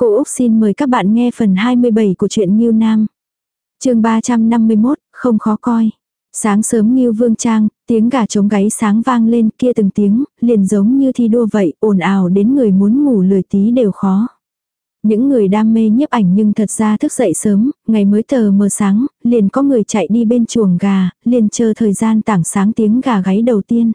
Cô Úc xin mời các bạn nghe phần 27 của truyện Nhiêu Nam. chương 351, không khó coi. Sáng sớm Nhiêu Vương Trang, tiếng gà trống gáy sáng vang lên kia từng tiếng, liền giống như thi đua vậy, ồn ào đến người muốn ngủ lười tí đều khó. Những người đam mê nhiếp ảnh nhưng thật ra thức dậy sớm, ngày mới tờ mờ sáng, liền có người chạy đi bên chuồng gà, liền chờ thời gian tảng sáng tiếng gà gáy đầu tiên.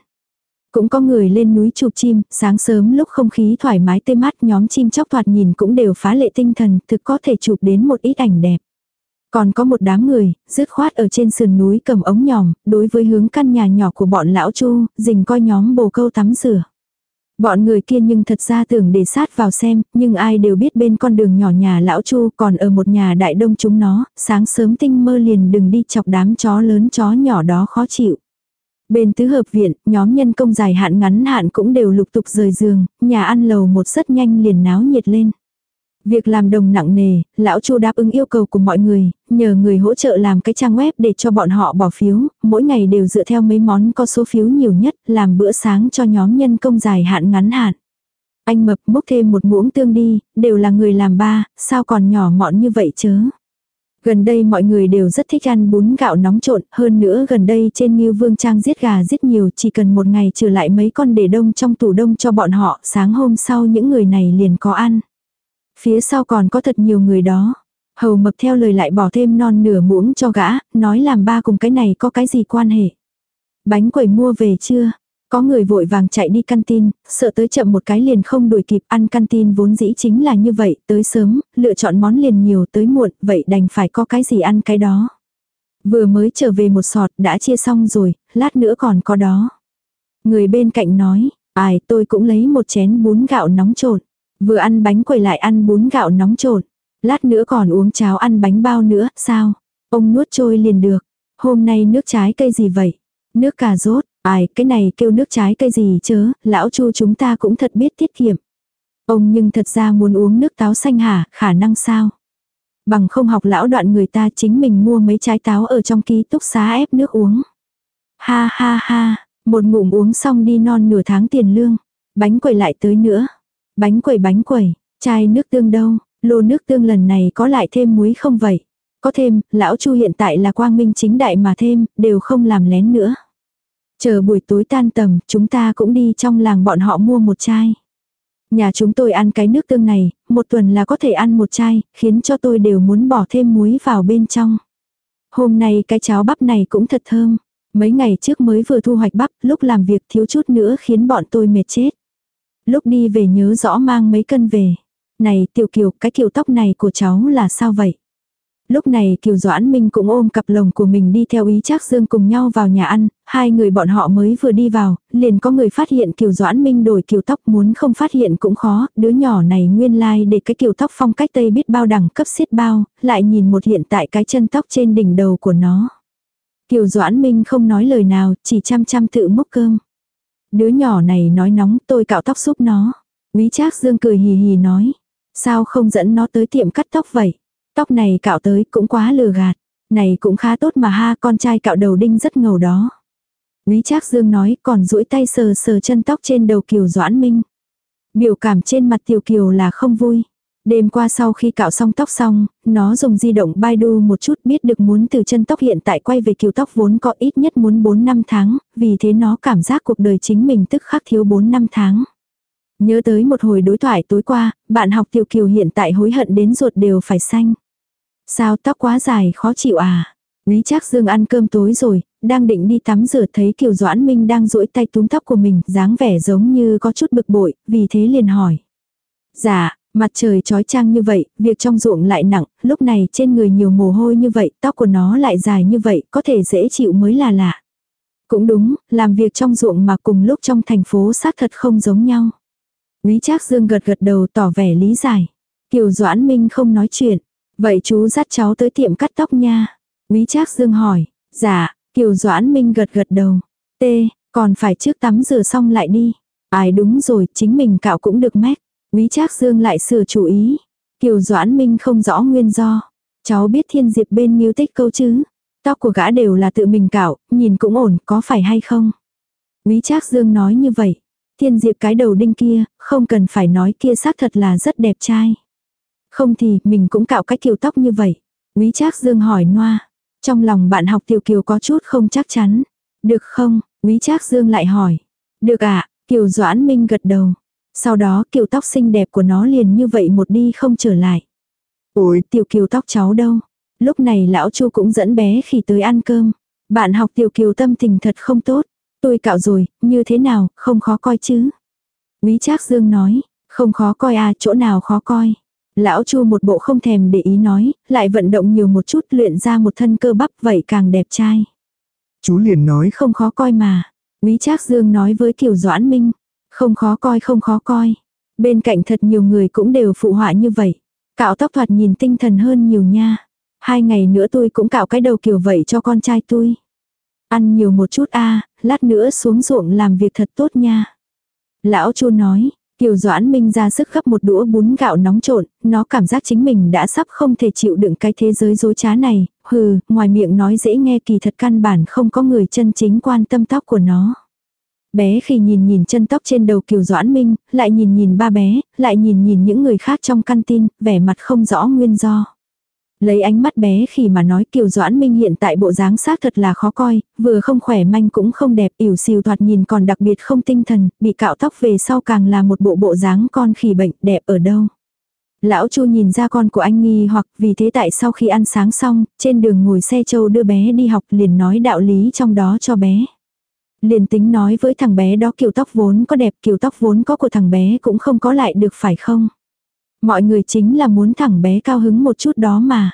Cũng có người lên núi chụp chim, sáng sớm lúc không khí thoải mái tươi mát nhóm chim chóc thoạt nhìn cũng đều phá lệ tinh thần, thực có thể chụp đến một ít ảnh đẹp. Còn có một đám người, dứt khoát ở trên sườn núi cầm ống nhòm, đối với hướng căn nhà nhỏ của bọn lão chu, dình coi nhóm bồ câu tắm rửa. Bọn người kia nhưng thật ra tưởng để sát vào xem, nhưng ai đều biết bên con đường nhỏ nhà lão chu còn ở một nhà đại đông chúng nó, sáng sớm tinh mơ liền đừng đi chọc đám chó lớn chó nhỏ đó khó chịu. Bên tứ hợp viện, nhóm nhân công dài hạn ngắn hạn cũng đều lục tục rời giường, nhà ăn lầu một rất nhanh liền náo nhiệt lên. Việc làm đồng nặng nề, lão Chu đáp ứng yêu cầu của mọi người, nhờ người hỗ trợ làm cái trang web để cho bọn họ bỏ phiếu, mỗi ngày đều dựa theo mấy món có số phiếu nhiều nhất, làm bữa sáng cho nhóm nhân công dài hạn ngắn hạn. Anh mập múc thêm một muỗng tương đi, đều là người làm ba, sao còn nhỏ mọn như vậy chớ. Gần đây mọi người đều rất thích ăn bún gạo nóng trộn, hơn nữa gần đây trên Ngưu Vương Trang giết gà giết nhiều, chỉ cần một ngày trừ lại mấy con để đông trong tủ đông cho bọn họ, sáng hôm sau những người này liền có ăn. Phía sau còn có thật nhiều người đó. Hầu mập theo lời lại bỏ thêm non nửa muỗng cho gã, nói làm ba cùng cái này có cái gì quan hệ. Bánh quẩy mua về chưa? Có người vội vàng chạy đi căn tin, sợ tới chậm một cái liền không đuổi kịp ăn căn tin vốn dĩ chính là như vậy, tới sớm, lựa chọn món liền nhiều tới muộn, vậy đành phải có cái gì ăn cái đó. Vừa mới trở về một sọt đã chia xong rồi, lát nữa còn có đó. Người bên cạnh nói, ai tôi cũng lấy một chén bún gạo nóng trộn. Vừa ăn bánh quẩy lại ăn bún gạo nóng trộn. Lát nữa còn uống cháo ăn bánh bao nữa, sao? Ông nuốt trôi liền được. Hôm nay nước trái cây gì vậy? Nước cà rốt, ai, cái này kêu nước trái cây gì chớ, lão chu chúng ta cũng thật biết tiết kiệm. Ông nhưng thật ra muốn uống nước táo xanh hả, khả năng sao? Bằng không học lão đoạn người ta chính mình mua mấy trái táo ở trong ký túc xá ép nước uống. Ha ha ha, một ngụm uống xong đi non nửa tháng tiền lương. Bánh quẩy lại tới nữa. Bánh quẩy bánh quẩy, chai nước tương đâu, lô nước tương lần này có lại thêm muối không vậy? Có thêm, lão Chu hiện tại là quang minh chính đại mà thêm, đều không làm lén nữa. Chờ buổi tối tan tầm, chúng ta cũng đi trong làng bọn họ mua một chai. Nhà chúng tôi ăn cái nước tương này, một tuần là có thể ăn một chai, khiến cho tôi đều muốn bỏ thêm muối vào bên trong. Hôm nay cái cháo bắp này cũng thật thơm. Mấy ngày trước mới vừa thu hoạch bắp, lúc làm việc thiếu chút nữa khiến bọn tôi mệt chết. Lúc đi về nhớ rõ mang mấy cân về. Này tiểu kiều, cái kiểu tóc này của cháu là sao vậy? Lúc này Kiều Doãn Minh cũng ôm cặp lồng của mình đi theo ý Trác Dương cùng nhau vào nhà ăn, hai người bọn họ mới vừa đi vào, liền có người phát hiện Kiều Doãn Minh đổi kiều tóc muốn không phát hiện cũng khó, đứa nhỏ này nguyên lai like để cái kiều tóc phong cách Tây biết bao đẳng cấp xiết bao, lại nhìn một hiện tại cái chân tóc trên đỉnh đầu của nó. Kiều Doãn Minh không nói lời nào, chỉ chăm chăm tự múc cơm. Đứa nhỏ này nói nóng tôi cạo tóc giúp nó. Quý Trác Dương cười hì hì nói. Sao không dẫn nó tới tiệm cắt tóc vậy? Tóc này cạo tới cũng quá lừa gạt. Này cũng khá tốt mà ha con trai cạo đầu đinh rất ngầu đó. Quý Trác Dương nói còn duỗi tay sờ sờ chân tóc trên đầu Kiều Doãn Minh. Biểu cảm trên mặt Tiểu Kiều là không vui. Đêm qua sau khi cạo xong tóc xong, nó dùng di động Baidu một chút biết được muốn từ chân tóc hiện tại quay về kiều tóc vốn có ít nhất muốn 4 năm tháng, vì thế nó cảm giác cuộc đời chính mình tức khắc thiếu 4 năm tháng. Nhớ tới một hồi đối thoại tối qua, bạn học tiểu kiều hiện tại hối hận đến ruột đều phải xanh. Sao tóc quá dài khó chịu à? Lý Trác Dương ăn cơm tối rồi, đang định đi tắm rửa thấy Kiều Doãn Minh đang duỗi tay túm tóc của mình, dáng vẻ giống như có chút bực bội, vì thế liền hỏi. Dạ, Mặt trời trói trang như vậy, việc trong ruộng lại nặng, lúc này trên người nhiều mồ hôi như vậy, tóc của nó lại dài như vậy, có thể dễ chịu mới là lạ. Cũng đúng, làm việc trong ruộng mà cùng lúc trong thành phố xác thật không giống nhau. Quý Trác Dương gật gật đầu tỏ vẻ lý giải. Kiều Doãn Minh không nói chuyện. Vậy chú dắt cháu tới tiệm cắt tóc nha. Quý Trác Dương hỏi. Dạ, Kiều Doãn Minh gật gật đầu. T, còn phải trước tắm rửa xong lại đi. Ai đúng rồi, chính mình cạo cũng được mét. Quý Trác Dương lại sửa chủ ý. Kiều Doãn Minh không rõ nguyên do. Cháu biết thiên diệp bên miêu tích câu chứ. Tóc của gã đều là tự mình cạo, nhìn cũng ổn, có phải hay không? Quý Trác Dương nói như vậy. Thiên diệp cái đầu đinh kia, không cần phải nói kia xác thật là rất đẹp trai. Không thì, mình cũng cạo cái kiểu tóc như vậy. Quý Trác Dương hỏi Noa. Trong lòng bạn học Tiểu Kiều có chút không chắc chắn. Được không? Quý Trác Dương lại hỏi. Được ạ, à? Kiều Doãn Minh gật đầu. Sau đó kiểu tóc xinh đẹp của nó liền như vậy một đi không trở lại. Ôi, Tiểu Kiều tóc cháu đâu? Lúc này lão Chu cũng dẫn bé khi tới ăn cơm. Bạn học Tiểu Kiều tâm tình thật không tốt. Tôi cạo rồi, như thế nào, không khó coi chứ? Quý Trác Dương nói, không khó coi à, chỗ nào khó coi. Lão Chu một bộ không thèm để ý nói, lại vận động nhiều một chút luyện ra một thân cơ bắp vậy càng đẹp trai. Chú liền nói không khó coi mà. Quý Trác Dương nói với Kiều Doãn Minh, không khó coi không khó coi. Bên cạnh thật nhiều người cũng đều phụ họa như vậy. Cạo tóc thoạt nhìn tinh thần hơn nhiều nha. Hai ngày nữa tôi cũng cạo cái đầu kiểu vậy cho con trai tôi. Ăn nhiều một chút a lát nữa xuống ruộng làm việc thật tốt nha. Lão Chu nói, Kiều Doãn Minh ra sức gấp một đũa bún gạo nóng trộn, nó cảm giác chính mình đã sắp không thể chịu đựng cái thế giới dối trá này, hừ, ngoài miệng nói dễ nghe kỳ thật căn bản không có người chân chính quan tâm tóc của nó. Bé khi nhìn nhìn chân tóc trên đầu Kiều Doãn Minh, lại nhìn nhìn ba bé, lại nhìn nhìn những người khác trong căn tin, vẻ mặt không rõ nguyên do. Lấy ánh mắt bé khi mà nói Kiều Doãn Minh hiện tại bộ dáng xác thật là khó coi, vừa không khỏe manh cũng không đẹp, ỉu xìu thoạt nhìn còn đặc biệt không tinh thần, bị cạo tóc về sau càng là một bộ bộ dáng con khỉ bệnh đẹp ở đâu. Lão Chu nhìn ra con của anh nghi hoặc vì thế tại sau khi ăn sáng xong, trên đường ngồi xe châu đưa bé đi học liền nói đạo lý trong đó cho bé. Liền tính nói với thằng bé đó kiểu tóc vốn có đẹp kiểu tóc vốn có của thằng bé cũng không có lại được phải không? Mọi người chính là muốn thằng bé cao hứng một chút đó mà.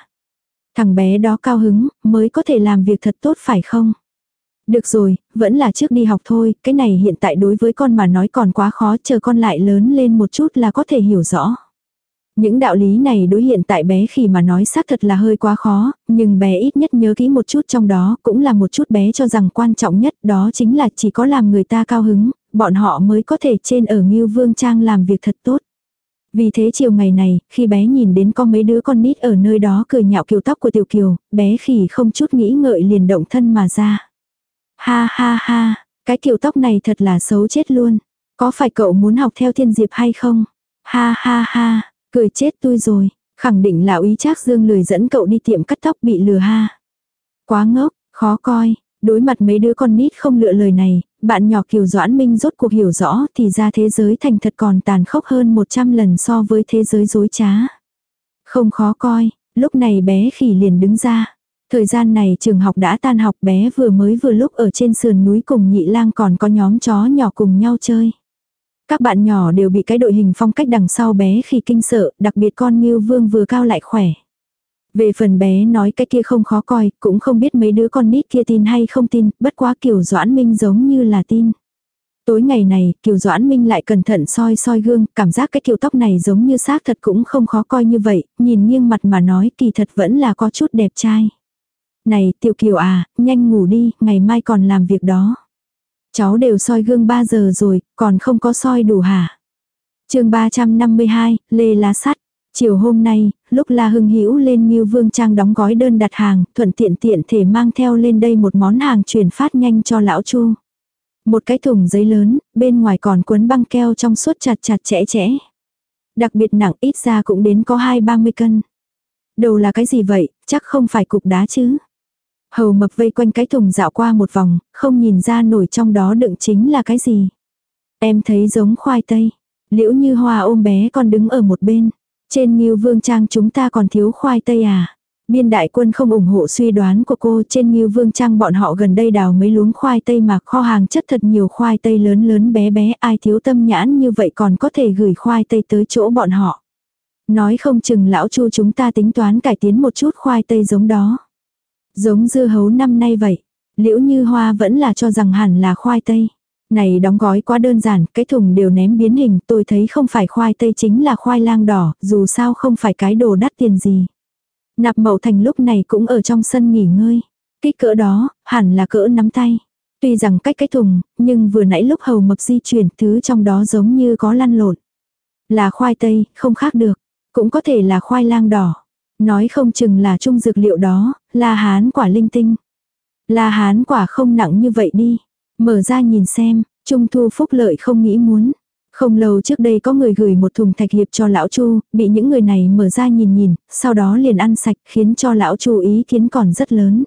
Thằng bé đó cao hứng, mới có thể làm việc thật tốt phải không? Được rồi, vẫn là trước đi học thôi, cái này hiện tại đối với con mà nói còn quá khó, chờ con lại lớn lên một chút là có thể hiểu rõ. Những đạo lý này đối hiện tại bé khi mà nói xác thật là hơi quá khó, nhưng bé ít nhất nhớ kỹ một chút trong đó cũng là một chút bé cho rằng quan trọng nhất đó chính là chỉ có làm người ta cao hứng, bọn họ mới có thể trên ở Ngưu Vương Trang làm việc thật tốt. Vì thế chiều ngày này, khi bé nhìn đến có mấy đứa con nít ở nơi đó cười nhạo kiều tóc của Tiểu Kiều, bé khỉ không chút nghĩ ngợi liền động thân mà ra. Ha ha ha, cái kiều tóc này thật là xấu chết luôn. Có phải cậu muốn học theo thiên diệp hay không? Ha ha ha, cười chết tôi rồi. Khẳng định là úy trác dương lười dẫn cậu đi tiệm cắt tóc bị lừa ha. Quá ngốc, khó coi, Đối mặt mấy đứa con nít không lựa lời này, bạn nhỏ Kiều Doãn Minh rốt cuộc hiểu rõ thì ra thế giới thành thật còn tàn khốc hơn 100 lần so với thế giới dối trá. Không khó coi, lúc này bé khỉ liền đứng ra. Thời gian này trường học đã tan học bé vừa mới vừa lúc ở trên sườn núi cùng nhị lang còn có nhóm chó nhỏ cùng nhau chơi. Các bạn nhỏ đều bị cái đội hình phong cách đằng sau bé khi kinh sợ, đặc biệt con Ngưu Vương vừa cao lại khỏe. Về phần bé nói cái kia không khó coi, cũng không biết mấy đứa con nít kia tin hay không tin, bất quá Kiều Doãn Minh giống như là tin. Tối ngày này, Kiều Doãn Minh lại cẩn thận soi soi gương, cảm giác cái kiểu tóc này giống như xác thật cũng không khó coi như vậy, nhìn nghiêng mặt mà nói kỳ thật vẫn là có chút đẹp trai. Này, Tiểu Kiều à, nhanh ngủ đi, ngày mai còn làm việc đó. Cháu đều soi gương 3 giờ rồi, còn không có soi đủ hả? chương 352, Lê Lá Sắt. Chiều hôm nay, lúc La Hưng Hữu lên Ngưu Vương Trang đóng gói đơn đặt hàng, thuận tiện tiện thể mang theo lên đây một món hàng chuyển phát nhanh cho lão Chu. Một cái thùng giấy lớn, bên ngoài còn cuốn băng keo trong suốt chặt chặt chẽ chẽ. Đặc biệt nặng ít ra cũng đến có hai ba mươi cân. Đầu là cái gì vậy, chắc không phải cục đá chứ. Hầu mập vây quanh cái thùng dạo qua một vòng, không nhìn ra nổi trong đó đựng chính là cái gì. Em thấy giống khoai tây. Liễu như hoa ôm bé con đứng ở một bên. Trên Ngưu Vương Trang chúng ta còn thiếu khoai tây à? Biên đại quân không ủng hộ suy đoán của cô, trên Ngưu Vương Trang bọn họ gần đây đào mấy luống khoai tây mà kho hàng chất thật nhiều khoai tây lớn lớn bé bé, ai thiếu tâm nhãn như vậy còn có thể gửi khoai tây tới chỗ bọn họ. Nói không chừng lão chu chúng ta tính toán cải tiến một chút khoai tây giống đó. Giống dưa hấu năm nay vậy. Liễu như hoa vẫn là cho rằng hẳn là khoai tây. Này đóng gói quá đơn giản, cái thùng đều ném biến hình, tôi thấy không phải khoai tây chính là khoai lang đỏ, dù sao không phải cái đồ đắt tiền gì. Nạp mậu thành lúc này cũng ở trong sân nghỉ ngơi. Kích cỡ đó, hẳn là cỡ nắm tay. Tuy rằng cách cái thùng, nhưng vừa nãy lúc hầu mập di chuyển, thứ trong đó giống như có lăn lộn. Là khoai tây, không khác được. Cũng có thể là khoai lang đỏ. Nói không chừng là trung dược liệu đó, là hán quả linh tinh. Là hán quả không nặng như vậy đi. Mở ra nhìn xem, Trung Thu Phúc Lợi không nghĩ muốn. Không lâu trước đây có người gửi một thùng thạch hiệp cho lão Chu, bị những người này mở ra nhìn nhìn, sau đó liền ăn sạch khiến cho lão Chu ý kiến còn rất lớn.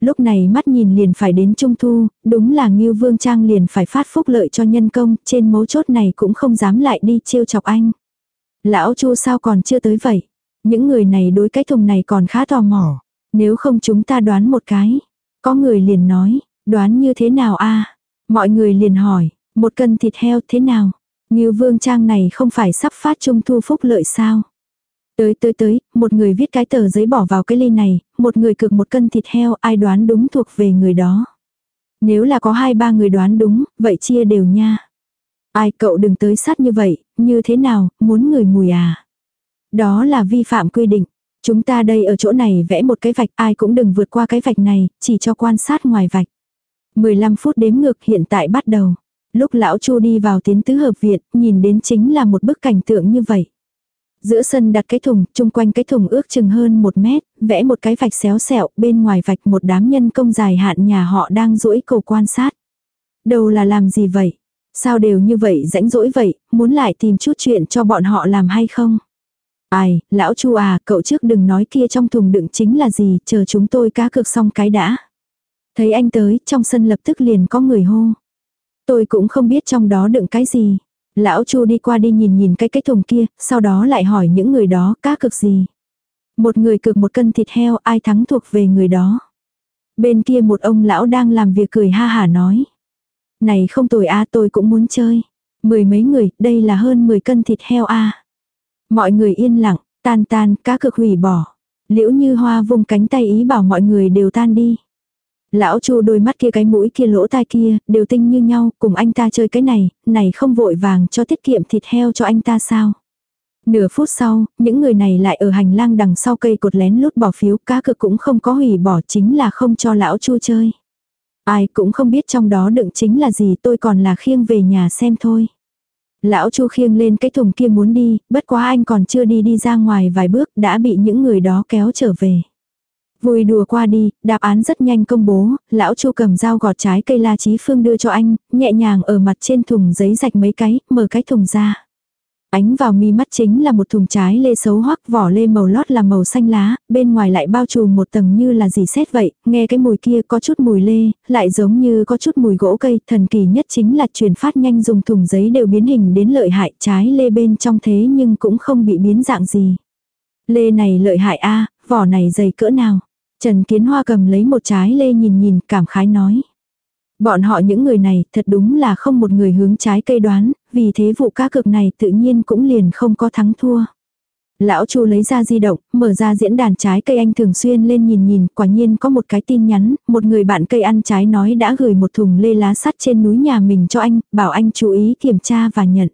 Lúc này mắt nhìn liền phải đến trung thu, đúng là Ngưu Vương Trang liền phải phát phúc lợi cho nhân công, trên mấu chốt này cũng không dám lại đi trêu chọc anh. Lão Chu sao còn chưa tới vậy? Những người này đối cái thùng này còn khá tò mò. Nếu không chúng ta đoán một cái. Có người liền nói, đoán như thế nào a Mọi người liền hỏi, một cân thịt heo thế nào? Ngưu Vương Trang này không phải sắp phát trung thu phúc lợi sao? Tới tới tới, một người viết cái tờ giấy bỏ vào cái ly này, một người cực một cân thịt heo, ai đoán đúng thuộc về người đó. Nếu là có hai ba người đoán đúng, vậy chia đều nha. Ai cậu đừng tới sát như vậy, như thế nào, muốn người mùi à? Đó là vi phạm quy định. Chúng ta đây ở chỗ này vẽ một cái vạch, ai cũng đừng vượt qua cái vạch này, chỉ cho quan sát ngoài vạch. 15 phút đếm ngược hiện tại bắt đầu. Lúc lão Chu đi vào tiến tứ hợp viện, nhìn đến chính là một bức cảnh tượng như vậy. Giữa sân đặt cái thùng, chung quanh cái thùng ước chừng hơn một mét, vẽ một cái vạch xéo xẹo, bên ngoài vạch một đám nhân công dài hạn nhà họ đang rũi cầu quan sát. Đầu là làm gì vậy? Sao đều như vậy rãnh rỗi vậy, muốn lại tìm chút chuyện cho bọn họ làm hay không? Ai, lão chu à, cậu trước đừng nói kia trong thùng đựng chính là gì, chờ chúng tôi cá cược xong cái đã. Thấy anh tới, trong sân lập tức liền có người hô. Tôi cũng không biết trong đó đựng cái gì. Lão Chu đi qua đi nhìn nhìn cái cái thùng kia, sau đó lại hỏi những người đó cá cực gì. Một người cực một cân thịt heo ai thắng thuộc về người đó. Bên kia một ông lão đang làm việc cười ha hả nói. Này không tồi a tôi cũng muốn chơi. Mười mấy người, đây là hơn 10 cân thịt heo a Mọi người yên lặng, tan tan, cá cực hủy bỏ. Liễu như hoa vung cánh tay ý bảo mọi người đều tan đi. Lão Chu đôi mắt kia cái mũi kia lỗ tai kia, đều tinh như nhau, cùng anh ta chơi cái này, này không vội vàng cho tiết kiệm thịt heo cho anh ta sao. Nửa phút sau, những người này lại ở hành lang đằng sau cây cột lén lút bỏ phiếu, cá cực cũng không có hủy bỏ chính là không cho lão Chu chơi. Ai cũng không biết trong đó đựng chính là gì tôi còn là khiêng về nhà xem thôi. Lão Chu khiêng lên cái thùng kia muốn đi, bất quá anh còn chưa đi đi ra ngoài vài bước đã bị những người đó kéo trở về. Vui đùa qua đi, đáp án rất nhanh công bố, lão Chu cầm dao gọt trái cây la trí phương đưa cho anh, nhẹ nhàng ở mặt trên thùng giấy rạch mấy cái, mở cái thùng ra. Ánh vào mi mắt chính là một thùng trái lê xấu hoắc vỏ lê màu lót là màu xanh lá, bên ngoài lại bao trùm một tầng như là gì xét vậy, nghe cái mùi kia có chút mùi lê, lại giống như có chút mùi gỗ cây, thần kỳ nhất chính là truyền phát nhanh dùng thùng giấy đều biến hình đến lợi hại trái lê bên trong thế nhưng cũng không bị biến dạng gì. Lê này lợi hại a vỏ này dày cỡ nào. Trần Kiến Hoa cầm lấy một trái lê nhìn nhìn cảm khái nói. Bọn họ những người này thật đúng là không một người hướng trái cây đoán, vì thế vụ cá cực này tự nhiên cũng liền không có thắng thua. Lão Chu lấy ra di động, mở ra diễn đàn trái cây anh thường xuyên lên nhìn nhìn, quả nhiên có một cái tin nhắn, một người bạn cây ăn trái nói đã gửi một thùng lê lá sắt trên núi nhà mình cho anh, bảo anh chú ý kiểm tra và nhận.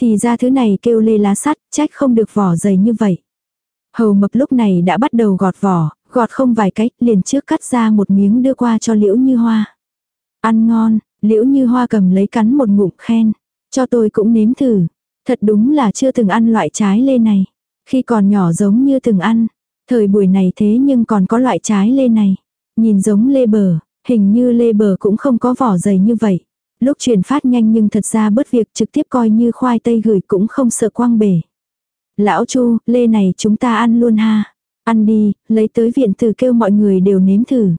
Thì ra thứ này kêu lê lá sắt, trách không được vỏ dày như vậy. Hầu mập lúc này đã bắt đầu gọt vỏ, gọt không vài cách, liền trước cắt ra một miếng đưa qua cho liễu như hoa. Ăn ngon, liễu như hoa cầm lấy cắn một ngụm khen. Cho tôi cũng nếm thử. Thật đúng là chưa từng ăn loại trái lê này. Khi còn nhỏ giống như từng ăn. Thời buổi này thế nhưng còn có loại trái lê này. Nhìn giống lê bờ, hình như lê bờ cũng không có vỏ dày như vậy. Lúc truyền phát nhanh nhưng thật ra bớt việc trực tiếp coi như khoai tây gửi cũng không sợ quang bể. Lão Chu, lê này chúng ta ăn luôn ha. Ăn đi, lấy tới viện từ kêu mọi người đều nếm thử.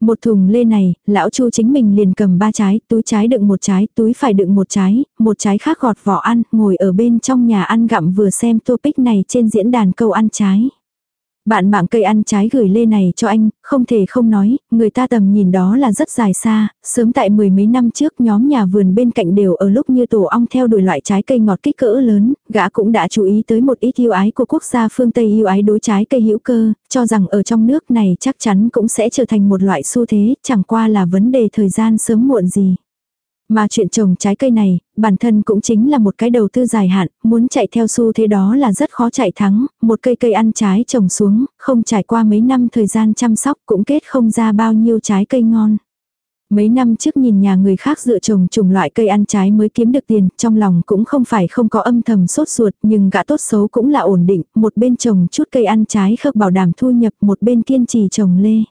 Một thùng lê này, lão Chu chính mình liền cầm ba trái, túi trái đựng một trái, túi phải đựng một trái, một trái khác gọt vỏ ăn, ngồi ở bên trong nhà ăn gặm vừa xem topic này trên diễn đàn câu ăn trái. Bạn mạng cây ăn trái gửi lê này cho anh, không thể không nói, người ta tầm nhìn đó là rất dài xa, sớm tại mười mấy năm trước nhóm nhà vườn bên cạnh đều ở lúc như tổ ong theo đuổi loại trái cây ngọt kích cỡ lớn, gã cũng đã chú ý tới một ít yêu ái của quốc gia phương Tây yêu ái đối trái cây hữu cơ, cho rằng ở trong nước này chắc chắn cũng sẽ trở thành một loại xu thế, chẳng qua là vấn đề thời gian sớm muộn gì. Mà chuyện trồng trái cây này, bản thân cũng chính là một cái đầu tư dài hạn, muốn chạy theo xu thế đó là rất khó chạy thắng, một cây cây ăn trái trồng xuống, không trải qua mấy năm thời gian chăm sóc cũng kết không ra bao nhiêu trái cây ngon. Mấy năm trước nhìn nhà người khác dựa trồng trùng loại cây ăn trái mới kiếm được tiền, trong lòng cũng không phải không có âm thầm sốt ruột, nhưng gã tốt xấu cũng là ổn định, một bên trồng chút cây ăn trái khớp bảo đảm thu nhập, một bên kiên trì trồng lê.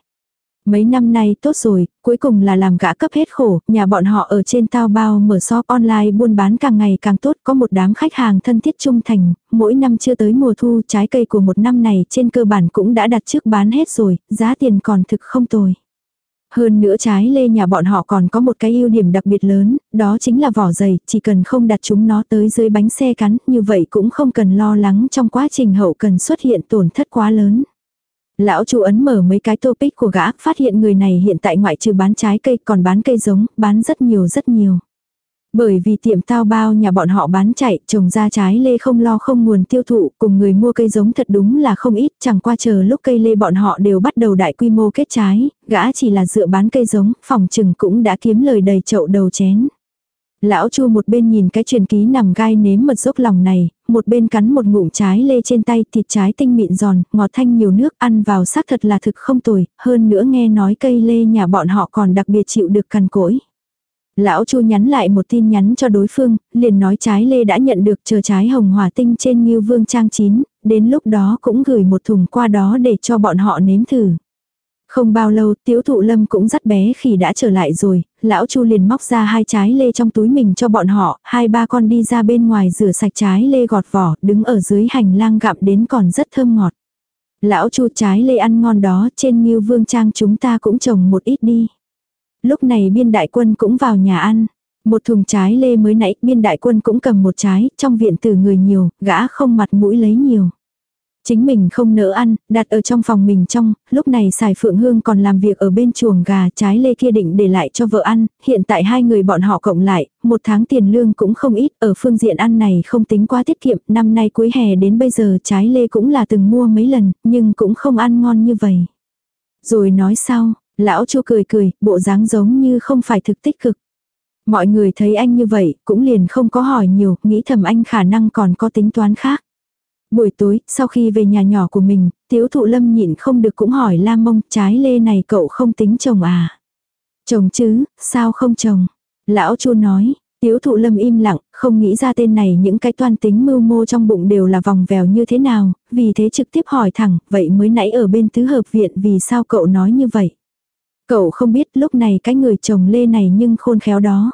Mấy năm nay tốt rồi, cuối cùng là làm gã cấp hết khổ, nhà bọn họ ở trên tao bao mở shop online buôn bán càng ngày càng tốt, có một đám khách hàng thân thiết trung thành, mỗi năm chưa tới mùa thu trái cây của một năm này trên cơ bản cũng đã đặt trước bán hết rồi, giá tiền còn thực không tồi. Hơn nữa trái lê nhà bọn họ còn có một cái ưu điểm đặc biệt lớn, đó chính là vỏ dày, chỉ cần không đặt chúng nó tới dưới bánh xe cắn, như vậy cũng không cần lo lắng trong quá trình hậu cần xuất hiện tổn thất quá lớn. Lão chủ ấn mở mấy cái topic của gã, phát hiện người này hiện tại ngoại trừ bán trái cây còn bán cây giống, bán rất nhiều rất nhiều. Bởi vì tiệm tao bao nhà bọn họ bán chạy, trồng ra trái lê không lo không nguồn tiêu thụ, cùng người mua cây giống thật đúng là không ít, chẳng qua chờ lúc cây lê bọn họ đều bắt đầu đại quy mô kết trái, gã chỉ là dựa bán cây giống, phòng trừng cũng đã kiếm lời đầy chậu đầu chén. Lão Chu một bên nhìn cái truyền ký nằm gai nếm mật dốc lòng này, một bên cắn một ngụm trái lê trên tay thịt trái tinh mịn giòn, ngọt thanh nhiều nước ăn vào xác thật là thực không tồi, hơn nữa nghe nói cây lê nhà bọn họ còn đặc biệt chịu được cằn cỗi. Lão Chu nhắn lại một tin nhắn cho đối phương, liền nói trái lê đã nhận được chờ trái hồng hỏa tinh trên Ngưu Vương trang chín, đến lúc đó cũng gửi một thùng qua đó để cho bọn họ nếm thử. Không bao lâu, tiếu thụ lâm cũng dắt bé khi đã trở lại rồi, lão chu liền móc ra hai trái lê trong túi mình cho bọn họ, hai ba con đi ra bên ngoài rửa sạch trái lê gọt vỏ, đứng ở dưới hành lang gặm đến còn rất thơm ngọt. Lão chu trái lê ăn ngon đó, trên như vương trang chúng ta cũng trồng một ít đi. Lúc này biên đại quân cũng vào nhà ăn. Một thùng trái lê mới nãy, biên đại quân cũng cầm một trái, trong viện từ người nhiều, gã không mặt mũi lấy nhiều. Chính mình không nỡ ăn, đặt ở trong phòng mình trong, lúc này xài phượng hương còn làm việc ở bên chuồng gà trái lê kia định để lại cho vợ ăn, hiện tại hai người bọn họ cộng lại, một tháng tiền lương cũng không ít, ở phương diện ăn này không tính quá tiết kiệm, năm nay cuối hè đến bây giờ trái lê cũng là từng mua mấy lần, nhưng cũng không ăn ngon như vậy. Rồi nói sau, lão chu cười cười, bộ dáng giống như không phải thực tích cực. Mọi người thấy anh như vậy, cũng liền không có hỏi nhiều, nghĩ thầm anh khả năng còn có tính toán khác. Buổi tối, sau khi về nhà nhỏ của mình, tiếu thụ lâm nhịn không được cũng hỏi lam mông trái lê này cậu không tính chồng à. Chồng chứ, sao không chồng? Lão chu nói, tiếu thụ lâm im lặng, không nghĩ ra tên này những cái toan tính mưu mô trong bụng đều là vòng vèo như thế nào, vì thế trực tiếp hỏi thẳng, vậy mới nãy ở bên tứ hợp viện vì sao cậu nói như vậy? Cậu không biết lúc này cái người chồng lê này nhưng khôn khéo đó.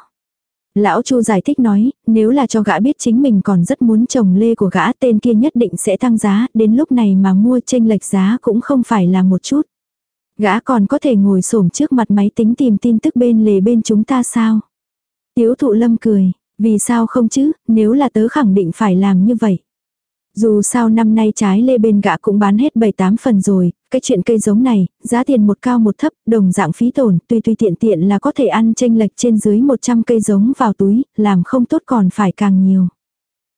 Lão Chu giải thích nói, nếu là cho gã biết chính mình còn rất muốn trồng lê của gã tên kia nhất định sẽ tăng giá, đến lúc này mà mua tranh lệch giá cũng không phải là một chút. Gã còn có thể ngồi xổm trước mặt máy tính tìm tin tức bên lề bên chúng ta sao? Tiếu thụ lâm cười, vì sao không chứ, nếu là tớ khẳng định phải làm như vậy. Dù sao năm nay trái lê bên gã cũng bán hết 7-8 phần rồi, cái chuyện cây giống này, giá tiền một cao một thấp, đồng dạng phí tổn, tùy tùy tiện tiện là có thể ăn tranh lệch trên dưới 100 cây giống vào túi, làm không tốt còn phải càng nhiều.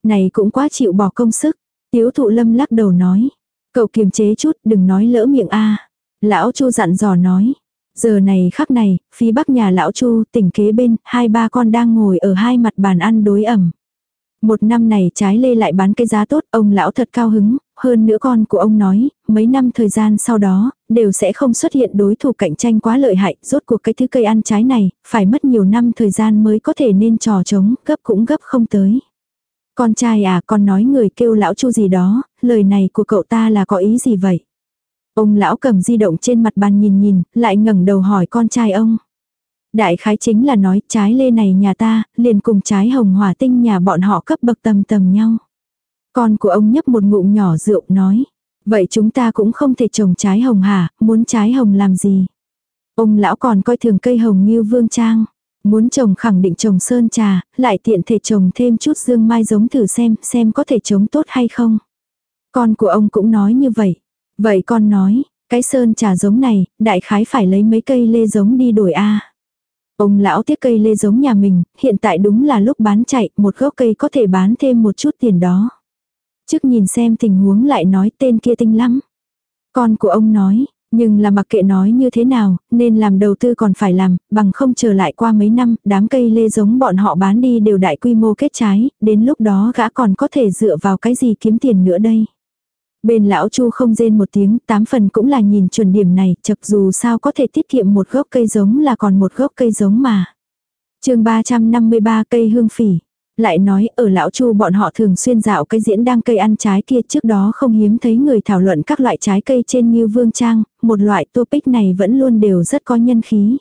Này cũng quá chịu bỏ công sức. Tiếu thụ lâm lắc đầu nói. Cậu kiềm chế chút, đừng nói lỡ miệng a Lão chu dặn dò nói. Giờ này khắc này, phía bắc nhà lão chu, tỉnh kế bên, hai ba con đang ngồi ở hai mặt bàn ăn đối ẩm. Một năm này trái lê lại bán cái giá tốt, ông lão thật cao hứng, hơn nữa con của ông nói, mấy năm thời gian sau đó, đều sẽ không xuất hiện đối thủ cạnh tranh quá lợi hại, rốt cuộc cái thứ cây ăn trái này, phải mất nhiều năm thời gian mới có thể nên trò trống, gấp cũng gấp không tới. Con trai à, con nói người kêu lão chu gì đó, lời này của cậu ta là có ý gì vậy? Ông lão cầm di động trên mặt bàn nhìn nhìn, lại ngẩng đầu hỏi con trai ông. Đại khái chính là nói trái lê này nhà ta, liền cùng trái hồng hỏa tinh nhà bọn họ cấp bậc tầm tầm nhau. Con của ông nhấp một ngụm nhỏ rượu nói. Vậy chúng ta cũng không thể trồng trái hồng hả, muốn trái hồng làm gì? Ông lão còn coi thường cây hồng như vương trang. Muốn trồng khẳng định trồng sơn trà, lại tiện thể trồng thêm chút dương mai giống thử xem, xem có thể trồng tốt hay không. Con của ông cũng nói như vậy. Vậy con nói, cái sơn trà giống này, đại khái phải lấy mấy cây lê giống đi đổi a Ông lão tiếc cây lê giống nhà mình, hiện tại đúng là lúc bán chạy, một gốc cây có thể bán thêm một chút tiền đó. Trước nhìn xem tình huống lại nói tên kia tinh lắm. Con của ông nói, nhưng là mặc kệ nói như thế nào, nên làm đầu tư còn phải làm, bằng không chờ lại qua mấy năm, đám cây lê giống bọn họ bán đi đều đại quy mô kết trái, đến lúc đó gã còn có thể dựa vào cái gì kiếm tiền nữa đây. Bên lão chu không rên một tiếng, tám phần cũng là nhìn chuẩn điểm này, chật dù sao có thể tiết kiệm một gốc cây giống là còn một gốc cây giống mà. chương 353 cây hương phỉ. Lại nói ở lão chu bọn họ thường xuyên dạo cây diễn đang cây ăn trái kia trước đó không hiếm thấy người thảo luận các loại trái cây trên như vương trang, một loại topic này vẫn luôn đều rất có nhân khí.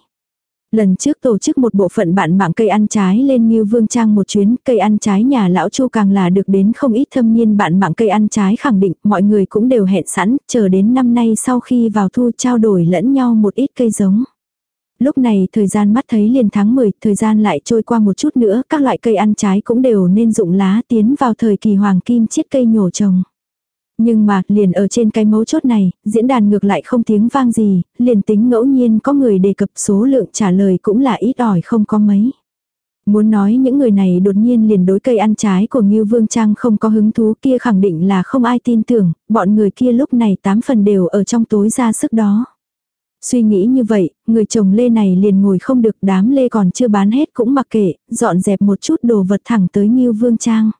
Lần trước tổ chức một bộ phận bạn mạng cây ăn trái lên như vương trang một chuyến, cây ăn trái nhà lão chu càng là được đến không ít thâm niên bạn mạng cây ăn trái khẳng định, mọi người cũng đều hẹn sẵn, chờ đến năm nay sau khi vào thu trao đổi lẫn nhau một ít cây giống. Lúc này thời gian mắt thấy liền tháng 10, thời gian lại trôi qua một chút nữa, các loại cây ăn trái cũng đều nên rụng lá tiến vào thời kỳ hoàng kim chiết cây nhổ trồng. Nhưng mà, liền ở trên cái mấu chốt này, diễn đàn ngược lại không tiếng vang gì, liền tính ngẫu nhiên có người đề cập số lượng trả lời cũng là ít ỏi không có mấy. Muốn nói những người này đột nhiên liền đối cây ăn trái của Ngưu Vương Trang không có hứng thú kia khẳng định là không ai tin tưởng, bọn người kia lúc này tám phần đều ở trong tối ra sức đó. Suy nghĩ như vậy, người chồng lê này liền ngồi không được đám lê còn chưa bán hết cũng mặc kệ, dọn dẹp một chút đồ vật thẳng tới Ngưu Vương Trang.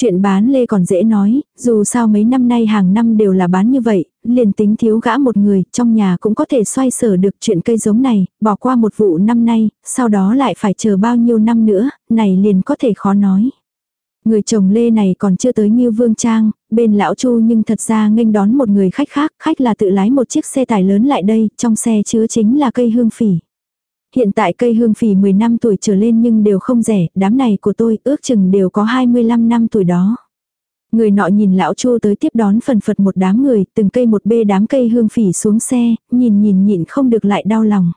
Chuyện bán lê còn dễ nói, dù sao mấy năm nay hàng năm đều là bán như vậy, liền tính thiếu gã một người, trong nhà cũng có thể xoay sở được chuyện cây giống này, bỏ qua một vụ năm nay, sau đó lại phải chờ bao nhiêu năm nữa, này liền có thể khó nói. Người chồng lê này còn chưa tới như vương trang, bên lão chu nhưng thật ra nghênh đón một người khách khác, khách là tự lái một chiếc xe tải lớn lại đây, trong xe chứa chính là cây hương phỉ. Hiện tại cây hương phỉ 10 năm tuổi trở lên nhưng đều không rẻ, đám này của tôi ước chừng đều có 25 năm tuổi đó. Người nọ nhìn lão chu tới tiếp đón phần phật một đám người, từng cây một bê đám cây hương phỉ xuống xe, nhìn nhìn nhịn không được lại đau lòng.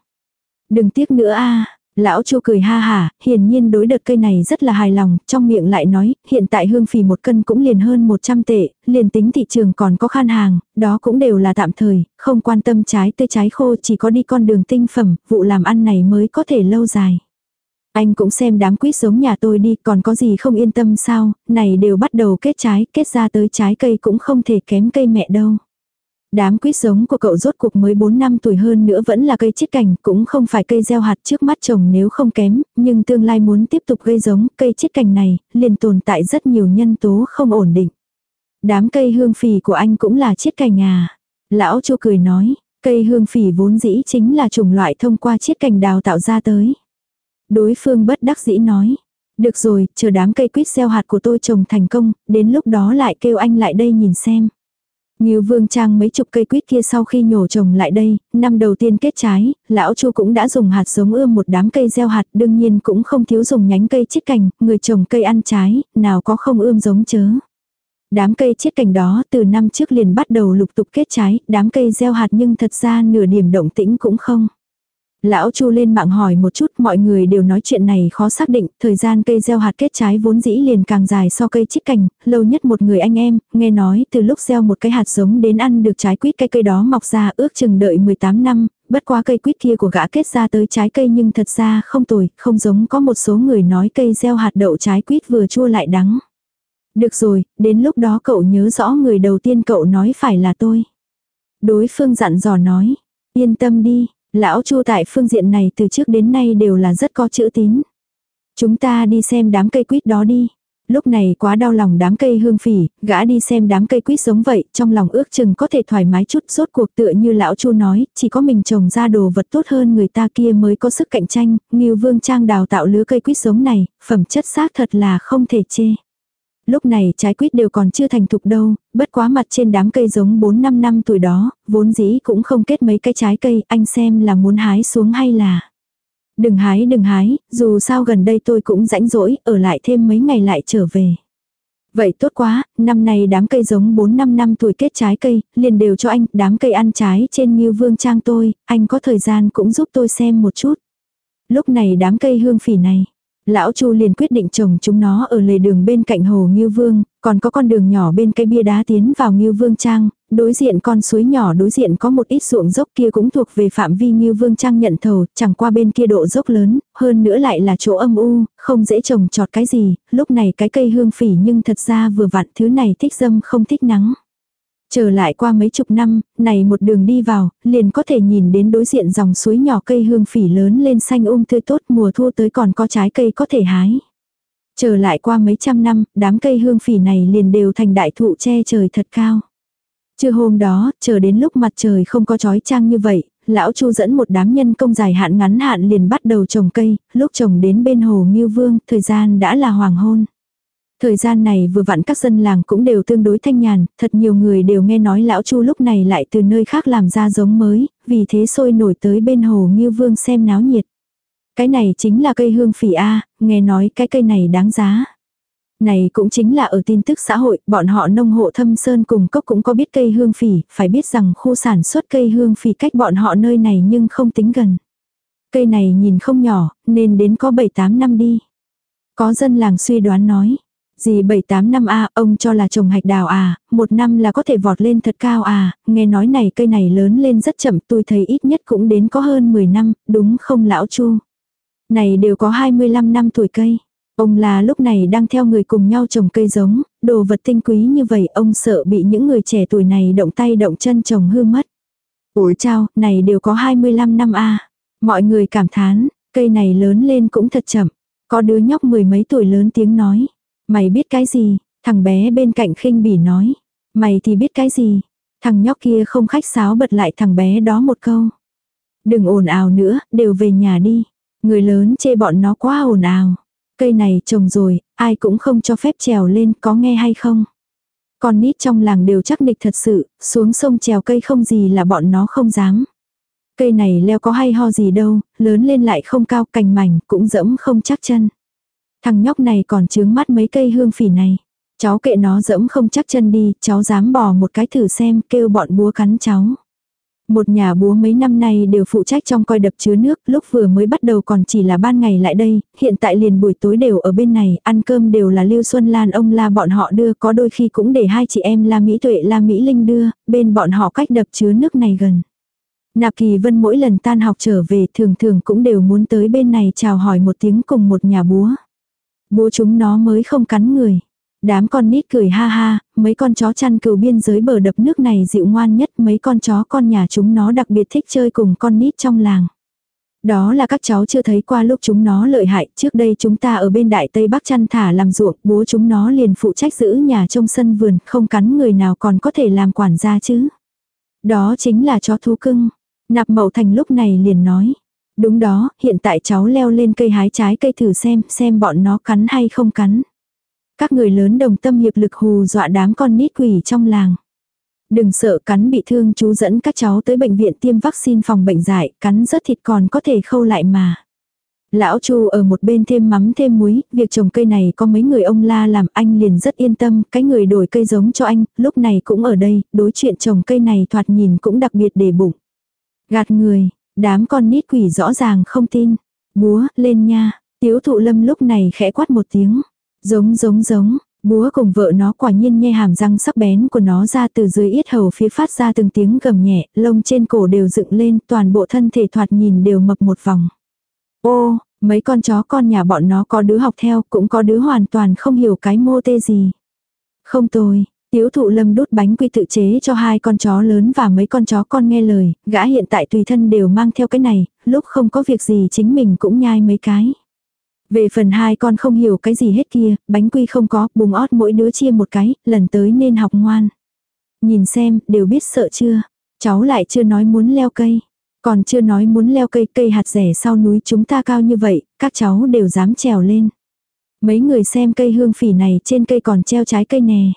Đừng tiếc nữa a Lão Chu cười ha hà, hiển nhiên đối đợt cây này rất là hài lòng, trong miệng lại nói, hiện tại hương phì một cân cũng liền hơn 100 tệ, liền tính thị trường còn có khan hàng, đó cũng đều là tạm thời, không quan tâm trái tươi trái khô chỉ có đi con đường tinh phẩm, vụ làm ăn này mới có thể lâu dài. Anh cũng xem đám quýt giống nhà tôi đi, còn có gì không yên tâm sao, này đều bắt đầu kết trái, kết ra tới trái cây cũng không thể kém cây mẹ đâu. Đám quýt giống của cậu rốt cuộc mới 4 năm tuổi hơn nữa vẫn là cây chiết cành, cũng không phải cây gieo hạt trước mắt trồng nếu không kém, nhưng tương lai muốn tiếp tục gây giống cây chiết cành này, liền tồn tại rất nhiều nhân tố không ổn định. Đám cây hương phì của anh cũng là chiết cành à. Lão chu cười nói, cây hương phì vốn dĩ chính là chủng loại thông qua chiết cành đào tạo ra tới. Đối phương bất đắc dĩ nói, được rồi, chờ đám cây quýt gieo hạt của tôi trồng thành công, đến lúc đó lại kêu anh lại đây nhìn xem như Vương Trang mấy chục cây quýt kia sau khi nhổ trồng lại đây, năm đầu tiên kết trái, lão Chu cũng đã dùng hạt giống ươm một đám cây gieo hạt, đương nhiên cũng không thiếu dùng nhánh cây chiết cành, người trồng cây ăn trái, nào có không ươm giống chớ. Đám cây chiết cành đó từ năm trước liền bắt đầu lục tục kết trái, đám cây gieo hạt nhưng thật ra nửa điểm động tĩnh cũng không. Lão Chu lên mạng hỏi một chút mọi người đều nói chuyện này khó xác định, thời gian cây gieo hạt kết trái vốn dĩ liền càng dài so cây chích cành, lâu nhất một người anh em, nghe nói từ lúc gieo một cái hạt giống đến ăn được trái quýt cây cây đó mọc ra ước chừng đợi 18 năm, bất quá cây quýt kia của gã kết ra tới trái cây nhưng thật ra không tồi, không giống có một số người nói cây gieo hạt đậu trái quýt vừa chua lại đắng. Được rồi, đến lúc đó cậu nhớ rõ người đầu tiên cậu nói phải là tôi. Đối phương dặn dò nói, yên tâm đi, Lão Chu tại phương diện này từ trước đến nay đều là rất có chữ tín. Chúng ta đi xem đám cây quýt đó đi. Lúc này quá đau lòng đám cây hương phỉ, gã đi xem đám cây quýt giống vậy, trong lòng ước chừng có thể thoải mái chút rốt cuộc tựa như lão chu nói, chỉ có mình trồng ra đồ vật tốt hơn người ta kia mới có sức cạnh tranh, Ngưu Vương Trang đào tạo lứa cây quýt giống này, phẩm chất xác thật là không thể chê. Lúc này trái quýt đều còn chưa thành thục đâu, bất quá mặt trên đám cây giống 4-5 năm tuổi đó, vốn dĩ cũng không kết mấy cái trái cây, anh xem là muốn hái xuống hay là. Đừng hái đừng hái, dù sao gần đây tôi cũng rãnh rỗi, ở lại thêm mấy ngày lại trở về. Vậy tốt quá, năm nay đám cây giống 4-5 năm tuổi kết trái cây, liền đều cho anh, đám cây ăn trái trên như vương trang tôi, anh có thời gian cũng giúp tôi xem một chút. Lúc này đám cây hương phỉ này, Lão Chu liền quyết định trồng chúng nó ở lề đường bên cạnh hồ Ngưu Vương, còn có con đường nhỏ bên cây bia đá tiến vào Ngưu Vương Trang, đối diện con suối nhỏ đối diện có một ít ruộng dốc kia cũng thuộc về phạm vi Ngưu Vương Trang nhận thầu, chẳng qua bên kia độ dốc lớn, hơn nữa lại là chỗ âm u, không dễ trồng trọt cái gì, lúc này cái cây hương phỉ nhưng thật ra vừa vặn thứ này thích dâm không thích nắng. Trở lại qua mấy chục năm, này một đường đi vào, liền có thể nhìn đến đối diện dòng suối nhỏ cây hương phỉ lớn lên xanh um tươi tốt mùa thu tới còn có trái cây có thể hái. Trở lại qua mấy trăm năm, đám cây hương phỉ này liền đều thành đại thụ che trời thật cao. Trưa hôm đó, chờ đến lúc mặt trời không có chói chang như vậy, lão Chu dẫn một đám nhân công dài hạn ngắn hạn liền bắt đầu trồng cây, lúc trồng đến bên hồ Ngưu Vương, thời gian đã là hoàng hôn. Thời gian này vừa vặn các dân làng cũng đều tương đối thanh nhàn, thật nhiều người đều nghe nói lão Chu lúc này lại từ nơi khác làm ra giống mới, vì thế sôi nổi tới bên hồ Ngưu Vương xem náo nhiệt. Cái này chính là cây hương phỉ A, nghe nói cái cây này đáng giá. Này cũng chính là ở tin tức xã hội, bọn họ nông hộ thâm sơn cùng cốc cũng có biết cây hương phỉ, phải biết rằng khu sản xuất cây hương phỉ cách bọn họ nơi này nhưng không tính gần. Cây này nhìn không nhỏ, nên đến có 7-8 năm đi. Có dân làng suy đoán nói, gì 7-8 năm a ông cho là trồng hạch đào à, một năm là có thể vọt lên thật cao à, nghe nói này cây này lớn lên rất chậm tôi thấy ít nhất cũng đến có hơn 10 năm, đúng không lão chu? Này đều có 25 năm tuổi cây. Ông là lúc này đang theo người cùng nhau trồng cây giống, đồ vật tinh quý như vậy ông sợ bị những người trẻ tuổi này động tay động chân trồng hư mất. Ủi chao, này đều có 25 năm a Mọi người cảm thán, cây này lớn lên cũng thật chậm. Có đứa nhóc mười mấy tuổi lớn tiếng nói. Mày biết cái gì? Thằng bé bên cạnh khinh bỉ nói. Mày thì biết cái gì? Thằng nhóc kia không khách sáo bật lại thằng bé đó một câu. Đừng ồn ào nữa, đều về nhà đi. Người lớn chê bọn nó quá ồn ào. Cây này trồng rồi, ai cũng không cho phép trèo lên, có nghe hay không? Con nít trong làng đều chắc nịch thật sự, xuống sông trèo cây không gì là bọn nó không dám. Cây này leo có hay ho gì đâu, lớn lên lại không cao cành mảnh cũng dẫm không chắc chân. Thằng nhóc này còn chướng mắt mấy cây hương phỉ này. Cháu kệ nó dẫm không chắc chân đi, cháu dám bò một cái thử xem, kêu bọn búa cắn cháu. Một nhà búa mấy năm nay đều phụ trách trong coi đập chứa nước, lúc vừa mới bắt đầu còn chỉ là ban ngày lại đây, hiện tại liền buổi tối đều ở bên này, ăn cơm đều là Lưu Xuân Lan ông La bọn họ đưa, có đôi khi cũng để hai chị em La Mỹ Tuệ La Mỹ Linh đưa, bên bọn họ cách đập chứa nước này gần. Nạp Kỳ Vân mỗi lần tan học trở về thường thường cũng đều muốn tới bên này chào hỏi một tiếng cùng một nhà búa bố chúng nó mới không cắn người. Đám con nít cười ha ha, mấy con chó chăn cừu biên giới bờ đập nước này dịu ngoan nhất mấy con chó con nhà chúng nó đặc biệt thích chơi cùng con nít trong làng. Đó là các cháu chưa thấy qua lúc chúng nó lợi hại, trước đây chúng ta ở bên đại tây bắc chăn thả làm ruộng, bố chúng nó liền phụ trách giữ nhà trong sân vườn, không cắn người nào còn có thể làm quản gia chứ. Đó chính là chó thú cưng. Nạp mậu thành lúc này liền nói. Đúng đó, hiện tại cháu leo lên cây hái trái cây thử xem, xem bọn nó cắn hay không cắn. Các người lớn đồng tâm hiệp lực hù dọa đám con nít quỷ trong làng. Đừng sợ cắn bị thương chú dẫn các cháu tới bệnh viện tiêm vaccine phòng bệnh dại, cắn rớt thịt còn có thể khâu lại mà. Lão Chu ở một bên thêm mắm thêm muối, việc trồng cây này có mấy người ông la làm anh liền rất yên tâm, cái người đổi cây giống cho anh, lúc này cũng ở đây, đối chuyện trồng cây này thoạt nhìn cũng đặc biệt để bụng. Gạt người, đám con nít quỷ rõ ràng không tin. Búa, lên nha, tiếu thụ lâm lúc này khẽ quát một tiếng. Giống giống giống, búa cùng vợ nó quả nhiên nhe hàm răng sắc bén của nó ra từ dưới yết hầu phía phát ra từng tiếng gầm nhẹ, lông trên cổ đều dựng lên, toàn bộ thân thể thoạt nhìn đều mập một vòng. Ô, mấy con chó con nhà bọn nó có đứa học theo, cũng có đứa hoàn toàn không hiểu cái mô tê gì. Không tồi, Tiếu thụ lâm đút bánh quy tự chế cho hai con chó lớn và mấy con chó con nghe lời, gã hiện tại tùy thân đều mang theo cái này, lúc không có việc gì chính mình cũng nhai mấy cái. Về phần hai con không hiểu cái gì hết kia, bánh quy không có, bùng ót mỗi đứa chia một cái, lần tới nên học ngoan. Nhìn xem, đều biết sợ chưa? Cháu lại chưa nói muốn leo cây. Còn chưa nói muốn leo cây cây hạt rẻ sau núi chúng ta cao như vậy, các cháu đều dám trèo lên. Mấy người xem cây hương phỉ này trên cây còn treo trái cây nè.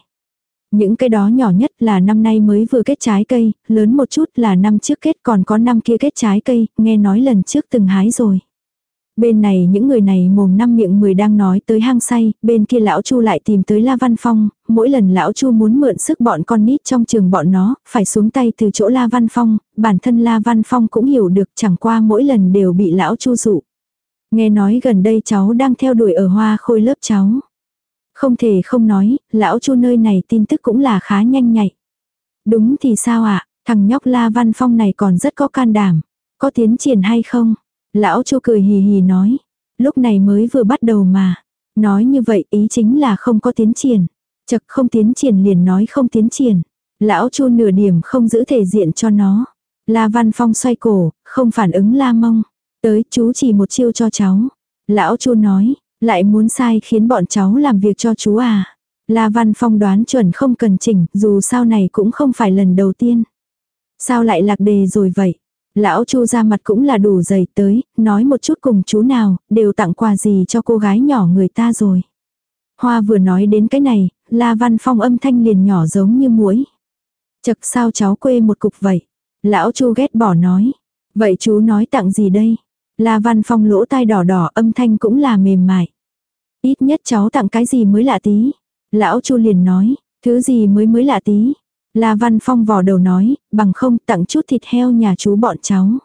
Những cái đó nhỏ nhất là năm nay mới vừa kết trái cây, lớn một chút là năm trước kết còn có năm kia kết trái cây, nghe nói lần trước từng hái rồi. Bên này những người này mồm năm miệng mười đang nói tới hang say, bên kia lão Chu lại tìm tới La Văn Phong, mỗi lần lão Chu muốn mượn sức bọn con nít trong trường bọn nó, phải xuống tay từ chỗ La Văn Phong, bản thân La Văn Phong cũng hiểu được chẳng qua mỗi lần đều bị lão Chu dụ. Nghe nói gần đây cháu đang theo đuổi ở hoa khôi lớp cháu. Không thể không nói, lão chu nơi này tin tức cũng là khá nhanh nhạy. Đúng thì sao ạ, thằng nhóc La Văn Phong này còn rất có can đảm. Có tiến triển hay không? Lão chu cười hì hì nói. Lúc này mới vừa bắt đầu mà. Nói như vậy ý chính là không có tiến triển. Chật không tiến triển liền nói không tiến triển. Lão chu nửa điểm không giữ thể diện cho nó. La Văn Phong xoay cổ, không phản ứng La Mông. Tới chú chỉ một chiêu cho cháu. Lão chu nói, lại muốn sai khiến bọn cháu làm việc cho chú à. La Văn Phong đoán chuẩn không cần chỉnh, dù sao này cũng không phải lần đầu tiên. Sao lại lạc đề rồi vậy? Lão Chu ra mặt cũng là đủ dày tới, nói một chút cùng chú nào, đều tặng quà gì cho cô gái nhỏ người ta rồi. Hoa vừa nói đến cái này, La Văn Phong âm thanh liền nhỏ giống như muỗi. Chật sao cháu quê một cục vậy? Lão Chu ghét bỏ nói. Vậy chú nói tặng gì đây? La Văn Phong lỗ tai đỏ đỏ âm thanh cũng là mềm mại. Ít nhất cháu tặng cái gì mới lạ tí. Lão Chu liền nói, thứ gì mới mới lạ tí. La Văn Phong vò đầu nói, bằng không tặng chút thịt heo nhà chú bọn cháu.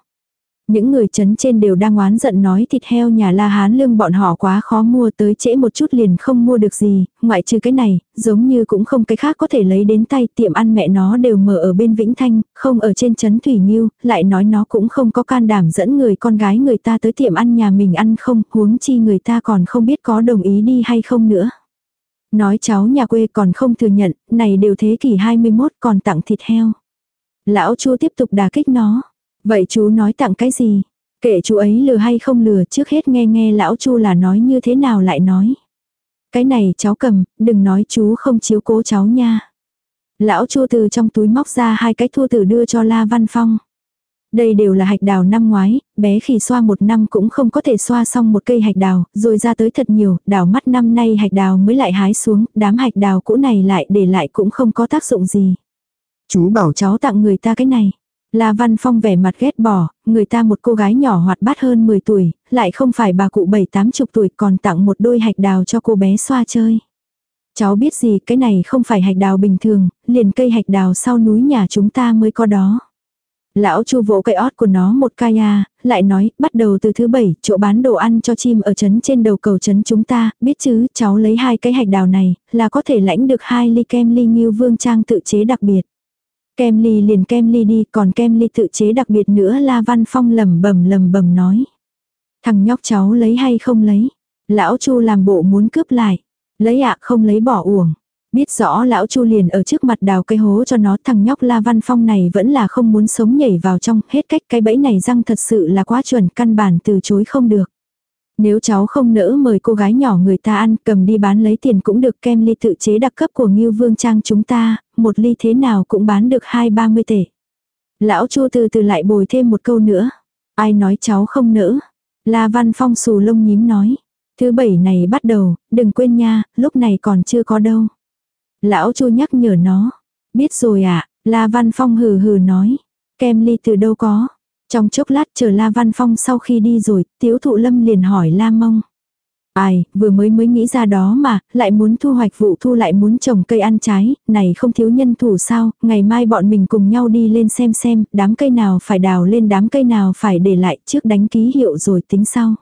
Những người chấn trên đều đang oán giận nói thịt heo nhà La Hán lương bọn họ quá khó mua tới trễ một chút liền không mua được gì, ngoại trừ cái này, giống như cũng không cái khác có thể lấy đến tay tiệm ăn mẹ nó đều mở ở bên Vĩnh Thanh, không ở trên chấn Thủy Nhiêu, lại nói nó cũng không có can đảm dẫn người con gái người ta tới tiệm ăn nhà mình ăn không, huống chi người ta còn không biết có đồng ý đi hay không nữa. Nói cháu nhà quê còn không thừa nhận, này đều thế kỷ 21 còn tặng thịt heo. Lão chua tiếp tục đà kích nó. Vậy chú nói tặng cái gì? Kệ chú ấy lừa hay không lừa trước hết nghe nghe lão chu là nói như thế nào lại nói. Cái này cháu cầm, đừng nói chú không chiếu cố cháu nha. Lão chu từ trong túi móc ra hai cái thua tử đưa cho La Văn Phong. Đây đều là hạch đào năm ngoái, bé khi xoa một năm cũng không có thể xoa xong một cây hạch đào, rồi ra tới thật nhiều, đào mắt năm nay hạch đào mới lại hái xuống, đám hạch đào cũ này lại để lại cũng không có tác dụng gì. Chú bảo cháu tặng người ta cái này. La Văn Phong vẻ mặt ghét bỏ, người ta một cô gái nhỏ hoạt bát hơn 10 tuổi, lại không phải bà cụ bảy tám chục tuổi còn tặng một đôi hạch đào cho cô bé xoa chơi. Cháu biết gì cái này không phải hạch đào bình thường, liền cây hạch đào sau núi nhà chúng ta mới có đó. Lão chu vỗ cây ót của nó một kaya, à, lại nói, bắt đầu từ thứ bảy, chỗ bán đồ ăn cho chim ở trấn trên đầu cầu trấn chúng ta, biết chứ, cháu lấy hai cái hạch đào này, là có thể lãnh được hai ly kem ly nghiêu vương trang tự chế đặc biệt. Kem ly liền kem ly đi, còn kem ly tự chế đặc biệt nữa La Văn Phong lầm bầm lầm bầm nói. Thằng nhóc cháu lấy hay không lấy? Lão Chu làm bộ muốn cướp lại. Lấy ạ không lấy bỏ uổng. Biết rõ lão Chu liền ở trước mặt đào cây hố cho nó thằng nhóc La Văn Phong này vẫn là không muốn sống nhảy vào trong, hết cách cái bẫy này răng thật sự là quá chuẩn căn bản từ chối không được. Nếu cháu không nỡ mời cô gái nhỏ người ta ăn, cầm đi bán lấy tiền cũng được kem ly tự chế đặc cấp của Ngưu Vương Trang chúng ta, một ly thế nào cũng bán được hai ba mươi tệ. Lão Chu từ từ lại bồi thêm một câu nữa. Ai nói cháu không nỡ? La Văn Phong xù lông nhím nói. Thứ bảy này bắt đầu, đừng quên nha, lúc này còn chưa có đâu. Lão Chu nhắc nhở nó. Biết rồi ạ, à, La Văn Phong hừ hừ nói. Kem ly từ đâu có. Trong chốc lát chờ La Văn Phong sau khi đi rồi, Tiếu Thụ Lâm liền hỏi La Mông. Ai, vừa mới mới nghĩ ra đó mà, lại muốn thu hoạch vụ thu lại muốn trồng cây ăn trái, này không thiếu nhân thủ sao, ngày mai bọn mình cùng nhau đi lên xem xem, đám cây nào phải đào lên đám cây nào phải để lại trước đánh ký hiệu rồi tính sau.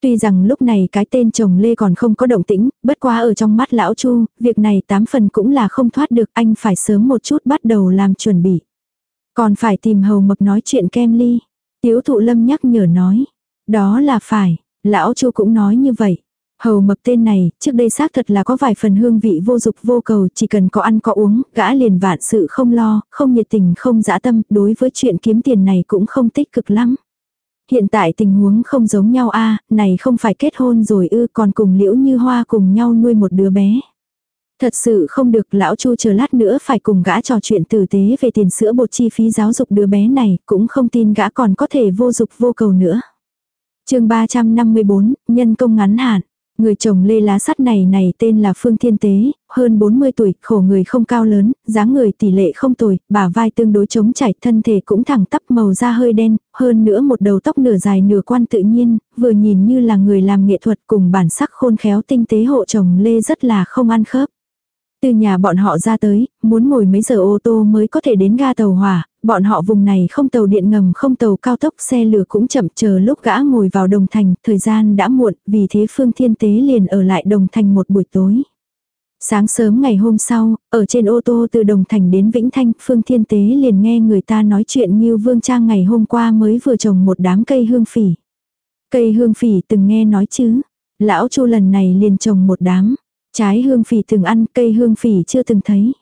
Tuy rằng lúc này cái tên chồng Lê còn không có động tĩnh, bất quá ở trong mắt lão Chu, việc này tám phần cũng là không thoát được, anh phải sớm một chút bắt đầu làm chuẩn bị. Còn phải tìm hầu mập nói chuyện kem ly. Tiếu thụ lâm nhắc nhở nói. Đó là phải, lão chu cũng nói như vậy. Hầu mập tên này, trước đây xác thật là có vài phần hương vị vô dục vô cầu, chỉ cần có ăn có uống, gã liền vạn sự không lo, không nhiệt tình không dã tâm, đối với chuyện kiếm tiền này cũng không tích cực lắm. Hiện tại tình huống không giống nhau a này không phải kết hôn rồi ư còn cùng liễu như hoa cùng nhau nuôi một đứa bé. Thật sự không được lão chu chờ lát nữa phải cùng gã trò chuyện tử tế về tiền sữa bột chi phí giáo dục đứa bé này, cũng không tin gã còn có thể vô dục vô cầu nữa chương 354, nhân công ngắn hạn. Người chồng lê lá sắt này này tên là Phương Thiên Tế, hơn 40 tuổi, khổ người không cao lớn, dáng người tỷ lệ không tồi, bả vai tương đối chống chảy, thân thể cũng thẳng tắp màu da hơi đen, hơn nữa một đầu tóc nửa dài nửa quan tự nhiên, vừa nhìn như là người làm nghệ thuật cùng bản sắc khôn khéo tinh tế hộ chồng lê rất là không ăn khớp. Từ nhà bọn họ ra tới, muốn ngồi mấy giờ ô tô mới có thể đến ga tàu hỏa, bọn họ vùng này không tàu điện ngầm không tàu cao tốc xe lửa cũng chậm chờ lúc gã ngồi vào đồng thành, thời gian đã muộn, vì thế Phương Thiên Tế liền ở lại đồng thành một buổi tối. Sáng sớm ngày hôm sau, ở trên ô tô từ Đồng Thành đến Vĩnh Thanh, Phương Thiên Tế liền nghe người ta nói chuyện như Vương Trang ngày hôm qua mới vừa trồng một đám cây hương phỉ. Cây hương phỉ từng nghe nói chứ. Lão Chu lần này liền trồng một đám. Trái hương phỉ từng ăn, cây hương phỉ chưa từng thấy.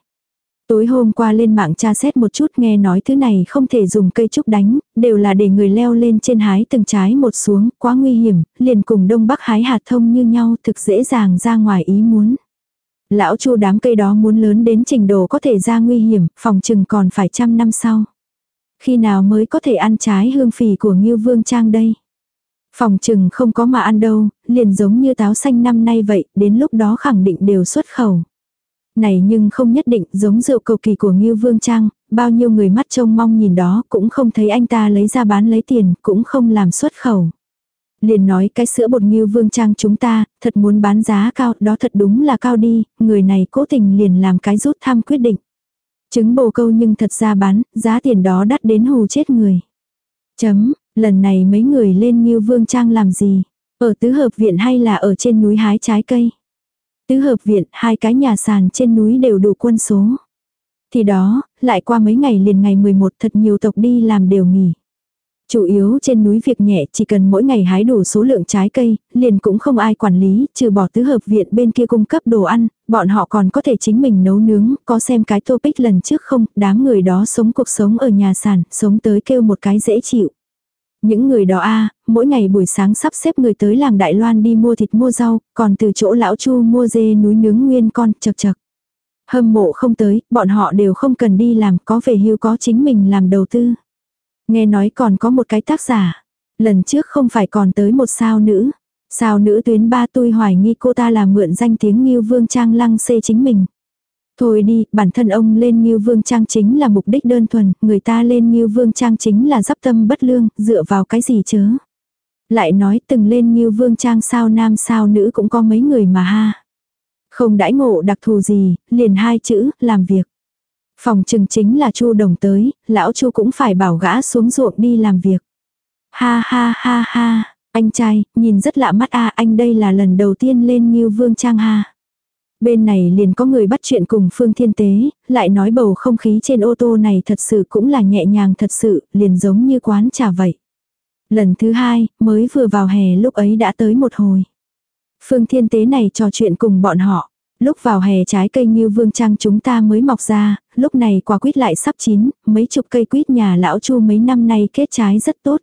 Tối hôm qua lên mạng tra xét một chút nghe nói thứ này không thể dùng cây trúc đánh, đều là để người leo lên trên hái từng trái một xuống, quá nguy hiểm, liền cùng đông bắc hái hạt thông như nhau thực dễ dàng ra ngoài ý muốn. Lão chu đám cây đó muốn lớn đến trình độ có thể ra nguy hiểm, phòng chừng còn phải trăm năm sau. Khi nào mới có thể ăn trái hương phỉ của Ngưu Vương Trang đây? Phòng chừng không có mà ăn đâu, liền giống như táo xanh năm nay vậy, đến lúc đó khẳng định đều xuất khẩu. Này nhưng không nhất định, giống rượu cầu kỳ của Ngưu Vương Trang, bao nhiêu người mắt trông mong nhìn đó, cũng không thấy anh ta lấy ra bán lấy tiền, cũng không làm xuất khẩu. Liền nói cái sữa bột Ngưu Vương Trang chúng ta, thật muốn bán giá cao, đó thật đúng là cao đi, người này cố tình liền làm cái rút tham quyết định. Trứng bồ câu nhưng thật ra bán, giá tiền đó đắt đến hù chết người. Chấm, lần này mấy người lên Ngưu Vương Trang làm gì? Ở tứ hợp viện hay là ở trên núi hái trái cây? Tứ hợp viện, hai cái nhà sàn trên núi đều đủ quân số. Thì đó, lại qua mấy ngày liền ngày 11 thật nhiều tộc đi làm đều nghỉ. Chủ yếu trên núi việc nhẹ chỉ cần mỗi ngày hái đủ số lượng trái cây, liền cũng không ai quản lý, trừ bỏ tứ hợp viện bên kia cung cấp đồ ăn, bọn họ còn có thể chính mình nấu nướng, có xem cái topic lần trước không, đám người đó sống cuộc sống ở nhà sàn, sống tới kêu một cái dễ chịu. Những người đó a mỗi ngày buổi sáng sắp xếp người tới làng Đại Loan đi mua thịt mua rau, còn từ chỗ lão chu mua dê núi nướng nguyên con, chật chật. Hâm mộ không tới, bọn họ đều không cần đi làm, có về hưu có chính mình làm đầu tư. Nghe nói còn có một cái tác giả. Lần trước không phải còn tới một sao nữ. Sao nữ tuyến ba tôi hoài nghi cô ta là mượn danh tiếng nghiêu Vương Trang lăng xê chính mình. Thôi đi, bản thân ông lên Ngưu Vương Trang chính là mục đích đơn thuần, người ta lên Ngưu Vương Trang chính là dắp tâm bất lương, dựa vào cái gì chớ. Lại nói từng lên Ngưu Vương Trang sao nam sao nữ cũng có mấy người mà ha. Không đãi ngộ đặc thù gì, liền hai chữ, làm việc. Phòng trừng chính là Chu Đồng tới, lão Chu cũng phải bảo gã xuống ruộng đi làm việc. Ha ha ha ha, anh trai, nhìn rất lạ mắt a anh đây là lần đầu tiên lên như Vương Trang ha. Bên này liền có người bắt chuyện cùng Phương Thiên Tế, lại nói bầu không khí trên ô tô này thật sự cũng là nhẹ nhàng thật sự, liền giống như quán trà vậy. Lần thứ hai, mới vừa vào hè lúc ấy đã tới một hồi. Phương Thiên Tế này trò chuyện cùng bọn họ. Lúc vào hè trái cây như vương trang chúng ta mới mọc ra, lúc này quả quýt lại sắp chín, mấy chục cây quýt nhà lão chu mấy năm nay kết trái rất tốt.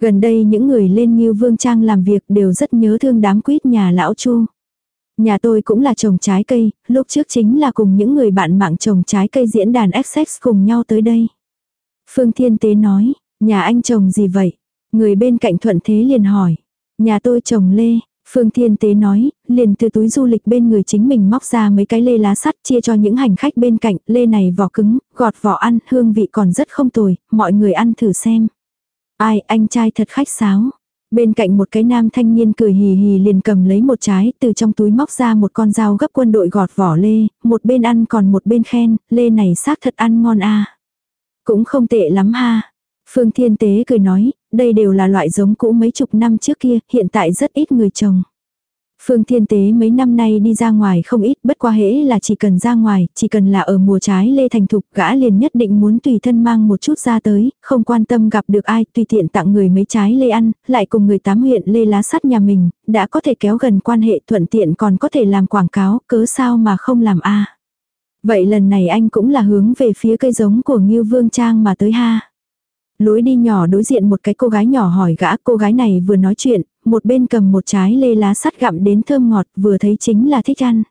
Gần đây những người lên như vương trang làm việc đều rất nhớ thương đám quýt nhà lão chu. Nhà tôi cũng là trồng trái cây, lúc trước chính là cùng những người bạn mạng trồng trái cây diễn đàn XX cùng nhau tới đây. Phương Thiên Tế nói, nhà anh trồng gì vậy? Người bên cạnh thuận thế liền hỏi. Nhà tôi trồng lê, Phương Thiên Tế nói, liền từ túi du lịch bên người chính mình móc ra mấy cái lê lá sắt chia cho những hành khách bên cạnh, lê này vỏ cứng, gọt vỏ ăn, hương vị còn rất không tồi, mọi người ăn thử xem. Ai, anh trai thật khách sáo. Bên cạnh một cái nam thanh niên cười hì hì liền cầm lấy một trái, từ trong túi móc ra một con dao gấp quân đội gọt vỏ lê, một bên ăn còn một bên khen, lê này xác thật ăn ngon a Cũng không tệ lắm ha. Phương Thiên Tế cười nói, đây đều là loại giống cũ mấy chục năm trước kia, hiện tại rất ít người trồng. Phương Thiên Tế mấy năm nay đi ra ngoài không ít, bất qua hễ là chỉ cần ra ngoài, chỉ cần là ở mùa trái lê thành thục, gã liền nhất định muốn tùy thân mang một chút ra tới, không quan tâm gặp được ai, tùy tiện tặng người mấy trái lê ăn, lại cùng người tám huyện lê lá sắt nhà mình, đã có thể kéo gần quan hệ thuận tiện còn có thể làm quảng cáo, cớ sao mà không làm a Vậy lần này anh cũng là hướng về phía cây giống của Ngưu Vương Trang mà tới ha. Lối đi nhỏ đối diện một cái cô gái nhỏ hỏi gã cô gái này vừa nói chuyện, một bên cầm một trái lê lá sắt gặm đến thơm ngọt vừa thấy chính là thích ăn.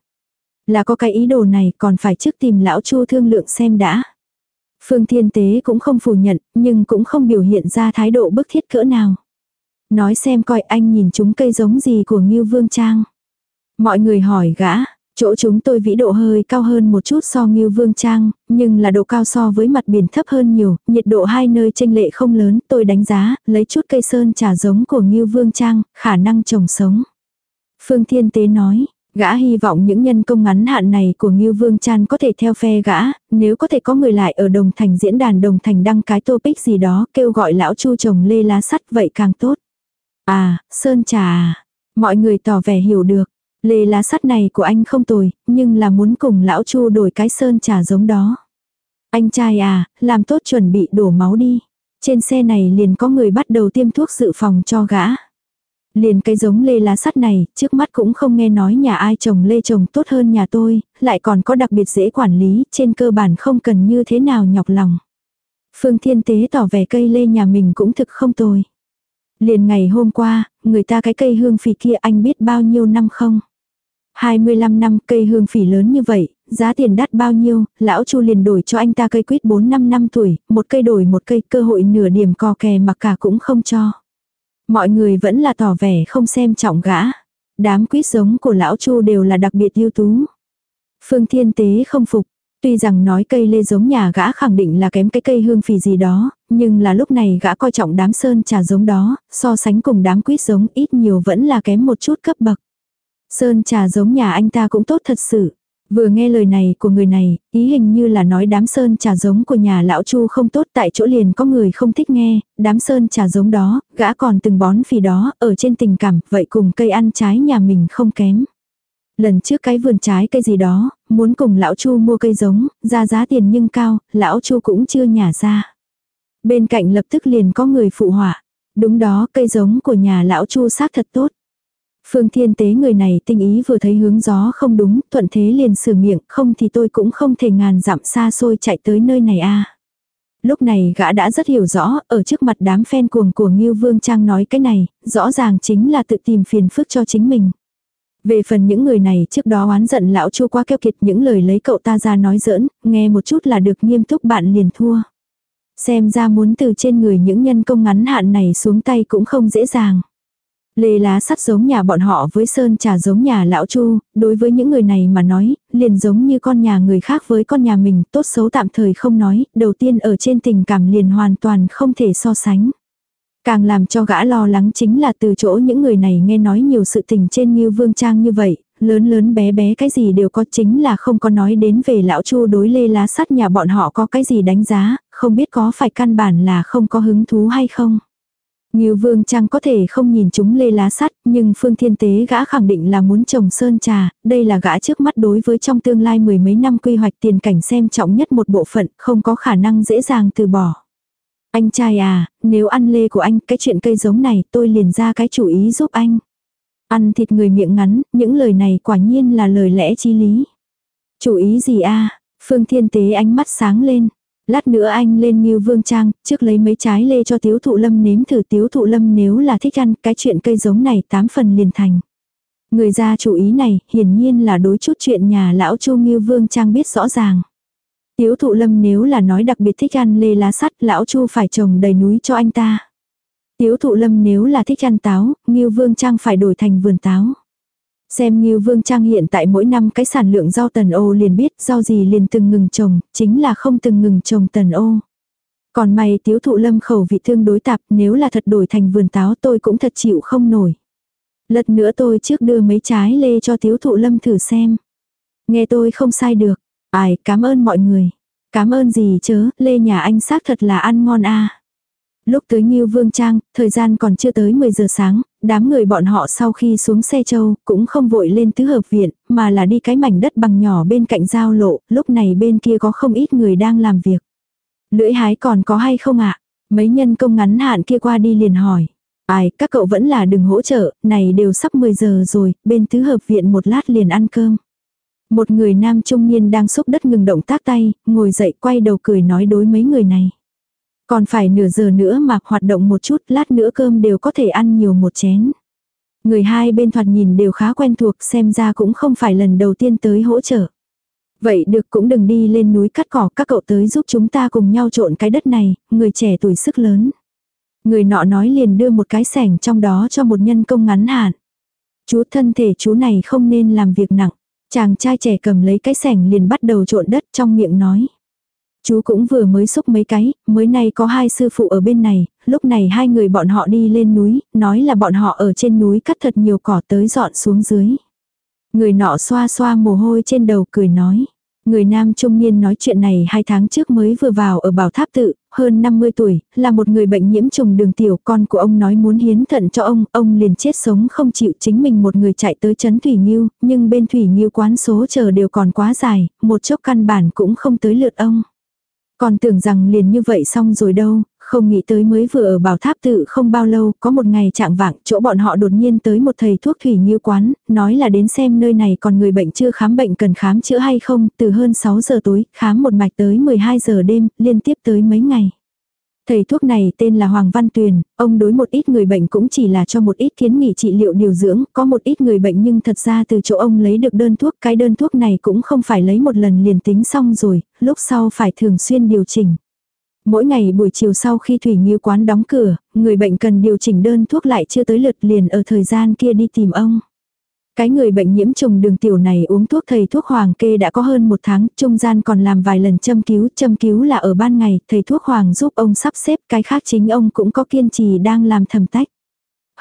Là có cái ý đồ này còn phải trước tìm lão chu thương lượng xem đã. Phương Thiên Tế cũng không phủ nhận, nhưng cũng không biểu hiện ra thái độ bức thiết cỡ nào. Nói xem coi anh nhìn chúng cây giống gì của Ngưu Vương Trang. Mọi người hỏi gã, Chỗ chúng tôi vĩ độ hơi cao hơn một chút so Ngưu Vương Trang, nhưng là độ cao so với mặt biển thấp hơn nhiều, nhiệt độ hai nơi tranh lệ không lớn, tôi đánh giá, lấy chút cây sơn trà giống của Ngưu Vương Trang, khả năng trồng sống. Phương Thiên Tế nói, gã hy vọng những nhân công ngắn hạn này của Ngưu Vương Trang có thể theo phe gã, nếu có thể có người lại ở Đồng Thành diễn đàn Đồng Thành đăng cái topic gì đó, kêu gọi lão chu trồng lê lá sắt vậy càng tốt. À, sơn trà à. Mọi người tỏ vẻ hiểu được. Lê lá sắt này của anh không tồi, nhưng là muốn cùng lão chu đổi cái sơn trà giống đó. Anh trai à, làm tốt chuẩn bị đổ máu đi. Trên xe này liền có người bắt đầu tiêm thuốc dự phòng cho gã. Liền cái giống lê lá sắt này, trước mắt cũng không nghe nói nhà ai trồng lê trồng tốt hơn nhà tôi, lại còn có đặc biệt dễ quản lý, trên cơ bản không cần như thế nào nhọc lòng. Phương Thiên Tế tỏ vẻ cây lê nhà mình cũng thực không tồi. Liền ngày hôm qua, người ta cái cây hương phì kia anh biết bao nhiêu năm không? 25 năm cây hương phỉ lớn như vậy, giá tiền đắt bao nhiêu, lão Chu liền đổi cho anh ta cây quýt 4-5 năm tuổi, một cây đổi một cây cơ hội nửa điểm co kè mặc cả cũng không cho. Mọi người vẫn là tỏ vẻ không xem trọng gã. Đám quýt giống của lão Chu đều là đặc biệt ưu tú. Phương Thiên Tế không phục. Tuy rằng nói cây lê giống nhà gã khẳng định là kém cái cây hương phì gì đó, nhưng là lúc này gã coi trọng đám sơn trà giống đó, so sánh cùng đám quýt giống ít nhiều vẫn là kém một chút cấp bậc. Sơn trà giống nhà anh ta cũng tốt thật sự. Vừa nghe lời này của người này, ý hình như là nói đám sơn trà giống của nhà lão Chu không tốt tại chỗ liền có người không thích nghe, đám sơn trà giống đó, gã còn từng bón phì đó, ở trên tình cảm, vậy cùng cây ăn trái nhà mình không kém. Lần trước cái vườn trái cây gì đó, muốn cùng lão Chu mua cây giống, ra giá tiền nhưng cao, lão Chu cũng chưa nhả ra. Bên cạnh lập tức liền có người phụ họa. Đúng đó, cây giống của nhà lão Chu xác thật tốt. Phương Thiên Tế người này tinh ý vừa thấy hướng gió không đúng, thuận thế liền sửa miệng, không thì tôi cũng không thể ngàn dặm xa xôi chạy tới nơi này a. Lúc này gã đã rất hiểu rõ, ở trước mặt đám fan cuồng của Ngưu Vương Trang nói cái này, rõ ràng chính là tự tìm phiền phức cho chính mình. Về phần những người này trước đó oán giận lão chu qua keo kiệt những lời lấy cậu ta ra nói giỡn, nghe một chút là được nghiêm túc bạn liền thua. Xem ra muốn từ trên người những nhân công ngắn hạn này xuống tay cũng không dễ dàng. Lê lá sắt giống nhà bọn họ với sơn trà giống nhà lão chu, đối với những người này mà nói, liền giống như con nhà người khác với con nhà mình, tốt xấu tạm thời không nói, đầu tiên ở trên tình cảm liền hoàn toàn không thể so sánh. Càng làm cho gã lo lắng chính là từ chỗ những người này nghe nói nhiều sự tình trên như vương trang như vậy, lớn lớn bé bé cái gì đều có chính là không có nói đến về lão chu đối lê lá sắt nhà bọn họ có cái gì đánh giá, không biết có phải căn bản là không có hứng thú hay không. Nghiêu vương trang có thể không nhìn chúng lê lá sắt, nhưng phương thiên tế gã khẳng định là muốn trồng sơn trà, đây là gã trước mắt đối với trong tương lai mười mấy năm quy hoạch tiền cảnh xem trọng nhất một bộ phận, không có khả năng dễ dàng từ bỏ. Anh trai à, nếu ăn lê của anh, cái chuyện cây giống này tôi liền ra cái chủ ý giúp anh. Ăn thịt người miệng ngắn, những lời này quả nhiên là lời lẽ chi lý. Chủ ý gì a Phương Thiên Tế ánh mắt sáng lên. Lát nữa anh lên như vương trang, trước lấy mấy trái lê cho tiếu thụ lâm nếm thử tiếu thụ lâm nếu là thích ăn cái chuyện cây giống này tám phần liền thành. Người ra chủ ý này, hiển nhiên là đối chút chuyện nhà lão chu nghiêu vương trang biết rõ ràng. Tiếu thụ lâm nếu là nói đặc biệt thích ăn lê lá sắt, lão chu phải trồng đầy núi cho anh ta. Tiếu thụ lâm nếu là thích ăn táo, Ngưu Vương Trang phải đổi thành vườn táo. Xem như Vương Trang hiện tại mỗi năm cái sản lượng rau tần ô liền biết rau gì liền từng ngừng trồng, chính là không từng ngừng trồng tần ô. Còn mày tiếu thụ lâm khẩu vị thương đối tạp nếu là thật đổi thành vườn táo tôi cũng thật chịu không nổi. Lật nữa tôi trước đưa mấy trái lê cho tiếu thụ lâm thử xem. Nghe tôi không sai được. Ai, cảm ơn mọi người. Cảm ơn gì chớ, lê nhà anh xác thật là ăn ngon a. Lúc tới Ngưu Vương Trang, thời gian còn chưa tới 10 giờ sáng, đám người bọn họ sau khi xuống xe châu cũng không vội lên tứ hợp viện, mà là đi cái mảnh đất bằng nhỏ bên cạnh giao lộ, lúc này bên kia có không ít người đang làm việc. Lưỡi hái còn có hay không ạ? Mấy nhân công ngắn hạn kia qua đi liền hỏi. Ai, các cậu vẫn là đừng hỗ trợ, này đều sắp 10 giờ rồi, bên tứ hợp viện một lát liền ăn cơm. Một người nam trung niên đang xúc đất ngừng động tác tay, ngồi dậy quay đầu cười nói đối mấy người này. Còn phải nửa giờ nữa mà hoạt động một chút, lát nữa cơm đều có thể ăn nhiều một chén. Người hai bên thoạt nhìn đều khá quen thuộc xem ra cũng không phải lần đầu tiên tới hỗ trợ. Vậy được cũng đừng đi lên núi cắt cỏ các cậu tới giúp chúng ta cùng nhau trộn cái đất này, người trẻ tuổi sức lớn. Người nọ nói liền đưa một cái sẻng trong đó cho một nhân công ngắn hạn. Chú thân thể chú này không nên làm việc nặng. Chàng trai trẻ cầm lấy cái sẻng liền bắt đầu trộn đất trong miệng nói. Chú cũng vừa mới xúc mấy cái, mới nay có hai sư phụ ở bên này, lúc này hai người bọn họ đi lên núi, nói là bọn họ ở trên núi cắt thật nhiều cỏ tới dọn xuống dưới. Người nọ xoa xoa mồ hôi trên đầu cười nói. Người nam trung niên nói chuyện này hai tháng trước mới vừa vào ở bảo tháp tự, hơn 50 tuổi, là một người bệnh nhiễm trùng đường tiểu, con của ông nói muốn hiến thận cho ông, ông liền chết sống không chịu chính mình một người chạy tới chấn Thủy Nghiêu, nhưng bên Thủy Nghiêu quán số chờ đều còn quá dài, một chốc căn bản cũng không tới lượt ông. Còn tưởng rằng liền như vậy xong rồi đâu, không nghĩ tới mới vừa ở bảo tháp tự không bao lâu, có một ngày trạng vạng, chỗ bọn họ đột nhiên tới một thầy thuốc thủy như quán, nói là đến xem nơi này còn người bệnh chưa khám bệnh cần khám chữa hay không, từ hơn 6 giờ tối, khám một mạch tới 12 giờ đêm, liên tiếp tới mấy ngày. Thầy thuốc này tên là Hoàng Văn Tuyền, ông đối một ít người bệnh cũng chỉ là cho một ít kiến nghị trị liệu điều dưỡng, có một ít người bệnh nhưng thật ra từ chỗ ông lấy được đơn thuốc, cái đơn thuốc này cũng không phải lấy một lần liền tính xong rồi, lúc sau phải thường xuyên điều chỉnh. Mỗi ngày buổi chiều sau khi thủy nghiêu quán đóng cửa, người bệnh cần điều chỉnh đơn thuốc lại chưa tới lượt liền ở thời gian kia đi tìm ông. Cái người bệnh nhiễm trùng đường tiểu này uống thuốc thầy thuốc hoàng kê đã có hơn một tháng, trung gian còn làm vài lần châm cứu, châm cứu là ở ban ngày, thầy thuốc hoàng giúp ông sắp xếp, cái khác chính ông cũng có kiên trì đang làm thầm tách.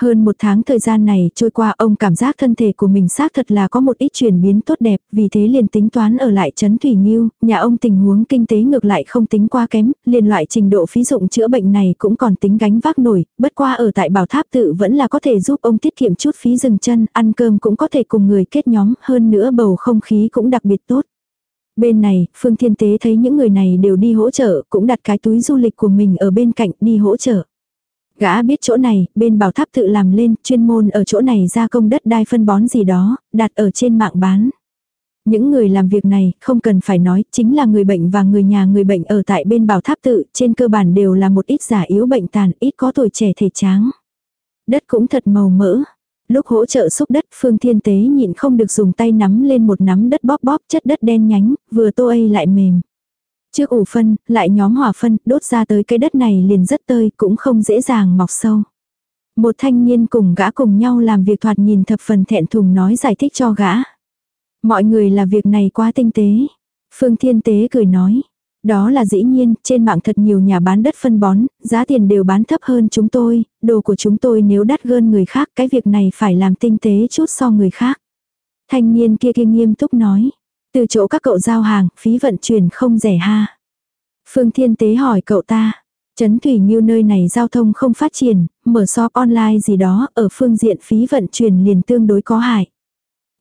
Hơn một tháng thời gian này trôi qua ông cảm giác thân thể của mình xác thật là có một ít chuyển biến tốt đẹp, vì thế liền tính toán ở lại Trấn Thủy Nghiêu, nhà ông tình huống kinh tế ngược lại không tính qua kém, liền loại trình độ phí dụng chữa bệnh này cũng còn tính gánh vác nổi, bất qua ở tại bảo tháp tự vẫn là có thể giúp ông tiết kiệm chút phí dừng chân, ăn cơm cũng có thể cùng người kết nhóm, hơn nữa bầu không khí cũng đặc biệt tốt. Bên này, Phương Thiên Tế thấy những người này đều đi hỗ trợ, cũng đặt cái túi du lịch của mình ở bên cạnh đi hỗ trợ. Gã biết chỗ này, bên bảo tháp tự làm lên, chuyên môn ở chỗ này ra công đất đai phân bón gì đó, đặt ở trên mạng bán. Những người làm việc này, không cần phải nói, chính là người bệnh và người nhà người bệnh ở tại bên bảo tháp tự, trên cơ bản đều là một ít giả yếu bệnh tàn, ít có tuổi trẻ thể tráng. Đất cũng thật màu mỡ. Lúc hỗ trợ xúc đất, Phương Thiên Tế nhịn không được dùng tay nắm lên một nắm đất bóp bóp chất đất đen nhánh, vừa tô ây lại mềm. Trước ủ phân, lại nhóm hỏa phân, đốt ra tới cái đất này liền rất tơi, cũng không dễ dàng mọc sâu. Một thanh niên cùng gã cùng nhau làm việc thoạt nhìn thập phần thẹn thùng nói giải thích cho gã. Mọi người là việc này quá tinh tế. Phương Thiên Tế cười nói. Đó là dĩ nhiên, trên mạng thật nhiều nhà bán đất phân bón, giá tiền đều bán thấp hơn chúng tôi, đồ của chúng tôi nếu đắt hơn người khác, cái việc này phải làm tinh tế chút so người khác. Thanh niên kia kia nghiêm túc nói. Từ chỗ các cậu giao hàng, phí vận chuyển không rẻ ha. Phương Thiên Tế hỏi cậu ta. Trấn Thủy Nhiêu nơi này giao thông không phát triển, mở shop online gì đó, ở phương diện phí vận chuyển liền tương đối có hại.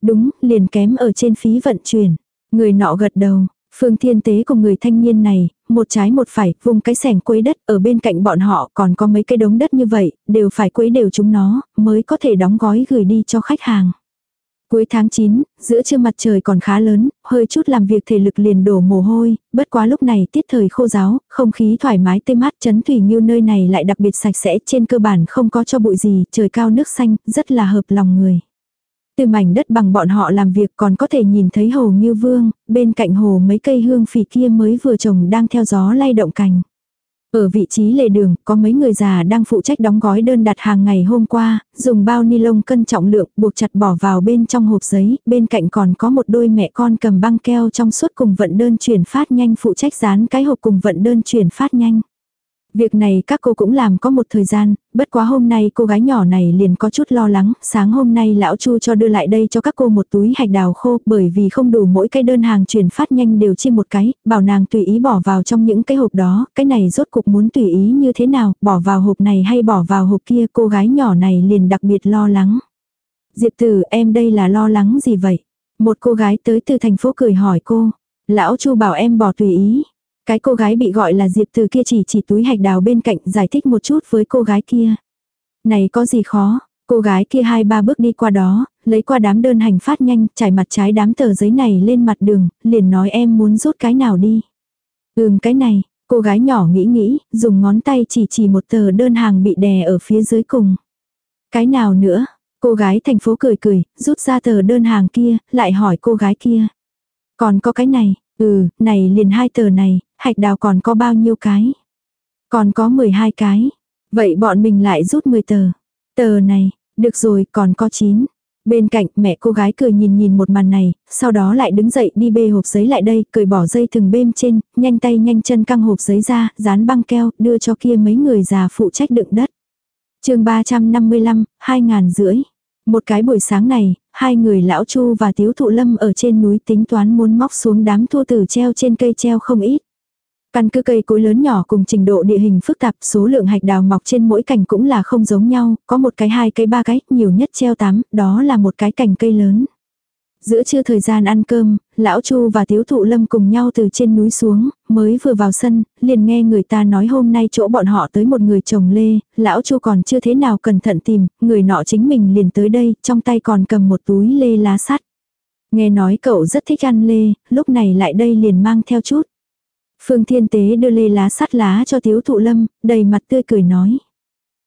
Đúng, liền kém ở trên phí vận chuyển. Người nọ gật đầu, Phương Thiên Tế cùng người thanh niên này, một trái một phải, vùng cái sẻng quấy đất ở bên cạnh bọn họ còn có mấy cái đống đất như vậy, đều phải quấy đều chúng nó, mới có thể đóng gói gửi đi cho khách hàng. Cuối tháng 9, giữa trưa mặt trời còn khá lớn, hơi chút làm việc thể lực liền đổ mồ hôi, bất quá lúc này tiết thời khô giáo, không khí thoải mái tê mát chấn thủy như nơi này lại đặc biệt sạch sẽ trên cơ bản không có cho bụi gì, trời cao nước xanh, rất là hợp lòng người. Từ mảnh đất bằng bọn họ làm việc còn có thể nhìn thấy hồ như vương, bên cạnh hồ mấy cây hương phỉ kia mới vừa trồng đang theo gió lay động cành. Ở vị trí lề đường, có mấy người già đang phụ trách đóng gói đơn đặt hàng ngày hôm qua, dùng bao ni lông cân trọng lượng buộc chặt bỏ vào bên trong hộp giấy, bên cạnh còn có một đôi mẹ con cầm băng keo trong suốt cùng vận đơn chuyển phát nhanh phụ trách dán cái hộp cùng vận đơn chuyển phát nhanh. Việc này các cô cũng làm có một thời gian, bất quá hôm nay cô gái nhỏ này liền có chút lo lắng, sáng hôm nay lão Chu cho đưa lại đây cho các cô một túi hạch đào khô, bởi vì không đủ mỗi cái đơn hàng chuyển phát nhanh đều chi một cái, bảo nàng tùy ý bỏ vào trong những cái hộp đó, cái này rốt cục muốn tùy ý như thế nào, bỏ vào hộp này hay bỏ vào hộp kia, cô gái nhỏ này liền đặc biệt lo lắng. Diệp tử em đây là lo lắng gì vậy? Một cô gái tới từ thành phố cười hỏi cô. Lão Chu bảo em bỏ tùy ý. Cái cô gái bị gọi là Diệp từ kia chỉ chỉ túi hạch đào bên cạnh giải thích một chút với cô gái kia. Này có gì khó, cô gái kia hai ba bước đi qua đó, lấy qua đám đơn hành phát nhanh, trải mặt trái đám tờ giấy này lên mặt đường, liền nói em muốn rút cái nào đi. Ừm cái này, cô gái nhỏ nghĩ nghĩ, dùng ngón tay chỉ chỉ một tờ đơn hàng bị đè ở phía dưới cùng. Cái nào nữa, cô gái thành phố cười cười, rút ra tờ đơn hàng kia, lại hỏi cô gái kia. Còn có cái này, ừ, này liền hai tờ này, hạch đào còn có bao nhiêu cái? Còn có 12 cái. Vậy bọn mình lại rút 10 tờ. Tờ này, được rồi, còn có 9. Bên cạnh mẹ cô gái cười nhìn nhìn một màn này, sau đó lại đứng dậy đi bê hộp giấy lại đây, cười bỏ dây thừng bên trên, nhanh tay nhanh chân căng hộp giấy ra, dán băng keo, đưa cho kia mấy người già phụ trách đựng đất. chương 355, 2 ngàn rưỡi. Một cái buổi sáng này, hai người lão Chu và Tiếu Thụ Lâm ở trên núi tính toán muốn móc xuống đám thua tử treo trên cây treo không ít. Căn cứ cây cối lớn nhỏ cùng trình độ địa hình phức tạp, số lượng hạch đào mọc trên mỗi cành cũng là không giống nhau, có một cái hai cái ba cái, nhiều nhất treo tám, đó là một cái cành cây lớn. Giữa trưa thời gian ăn cơm, lão Chu và Tiếu Thụ Lâm cùng nhau từ trên núi xuống, mới vừa vào sân, liền nghe người ta nói hôm nay chỗ bọn họ tới một người chồng lê, lão Chu còn chưa thế nào cẩn thận tìm, người nọ chính mình liền tới đây, trong tay còn cầm một túi lê lá sắt. Nghe nói cậu rất thích ăn lê, lúc này lại đây liền mang theo chút. Phương Thiên Tế đưa lê lá sắt lá cho Tiếu Thụ Lâm, đầy mặt tươi cười nói.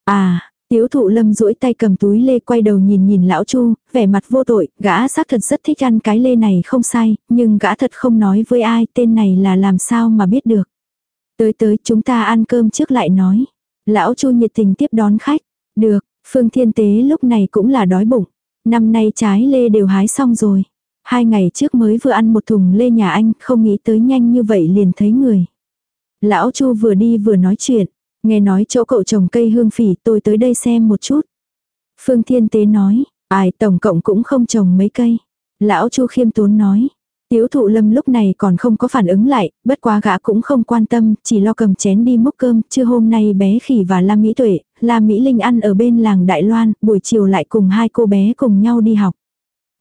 À, Tiếu Thụ Lâm duỗi tay cầm túi lê quay đầu nhìn nhìn lão Chu, vẻ mặt vô tội, gã xác thật rất thích ăn cái lê này không sai, nhưng gã thật không nói với ai tên này là làm sao mà biết được. Tới tới chúng ta ăn cơm trước lại nói. Lão Chu nhiệt tình tiếp đón khách. Được, Phương Thiên Tế lúc này cũng là đói bụng. Năm nay trái lê đều hái xong rồi. Hai ngày trước mới vừa ăn một thùng lê nhà anh, không nghĩ tới nhanh như vậy liền thấy người. Lão Chu vừa đi vừa nói chuyện. Nghe nói chỗ cậu trồng cây hương phỉ tôi tới đây xem một chút. Phương Thiên Tế nói, ai tổng cộng cũng không trồng mấy cây. Lão Chu khiêm tốn nói. Tiếu thụ lâm lúc này còn không có phản ứng lại, bất quá gã cũng không quan tâm, chỉ lo cầm chén đi múc cơm, chưa hôm nay bé khỉ và Lam Mỹ Tuệ, Lam Mỹ Linh ăn ở bên làng Đại Loan, buổi chiều lại cùng hai cô bé cùng nhau đi học.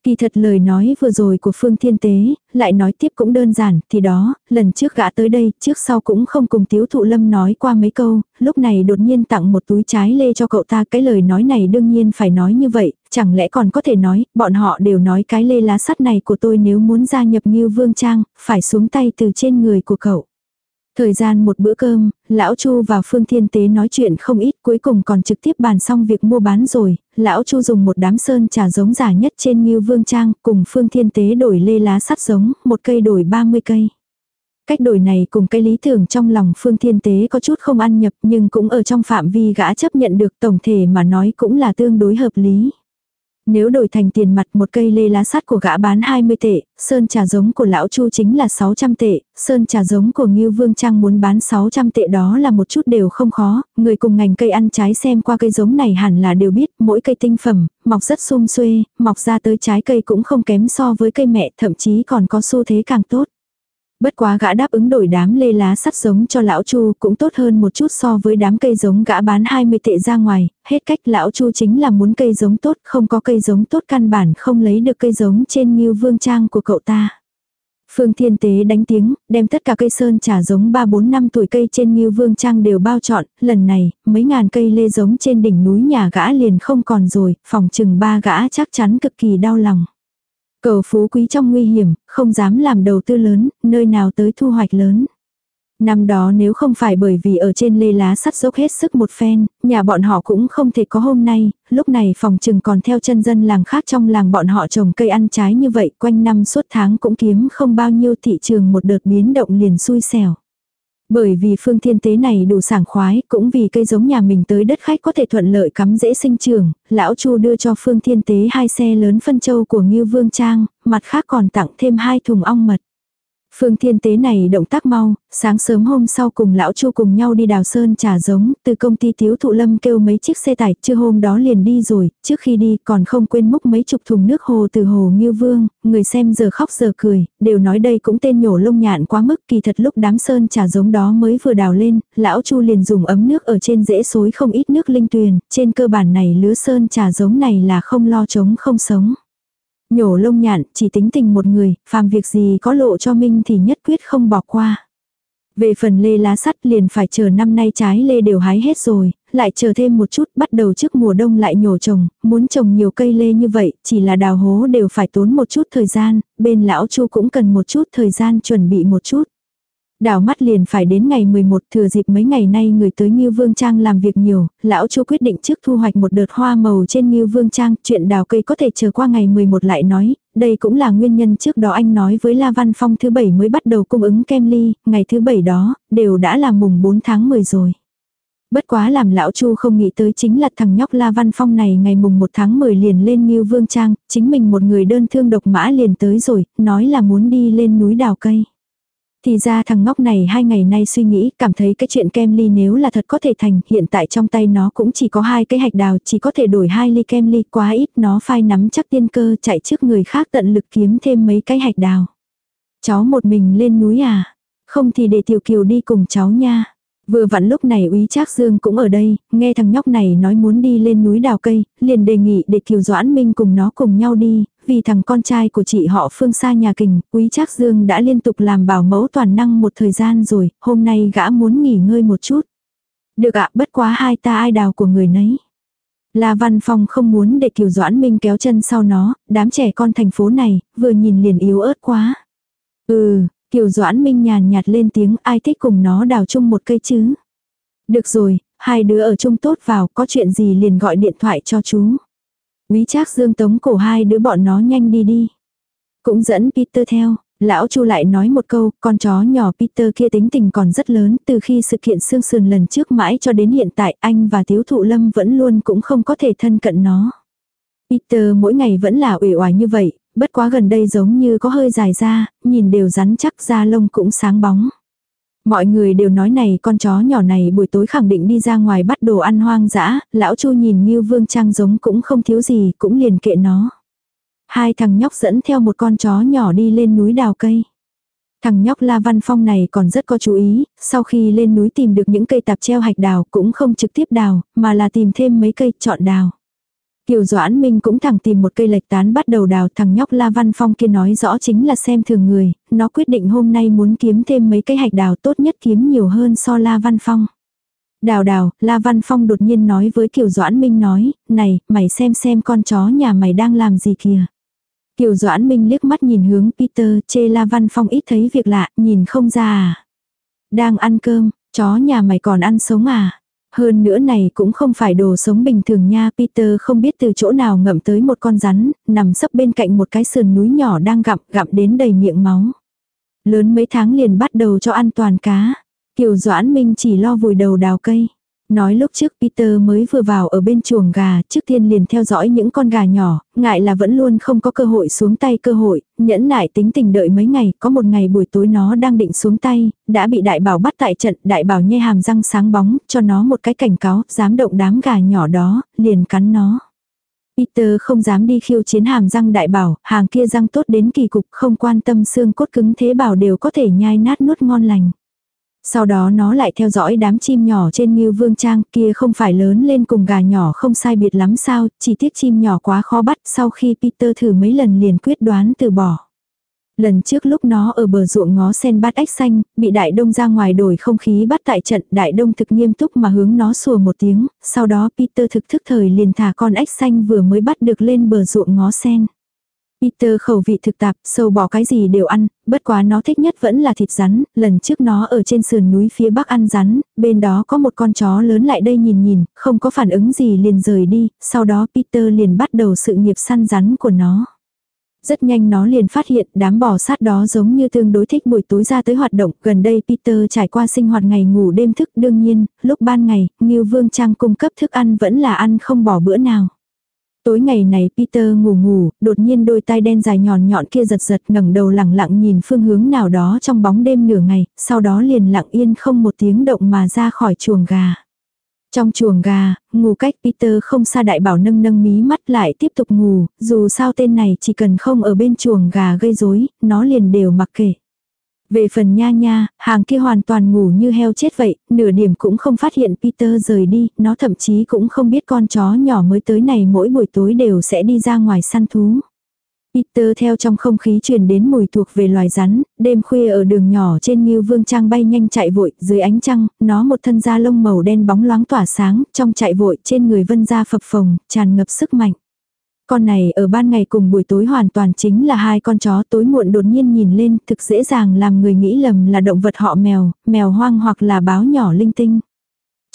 Kỳ thật lời nói vừa rồi của Phương Thiên Tế, lại nói tiếp cũng đơn giản, thì đó, lần trước gã tới đây, trước sau cũng không cùng Tiếu Thụ Lâm nói qua mấy câu, lúc này đột nhiên tặng một túi trái lê cho cậu ta, cái lời nói này đương nhiên phải nói như vậy, chẳng lẽ còn có thể nói, bọn họ đều nói cái lê lá sắt này của tôi nếu muốn gia nhập như Vương Trang, phải xuống tay từ trên người của cậu. Thời gian một bữa cơm, lão Chu và Phương Thiên Tế nói chuyện không ít cuối cùng còn trực tiếp bàn xong việc mua bán rồi, lão Chu dùng một đám sơn trà giống giả nhất trên Ngưu Vương Trang cùng Phương Thiên Tế đổi lê lá sắt giống, một cây đổi 30 cây. Cách đổi này cùng cái lý tưởng trong lòng Phương Thiên Tế có chút không ăn nhập nhưng cũng ở trong phạm vi gã chấp nhận được tổng thể mà nói cũng là tương đối hợp lý. Nếu đổi thành tiền mặt một cây lê lá sắt của gã bán 20 tệ, sơn trà giống của lão Chu chính là 600 tệ, sơn trà giống của Ngưu Vương Trang muốn bán 600 tệ đó là một chút đều không khó, người cùng ngành cây ăn trái xem qua cây giống này hẳn là đều biết, mỗi cây tinh phẩm, mọc rất sum xuê, mọc ra tới trái cây cũng không kém so với cây mẹ, thậm chí còn có xu thế càng tốt. Bất quá gã đáp ứng đổi đám lê lá sắt giống cho lão Chu cũng tốt hơn một chút so với đám cây giống gã bán 20 tệ ra ngoài, hết cách lão Chu chính là muốn cây giống tốt, không có cây giống tốt căn bản không lấy được cây giống trên như vương trang của cậu ta. Phương Thiên Tế đánh tiếng, đem tất cả cây sơn trà giống 3-4 năm tuổi cây trên như vương trang đều bao trọn, lần này, mấy ngàn cây lê giống trên đỉnh núi nhà gã liền không còn rồi, phòng chừng ba gã chắc chắn cực kỳ đau lòng. Cầu phú quý trong nguy hiểm, không dám làm đầu tư lớn, nơi nào tới thu hoạch lớn. Năm đó nếu không phải bởi vì ở trên lê lá sắt dốc hết sức một phen, nhà bọn họ cũng không thể có hôm nay, lúc này phòng trừng còn theo chân dân làng khác trong làng bọn họ trồng cây ăn trái như vậy quanh năm suốt tháng cũng kiếm không bao nhiêu thị trường một đợt biến động liền xui xẻo. Bởi vì phương thiên tế này đủ sảng khoái, cũng vì cây giống nhà mình tới đất khách có thể thuận lợi cắm dễ sinh trường, lão Chu đưa cho phương thiên tế hai xe lớn phân châu của Ngưu Vương Trang, mặt khác còn tặng thêm hai thùng ong mật. Phương Thiên Tế này động tác mau, sáng sớm hôm sau cùng lão Chu cùng nhau đi đào sơn trà giống, từ công ty Tiếu Thụ Lâm kêu mấy chiếc xe tải, chưa hôm đó liền đi rồi, trước khi đi còn không quên múc mấy chục thùng nước hồ từ hồ Ngưu Vương, người xem giờ khóc giờ cười, đều nói đây cũng tên nhổ lông nhạn quá mức, kỳ thật lúc đám sơn trà giống đó mới vừa đào lên, lão Chu liền dùng ấm nước ở trên dễ xối không ít nước linh tuyền, trên cơ bản này lứa sơn trà giống này là không lo chống không sống. Nhổ lông nhạn, chỉ tính tình một người, phàm việc gì có lộ cho Minh thì nhất quyết không bỏ qua. Về phần lê lá sắt liền phải chờ năm nay trái lê đều hái hết rồi, lại chờ thêm một chút bắt đầu trước mùa đông lại nhổ trồng, muốn trồng nhiều cây lê như vậy, chỉ là đào hố đều phải tốn một chút thời gian, bên lão chu cũng cần một chút thời gian chuẩn bị một chút. Đảo mắt liền phải đến ngày 11 thừa dịp mấy ngày nay người tới Ngưu Vương Trang làm việc nhiều, lão chu quyết định trước thu hoạch một đợt hoa màu trên Ngưu Vương Trang, chuyện đào cây có thể chờ qua ngày 11 lại nói, đây cũng là nguyên nhân trước đó anh nói với La Văn Phong thứ bảy mới bắt đầu cung ứng kem ly, ngày thứ bảy đó, đều đã là mùng 4 tháng 10 rồi. Bất quá làm lão Chu không nghĩ tới chính là thằng nhóc La Văn Phong này ngày mùng 1 tháng 10 liền lên Ngưu Vương Trang, chính mình một người đơn thương độc mã liền tới rồi, nói là muốn đi lên núi đào cây. Thì ra thằng ngốc này hai ngày nay suy nghĩ, cảm thấy cái chuyện kem ly nếu là thật có thể thành, hiện tại trong tay nó cũng chỉ có hai cái hạch đào, chỉ có thể đổi hai ly kem ly, quá ít nó phai nắm chắc tiên cơ chạy trước người khác tận lực kiếm thêm mấy cái hạch đào. Cháu một mình lên núi à? Không thì để Tiểu Kiều đi cùng cháu nha. Vừa vặn lúc này úy Trác Dương cũng ở đây, nghe thằng nhóc này nói muốn đi lên núi đào cây, liền đề nghị để Kiều Doãn Minh cùng nó cùng nhau đi, vì thằng con trai của chị họ phương xa nhà kình, quý Trác Dương đã liên tục làm bảo mẫu toàn năng một thời gian rồi, hôm nay gã muốn nghỉ ngơi một chút. Được ạ, bất quá hai ta ai đào của người nấy. La Văn Phong không muốn để Kiều Doãn Minh kéo chân sau nó, đám trẻ con thành phố này, vừa nhìn liền yếu ớt quá. Ừ, Kiều Doãn Minh nhàn nhạt lên tiếng ai thích cùng nó đào chung một cây chứ. Được rồi, hai đứa ở chung tốt vào, có chuyện gì liền gọi điện thoại cho chú. Quý Trác Dương tống cổ hai đứa bọn nó nhanh đi đi. Cũng dẫn Peter theo, Lão Chu lại nói một câu, con chó nhỏ Peter kia tính tình còn rất lớn, từ khi sự kiện xương sườn lần trước mãi cho đến hiện tại anh và thiếu thụ lâm vẫn luôn cũng không có thể thân cận nó. Peter mỗi ngày vẫn là uể oải như vậy, bất quá gần đây giống như có hơi dài ra, nhìn đều rắn chắc da lông cũng sáng bóng. Mọi người đều nói này con chó nhỏ này buổi tối khẳng định đi ra ngoài bắt đồ ăn hoang dã, lão Chu nhìn như vương trang giống cũng không thiếu gì, cũng liền kệ nó. Hai thằng nhóc dẫn theo một con chó nhỏ đi lên núi đào cây. Thằng nhóc La Văn Phong này còn rất có chú ý, sau khi lên núi tìm được những cây tạp treo hạch đào cũng không trực tiếp đào, mà là tìm thêm mấy cây chọn đào. Kiều Doãn Minh cũng thẳng tìm một cây lệch tán bắt đầu đào thằng nhóc La Văn Phong kia nói rõ chính là xem thường người, nó quyết định hôm nay muốn kiếm thêm mấy cây hạch đào tốt nhất kiếm nhiều hơn so La Văn Phong. Đào đào, La Văn Phong đột nhiên nói với Kiều Doãn Minh nói, này, mày xem xem con chó nhà mày đang làm gì kìa. Kiều Doãn Minh liếc mắt nhìn hướng Peter, chê La Văn Phong ít thấy việc lạ, nhìn không ra à. Đang ăn cơm, chó nhà mày còn ăn sống à. Hơn nữa này cũng không phải đồ sống bình thường nha, Peter không biết từ chỗ nào ngậm tới một con rắn, nằm sấp bên cạnh một cái sườn núi nhỏ đang gặm, gặm đến đầy miệng máu. Lớn mấy tháng liền bắt đầu cho ăn toàn cá. Kiều Doãn Minh chỉ lo vùi đầu đào cây. Nói lúc trước Peter mới vừa vào ở bên chuồng gà, trước tiên liền theo dõi những con gà nhỏ, ngại là vẫn luôn không có cơ hội xuống tay cơ hội, nhẫn nại tính tình đợi mấy ngày, có một ngày buổi tối nó đang định xuống tay, đã bị đại bảo bắt tại trận, đại bảo nhe hàm răng sáng bóng, cho nó một cái cảnh cáo, dám động đám gà nhỏ đó, liền cắn nó. Peter không dám đi khiêu chiến hàm răng đại bảo, hàng kia răng tốt đến kỳ cục, không quan tâm xương cốt cứng thế bảo đều có thể nhai nát nuốt ngon lành. Sau đó nó lại theo dõi đám chim nhỏ trên Ngưu Vương Trang kia không phải lớn lên cùng gà nhỏ không sai biệt lắm sao, chỉ tiếc chim nhỏ quá khó bắt sau khi Peter thử mấy lần liền quyết đoán từ bỏ. Lần trước lúc nó ở bờ ruộng ngó sen bát ếch xanh, bị đại đông ra ngoài đổi không khí bắt tại trận, đại đông thực nghiêm túc mà hướng nó sủa một tiếng, sau đó Peter thực thức thời liền thả con ếch xanh vừa mới bắt được lên bờ ruộng ngó sen. Peter khẩu vị thực tạp, sâu bỏ cái gì đều ăn, bất quá nó thích nhất vẫn là thịt rắn, lần trước nó ở trên sườn núi phía bắc ăn rắn, bên đó có một con chó lớn lại đây nhìn nhìn, không có phản ứng gì liền rời đi, sau đó Peter liền bắt đầu sự nghiệp săn rắn của nó. Rất nhanh nó liền phát hiện đám bò sát đó giống như tương đối thích buổi tối ra tới hoạt động. Gần đây Peter trải qua sinh hoạt ngày ngủ đêm thức đương nhiên, lúc ban ngày, Ngưu Vương Trang cung cấp thức ăn vẫn là ăn không bỏ bữa nào. Tối ngày này Peter ngủ ngủ, đột nhiên đôi tai đen dài nhọn nhọn kia giật giật ngẩng đầu lẳng lặng nhìn phương hướng nào đó trong bóng đêm nửa ngày, sau đó liền lặng yên không một tiếng động mà ra khỏi chuồng gà. Trong chuồng gà, ngủ cách Peter không xa đại bảo nâng nâng mí mắt lại tiếp tục ngủ, dù sao tên này chỉ cần không ở bên chuồng gà gây rối, nó liền đều mặc kệ. Về phần nha nha, hàng kia hoàn toàn ngủ như heo chết vậy, nửa điểm cũng không phát hiện Peter rời đi, nó thậm chí cũng không biết con chó nhỏ mới tới này mỗi buổi tối đều sẽ đi ra ngoài săn thú. Peter theo trong không khí truyền đến mùi thuộc về loài rắn, đêm khuya ở đường nhỏ trên như vương trang bay nhanh chạy vội, dưới ánh trăng, nó một thân da lông màu đen bóng loáng tỏa sáng, trong chạy vội trên người vân da phập phồng, tràn ngập sức mạnh. Con này ở ban ngày cùng buổi tối hoàn toàn chính là hai con chó tối muộn đột nhiên nhìn lên thực dễ dàng làm người nghĩ lầm là động vật họ mèo, mèo hoang hoặc là báo nhỏ linh tinh.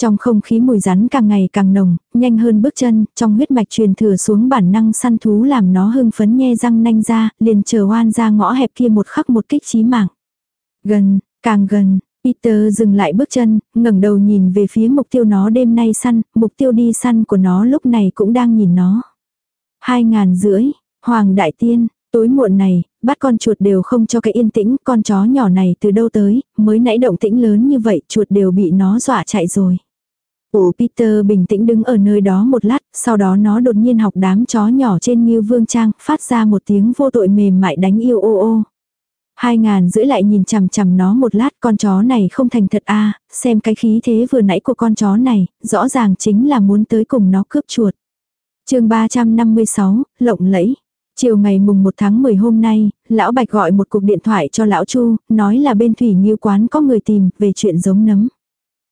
Trong không khí mùi rắn càng ngày càng nồng, nhanh hơn bước chân, trong huyết mạch truyền thừa xuống bản năng săn thú làm nó hưng phấn nhe răng nanh ra, liền chờ hoan ra ngõ hẹp kia một khắc một kích chí mạng. Gần, càng gần, Peter dừng lại bước chân, ngẩng đầu nhìn về phía mục tiêu nó đêm nay săn, mục tiêu đi săn của nó lúc này cũng đang nhìn nó. Hai ngàn rưỡi, Hoàng Đại Tiên, tối muộn này, bắt con chuột đều không cho cái yên tĩnh, con chó nhỏ này từ đâu tới, mới nãy động tĩnh lớn như vậy, chuột đều bị nó dọa chạy rồi. Ủa Peter bình tĩnh đứng ở nơi đó một lát, sau đó nó đột nhiên học đám chó nhỏ trên như vương trang, phát ra một tiếng vô tội mềm mại đánh yêu ô ô. Hai ngàn rưỡi lại nhìn chằm chằm nó một lát con chó này không thành thật a à, xem cái khí thế vừa nãy của con chó này, rõ ràng chính là muốn tới cùng nó cướp chuột chương 356, lộng lẫy. Chiều ngày mùng 1 tháng 10 hôm nay, lão Bạch gọi một cuộc điện thoại cho lão Chu, nói là bên thủy nghiêu quán có người tìm về chuyện giống nấm.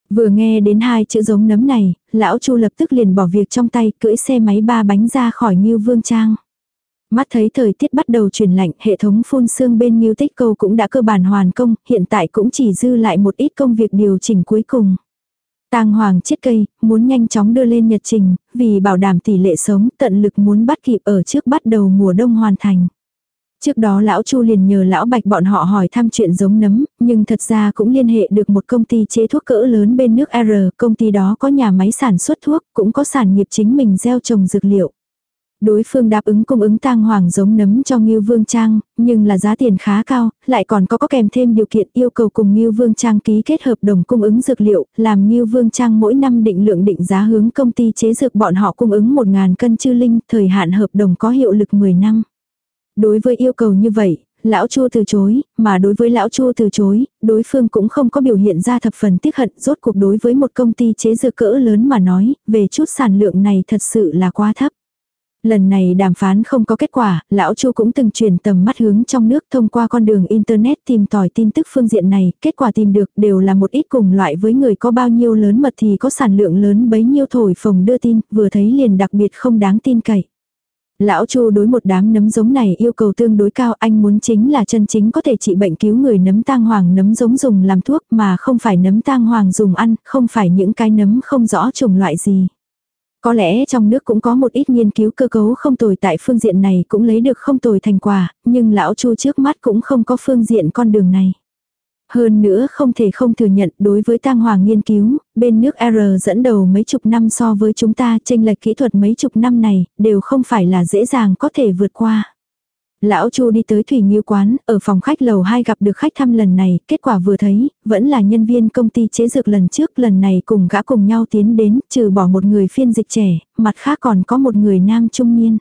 Vừa nghe đến hai chữ giống nấm này, lão Chu lập tức liền bỏ việc trong tay, cưỡi xe máy ba bánh ra khỏi Nghiêu Vương Trang. Mắt thấy thời tiết bắt đầu chuyển lạnh, hệ thống phun xương bên Nghiêu Tích Câu cũng đã cơ bản hoàn công, hiện tại cũng chỉ dư lại một ít công việc điều chỉnh cuối cùng. Tang Hoàng chết cây, muốn nhanh chóng đưa lên nhật trình, vì bảo đảm tỷ lệ sống tận lực muốn bắt kịp ở trước bắt đầu mùa đông hoàn thành. Trước đó lão Chu liền nhờ lão Bạch bọn họ hỏi thăm chuyện giống nấm, nhưng thật ra cũng liên hệ được một công ty chế thuốc cỡ lớn bên nước R, công ty đó có nhà máy sản xuất thuốc, cũng có sản nghiệp chính mình gieo trồng dược liệu. Đối phương đáp ứng cung ứng tang hoàng giống nấm cho Ngưu Vương Trang, nhưng là giá tiền khá cao, lại còn có có kèm thêm điều kiện yêu cầu cùng Ngưu Vương Trang ký kết hợp đồng cung ứng dược liệu, làm Ngưu Vương Trang mỗi năm định lượng định giá hướng công ty chế dược bọn họ cung ứng 1.000 cân chư linh, thời hạn hợp đồng có hiệu lực 10 năm. Đối với yêu cầu như vậy, lão Chu từ chối, mà đối với lão Chu từ chối, đối phương cũng không có biểu hiện ra thập phần tiếc hận, rốt cuộc đối với một công ty chế dược cỡ lớn mà nói, về chút sản lượng này thật sự là quá thấp. Lần này đàm phán không có kết quả, lão Chu cũng từng chuyển tầm mắt hướng trong nước thông qua con đường internet tìm tòi tin tức phương diện này, kết quả tìm được đều là một ít cùng loại với người có bao nhiêu lớn mật thì có sản lượng lớn bấy nhiêu thổi phồng đưa tin, vừa thấy liền đặc biệt không đáng tin cậy. Lão Chu đối một đám nấm giống này yêu cầu tương đối cao, anh muốn chính là chân chính có thể trị bệnh cứu người nấm tang hoàng nấm giống dùng làm thuốc mà không phải nấm tang hoàng dùng ăn, không phải những cái nấm không rõ chủng loại gì. Có lẽ trong nước cũng có một ít nghiên cứu cơ cấu không tồi tại phương diện này cũng lấy được không tồi thành quả, nhưng lão Chu trước mắt cũng không có phương diện con đường này. Hơn nữa không thể không thừa nhận đối với tang hoàng nghiên cứu, bên nước R dẫn đầu mấy chục năm so với chúng ta tranh lệch kỹ thuật mấy chục năm này, đều không phải là dễ dàng có thể vượt qua. Lão Chu đi tới Thủy Nghiêu quán, ở phòng khách lầu 2 gặp được khách thăm lần này, kết quả vừa thấy, vẫn là nhân viên công ty chế dược lần trước, lần này cùng gã cùng nhau tiến đến, trừ bỏ một người phiên dịch trẻ, mặt khác còn có một người nam trung niên.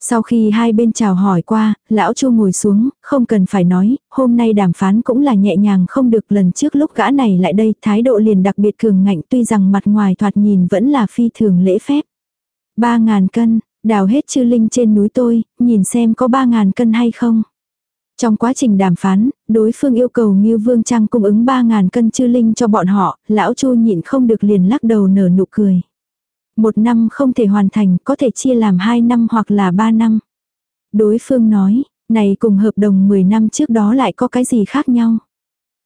Sau khi hai bên chào hỏi qua, lão Chu ngồi xuống, không cần phải nói, hôm nay đàm phán cũng là nhẹ nhàng không được lần trước lúc gã này lại đây, thái độ liền đặc biệt cường ngạnh tuy rằng mặt ngoài thoạt nhìn vẫn là phi thường lễ phép. Ba ngàn cân, đào hết chư linh trên núi tôi, nhìn xem có ba ngàn cân hay không. Trong quá trình đàm phán, đối phương yêu cầu Ngưu Vương Trang cung ứng ba ngàn cân chư linh cho bọn họ, lão Chu nhịn không được liền lắc đầu nở nụ cười. Một năm không thể hoàn thành, có thể chia làm hai năm hoặc là ba năm. Đối phương nói, này cùng hợp đồng 10 năm trước đó lại có cái gì khác nhau.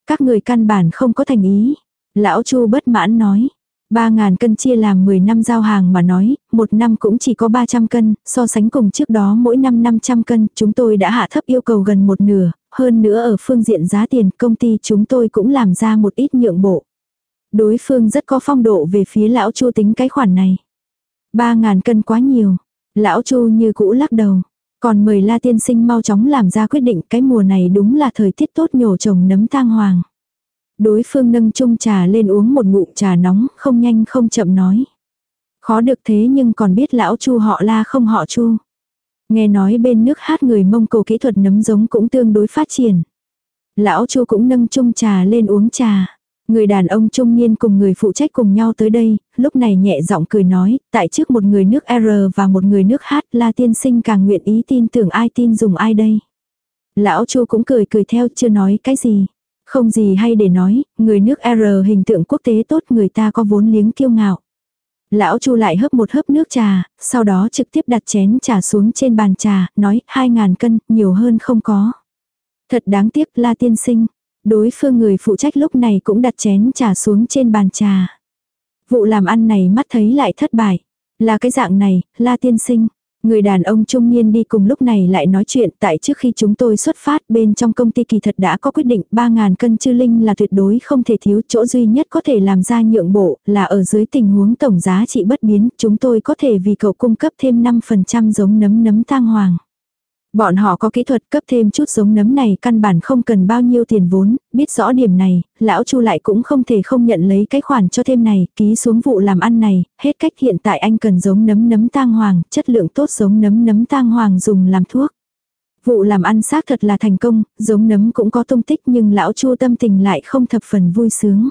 Các người căn bản không có thành ý. Lão Chu bất mãn nói ba ngàn cân chia làm 10 năm giao hàng mà nói, một năm cũng chỉ có 300 cân, so sánh cùng trước đó mỗi năm 500 cân, chúng tôi đã hạ thấp yêu cầu gần một nửa, hơn nữa ở phương diện giá tiền công ty chúng tôi cũng làm ra một ít nhượng bộ. Đối phương rất có phong độ về phía lão Chu tính cái khoản này. Ba ngàn cân quá nhiều. Lão Chu như cũ lắc đầu. Còn mời La Tiên Sinh mau chóng làm ra quyết định cái mùa này đúng là thời tiết tốt nhổ trồng nấm tang hoàng. Đối phương nâng chung trà lên uống một ngụm trà nóng, không nhanh không chậm nói. Khó được thế nhưng còn biết lão Chu họ La không họ Chu. Nghe nói bên nước hát người Mông Cổ kỹ thuật nấm giống cũng tương đối phát triển. Lão Chu cũng nâng chung trà lên uống trà. Người đàn ông trung niên cùng người phụ trách cùng nhau tới đây, lúc này nhẹ giọng cười nói, tại trước một người nước R và một người nước H, La tiên sinh càng nguyện ý tin tưởng ai tin dùng ai đây. Lão Chu cũng cười cười theo chưa nói cái gì. Không gì hay để nói, người nước R hình tượng quốc tế tốt người ta có vốn liếng kiêu ngạo. Lão Chu lại hấp một hớp nước trà, sau đó trực tiếp đặt chén trà xuống trên bàn trà, nói hai ngàn cân, nhiều hơn không có. Thật đáng tiếc La tiên sinh, Đối phương người phụ trách lúc này cũng đặt chén trà xuống trên bàn trà. Vụ làm ăn này mắt thấy lại thất bại. Là cái dạng này, la tiên sinh. Người đàn ông trung niên đi cùng lúc này lại nói chuyện, tại trước khi chúng tôi xuất phát, bên trong công ty kỳ thật đã có quyết định 3.000 cân chư linh là tuyệt đối không thể thiếu, chỗ duy nhất có thể làm ra nhượng bộ là ở dưới tình huống tổng giá trị bất biến, chúng tôi có thể vì cậu cung cấp thêm 5% giống nấm nấm tang hoàng. Bọn họ có kỹ thuật cấp thêm chút giống nấm này căn bản không cần bao nhiêu tiền vốn, biết rõ điểm này, lão Chu lại cũng không thể không nhận lấy cái khoản cho thêm này, ký xuống vụ làm ăn này, hết cách hiện tại anh cần giống nấm nấm tang hoàng, chất lượng tốt giống nấm nấm tang hoàng dùng làm thuốc. Vụ làm ăn xác thật là thành công, giống nấm cũng có tung tích nhưng lão Chu tâm tình lại không thập phần vui sướng.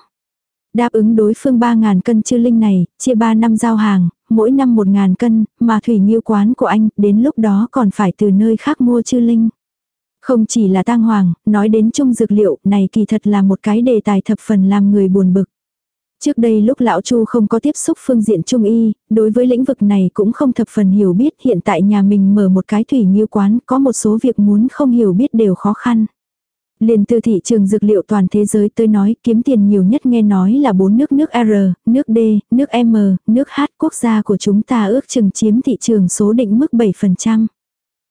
Đáp ứng đối phương 3.000 cân chư linh này, chia 3 năm giao hàng, mỗi năm 1.000 cân, mà thủy nghiêu quán của anh, đến lúc đó còn phải từ nơi khác mua chư linh. Không chỉ là tang hoàng, nói đến chung dược liệu, này kỳ thật là một cái đề tài thập phần làm người buồn bực. Trước đây lúc lão Chu không có tiếp xúc phương diện trung y, đối với lĩnh vực này cũng không thập phần hiểu biết hiện tại nhà mình mở một cái thủy nghiêu quán, có một số việc muốn không hiểu biết đều khó khăn. Liền từ thị trường dược liệu toàn thế giới tới nói kiếm tiền nhiều nhất nghe nói là bốn nước nước R, nước D, nước M, nước H quốc gia của chúng ta ước chừng chiếm thị trường số định mức 7%.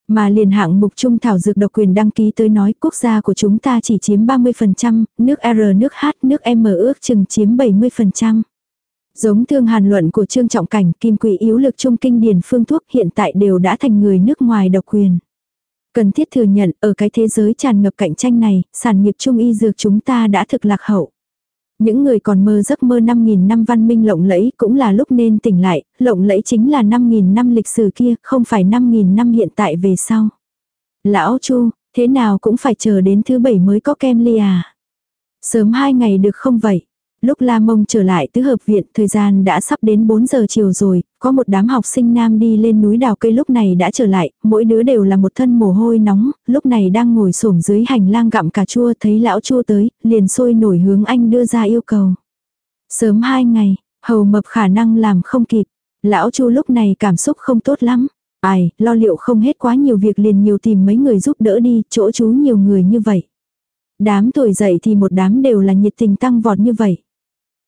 Mà liền hạng mục trung thảo dược độc quyền đăng ký tới nói quốc gia của chúng ta chỉ chiếm 30%, nước R nước H nước M ước chừng chiếm 70%. Giống thương hàn luận của Trương Trọng Cảnh, kim quỷ yếu lực trung kinh điển phương thuốc hiện tại đều đã thành người nước ngoài độc quyền. Cần thiết thừa nhận, ở cái thế giới tràn ngập cạnh tranh này, sản nghiệp trung y dược chúng ta đã thực lạc hậu. Những người còn mơ giấc mơ 5.000 năm văn minh lộng lẫy cũng là lúc nên tỉnh lại, lộng lẫy chính là 5.000 năm lịch sử kia, không phải 5.000 năm hiện tại về sau. Lão Chu, thế nào cũng phải chờ đến thứ bảy mới có kem ly à. Sớm hai ngày được không vậy? Lúc La Mông trở lại tứ hợp viện, thời gian đã sắp đến 4 giờ chiều rồi, có một đám học sinh nam đi lên núi đào cây lúc này đã trở lại, mỗi đứa đều là một thân mồ hôi nóng, lúc này đang ngồi xổm dưới hành lang gặm cà chua thấy lão chua tới, liền sôi nổi hướng anh đưa ra yêu cầu. Sớm hai ngày, hầu mập khả năng làm không kịp, lão chu lúc này cảm xúc không tốt lắm. Ai, lo liệu không hết quá nhiều việc liền nhiều tìm mấy người giúp đỡ đi, chỗ chú nhiều người như vậy. Đám tuổi dậy thì một đám đều là nhiệt tình tăng vọt như vậy.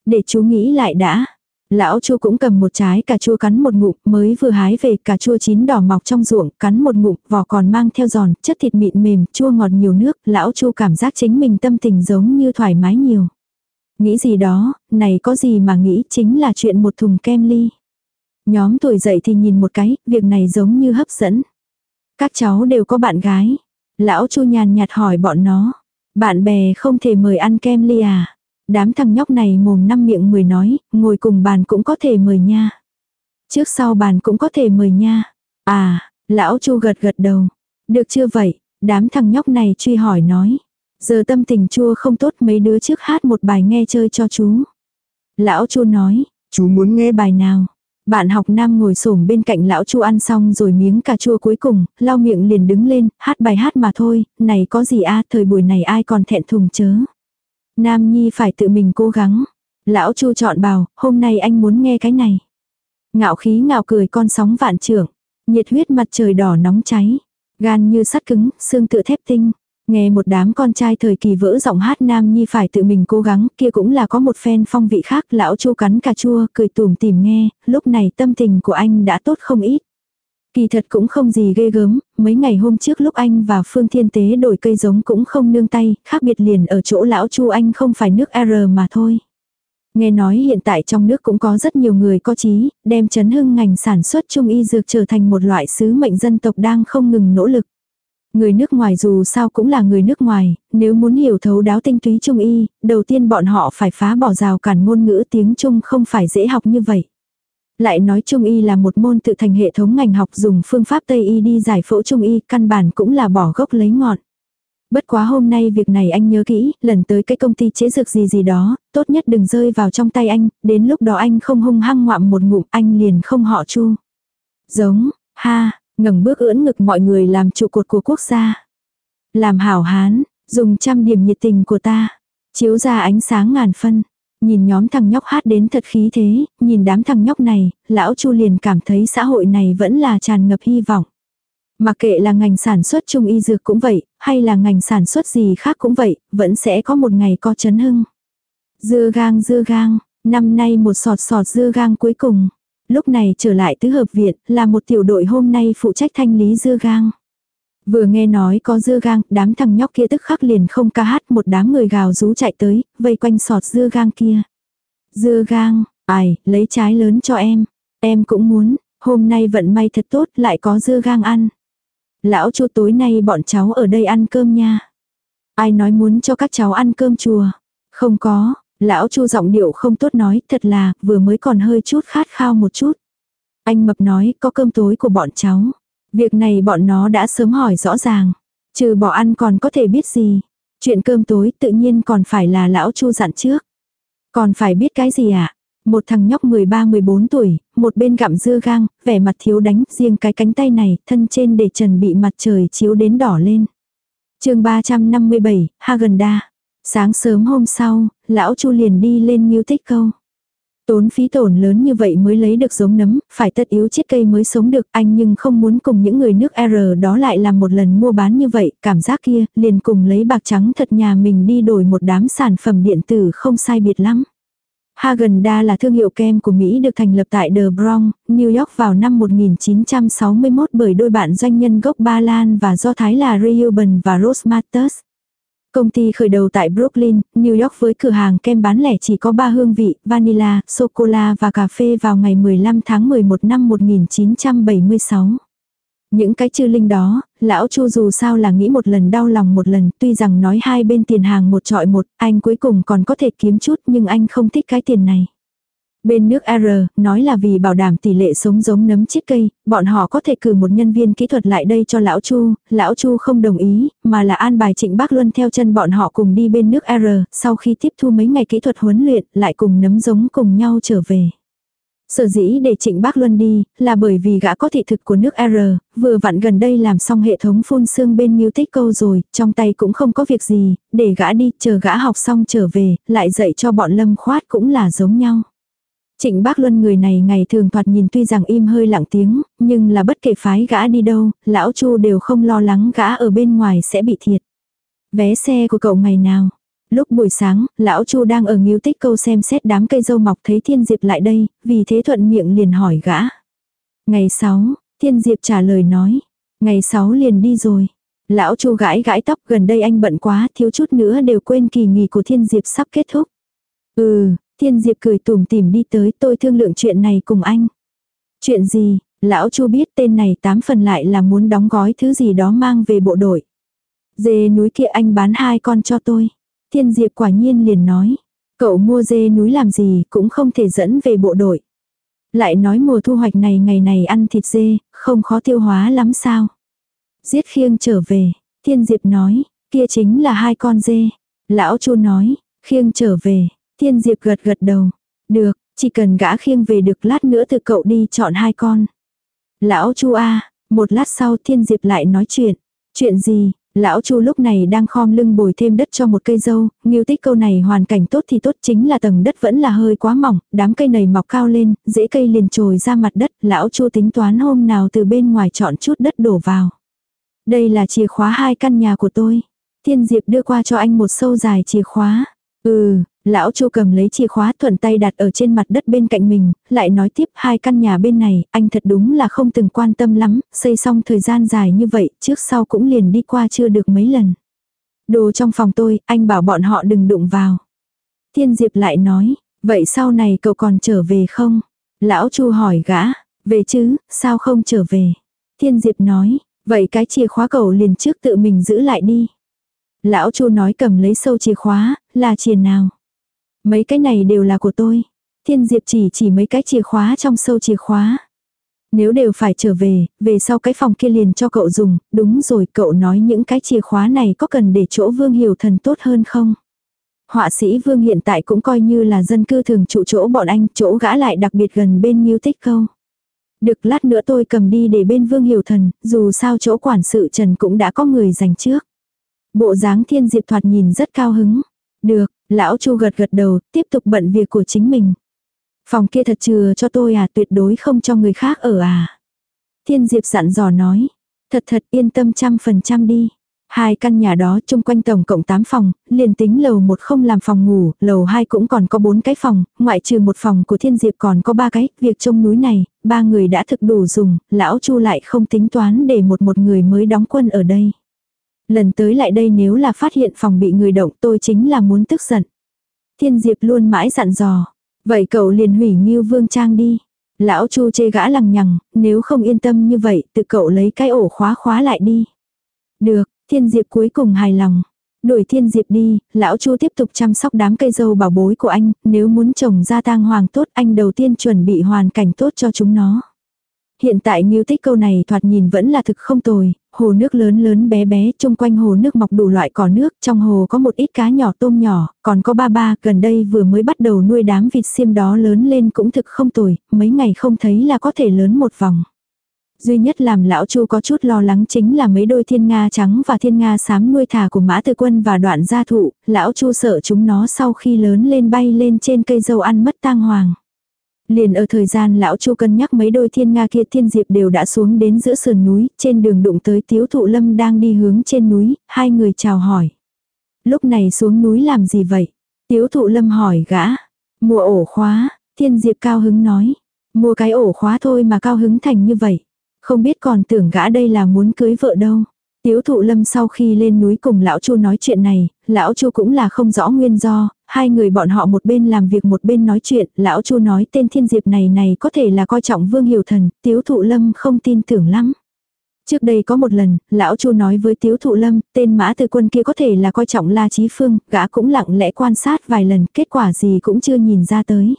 Để chú nghĩ lại đã. Lão chu cũng cầm một trái cà chua cắn một ngụm mới vừa hái về cà chua chín đỏ mọc trong ruộng cắn một ngụm vỏ còn mang theo giòn chất thịt mịn mềm chua ngọt nhiều nước lão chu cảm giác chính mình tâm tình giống như thoải mái nhiều. Nghĩ gì đó, này có gì mà nghĩ chính là chuyện một thùng kem ly. Nhóm tuổi dậy thì nhìn một cái, việc này giống như hấp dẫn. Các cháu đều có bạn gái. Lão chu nhàn nhạt hỏi bọn nó. Bạn bè không thể mời ăn kem ly à? Đám thằng nhóc này mồm năm miệng mười nói, ngồi cùng bàn cũng có thể mời nha. Trước sau bàn cũng có thể mời nha. À, lão chu gật gật đầu. Được chưa vậy? Đám thằng nhóc này truy hỏi nói. Giờ tâm tình chua không tốt mấy đứa trước hát một bài nghe chơi cho chú. Lão chu nói, chú muốn nghe bài nào? Bạn học nam ngồi xổm bên cạnh lão chu ăn xong rồi miếng cà chua cuối cùng, lau miệng liền đứng lên, hát bài hát mà thôi, này có gì a thời buổi này ai còn thẹn thùng chớ. Nam Nhi phải tự mình cố gắng. Lão Chu chọn bảo, hôm nay anh muốn nghe cái này. Ngạo khí ngạo cười con sóng vạn trưởng. Nhiệt huyết mặt trời đỏ nóng cháy. Gan như sắt cứng, xương tựa thép tinh. Nghe một đám con trai thời kỳ vỡ giọng hát Nam Nhi phải tự mình cố gắng, kia cũng là có một phen phong vị khác, lão Chu cắn cà chua, cười tùm tìm nghe, lúc này tâm tình của anh đã tốt không ít. Kỳ thật cũng không gì ghê gớm, mấy ngày hôm trước lúc anh và Phương Thiên Tế đổi cây giống cũng không nương tay, khác biệt liền ở chỗ lão Chu anh không phải nước R mà thôi. Nghe nói hiện tại trong nước cũng có rất nhiều người có trí, đem chấn hưng ngành sản xuất trung y dược trở thành một loại sứ mệnh dân tộc đang không ngừng nỗ lực. Người nước ngoài dù sao cũng là người nước ngoài, nếu muốn hiểu thấu đáo tinh túy trung y, đầu tiên bọn họ phải phá bỏ rào cản ngôn ngữ tiếng Trung không phải dễ học như vậy. Lại nói Trung Y là một môn tự thành hệ thống ngành học dùng phương pháp Tây Y đi giải phẫu Trung Y, căn bản cũng là bỏ gốc lấy ngọn. Bất quá hôm nay việc này anh nhớ kỹ, lần tới cái công ty chế dược gì gì đó, tốt nhất đừng rơi vào trong tay anh, đến lúc đó anh không hung hăng ngoạm một ngụm anh liền không họ chu. Giống, ha, ngẩng bước ưỡn ngực mọi người làm trụ cột của quốc gia. Làm hảo hán, dùng trăm điểm nhiệt tình của ta, chiếu ra ánh sáng ngàn phân. Nhìn nhóm thằng nhóc hát đến thật khí thế, nhìn đám thằng nhóc này, lão Chu liền cảm thấy xã hội này vẫn là tràn ngập hy vọng. mà kệ là ngành sản xuất trung y dược cũng vậy, hay là ngành sản xuất gì khác cũng vậy, vẫn sẽ có một ngày có chấn hưng. Dưa gang dưa gang, năm nay một sọt sọt dưa gang cuối cùng. Lúc này trở lại tứ hợp viện là một tiểu đội hôm nay phụ trách thanh lý dưa gang. Vừa nghe nói có dưa gang, đám thằng nhóc kia tức khắc liền không ca hát một đám người gào rú chạy tới, vây quanh sọt dưa gang kia. Dưa gang, ai, lấy trái lớn cho em. Em cũng muốn, hôm nay vận may thật tốt lại có dưa gang ăn. Lão chu tối nay bọn cháu ở đây ăn cơm nha. Ai nói muốn cho các cháu ăn cơm chùa? Không có, lão chu giọng điệu không tốt nói, thật là, vừa mới còn hơi chút khát khao một chút. Anh mập nói, có cơm tối của bọn cháu. Việc này bọn nó đã sớm hỏi rõ ràng. Trừ bỏ ăn còn có thể biết gì. Chuyện cơm tối tự nhiên còn phải là lão chu dặn trước. Còn phải biết cái gì ạ? À? Một thằng nhóc 13-14 tuổi, một bên gặm dưa gang, vẻ mặt thiếu đánh, riêng cái cánh tay này, thân trên để trần bị mặt trời chiếu đến đỏ lên. chương 357, Hagenda. Sáng sớm hôm sau, lão chu liền đi lên miêu tích câu. Tốn phí tổn lớn như vậy mới lấy được giống nấm, phải tất yếu chiết cây mới sống được anh nhưng không muốn cùng những người nước R đó lại làm một lần mua bán như vậy, cảm giác kia, liền cùng lấy bạc trắng thật nhà mình đi đổi một đám sản phẩm điện tử không sai biệt lắm. Hagen da là thương hiệu kem của Mỹ được thành lập tại The Bronx, New York vào năm 1961 bởi đôi bạn doanh nhân gốc Ba Lan và Do Thái là Reuben và Rose Matters. Công ty khởi đầu tại Brooklyn, New York với cửa hàng kem bán lẻ chỉ có 3 hương vị, vanilla, sô-cô-la và cà phê vào ngày 15 tháng 11 năm 1976. Những cái chư linh đó, lão Chu dù sao là nghĩ một lần đau lòng một lần, tuy rằng nói hai bên tiền hàng một trọi một, anh cuối cùng còn có thể kiếm chút nhưng anh không thích cái tiền này. Bên nước R, nói là vì bảo đảm tỷ lệ sống giống nấm chiết cây, bọn họ có thể cử một nhân viên kỹ thuật lại đây cho lão Chu, lão Chu không đồng ý, mà là an bài Trịnh Bác Luân theo chân bọn họ cùng đi bên nước R, sau khi tiếp thu mấy ngày kỹ thuật huấn luyện, lại cùng nấm giống cùng nhau trở về. Sở dĩ để Trịnh Bác Luân đi, là bởi vì gã có thị thực của nước R, vừa vặn gần đây làm xong hệ thống phun xương bên New Tích câu rồi, trong tay cũng không có việc gì, để gã đi, chờ gã học xong trở về, lại dạy cho bọn lâm khoát cũng là giống nhau. Trịnh Bác Luân người này ngày thường thoạt nhìn tuy rằng im hơi lặng tiếng, nhưng là bất kể phái gã đi đâu, lão Chu đều không lo lắng gã ở bên ngoài sẽ bị thiệt. Vé xe của cậu ngày nào? Lúc buổi sáng, lão Chu đang ở nghiêu tích câu xem xét đám cây dâu mọc thấy Thiên Diệp lại đây, vì thế thuận miệng liền hỏi gã. Ngày 6, Thiên Diệp trả lời nói. Ngày 6 liền đi rồi. Lão Chu gãi gãi tóc gần đây anh bận quá thiếu chút nữa đều quên kỳ nghỉ của Thiên Diệp sắp kết thúc. Ừ, Thiên Diệp cười tủm tỉm đi tới tôi thương lượng chuyện này cùng anh. Chuyện gì, lão Chu biết tên này tám phần lại là muốn đóng gói thứ gì đó mang về bộ đội. Dê núi kia anh bán hai con cho tôi. Thiên Diệp quả nhiên liền nói. Cậu mua dê núi làm gì cũng không thể dẫn về bộ đội. Lại nói mùa thu hoạch này ngày này ăn thịt dê, không khó tiêu hóa lắm sao. Giết khiêng trở về, Thiên Diệp nói, kia chính là hai con dê. Lão Chu nói, khiêng trở về, Thiên Diệp gật gật đầu. Được, chỉ cần gã khiêng về được lát nữa từ cậu đi chọn hai con. Lão Chu A, một lát sau Thiên Diệp lại nói chuyện. Chuyện gì, Lão Chu lúc này đang khom lưng bồi thêm đất cho một cây dâu, nghiêu tích câu này hoàn cảnh tốt thì tốt chính là tầng đất vẫn là hơi quá mỏng, đám cây này mọc cao lên, dễ cây liền trồi ra mặt đất, lão Chu tính toán hôm nào từ bên ngoài chọn chút đất đổ vào. Đây là chìa khóa hai căn nhà của tôi. Thiên Diệp đưa qua cho anh một sâu dài chìa khóa. Ừ, Lão Chu cầm lấy chìa khóa thuận tay đặt ở trên mặt đất bên cạnh mình, lại nói tiếp hai căn nhà bên này, anh thật đúng là không từng quan tâm lắm, xây xong thời gian dài như vậy, trước sau cũng liền đi qua chưa được mấy lần. Đồ trong phòng tôi, anh bảo bọn họ đừng đụng vào. Thiên Diệp lại nói, vậy sau này cậu còn trở về không? Lão Chu hỏi gã, về chứ, sao không trở về? Thiên Diệp nói, vậy cái chìa khóa cậu liền trước tự mình giữ lại đi. Lão Chu nói cầm lấy sâu chìa khóa, là chìa nào? Mấy cái này đều là của tôi. Thiên Diệp chỉ chỉ mấy cái chìa khóa trong sâu chìa khóa. Nếu đều phải trở về, về sau cái phòng kia liền cho cậu dùng, đúng rồi cậu nói những cái chìa khóa này có cần để chỗ Vương Hiểu Thần tốt hơn không? Họa sĩ Vương hiện tại cũng coi như là dân cư thường trụ chỗ bọn anh, chỗ gã lại đặc biệt gần bên Miêu Tích Câu. Được lát nữa tôi cầm đi để bên Vương Hiểu Thần, dù sao chỗ quản sự Trần cũng đã có người dành trước. Bộ dáng thiên diệp thoạt nhìn rất cao hứng. Được, lão Chu gật gật đầu, tiếp tục bận việc của chính mình. Phòng kia thật chừa cho tôi à, tuyệt đối không cho người khác ở à. Thiên Diệp dặn dò nói, thật thật yên tâm trăm phần trăm đi. Hai căn nhà đó chung quanh tổng cộng 8 phòng, liền tính lầu một không làm phòng ngủ, lầu 2 cũng còn có 4 cái phòng, ngoại trừ một phòng của thiên diệp còn có 3 cái, việc trông núi này, ba người đã thực đủ dùng, lão chu lại không tính toán để một một người mới đóng quân ở đây. Lần tới lại đây nếu là phát hiện phòng bị người động tôi chính là muốn tức giận. Thiên Diệp luôn mãi dặn dò. Vậy cậu liền hủy Ngưu Vương Trang đi. Lão Chu chê gã lằng nhằng, nếu không yên tâm như vậy, tự cậu lấy cái ổ khóa khóa lại đi. Được, Thiên Diệp cuối cùng hài lòng. Đuổi Thiên Diệp đi, lão Chu tiếp tục chăm sóc đám cây dâu bảo bối của anh, nếu muốn trồng ra tang hoàng tốt anh đầu tiên chuẩn bị hoàn cảnh tốt cho chúng nó. Hiện tại nghiêu tích câu này thoạt nhìn vẫn là thực không tồi, hồ nước lớn lớn bé bé, chung quanh hồ nước mọc đủ loại cỏ nước, trong hồ có một ít cá nhỏ tôm nhỏ, còn có ba ba, gần đây vừa mới bắt đầu nuôi đám vịt xiêm đó lớn lên cũng thực không tồi, mấy ngày không thấy là có thể lớn một vòng. Duy nhất làm lão chu có chút lo lắng chính là mấy đôi thiên nga trắng và thiên nga xám nuôi thả của mã tư quân và đoạn gia thụ, lão chu sợ chúng nó sau khi lớn lên bay lên trên cây dâu ăn mất tang hoàng. Liền ở thời gian lão chu cân nhắc mấy đôi thiên nga kia thiên diệp đều đã xuống đến giữa sườn núi, trên đường đụng tới tiếu thụ lâm đang đi hướng trên núi, hai người chào hỏi. Lúc này xuống núi làm gì vậy? Tiếu thụ lâm hỏi gã. Mua ổ khóa, Thiên Diệp cao hứng nói. Mua cái ổ khóa thôi mà cao hứng thành như vậy. Không biết còn tưởng gã đây là muốn cưới vợ đâu. Tiếu thụ lâm sau khi lên núi cùng lão chu nói chuyện này, lão chu cũng là không rõ nguyên do, hai người bọn họ một bên làm việc một bên nói chuyện, lão chu nói tên thiên diệp này này có thể là coi trọng vương hiểu thần, tiếu thụ lâm không tin tưởng lắm. Trước đây có một lần, lão chu nói với tiếu thụ lâm, tên mã từ quân kia có thể là coi trọng la trí phương, gã cũng lặng lẽ quan sát vài lần, kết quả gì cũng chưa nhìn ra tới.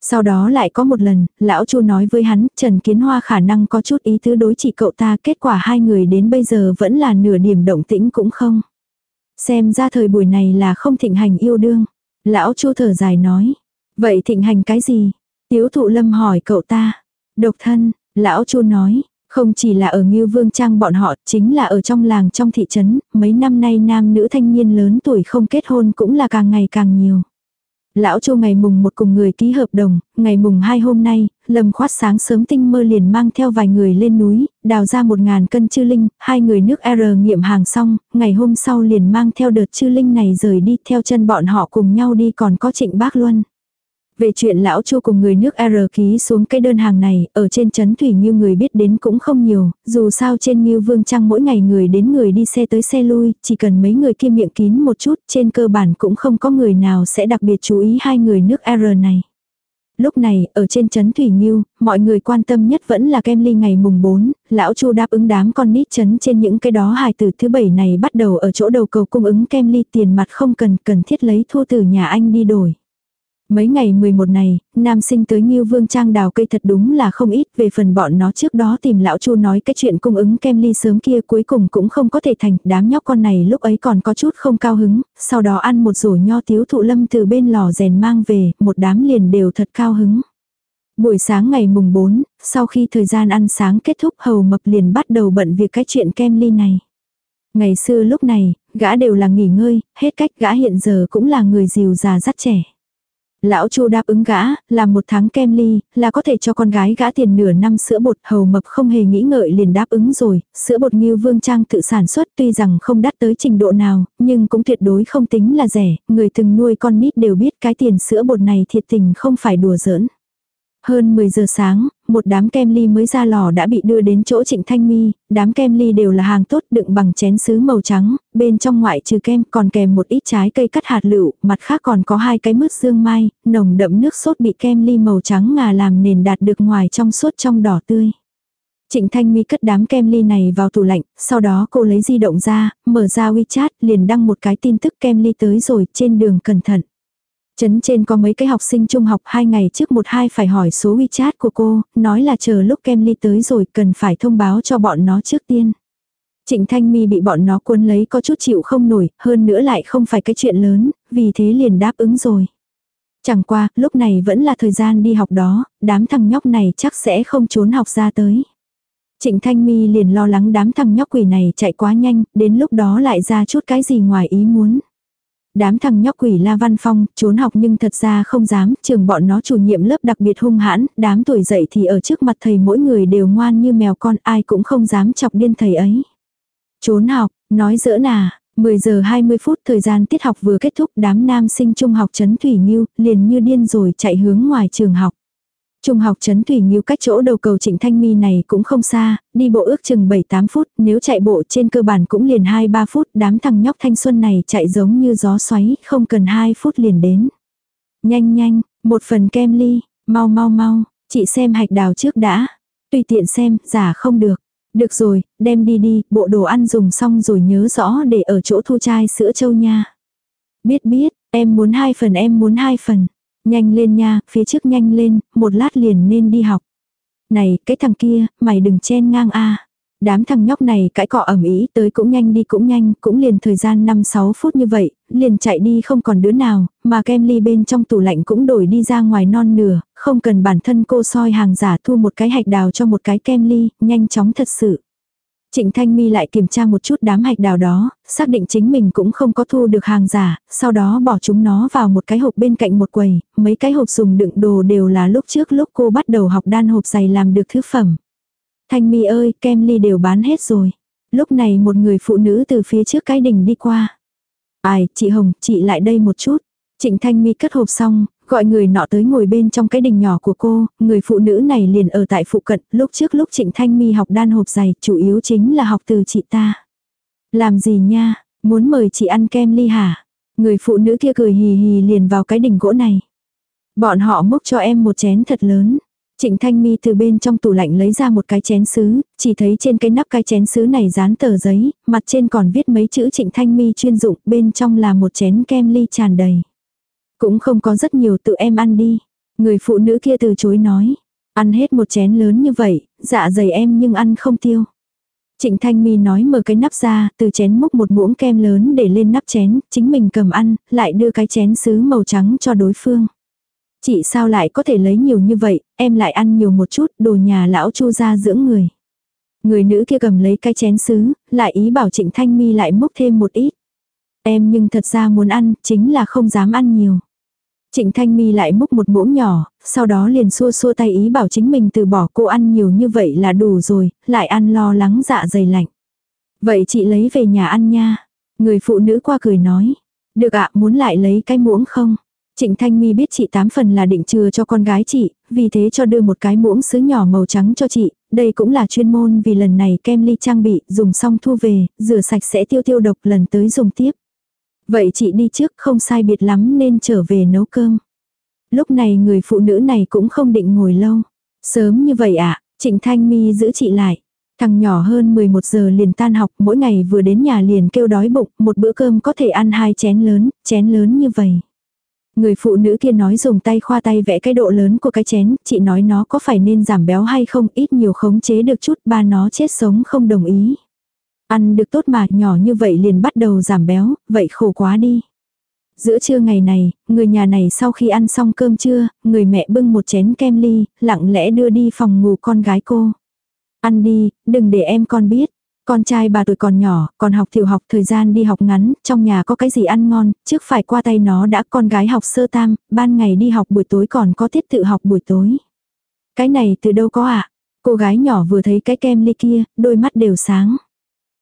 Sau đó lại có một lần, lão chu nói với hắn, Trần Kiến Hoa khả năng có chút ý tứ đối trị cậu ta, kết quả hai người đến bây giờ vẫn là nửa điểm động tĩnh cũng không. Xem ra thời buổi này là không thịnh hành yêu đương. Lão chu thở dài nói. Vậy thịnh hành cái gì? Tiếu thụ lâm hỏi cậu ta. Độc thân, lão chu nói. Không chỉ là ở Ngưu Vương Trang bọn họ, chính là ở trong làng trong thị trấn, mấy năm nay nam nữ thanh niên lớn tuổi không kết hôn cũng là càng ngày càng nhiều. Lão Chu ngày mùng một cùng người ký hợp đồng, ngày mùng hai hôm nay, Lâm khoát sáng sớm tinh mơ liền mang theo vài người lên núi, đào ra một ngàn cân chư linh, hai người nước R nghiệm hàng xong, ngày hôm sau liền mang theo đợt chư linh này rời đi theo chân bọn họ cùng nhau đi còn có trịnh bác luân. Về chuyện lão chu cùng người nước R ký xuống cái đơn hàng này, ở trên chấn thủy như người biết đến cũng không nhiều, dù sao trên như vương trăng mỗi ngày người đến người đi xe tới xe lui, chỉ cần mấy người kia miệng kín một chút, trên cơ bản cũng không có người nào sẽ đặc biệt chú ý hai người nước R này. Lúc này, ở trên chấn Thủy Nghiêu, mọi người quan tâm nhất vẫn là kem ly ngày mùng 4, lão Chu đáp ứng đám con nít chấn trên những cái đó hài từ thứ bảy này bắt đầu ở chỗ đầu cầu cung ứng kem ly tiền mặt không cần cần thiết lấy thu từ nhà anh đi đổi. Mấy ngày 11 này, nam sinh tới Ngưu Vương Trang đào cây thật đúng là không ít về phần bọn nó trước đó tìm lão chu nói cái chuyện cung ứng kem ly sớm kia cuối cùng cũng không có thể thành, đám nhóc con này lúc ấy còn có chút không cao hứng, sau đó ăn một rổ nho tiếu thụ lâm từ bên lò rèn mang về, một đám liền đều thật cao hứng. Buổi sáng ngày mùng 4, sau khi thời gian ăn sáng kết thúc hầu mập liền bắt đầu bận việc cái chuyện kem ly này. Ngày xưa lúc này, gã đều là nghỉ ngơi, hết cách gã hiện giờ cũng là người dìu già dắt trẻ. Lão Chu đáp ứng gã, làm một tháng kem ly, là có thể cho con gái gã tiền nửa năm sữa bột. Hầu mập không hề nghĩ ngợi liền đáp ứng rồi, sữa bột như vương trang tự sản xuất tuy rằng không đắt tới trình độ nào, nhưng cũng tuyệt đối không tính là rẻ, người từng nuôi con nít đều biết cái tiền sữa bột này thiệt tình không phải đùa giỡn. Hơn 10 giờ sáng, một đám kem ly mới ra lò đã bị đưa đến chỗ Trịnh Thanh Mi, đám kem ly đều là hàng tốt đựng bằng chén sứ màu trắng, bên trong ngoại trừ kem còn kèm một ít trái cây cắt hạt lựu, mặt khác còn có hai cái mứt dương mai, nồng đậm nước sốt bị kem ly màu trắng ngà làm nền đạt được ngoài trong suốt trong đỏ tươi. Trịnh Thanh Mi cất đám kem ly này vào tủ lạnh, sau đó cô lấy di động ra, mở ra WeChat, liền đăng một cái tin tức kem ly tới rồi, trên đường cẩn thận. Chấn trên có mấy cái học sinh trung học hai ngày trước một hai phải hỏi số WeChat của cô, nói là chờ lúc kem ly tới rồi cần phải thông báo cho bọn nó trước tiên. Trịnh Thanh Mi bị bọn nó cuốn lấy có chút chịu không nổi, hơn nữa lại không phải cái chuyện lớn, vì thế liền đáp ứng rồi. Chẳng qua, lúc này vẫn là thời gian đi học đó, đám thằng nhóc này chắc sẽ không trốn học ra tới. Trịnh Thanh Mi liền lo lắng đám thằng nhóc quỷ này chạy quá nhanh, đến lúc đó lại ra chút cái gì ngoài ý muốn. Đám thằng nhóc quỷ La Văn Phong, trốn học nhưng thật ra không dám, trường bọn nó chủ nhiệm lớp đặc biệt hung hãn, đám tuổi dậy thì ở trước mặt thầy mỗi người đều ngoan như mèo con, ai cũng không dám chọc điên thầy ấy. Trốn học, nói dỡ nà, 10 giờ 20 phút thời gian tiết học vừa kết thúc đám nam sinh trung học trấn Thủy Nhiêu liền như điên rồi chạy hướng ngoài trường học. Trung học trấn Thủy Nghiêu cách chỗ đầu cầu Trịnh Thanh Mi này cũng không xa, đi bộ ước chừng 7-8 phút, nếu chạy bộ trên cơ bản cũng liền 2-3 phút, đám thằng nhóc thanh xuân này chạy giống như gió xoáy, không cần 2 phút liền đến. Nhanh nhanh, một phần kem ly, mau mau mau, chị xem hạch đào trước đã. Tùy tiện xem, giả không được. Được rồi, đem đi đi, bộ đồ ăn dùng xong rồi nhớ rõ để ở chỗ thu chai sữa châu nha. Biết biết, em muốn hai phần em muốn hai phần. Nhanh lên nha, phía trước nhanh lên, một lát liền nên đi học. Này, cái thằng kia, mày đừng chen ngang a. Đám thằng nhóc này cãi cọ ẩm ý tới cũng nhanh đi cũng nhanh, cũng liền thời gian 5-6 phút như vậy, liền chạy đi không còn đứa nào, mà kem ly bên trong tủ lạnh cũng đổi đi ra ngoài non nửa, không cần bản thân cô soi hàng giả thu một cái hạch đào cho một cái kem ly, nhanh chóng thật sự. Trịnh Thanh Mi lại kiểm tra một chút đám hạch đào đó, xác định chính mình cũng không có thu được hàng giả, sau đó bỏ chúng nó vào một cái hộp bên cạnh một quầy, mấy cái hộp dùng đựng đồ đều là lúc trước lúc cô bắt đầu học đan hộp giày làm được thứ phẩm. Thanh Mi ơi, kem ly đều bán hết rồi. Lúc này một người phụ nữ từ phía trước cái đỉnh đi qua. Ai, chị Hồng, chị lại đây một chút. Trịnh Thanh Mi cất hộp xong, Gọi người nọ tới ngồi bên trong cái đình nhỏ của cô, người phụ nữ này liền ở tại phụ cận, lúc trước lúc Trịnh Thanh Mi học đan hộp giày, chủ yếu chính là học từ chị ta. Làm gì nha, muốn mời chị ăn kem ly hả? Người phụ nữ kia cười hì hì liền vào cái đình gỗ này. Bọn họ múc cho em một chén thật lớn. Trịnh Thanh Mi từ bên trong tủ lạnh lấy ra một cái chén sứ, chỉ thấy trên cái nắp cái chén sứ này dán tờ giấy, mặt trên còn viết mấy chữ Trịnh Thanh Mi chuyên dụng, bên trong là một chén kem ly tràn đầy. Cũng không có rất nhiều tự em ăn đi. Người phụ nữ kia từ chối nói. Ăn hết một chén lớn như vậy, dạ dày em nhưng ăn không tiêu. Trịnh Thanh Mi nói mở cái nắp ra, từ chén múc một muỗng kem lớn để lên nắp chén, chính mình cầm ăn, lại đưa cái chén sứ màu trắng cho đối phương. Chị sao lại có thể lấy nhiều như vậy, em lại ăn nhiều một chút, đồ nhà lão chu ra dưỡng người. Người nữ kia cầm lấy cái chén sứ, lại ý bảo Trịnh Thanh Mi lại múc thêm một ít. Em nhưng thật ra muốn ăn, chính là không dám ăn nhiều. Trịnh Thanh Mi lại múc một muỗng nhỏ, sau đó liền xua xua tay ý bảo chính mình từ bỏ cô ăn nhiều như vậy là đủ rồi, lại ăn lo lắng dạ dày lạnh. Vậy chị lấy về nhà ăn nha. Người phụ nữ qua cười nói. Được ạ, muốn lại lấy cái muỗng không? Trịnh Thanh Mi biết chị tám phần là định chừa cho con gái chị, vì thế cho đưa một cái muỗng sứ nhỏ màu trắng cho chị, đây cũng là chuyên môn vì lần này kem ly trang bị, dùng xong thu về, rửa sạch sẽ tiêu tiêu độc lần tới dùng tiếp. Vậy chị đi trước không sai biệt lắm nên trở về nấu cơm. Lúc này người phụ nữ này cũng không định ngồi lâu. Sớm như vậy ạ, à, Trịnh Thanh Mi giữ chị lại. Thằng nhỏ hơn 11 giờ liền tan học, mỗi ngày vừa đến nhà liền kêu đói bụng, một bữa cơm có thể ăn hai chén lớn, chén lớn như vậy. Người phụ nữ kia nói dùng tay khoa tay vẽ cái độ lớn của cái chén, chị nói nó có phải nên giảm béo hay không, ít nhiều khống chế được chút, ba nó chết sống không đồng ý. Ăn được tốt mà nhỏ như vậy liền bắt đầu giảm béo, vậy khổ quá đi. Giữa trưa ngày này, người nhà này sau khi ăn xong cơm trưa, người mẹ bưng một chén kem ly, lặng lẽ đưa đi phòng ngủ con gái cô. Ăn đi, đừng để em con biết. Con trai bà tuổi còn nhỏ, còn học tiểu học thời gian đi học ngắn, trong nhà có cái gì ăn ngon, trước phải qua tay nó đã con gái học sơ tam, ban ngày đi học buổi tối còn có tiết tự học buổi tối. Cái này từ đâu có ạ? À? Cô gái nhỏ vừa thấy cái kem ly kia, đôi mắt đều sáng.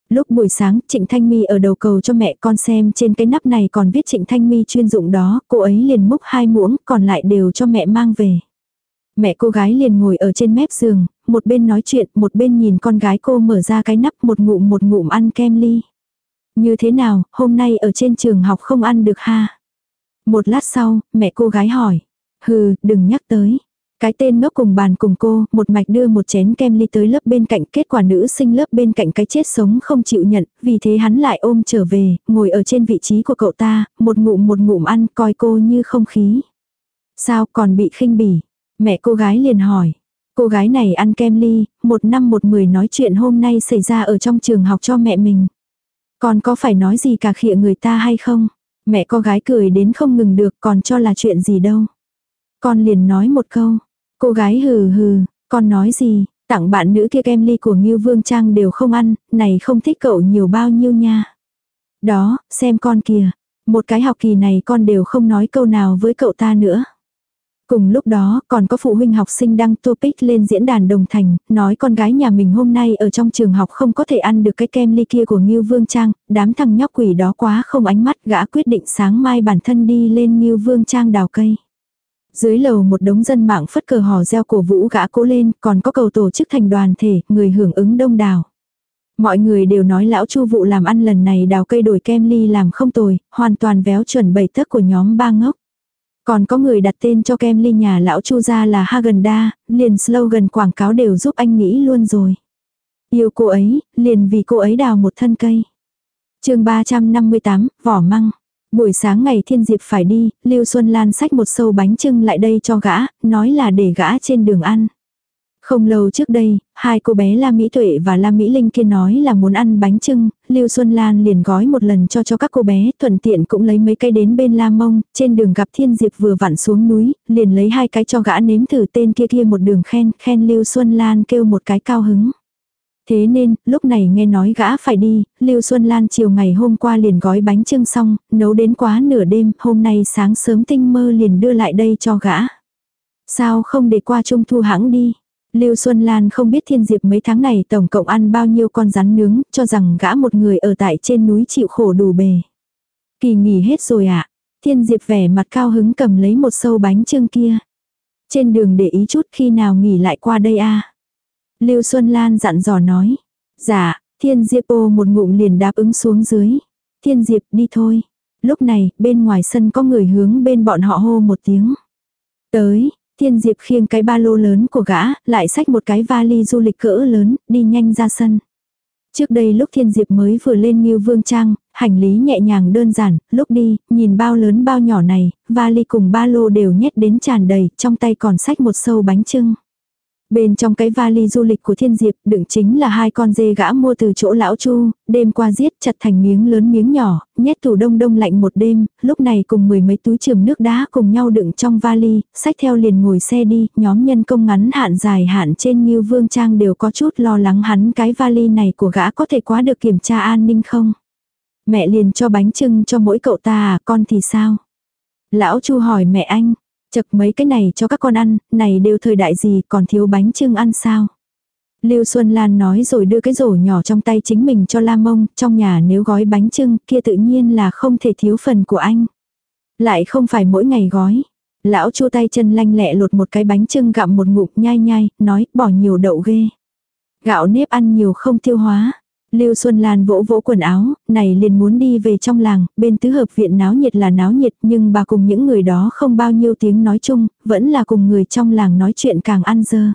Lúc buổi sáng, Trịnh Thanh Mi ở đầu cầu cho mẹ con xem trên cái nắp này còn viết Trịnh Thanh Mi chuyên dụng đó, cô ấy liền múc hai muỗng, còn lại đều cho mẹ mang về. Mẹ cô gái liền ngồi ở trên mép giường, một bên nói chuyện, một bên nhìn con gái cô mở ra cái nắp một ngụm một ngụm ăn kem ly. Như thế nào, hôm nay ở trên trường học không ăn được ha? Một lát sau, mẹ cô gái hỏi. Hừ, đừng nhắc tới. Cái tên ngốc cùng bàn cùng cô, một mạch đưa một chén kem ly tới lớp bên cạnh, kết quả nữ sinh lớp bên cạnh cái chết sống không chịu nhận, vì thế hắn lại ôm trở về, ngồi ở trên vị trí của cậu ta, một ngụm một ngụm ăn, coi cô như không khí. Sao còn bị khinh bỉ? Mẹ cô gái liền hỏi. Cô gái này ăn kem ly, một năm một mười nói chuyện hôm nay xảy ra ở trong trường học cho mẹ mình. Còn có phải nói gì cả khịa người ta hay không? Mẹ cô gái cười đến không ngừng được còn cho là chuyện gì đâu. Con liền nói một câu. Cô gái hừ hừ, con nói gì, tặng bạn nữ kia kem ly của Ngưu Vương Trang đều không ăn, này không thích cậu nhiều bao nhiêu nha. Đó, xem con kìa, một cái học kỳ này con đều không nói câu nào với cậu ta nữa. Cùng lúc đó, còn có phụ huynh học sinh đăng topic lên diễn đàn đồng thành, nói con gái nhà mình hôm nay ở trong trường học không có thể ăn được cái kem ly kia của Ngưu Vương Trang, đám thằng nhóc quỷ đó quá không ánh mắt gã quyết định sáng mai bản thân đi lên Ngưu Vương Trang đào cây. Dưới lầu một đống dân mạng phất cờ hò reo cổ vũ gã cố lên, còn có cầu tổ chức thành đoàn thể, người hưởng ứng đông đảo. Mọi người đều nói lão chu vụ làm ăn lần này đào cây đổi kem ly làm không tồi, hoàn toàn véo chuẩn bảy tấc của nhóm ba ngốc. Còn có người đặt tên cho kem ly nhà lão chu ra là Haganda, liền slogan quảng cáo đều giúp anh nghĩ luôn rồi. Yêu cô ấy, liền vì cô ấy đào một thân cây. chương 358, vỏ măng. Buổi sáng ngày thiên diệp phải đi, Lưu Xuân Lan xách một sâu bánh trưng lại đây cho gã, nói là để gã trên đường ăn. Không lâu trước đây, hai cô bé La Mỹ Tuệ và La Mỹ Linh kia nói là muốn ăn bánh trưng, Lưu Xuân Lan liền gói một lần cho cho các cô bé, thuận tiện cũng lấy mấy cây đến bên La Mông, trên đường gặp Thiên Diệp vừa vặn xuống núi, liền lấy hai cái cho gã nếm thử tên kia kia một đường khen, khen Lưu Xuân Lan kêu một cái cao hứng. Thế nên, lúc này nghe nói gã phải đi, Lưu Xuân Lan chiều ngày hôm qua liền gói bánh trưng xong, nấu đến quá nửa đêm, hôm nay sáng sớm tinh mơ liền đưa lại đây cho gã. Sao không để qua trung thu hãng đi? Lưu Xuân Lan không biết thiên diệp mấy tháng này tổng cộng ăn bao nhiêu con rắn nướng, cho rằng gã một người ở tại trên núi chịu khổ đủ bề. Kỳ nghỉ hết rồi ạ. À? Thiên Diệp vẻ mặt cao hứng cầm lấy một sâu bánh trưng kia. Trên đường để ý chút khi nào nghỉ lại qua đây a Lưu Xuân Lan dặn dò nói. Dạ, Thiên Diệp ô một ngụm liền đáp ứng xuống dưới. Thiên Diệp đi thôi. Lúc này, bên ngoài sân có người hướng bên bọn họ hô một tiếng. Tới, Thiên Diệp khiêng cái ba lô lớn của gã, lại xách một cái vali du lịch cỡ lớn, đi nhanh ra sân. Trước đây lúc Thiên Diệp mới vừa lên Nghiêu Vương Trang, hành lý nhẹ nhàng đơn giản, lúc đi, nhìn bao lớn bao nhỏ này, vali cùng ba lô đều nhét đến tràn đầy, trong tay còn xách một sâu bánh trưng. Bên trong cái vali du lịch của Thiên Diệp đựng chính là hai con dê gã mua từ chỗ lão Chu, đêm qua giết chặt thành miếng lớn miếng nhỏ, nhét tủ đông đông lạnh một đêm, lúc này cùng mười mấy túi trường nước đá cùng nhau đựng trong vali, sách theo liền ngồi xe đi, nhóm nhân công ngắn hạn dài hạn trên như Vương Trang đều có chút lo lắng hắn cái vali này của gã có thể quá được kiểm tra an ninh không. Mẹ liền cho bánh trưng cho mỗi cậu ta à, con thì sao? Lão Chu hỏi mẹ anh, Chật mấy cái này cho các con ăn, này đều thời đại gì còn thiếu bánh trưng ăn sao. Lưu Xuân Lan nói rồi đưa cái rổ nhỏ trong tay chính mình cho Lam Mông, trong nhà nếu gói bánh trưng kia tự nhiên là không thể thiếu phần của anh. Lại không phải mỗi ngày gói. Lão chua tay chân lanh lẹ lột một cái bánh trưng gặm một ngụm nhai nhai, nói bỏ nhiều đậu ghê. Gạo nếp ăn nhiều không tiêu hóa. Lưu Xuân Lan vỗ vỗ quần áo, này liền muốn đi về trong làng, bên tứ hợp viện náo nhiệt là náo nhiệt nhưng bà cùng những người đó không bao nhiêu tiếng nói chung, vẫn là cùng người trong làng nói chuyện càng ăn dơ.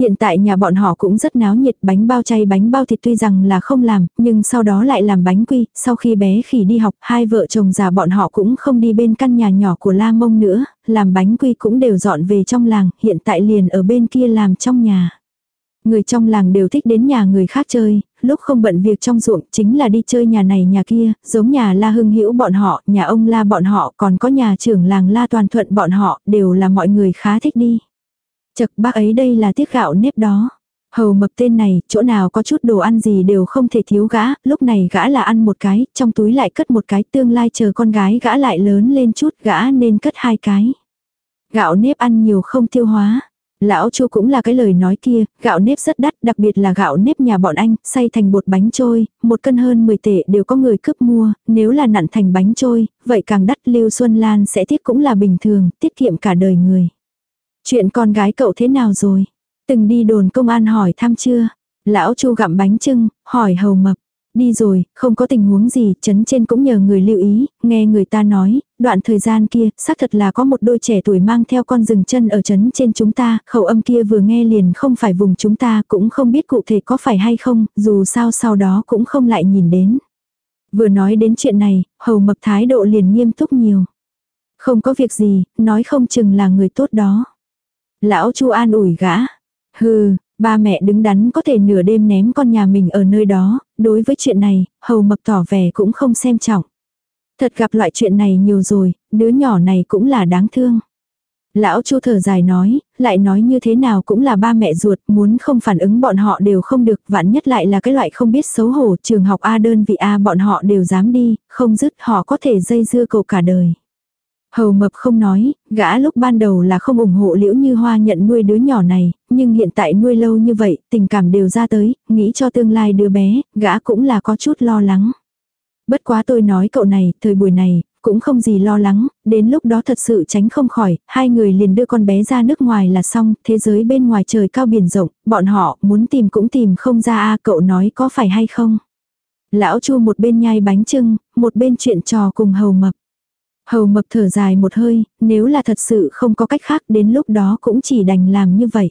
Hiện tại nhà bọn họ cũng rất náo nhiệt, bánh bao chay bánh bao thịt tuy rằng là không làm, nhưng sau đó lại làm bánh quy, sau khi bé khỉ đi học, hai vợ chồng già bọn họ cũng không đi bên căn nhà nhỏ của La Mông nữa, làm bánh quy cũng đều dọn về trong làng, hiện tại liền ở bên kia làm trong nhà. Người trong làng đều thích đến nhà người khác chơi, lúc không bận việc trong ruộng chính là đi chơi nhà này nhà kia, giống nhà La Hưng Hữu bọn họ, nhà ông La bọn họ, còn có nhà trưởng làng La Toàn Thuận bọn họ, đều là mọi người khá thích đi. Chật bác ấy đây là tiết gạo nếp đó. Hầu mập tên này, chỗ nào có chút đồ ăn gì đều không thể thiếu gã, lúc này gã là ăn một cái, trong túi lại cất một cái, tương lai chờ con gái gã lại lớn lên chút, gã nên cất hai cái. Gạo nếp ăn nhiều không tiêu hóa, Lão Chu cũng là cái lời nói kia, gạo nếp rất đắt, đặc biệt là gạo nếp nhà bọn anh, xay thành bột bánh trôi, một cân hơn 10 tệ đều có người cướp mua, nếu là nặn thành bánh trôi, vậy càng đắt Lưu Xuân Lan sẽ tiếc cũng là bình thường, tiết kiệm cả đời người. Chuyện con gái cậu thế nào rồi? Từng đi đồn công an hỏi thăm chưa? Lão Chu gặm bánh trưng, hỏi hầu mập. Đi rồi, không có tình huống gì, chấn trên cũng nhờ người lưu ý, nghe người ta nói, đoạn thời gian kia, xác thật là có một đôi trẻ tuổi mang theo con rừng chân ở chấn trên chúng ta, khẩu âm kia vừa nghe liền không phải vùng chúng ta, cũng không biết cụ thể có phải hay không, dù sao sau đó cũng không lại nhìn đến. Vừa nói đến chuyện này, hầu mập thái độ liền nghiêm túc nhiều. Không có việc gì, nói không chừng là người tốt đó. Lão chu an ủi gã. Hừ, Ba mẹ đứng đắn có thể nửa đêm ném con nhà mình ở nơi đó, đối với chuyện này, hầu mập tỏ vẻ cũng không xem trọng. Thật gặp loại chuyện này nhiều rồi, đứa nhỏ này cũng là đáng thương. Lão Chu thở dài nói, lại nói như thế nào cũng là ba mẹ ruột, muốn không phản ứng bọn họ đều không được, vạn nhất lại là cái loại không biết xấu hổ, trường học A đơn vị A bọn họ đều dám đi, không dứt họ có thể dây dưa cậu cả đời. Hầu mập không nói, gã lúc ban đầu là không ủng hộ liễu như hoa nhận nuôi đứa nhỏ này, nhưng hiện tại nuôi lâu như vậy, tình cảm đều ra tới, nghĩ cho tương lai đứa bé, gã cũng là có chút lo lắng. Bất quá tôi nói cậu này, thời buổi này, cũng không gì lo lắng, đến lúc đó thật sự tránh không khỏi, hai người liền đưa con bé ra nước ngoài là xong, thế giới bên ngoài trời cao biển rộng, bọn họ muốn tìm cũng tìm không ra a cậu nói có phải hay không. Lão chu một bên nhai bánh trưng, một bên chuyện trò cùng hầu mập. Hầu mập thở dài một hơi, nếu là thật sự không có cách khác đến lúc đó cũng chỉ đành làm như vậy.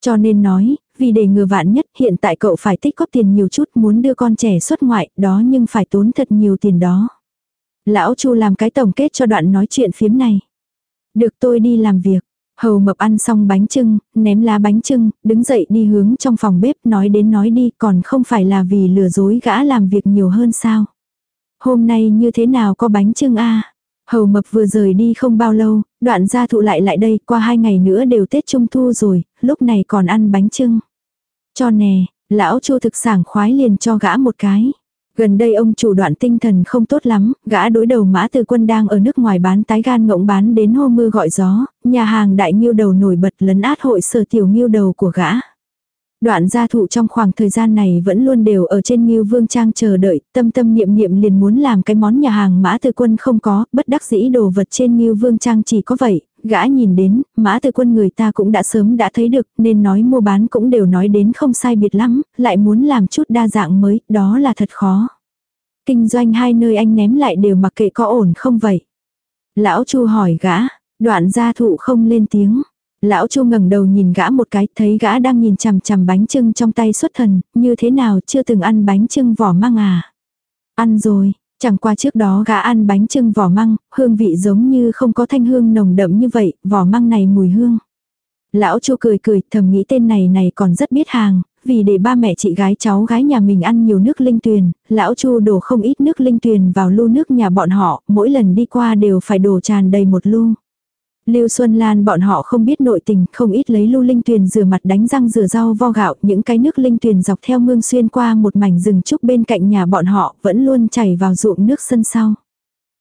Cho nên nói, vì để ngừa vạn nhất hiện tại cậu phải tích góp tiền nhiều chút muốn đưa con trẻ xuất ngoại đó nhưng phải tốn thật nhiều tiền đó. Lão Chu làm cái tổng kết cho đoạn nói chuyện phiếm này. Được tôi đi làm việc. Hầu mập ăn xong bánh trưng, ném lá bánh trưng, đứng dậy đi hướng trong phòng bếp nói đến nói đi còn không phải là vì lừa dối gã làm việc nhiều hơn sao. Hôm nay như thế nào có bánh trưng a Hầu mập vừa rời đi không bao lâu, đoạn gia thụ lại lại đây, qua hai ngày nữa đều Tết Trung Thu rồi, lúc này còn ăn bánh trưng. Cho nè, lão chu thực sảng khoái liền cho gã một cái. Gần đây ông chủ đoạn tinh thần không tốt lắm, gã đối đầu mã từ quân đang ở nước ngoài bán tái gan ngỗng bán đến hô mưa gọi gió, nhà hàng đại nghiêu đầu nổi bật lấn át hội sở tiểu nghiêu đầu của gã. Đoạn gia thụ trong khoảng thời gian này vẫn luôn đều ở trên Ngưu Vương Trang chờ đợi, tâm tâm niệm niệm liền muốn làm cái món nhà hàng mã từ quân không có, bất đắc dĩ đồ vật trên Ngưu Vương Trang chỉ có vậy, gã nhìn đến, mã từ quân người ta cũng đã sớm đã thấy được, nên nói mua bán cũng đều nói đến không sai biệt lắm, lại muốn làm chút đa dạng mới, đó là thật khó. Kinh doanh hai nơi anh ném lại đều mặc kệ có ổn không vậy. Lão Chu hỏi gã, đoạn gia thụ không lên tiếng. Lão Chu ngẩng đầu nhìn gã một cái, thấy gã đang nhìn chằm chằm bánh trưng trong tay xuất thần, như thế nào chưa từng ăn bánh trưng vỏ măng à? Ăn rồi, chẳng qua trước đó gã ăn bánh trưng vỏ măng, hương vị giống như không có thanh hương nồng đậm như vậy, vỏ măng này mùi hương. Lão Chu cười cười, thầm nghĩ tên này này còn rất biết hàng, vì để ba mẹ chị gái cháu gái nhà mình ăn nhiều nước linh tuyền, lão Chu đổ không ít nước linh tuyền vào lu nước nhà bọn họ, mỗi lần đi qua đều phải đổ tràn đầy một lu. Lưu Xuân Lan bọn họ không biết nội tình, không ít lấy lưu linh tuyền rửa mặt đánh răng rửa rau vo gạo, những cái nước linh tuyền dọc theo mương xuyên qua một mảnh rừng trúc bên cạnh nhà bọn họ, vẫn luôn chảy vào ruộng nước sân sau.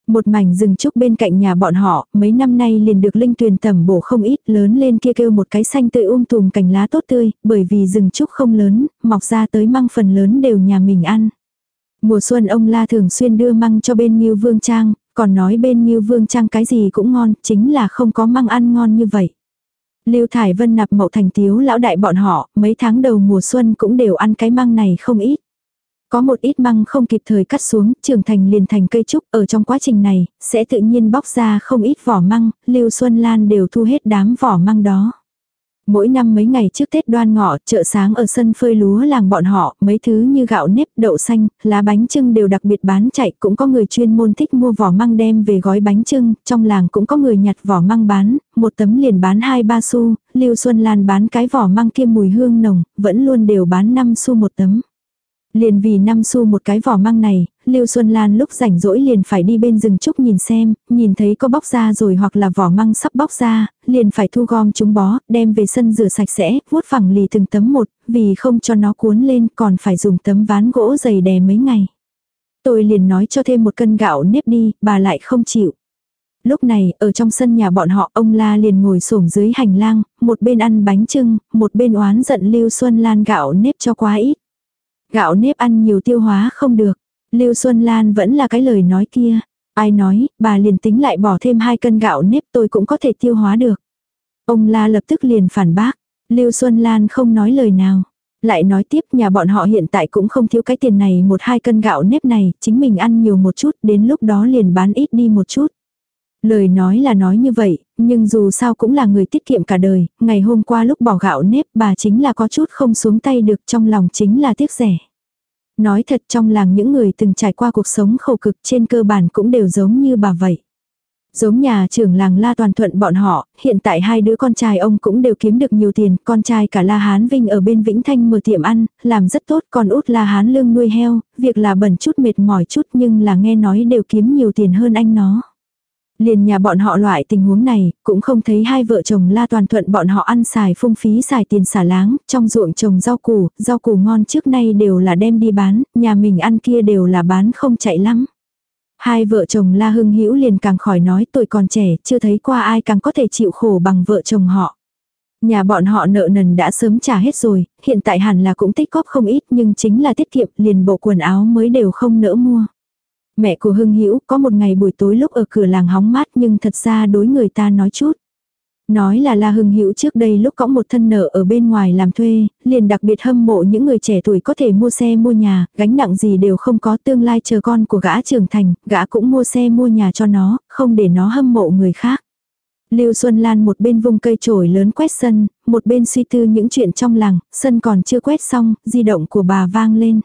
Một mảnh rừng trúc bên cạnh nhà bọn họ, mấy năm nay liền được linh tuyền tẩm bổ không ít, lớn lên kia kêu một cái xanh tươi um tùm cành lá tốt tươi, bởi vì rừng trúc không lớn, mọc ra tới măng phần lớn đều nhà mình ăn. Mùa xuân ông La thường xuyên đưa măng cho bên Nhiêu Vương Trang, còn nói bên như Vương Trang cái gì cũng ngon, chính là không có măng ăn ngon như vậy. Lưu Thải Vân nạp mậu thành tiếu lão đại bọn họ, mấy tháng đầu mùa xuân cũng đều ăn cái măng này không ít. Có một ít măng không kịp thời cắt xuống, trưởng thành liền thành cây trúc, ở trong quá trình này, sẽ tự nhiên bóc ra không ít vỏ măng, Lưu Xuân Lan đều thu hết đám vỏ măng đó. Mỗi năm mấy ngày trước Tết đoan ngọ, chợ sáng ở sân phơi lúa làng bọn họ, mấy thứ như gạo nếp, đậu xanh, lá bánh trưng đều đặc biệt bán chạy, cũng có người chuyên môn thích mua vỏ măng đem về gói bánh trưng, trong làng cũng có người nhặt vỏ măng bán, một tấm liền bán 2-3 xu, Lưu Xuân Lan bán cái vỏ măng kia mùi hương nồng, vẫn luôn đều bán 5 xu một tấm. Liền vì năm xu một cái vỏ măng này, Lưu Xuân Lan lúc rảnh rỗi liền phải đi bên rừng trúc nhìn xem, nhìn thấy có bóc ra rồi hoặc là vỏ măng sắp bóc ra, liền phải thu gom chúng bó, đem về sân rửa sạch sẽ, vuốt phẳng lì từng tấm một, vì không cho nó cuốn lên còn phải dùng tấm ván gỗ dày đè mấy ngày. Tôi liền nói cho thêm một cân gạo nếp đi, bà lại không chịu. Lúc này, ở trong sân nhà bọn họ, ông La liền ngồi xổm dưới hành lang, một bên ăn bánh trưng, một bên oán giận Lưu Xuân Lan gạo nếp cho quá ít. Gạo nếp ăn nhiều tiêu hóa không được. Lưu Xuân Lan vẫn là cái lời nói kia. Ai nói, bà liền tính lại bỏ thêm hai cân gạo nếp tôi cũng có thể tiêu hóa được. Ông La lập tức liền phản bác. Lưu Xuân Lan không nói lời nào. Lại nói tiếp nhà bọn họ hiện tại cũng không thiếu cái tiền này một hai cân gạo nếp này, chính mình ăn nhiều một chút, đến lúc đó liền bán ít đi một chút. Lời nói là nói như vậy, nhưng dù sao cũng là người tiết kiệm cả đời, ngày hôm qua lúc bỏ gạo nếp bà chính là có chút không xuống tay được trong lòng chính là tiếc rẻ. Nói thật trong làng những người từng trải qua cuộc sống khổ cực trên cơ bản cũng đều giống như bà vậy. Giống nhà trưởng làng La Toàn Thuận bọn họ, hiện tại hai đứa con trai ông cũng đều kiếm được nhiều tiền, con trai cả La Hán Vinh ở bên Vĩnh Thanh mở tiệm ăn, làm rất tốt, còn út La Hán Lương nuôi heo, việc là bẩn chút mệt mỏi chút nhưng là nghe nói đều kiếm nhiều tiền hơn anh nó. Liền nhà bọn họ loại tình huống này, cũng không thấy hai vợ chồng la toàn thuận bọn họ ăn xài phung phí xài tiền xả láng, trong ruộng trồng rau củ, rau củ ngon trước nay đều là đem đi bán, nhà mình ăn kia đều là bán không chạy lắm. Hai vợ chồng La Hưng Hữu liền càng khỏi nói tuổi còn trẻ, chưa thấy qua ai càng có thể chịu khổ bằng vợ chồng họ. Nhà bọn họ nợ nần đã sớm trả hết rồi, hiện tại hẳn là cũng tích góp không ít nhưng chính là tiết kiệm liền bộ quần áo mới đều không nỡ mua. Mẹ của Hưng Hữu có một ngày buổi tối lúc ở cửa làng hóng mát nhưng thật ra đối người ta nói chút. Nói là La Hưng Hữu trước đây lúc có một thân nợ ở bên ngoài làm thuê, liền đặc biệt hâm mộ những người trẻ tuổi có thể mua xe mua nhà, gánh nặng gì đều không có tương lai chờ con của gã trưởng thành, gã cũng mua xe mua nhà cho nó, không để nó hâm mộ người khác. Lưu Xuân Lan một bên vung cây chổi lớn quét sân, một bên suy tư những chuyện trong làng, sân còn chưa quét xong, di động của bà vang lên.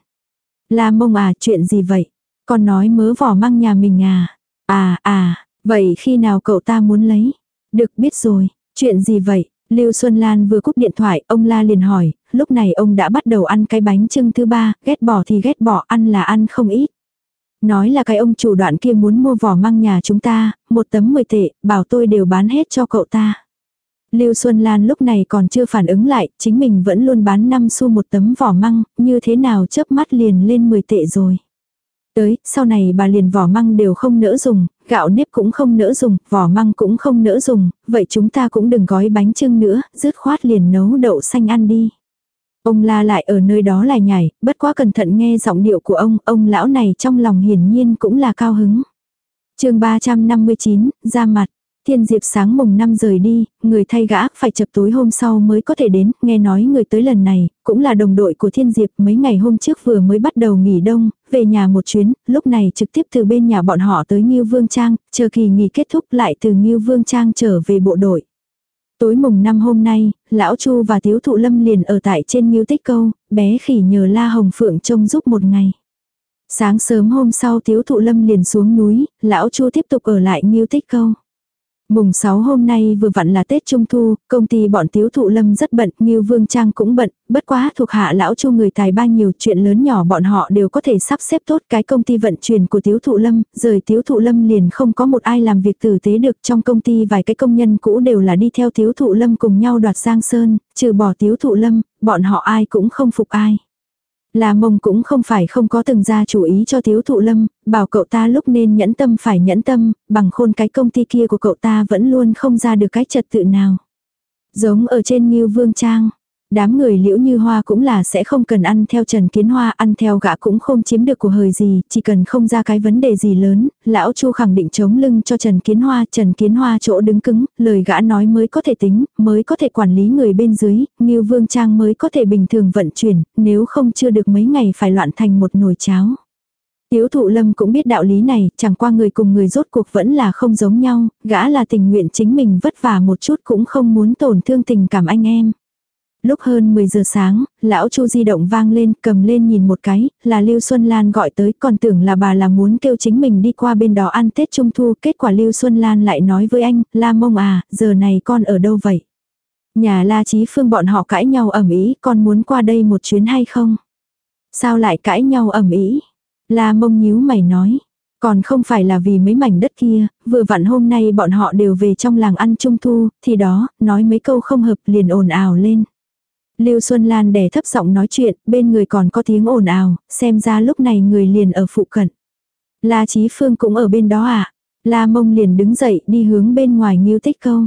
La mông à, chuyện gì vậy? Con nói mớ vỏ măng nhà mình à. À à, vậy khi nào cậu ta muốn lấy? Được biết rồi, chuyện gì vậy? Lưu Xuân Lan vừa cúp điện thoại, ông La liền hỏi, lúc này ông đã bắt đầu ăn cái bánh trưng thứ ba, ghét bỏ thì ghét bỏ, ăn là ăn không ít. Nói là cái ông chủ đoạn kia muốn mua vỏ măng nhà chúng ta, một tấm 10 tệ, bảo tôi đều bán hết cho cậu ta. Lưu Xuân Lan lúc này còn chưa phản ứng lại, chính mình vẫn luôn bán 5 xu một tấm vỏ măng, như thế nào chớp mắt liền lên 10 tệ rồi. Tới, sau này bà liền vỏ măng đều không nỡ dùng, gạo nếp cũng không nỡ dùng, vỏ măng cũng không nỡ dùng, vậy chúng ta cũng đừng gói bánh trưng nữa, dứt khoát liền nấu đậu xanh ăn đi. Ông la lại ở nơi đó lại nhảy, bất quá cẩn thận nghe giọng điệu của ông, ông lão này trong lòng hiển nhiên cũng là cao hứng. chương 359, ra mặt. Thiên Diệp sáng mùng 5 rời đi, người thay gã phải chập tối hôm sau mới có thể đến, nghe nói người tới lần này, cũng là đồng đội của Thiên Diệp mấy ngày hôm trước vừa mới bắt đầu nghỉ đông, về nhà một chuyến, lúc này trực tiếp từ bên nhà bọn họ tới Ngưu Vương Trang, chờ kỳ nghỉ kết thúc lại từ Ngưu Vương Trang trở về bộ đội. Tối mùng năm hôm nay, Lão Chu và Tiếu Thụ Lâm liền ở tại trên Ngưu Tích Câu, bé khỉ nhờ La Hồng Phượng trông giúp một ngày. Sáng sớm hôm sau Tiếu Thụ Lâm liền xuống núi, Lão Chu tiếp tục ở lại Ngưu Tích Câu. Mùng 6 hôm nay vừa vặn là Tết Trung Thu, công ty bọn tiếu thụ lâm rất bận, Ngưu Vương Trang cũng bận, bất quá thuộc hạ lão chu người tài ba nhiều chuyện lớn nhỏ bọn họ đều có thể sắp xếp tốt cái công ty vận chuyển của tiếu thụ lâm, rời tiếu thụ lâm liền không có một ai làm việc tử tế được trong công ty vài cái công nhân cũ đều là đi theo tiếu thụ lâm cùng nhau đoạt giang sơn, trừ bỏ tiếu thụ lâm, bọn họ ai cũng không phục ai. Là mông cũng không phải không có từng ra chủ ý cho thiếu thụ lâm, bảo cậu ta lúc nên nhẫn tâm phải nhẫn tâm, bằng khôn cái công ty kia của cậu ta vẫn luôn không ra được cái trật tự nào. Giống ở trên Nghiêu Vương Trang, Đám người liễu như hoa cũng là sẽ không cần ăn theo Trần Kiến Hoa, ăn theo gã cũng không chiếm được của hời gì, chỉ cần không ra cái vấn đề gì lớn, lão Chu khẳng định chống lưng cho Trần Kiến Hoa, Trần Kiến Hoa chỗ đứng cứng, lời gã nói mới có thể tính, mới có thể quản lý người bên dưới, Ngưu Vương Trang mới có thể bình thường vận chuyển, nếu không chưa được mấy ngày phải loạn thành một nồi cháo. Tiếu thụ lâm cũng biết đạo lý này, chẳng qua người cùng người rốt cuộc vẫn là không giống nhau, gã là tình nguyện chính mình vất vả một chút cũng không muốn tổn thương tình cảm anh em. Lúc hơn 10 giờ sáng, lão Chu di động vang lên, cầm lên nhìn một cái, là Lưu Xuân Lan gọi tới, còn tưởng là bà là muốn kêu chính mình đi qua bên đó ăn Tết Trung Thu, kết quả Lưu Xuân Lan lại nói với anh, La Mông à, giờ này con ở đâu vậy? Nhà La Chí Phương bọn họ cãi nhau ẩm ý, con muốn qua đây một chuyến hay không? Sao lại cãi nhau ẩm ý? La Mông nhíu mày nói, còn không phải là vì mấy mảnh đất kia, vừa vặn hôm nay bọn họ đều về trong làng ăn trung thu, thì đó, nói mấy câu không hợp liền ồn ào lên. Lưu Xuân Lan đè thấp giọng nói chuyện, bên người còn có tiếng ồn ào, xem ra lúc này người liền ở phụ cận. La Chí Phương cũng ở bên đó à? La Mông liền đứng dậy đi hướng bên ngoài Ngưu Tích Câu.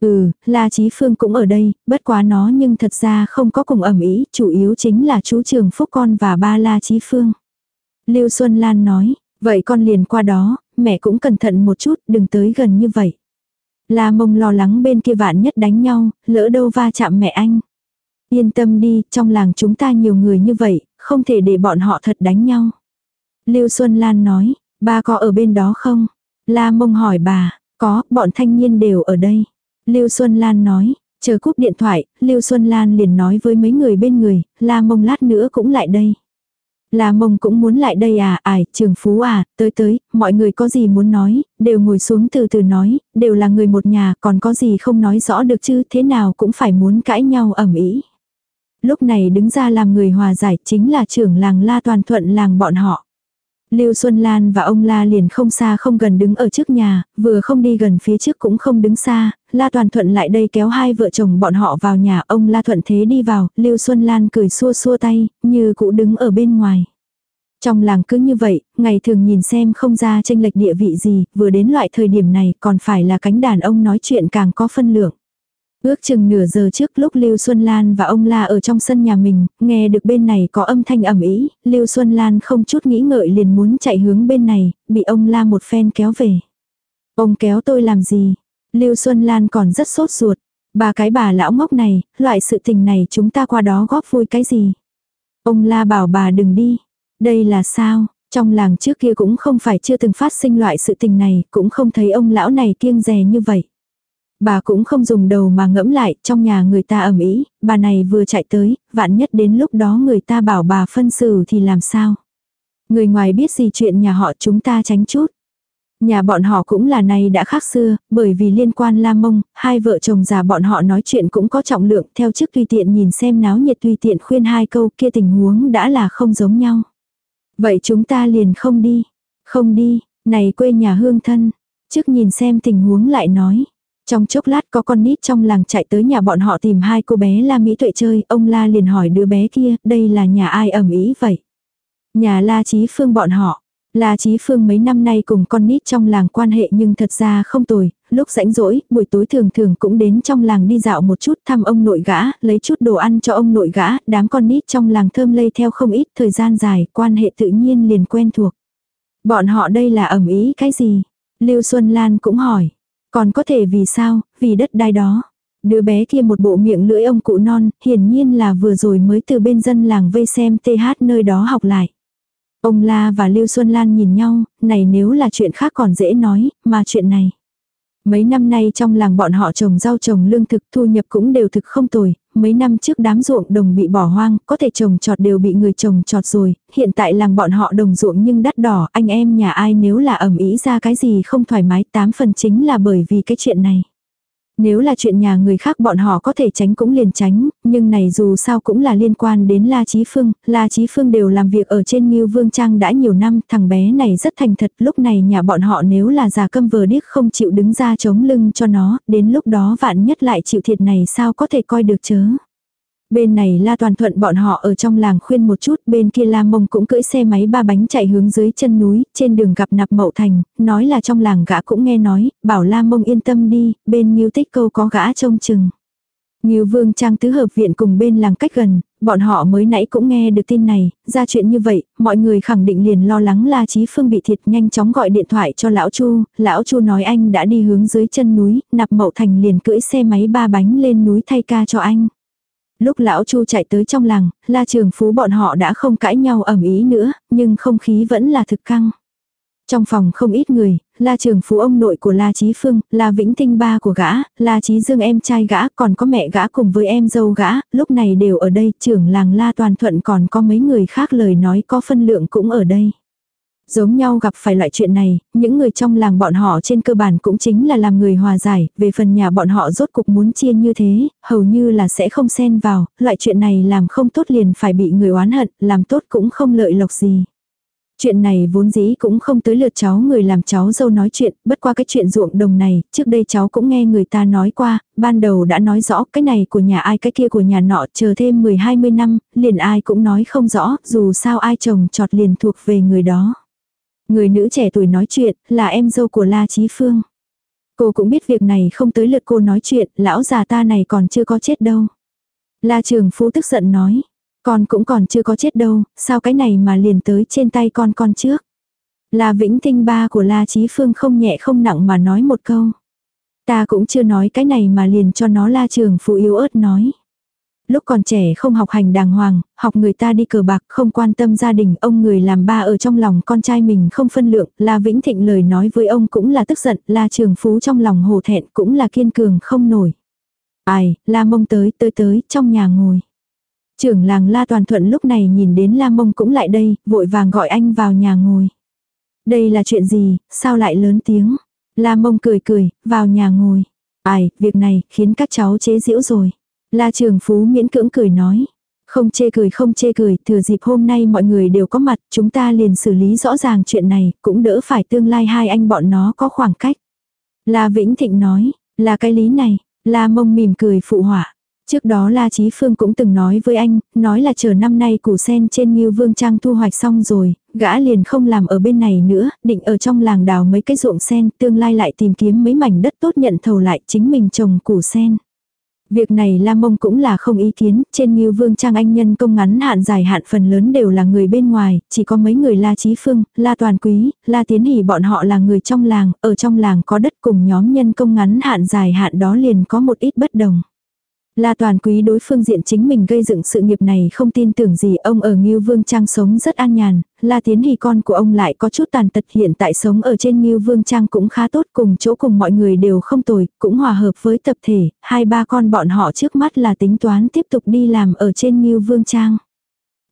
Ừ, La Chí Phương cũng ở đây, bất quá nó nhưng thật ra không có cùng ẩm ý, chủ yếu chính là chú Trường Phúc con và ba La Chí Phương. Lưu Xuân Lan nói, vậy con liền qua đó, mẹ cũng cẩn thận một chút, đừng tới gần như vậy. La Mông lo lắng bên kia vạn nhất đánh nhau, lỡ đâu va chạm mẹ anh. Yên tâm đi, trong làng chúng ta nhiều người như vậy, không thể để bọn họ thật đánh nhau. Lưu Xuân Lan nói, ba có ở bên đó không? La mông hỏi bà, có, bọn thanh niên đều ở đây. Lưu Xuân Lan nói, chờ cúp điện thoại, Lưu Xuân Lan liền nói với mấy người bên người, La mông lát nữa cũng lại đây. La mông cũng muốn lại đây à, ải, trường phú à, tới tới, mọi người có gì muốn nói, đều ngồi xuống từ từ nói, đều là người một nhà, còn có gì không nói rõ được chứ, thế nào cũng phải muốn cãi nhau ẩm ý lúc này đứng ra làm người hòa giải chính là trưởng làng La Toàn Thuận làng bọn họ. Lưu Xuân Lan và ông La liền không xa không gần đứng ở trước nhà, vừa không đi gần phía trước cũng không đứng xa, La Toàn Thuận lại đây kéo hai vợ chồng bọn họ vào nhà, ông La Thuận thế đi vào, Lưu Xuân Lan cười xua xua tay, như cũ đứng ở bên ngoài. Trong làng cứ như vậy, ngày thường nhìn xem không ra tranh lệch địa vị gì, vừa đến loại thời điểm này còn phải là cánh đàn ông nói chuyện càng có phân lượng. Ước chừng nửa giờ trước lúc Lưu Xuân Lan và ông La ở trong sân nhà mình, nghe được bên này có âm thanh ẩm ý, Lưu Xuân Lan không chút nghĩ ngợi liền muốn chạy hướng bên này, bị ông La một phen kéo về. Ông kéo tôi làm gì? Lưu Xuân Lan còn rất sốt ruột. Bà cái bà lão ngốc này, loại sự tình này chúng ta qua đó góp vui cái gì? Ông La bảo bà đừng đi. Đây là sao? Trong làng trước kia cũng không phải chưa từng phát sinh loại sự tình này, cũng không thấy ông lão này kiêng dè như vậy. Bà cũng không dùng đầu mà ngẫm lại, trong nhà người ta ẩm ý, bà này vừa chạy tới, vạn nhất đến lúc đó người ta bảo bà phân xử thì làm sao. Người ngoài biết gì chuyện nhà họ chúng ta tránh chút. Nhà bọn họ cũng là này đã khác xưa, bởi vì liên quan La Mông, hai vợ chồng già bọn họ nói chuyện cũng có trọng lượng, theo chức tùy tiện nhìn xem náo nhiệt tùy tiện khuyên hai câu kia tình huống đã là không giống nhau. Vậy chúng ta liền không đi, không đi, này quê nhà hương thân, trước nhìn xem tình huống lại nói. Trong chốc lát có con nít trong làng chạy tới nhà bọn họ tìm hai cô bé La Mỹ Tuệ chơi, ông La liền hỏi đứa bé kia, đây là nhà ai ẩm ý vậy? Nhà La Chí Phương bọn họ. La Chí Phương mấy năm nay cùng con nít trong làng quan hệ nhưng thật ra không tồi, lúc rảnh rỗi, buổi tối thường thường cũng đến trong làng đi dạo một chút thăm ông nội gã, lấy chút đồ ăn cho ông nội gã, đám con nít trong làng thơm lây theo không ít thời gian dài, quan hệ tự nhiên liền quen thuộc. Bọn họ đây là ẩm ý cái gì? Lưu Xuân Lan cũng hỏi. Còn có thể vì sao, vì đất đai đó. Đứa bé kia một bộ miệng lưỡi ông cụ non, hiển nhiên là vừa rồi mới từ bên dân làng vây xem TH nơi đó học lại. Ông La và Lưu Xuân Lan nhìn nhau, này nếu là chuyện khác còn dễ nói, mà chuyện này. Mấy năm nay trong làng bọn họ trồng rau trồng lương thực thu nhập cũng đều thực không tồi, mấy năm trước đám ruộng đồng bị bỏ hoang, có thể trồng trọt đều bị người trồng trọt rồi, hiện tại làng bọn họ đồng ruộng nhưng đắt đỏ, anh em nhà ai nếu là ẩm ý ra cái gì không thoải mái, tám phần chính là bởi vì cái chuyện này. Nếu là chuyện nhà người khác bọn họ có thể tránh cũng liền tránh, nhưng này dù sao cũng là liên quan đến La Chí Phương, La Chí Phương đều làm việc ở trên Ngưu Vương Trang đã nhiều năm, thằng bé này rất thành thật, lúc này nhà bọn họ nếu là già câm vờ điếc không chịu đứng ra chống lưng cho nó, đến lúc đó vạn nhất lại chịu thiệt này sao có thể coi được chớ. Bên này La Toàn Thuận bọn họ ở trong làng khuyên một chút, bên kia La Mông cũng cưỡi xe máy ba bánh chạy hướng dưới chân núi, trên đường gặp nạp mậu thành, nói là trong làng gã cũng nghe nói, bảo La Mông yên tâm đi, bên Nhiêu Tích Câu có gã trông chừng. Nhiêu Vương Trang tứ hợp viện cùng bên làng cách gần, bọn họ mới nãy cũng nghe được tin này, ra chuyện như vậy, mọi người khẳng định liền lo lắng La Chí Phương bị thiệt nhanh chóng gọi điện thoại cho lão Chu, lão Chu nói anh đã đi hướng dưới chân núi, nạp mậu thành liền cưỡi xe máy ba bánh lên núi thay ca cho anh. Lúc lão Chu chạy tới trong làng, La Trường Phú bọn họ đã không cãi nhau ẩm ý nữa, nhưng không khí vẫn là thực căng. Trong phòng không ít người, La Trường Phú ông nội của La Chí Phương, La Vĩnh Tinh ba của gã, La Chí Dương em trai gã, còn có mẹ gã cùng với em dâu gã, lúc này đều ở đây, trưởng làng La Toàn Thuận còn có mấy người khác lời nói có phân lượng cũng ở đây. Giống nhau gặp phải loại chuyện này, những người trong làng bọn họ trên cơ bản cũng chính là làm người hòa giải, về phần nhà bọn họ rốt cục muốn chia như thế, hầu như là sẽ không xen vào, loại chuyện này làm không tốt liền phải bị người oán hận, làm tốt cũng không lợi lộc gì. Chuyện này vốn dĩ cũng không tới lượt cháu người làm cháu dâu nói chuyện, bất qua cái chuyện ruộng đồng này, trước đây cháu cũng nghe người ta nói qua, ban đầu đã nói rõ cái này của nhà ai cái kia của nhà nọ, chờ thêm 10-20 năm, liền ai cũng nói không rõ, dù sao ai chồng trọt liền thuộc về người đó. Người nữ trẻ tuổi nói chuyện, là em dâu của La Chí Phương. Cô cũng biết việc này không tới lượt cô nói chuyện, lão già ta này còn chưa có chết đâu. La Trường Phú tức giận nói, con cũng còn chưa có chết đâu, sao cái này mà liền tới trên tay con con trước. La Vĩnh Tinh ba của La Chí Phương không nhẹ không nặng mà nói một câu. Ta cũng chưa nói cái này mà liền cho nó La Trường Phú yếu ớt nói. Lúc còn trẻ không học hành đàng hoàng, học người ta đi cờ bạc, không quan tâm gia đình, ông người làm ba ở trong lòng con trai mình không phân lượng, La Vĩnh Thịnh lời nói với ông cũng là tức giận, La Trường Phú trong lòng hồ thẹn cũng là kiên cường không nổi. Ai, La Mông tới, tới tới, trong nhà ngồi. Trưởng làng La Toàn Thuận lúc này nhìn đến La Mông cũng lại đây, vội vàng gọi anh vào nhà ngồi. Đây là chuyện gì, sao lại lớn tiếng? La Mông cười cười, vào nhà ngồi. Ai, việc này, khiến các cháu chế giễu rồi. La Trường Phú miễn cưỡng cười nói. Không chê cười không chê cười, thừa dịp hôm nay mọi người đều có mặt, chúng ta liền xử lý rõ ràng chuyện này, cũng đỡ phải tương lai hai anh bọn nó có khoảng cách. La Vĩnh Thịnh nói, là cái lý này, La Mông mỉm cười phụ họa. Trước đó La Chí Phương cũng từng nói với anh, nói là chờ năm nay củ sen trên Ngưu Vương Trang thu hoạch xong rồi, gã liền không làm ở bên này nữa, định ở trong làng đào mấy cái ruộng sen, tương lai lại tìm kiếm mấy mảnh đất tốt nhận thầu lại chính mình trồng củ sen. Việc này La Mông cũng là không ý kiến, trên Ngưu Vương Trang Anh nhân công ngắn hạn dài hạn phần lớn đều là người bên ngoài, chỉ có mấy người La Chí Phương, La Toàn Quý, La Tiến Hỷ bọn họ là người trong làng, ở trong làng có đất cùng nhóm nhân công ngắn hạn dài hạn đó liền có một ít bất đồng. La toàn quý đối phương diện chính mình gây dựng sự nghiệp này không tin tưởng gì ông ở Ngưu Vương Trang sống rất an nhàn, La Tiến hì con của ông lại có chút tàn tật hiện tại sống ở trên Ngưu Vương Trang cũng khá tốt cùng chỗ cùng mọi người đều không tồi, cũng hòa hợp với tập thể, hai ba con bọn họ trước mắt là tính toán tiếp tục đi làm ở trên Ngưu Vương Trang.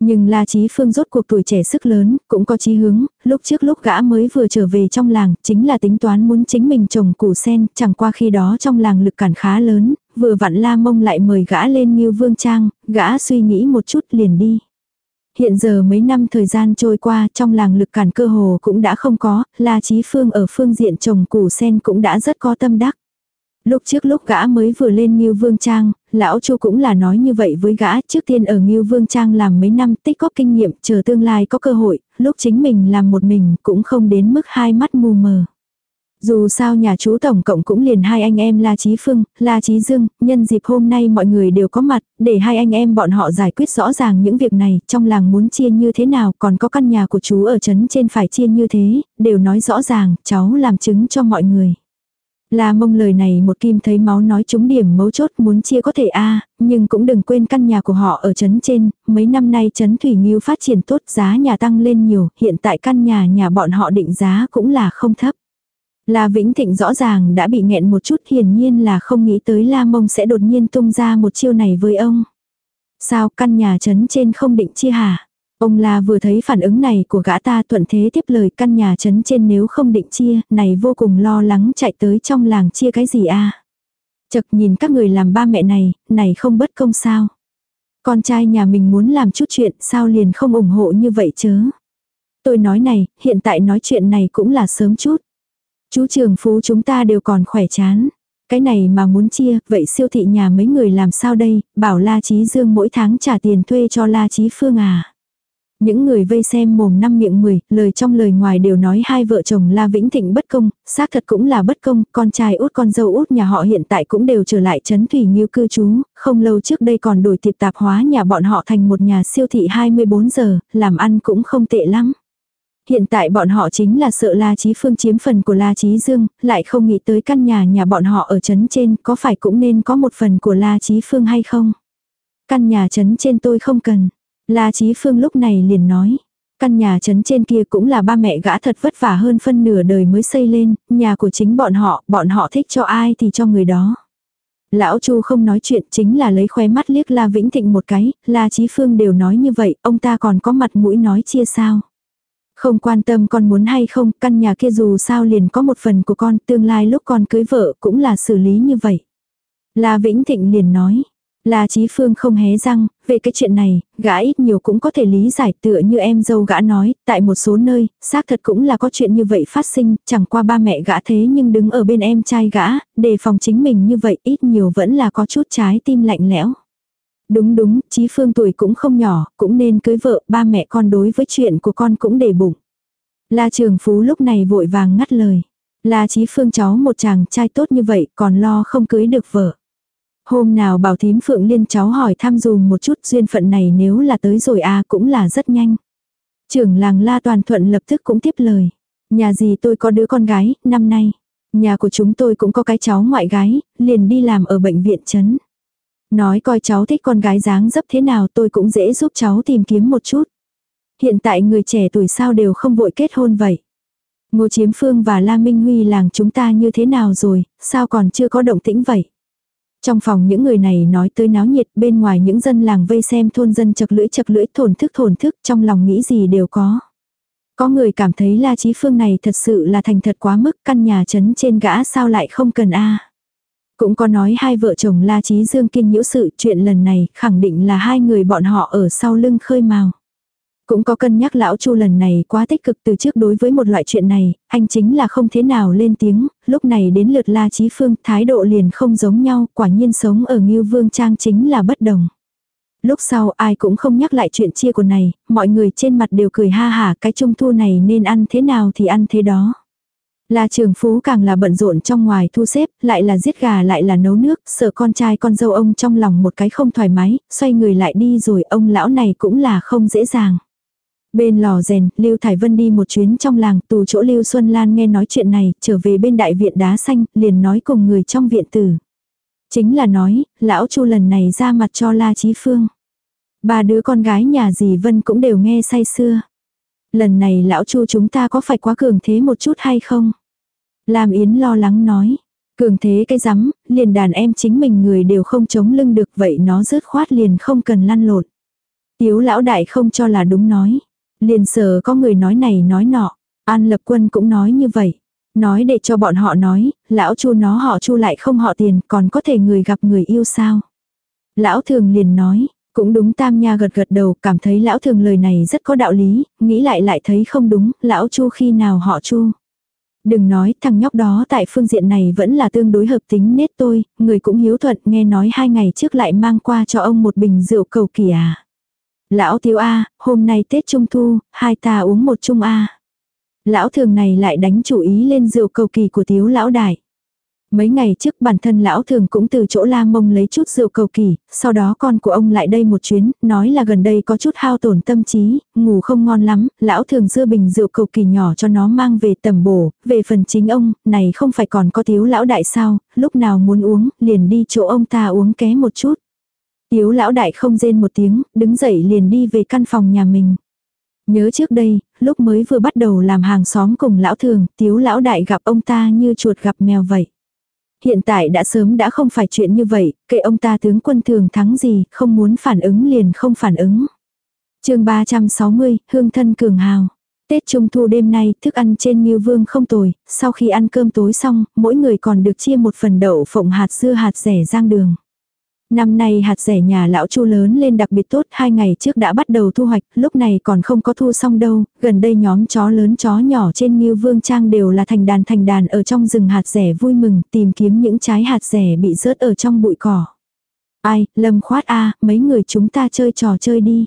Nhưng La Chí Phương rốt cuộc tuổi trẻ sức lớn, cũng có chí hướng, lúc trước lúc gã mới vừa trở về trong làng, chính là tính toán muốn chính mình trồng củ sen, chẳng qua khi đó trong làng lực cản khá lớn, vừa vặn La Mông lại mời gã lên như vương trang, gã suy nghĩ một chút liền đi. Hiện giờ mấy năm thời gian trôi qua trong làng lực cản cơ hồ cũng đã không có, La Chí Phương ở phương diện trồng củ sen cũng đã rất có tâm đắc. Lúc trước lúc gã mới vừa lên Ngưu Vương Trang, lão Chu cũng là nói như vậy với gã, trước tiên ở Ngưu Vương Trang làm mấy năm tích góp kinh nghiệm, chờ tương lai có cơ hội, lúc chính mình làm một mình cũng không đến mức hai mắt mù mờ. Dù sao nhà chú tổng cộng cũng liền hai anh em La Chí Phương, La Chí Dương, nhân dịp hôm nay mọi người đều có mặt, để hai anh em bọn họ giải quyết rõ ràng những việc này, trong làng muốn chia như thế nào, còn có căn nhà của chú ở trấn trên phải chia như thế, đều nói rõ ràng, cháu làm chứng cho mọi người. La mông lời này một kim thấy máu nói trúng điểm mấu chốt muốn chia có thể a nhưng cũng đừng quên căn nhà của họ ở trấn trên, mấy năm nay trấn Thủy Nghiêu phát triển tốt giá nhà tăng lên nhiều, hiện tại căn nhà nhà bọn họ định giá cũng là không thấp. La Vĩnh Thịnh rõ ràng đã bị nghẹn một chút hiển nhiên là không nghĩ tới La Mông sẽ đột nhiên tung ra một chiêu này với ông. Sao căn nhà trấn trên không định chia hả? Ông La vừa thấy phản ứng này của gã ta thuận thế tiếp lời căn nhà trấn trên nếu không định chia, này vô cùng lo lắng chạy tới trong làng chia cái gì a à? Chật nhìn các người làm ba mẹ này, này không bất công sao? Con trai nhà mình muốn làm chút chuyện sao liền không ủng hộ như vậy chớ? Tôi nói này, hiện tại nói chuyện này cũng là sớm chút. Chú trường phú chúng ta đều còn khỏe chán. Cái này mà muốn chia, vậy siêu thị nhà mấy người làm sao đây, bảo La Chí Dương mỗi tháng trả tiền thuê cho La Chí Phương à. Những người vây xem mồm năm miệng mười, lời trong lời ngoài đều nói hai vợ chồng La Vĩnh Thịnh bất công, xác thật cũng là bất công, con trai út con dâu út nhà họ hiện tại cũng đều trở lại trấn thủy nghiêu cư trú, không lâu trước đây còn đổi tiệp tạp hóa nhà bọn họ thành một nhà siêu thị 24 giờ, làm ăn cũng không tệ lắm. Hiện tại bọn họ chính là sợ La Chí Phương chiếm phần của La Chí Dương, lại không nghĩ tới căn nhà nhà bọn họ ở trấn trên, có phải cũng nên có một phần của La Chí Phương hay không? Căn nhà trấn trên tôi không cần. La Chí Phương lúc này liền nói. Căn nhà trấn trên kia cũng là ba mẹ gã thật vất vả hơn phân nửa đời mới xây lên, nhà của chính bọn họ, bọn họ thích cho ai thì cho người đó. Lão Chu không nói chuyện chính là lấy khóe mắt liếc La Vĩnh Thịnh một cái, La Chí Phương đều nói như vậy, ông ta còn có mặt mũi nói chia sao. Không quan tâm con muốn hay không, căn nhà kia dù sao liền có một phần của con, tương lai lúc con cưới vợ cũng là xử lý như vậy. La Vĩnh Thịnh liền nói. La Chí Phương không hé răng, về cái chuyện này, gã ít nhiều cũng có thể lý giải tựa như em dâu gã nói, tại một số nơi, xác thật cũng là có chuyện như vậy phát sinh, chẳng qua ba mẹ gã thế nhưng đứng ở bên em trai gã, đề phòng chính mình như vậy ít nhiều vẫn là có chút trái tim lạnh lẽo. Đúng đúng, Chí Phương tuổi cũng không nhỏ, cũng nên cưới vợ, ba mẹ con đối với chuyện của con cũng để bụng. La Trường Phú lúc này vội vàng ngắt lời. La Chí Phương cháu một chàng trai tốt như vậy còn lo không cưới được vợ. Hôm nào bảo thím Phượng Liên cháu hỏi thăm dùm một chút duyên phận này nếu là tới rồi à cũng là rất nhanh. Trưởng làng La Toàn Thuận lập tức cũng tiếp lời. Nhà gì tôi có đứa con gái, năm nay. Nhà của chúng tôi cũng có cái cháu ngoại gái, liền đi làm ở bệnh viện chấn. Nói coi cháu thích con gái dáng dấp thế nào tôi cũng dễ giúp cháu tìm kiếm một chút. Hiện tại người trẻ tuổi sao đều không vội kết hôn vậy. Ngô Chiếm Phương và La Minh Huy làng chúng ta như thế nào rồi, sao còn chưa có động tĩnh vậy? Trong phòng những người này nói tới náo nhiệt, bên ngoài những dân làng vây xem thôn dân chật lưỡi chật lưỡi, thổn thức thổn thức, trong lòng nghĩ gì đều có. Có người cảm thấy La Chí Phương này thật sự là thành thật quá mức, căn nhà trấn trên gã sao lại không cần a Cũng có nói hai vợ chồng La Chí Dương kiên nhiễu sự, chuyện lần này khẳng định là hai người bọn họ ở sau lưng khơi màu. Cũng có cân nhắc lão Chu lần này quá tích cực từ trước đối với một loại chuyện này, anh chính là không thế nào lên tiếng, lúc này đến lượt La Chí Phương, thái độ liền không giống nhau, quả nhiên sống ở Ngưu Vương Trang chính là bất đồng. Lúc sau ai cũng không nhắc lại chuyện chia của này, mọi người trên mặt đều cười ha hả cái trung thu này nên ăn thế nào thì ăn thế đó. La Trường Phú càng là bận rộn trong ngoài thu xếp, lại là giết gà lại là nấu nước, sợ con trai con dâu ông trong lòng một cái không thoải mái, xoay người lại đi rồi ông lão này cũng là không dễ dàng. Bên lò rèn, Lưu Thải Vân đi một chuyến trong làng, tù chỗ Lưu Xuân Lan nghe nói chuyện này, trở về bên đại viện đá xanh, liền nói cùng người trong viện tử. Chính là nói, lão Chu lần này ra mặt cho La Chí Phương. Ba đứa con gái nhà dì Vân cũng đều nghe say xưa. Lần này lão Chu chúng ta có phải quá cường thế một chút hay không? Lam Yến lo lắng nói. Cường thế cái rắm, liền đàn em chính mình người đều không chống lưng được vậy nó rớt khoát liền không cần lăn lộn. Tiếu lão đại không cho là đúng nói. Liền sở có người nói này nói nọ. An lập quân cũng nói như vậy. Nói để cho bọn họ nói, lão chu nó họ chu lại không họ tiền, còn có thể người gặp người yêu sao. Lão thường liền nói, cũng đúng tam nha gật gật đầu, cảm thấy lão thường lời này rất có đạo lý, nghĩ lại lại thấy không đúng, lão chu khi nào họ chu. Đừng nói thằng nhóc đó tại phương diện này vẫn là tương đối hợp tính nết tôi, người cũng hiếu thuận nghe nói hai ngày trước lại mang qua cho ông một bình rượu cầu kỳ à. Lão Tiếu A, hôm nay Tết Trung Thu, hai ta uống một chung A. Lão thường này lại đánh chủ ý lên rượu cầu kỳ của Tiếu Lão Đại. Mấy ngày trước bản thân lão thường cũng từ chỗ la mông lấy chút rượu cầu kỳ, sau đó con của ông lại đây một chuyến, nói là gần đây có chút hao tổn tâm trí, ngủ không ngon lắm, lão thường dưa bình rượu cầu kỳ nhỏ cho nó mang về tầm bổ, về phần chính ông, này không phải còn có thiếu lão đại sao, lúc nào muốn uống, liền đi chỗ ông ta uống ké một chút. Tiếu lão đại không rên một tiếng, đứng dậy liền đi về căn phòng nhà mình. Nhớ trước đây, lúc mới vừa bắt đầu làm hàng xóm cùng lão thường, tiếu lão đại gặp ông ta như chuột gặp mèo vậy hiện tại đã sớm đã không phải chuyện như vậy, kệ ông ta tướng quân thường thắng gì, không muốn phản ứng liền không phản ứng. chương 360, hương thân cường hào. Tết Trung Thu đêm nay, thức ăn trên Ngưu Vương không tồi, sau khi ăn cơm tối xong, mỗi người còn được chia một phần đậu phộng hạt dưa hạt rẻ rang đường. Năm nay hạt rẻ nhà lão chu lớn lên đặc biệt tốt, hai ngày trước đã bắt đầu thu hoạch, lúc này còn không có thu xong đâu, gần đây nhóm chó lớn chó nhỏ trên như Vương Trang đều là thành đàn thành đàn ở trong rừng hạt rẻ vui mừng, tìm kiếm những trái hạt rẻ bị rớt ở trong bụi cỏ. Ai, lâm khoát a mấy người chúng ta chơi trò chơi đi.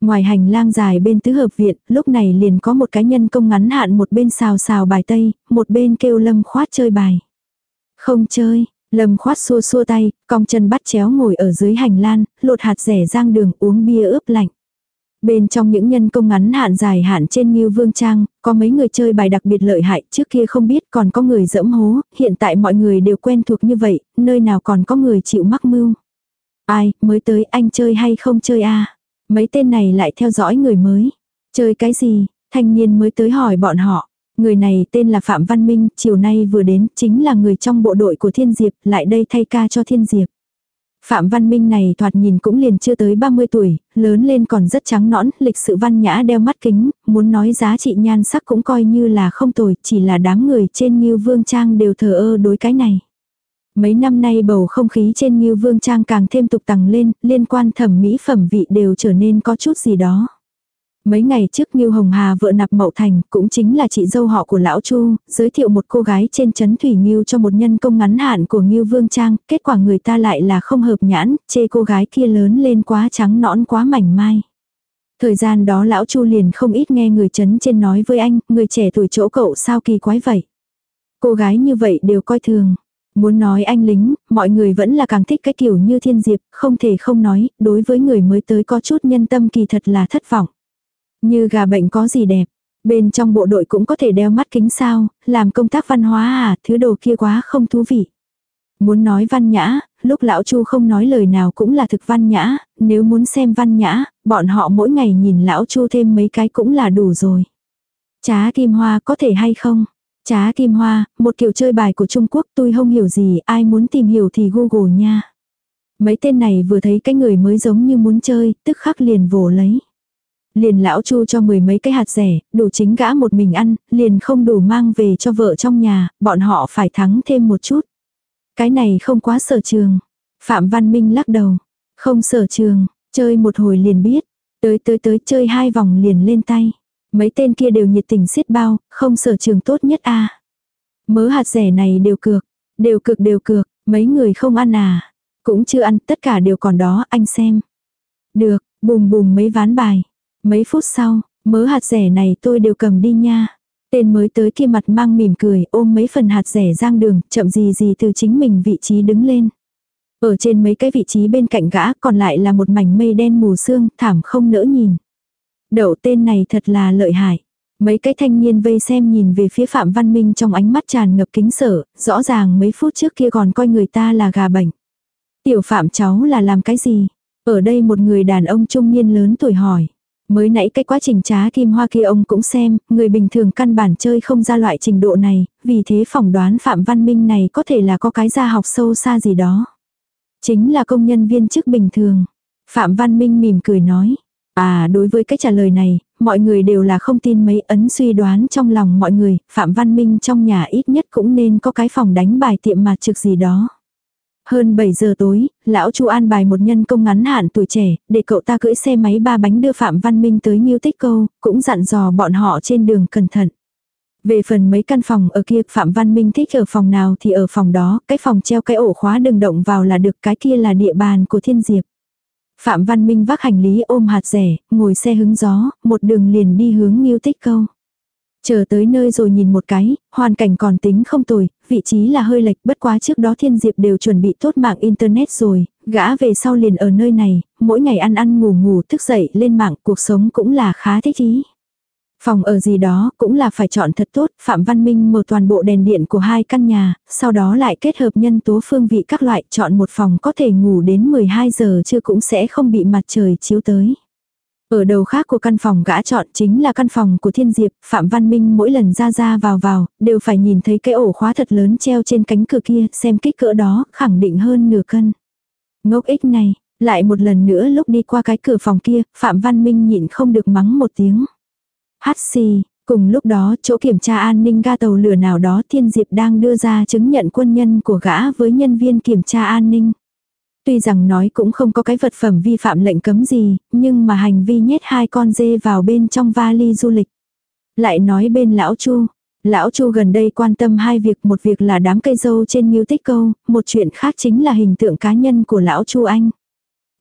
Ngoài hành lang dài bên tứ hợp viện, lúc này liền có một cái nhân công ngắn hạn một bên xào xào bài tây, một bên kêu lâm khoát chơi bài. Không chơi, Lâm khoát xua xua tay, cong chân bắt chéo ngồi ở dưới hành lan, lột hạt rẻ rang đường uống bia ướp lạnh. Bên trong những nhân công ngắn hạn dài hạn trên Ngưu Vương Trang, có mấy người chơi bài đặc biệt lợi hại, trước kia không biết còn có người dẫm hố, hiện tại mọi người đều quen thuộc như vậy, nơi nào còn có người chịu mắc mưu. Ai, mới tới anh chơi hay không chơi a Mấy tên này lại theo dõi người mới. Chơi cái gì? Thanh niên mới tới hỏi bọn họ. Người này tên là Phạm Văn Minh, chiều nay vừa đến, chính là người trong bộ đội của Thiên Diệp, lại đây thay ca cho Thiên Diệp. Phạm Văn Minh này thoạt nhìn cũng liền chưa tới 30 tuổi, lớn lên còn rất trắng nõn, lịch sự văn nhã đeo mắt kính, muốn nói giá trị nhan sắc cũng coi như là không tồi, chỉ là đám người trên như Vương Trang đều thờ ơ đối cái này. Mấy năm nay bầu không khí trên như Vương Trang càng thêm tục tăng lên, liên quan thẩm mỹ phẩm vị đều trở nên có chút gì đó. Mấy ngày trước Ngưu Hồng Hà vợ nạp Mậu Thành, cũng chính là chị dâu họ của Lão Chu, giới thiệu một cô gái trên chấn Thủy Ngưu cho một nhân công ngắn hạn của Ngưu Vương Trang, kết quả người ta lại là không hợp nhãn, chê cô gái kia lớn lên quá trắng nõn quá mảnh mai. Thời gian đó Lão Chu liền không ít nghe người chấn trên nói với anh, người trẻ tuổi chỗ cậu sao kỳ quái vậy. Cô gái như vậy đều coi thường. Muốn nói anh lính, mọi người vẫn là càng thích cái kiểu như thiên diệp, không thể không nói, đối với người mới tới có chút nhân tâm kỳ thật là thất vọng. Như gà bệnh có gì đẹp. Bên trong bộ đội cũng có thể đeo mắt kính sao, làm công tác văn hóa à, thứ đồ kia quá không thú vị. Muốn nói văn nhã, lúc lão chu không nói lời nào cũng là thực văn nhã, nếu muốn xem văn nhã, bọn họ mỗi ngày nhìn lão chu thêm mấy cái cũng là đủ rồi. Trá kim hoa có thể hay không? Trá kim hoa, một kiểu chơi bài của Trung Quốc tôi không hiểu gì, ai muốn tìm hiểu thì Google nha. Mấy tên này vừa thấy cái người mới giống như muốn chơi, tức khắc liền vồ lấy. Liền lão chu cho mười mấy cái hạt rẻ, đủ chính gã một mình ăn, liền không đủ mang về cho vợ trong nhà, bọn họ phải thắng thêm một chút. Cái này không quá sở trường. Phạm Văn Minh lắc đầu. Không sở trường, chơi một hồi liền biết. Tới tới tới chơi hai vòng liền lên tay. Mấy tên kia đều nhiệt tình xiết bao, không sở trường tốt nhất a Mớ hạt rẻ này đều cược, đều cực đều cược, mấy người không ăn à. Cũng chưa ăn, tất cả đều còn đó, anh xem. Được, bùm bùm mấy ván bài. Mấy phút sau, mớ hạt rẻ này tôi đều cầm đi nha. Tên mới tới kia mặt mang mỉm cười ôm mấy phần hạt rẻ giang đường, chậm gì gì từ chính mình vị trí đứng lên. Ở trên mấy cái vị trí bên cạnh gã còn lại là một mảnh mây đen mù sương, thảm không nỡ nhìn. Đậu tên này thật là lợi hại. Mấy cái thanh niên vây xem nhìn về phía Phạm Văn Minh trong ánh mắt tràn ngập kính sở, rõ ràng mấy phút trước kia còn coi người ta là gà bệnh. Tiểu Phạm cháu là làm cái gì? Ở đây một người đàn ông trung niên lớn tuổi hỏi. Mới nãy cái quá trình trá kim hoa kia ông cũng xem, người bình thường căn bản chơi không ra loại trình độ này, vì thế phỏng đoán Phạm Văn Minh này có thể là có cái gia học sâu xa gì đó. Chính là công nhân viên chức bình thường. Phạm Văn Minh mỉm cười nói. À đối với cái trả lời này, mọi người đều là không tin mấy ấn suy đoán trong lòng mọi người, Phạm Văn Minh trong nhà ít nhất cũng nên có cái phòng đánh bài tiệm mặt trực gì đó. Hơn 7 giờ tối, lão Chu an bài một nhân công ngắn hạn tuổi trẻ, để cậu ta cưỡi xe máy ba bánh đưa Phạm Văn Minh tới Nhiêu Tích Câu, cũng dặn dò bọn họ trên đường cẩn thận. Về phần mấy căn phòng ở kia, Phạm Văn Minh thích ở phòng nào thì ở phòng đó, cái phòng treo cái ổ khóa đừng động vào là được, cái kia là địa bàn của Thiên Diệp. Phạm Văn Minh vác hành lý ôm hạt rẻ, ngồi xe hứng gió, một đường liền đi hướng Ngưu Tích Câu. Chờ tới nơi rồi nhìn một cái, hoàn cảnh còn tính không tồi, vị trí là hơi lệch bất quá trước đó Thiên Diệp đều chuẩn bị tốt mạng Internet rồi, gã về sau liền ở nơi này, mỗi ngày ăn ăn ngủ ngủ thức dậy lên mạng cuộc sống cũng là khá thích ý. Phòng ở gì đó cũng là phải chọn thật tốt, Phạm Văn Minh mở toàn bộ đèn điện của hai căn nhà, sau đó lại kết hợp nhân tố phương vị các loại chọn một phòng có thể ngủ đến 12 giờ chưa cũng sẽ không bị mặt trời chiếu tới. Ở đầu khác của căn phòng gã chọn chính là căn phòng của Thiên Diệp, Phạm Văn Minh mỗi lần ra ra vào vào, đều phải nhìn thấy cái ổ khóa thật lớn treo trên cánh cửa kia, xem kích cỡ đó, khẳng định hơn nửa cân. Ngốc ích này, lại một lần nữa lúc đi qua cái cửa phòng kia, Phạm Văn Minh nhịn không được mắng một tiếng. Hát xì, cùng lúc đó chỗ kiểm tra an ninh ga tàu lửa nào đó Thiên Diệp đang đưa ra chứng nhận quân nhân của gã với nhân viên kiểm tra an ninh. Tuy rằng nói cũng không có cái vật phẩm vi phạm lệnh cấm gì, nhưng mà hành vi nhét hai con dê vào bên trong vali du lịch. Lại nói bên lão Chu, lão Chu gần đây quan tâm hai việc, một việc là đám cây dâu trên Miêu Tích Câu, một chuyện khác chính là hình tượng cá nhân của lão Chu anh.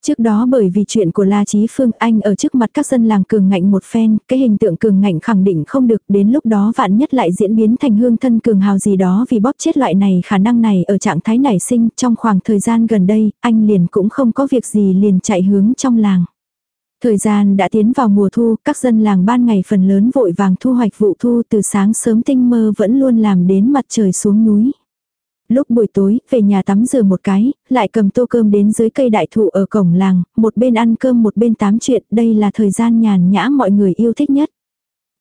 Trước đó bởi vì chuyện của La Chí Phương anh ở trước mặt các dân làng cường ngạnh một phen, cái hình tượng cường ngạnh khẳng định không được, đến lúc đó vạn nhất lại diễn biến thành hương thân cường hào gì đó vì bóp chết loại này khả năng này ở trạng thái nảy sinh trong khoảng thời gian gần đây, anh liền cũng không có việc gì liền chạy hướng trong làng. Thời gian đã tiến vào mùa thu, các dân làng ban ngày phần lớn vội vàng thu hoạch vụ thu từ sáng sớm tinh mơ vẫn luôn làm đến mặt trời xuống núi. Lúc buổi tối, về nhà tắm rửa một cái, lại cầm tô cơm đến dưới cây đại thụ ở cổng làng, một bên ăn cơm một bên tám chuyện, đây là thời gian nhàn nhã mọi người yêu thích nhất.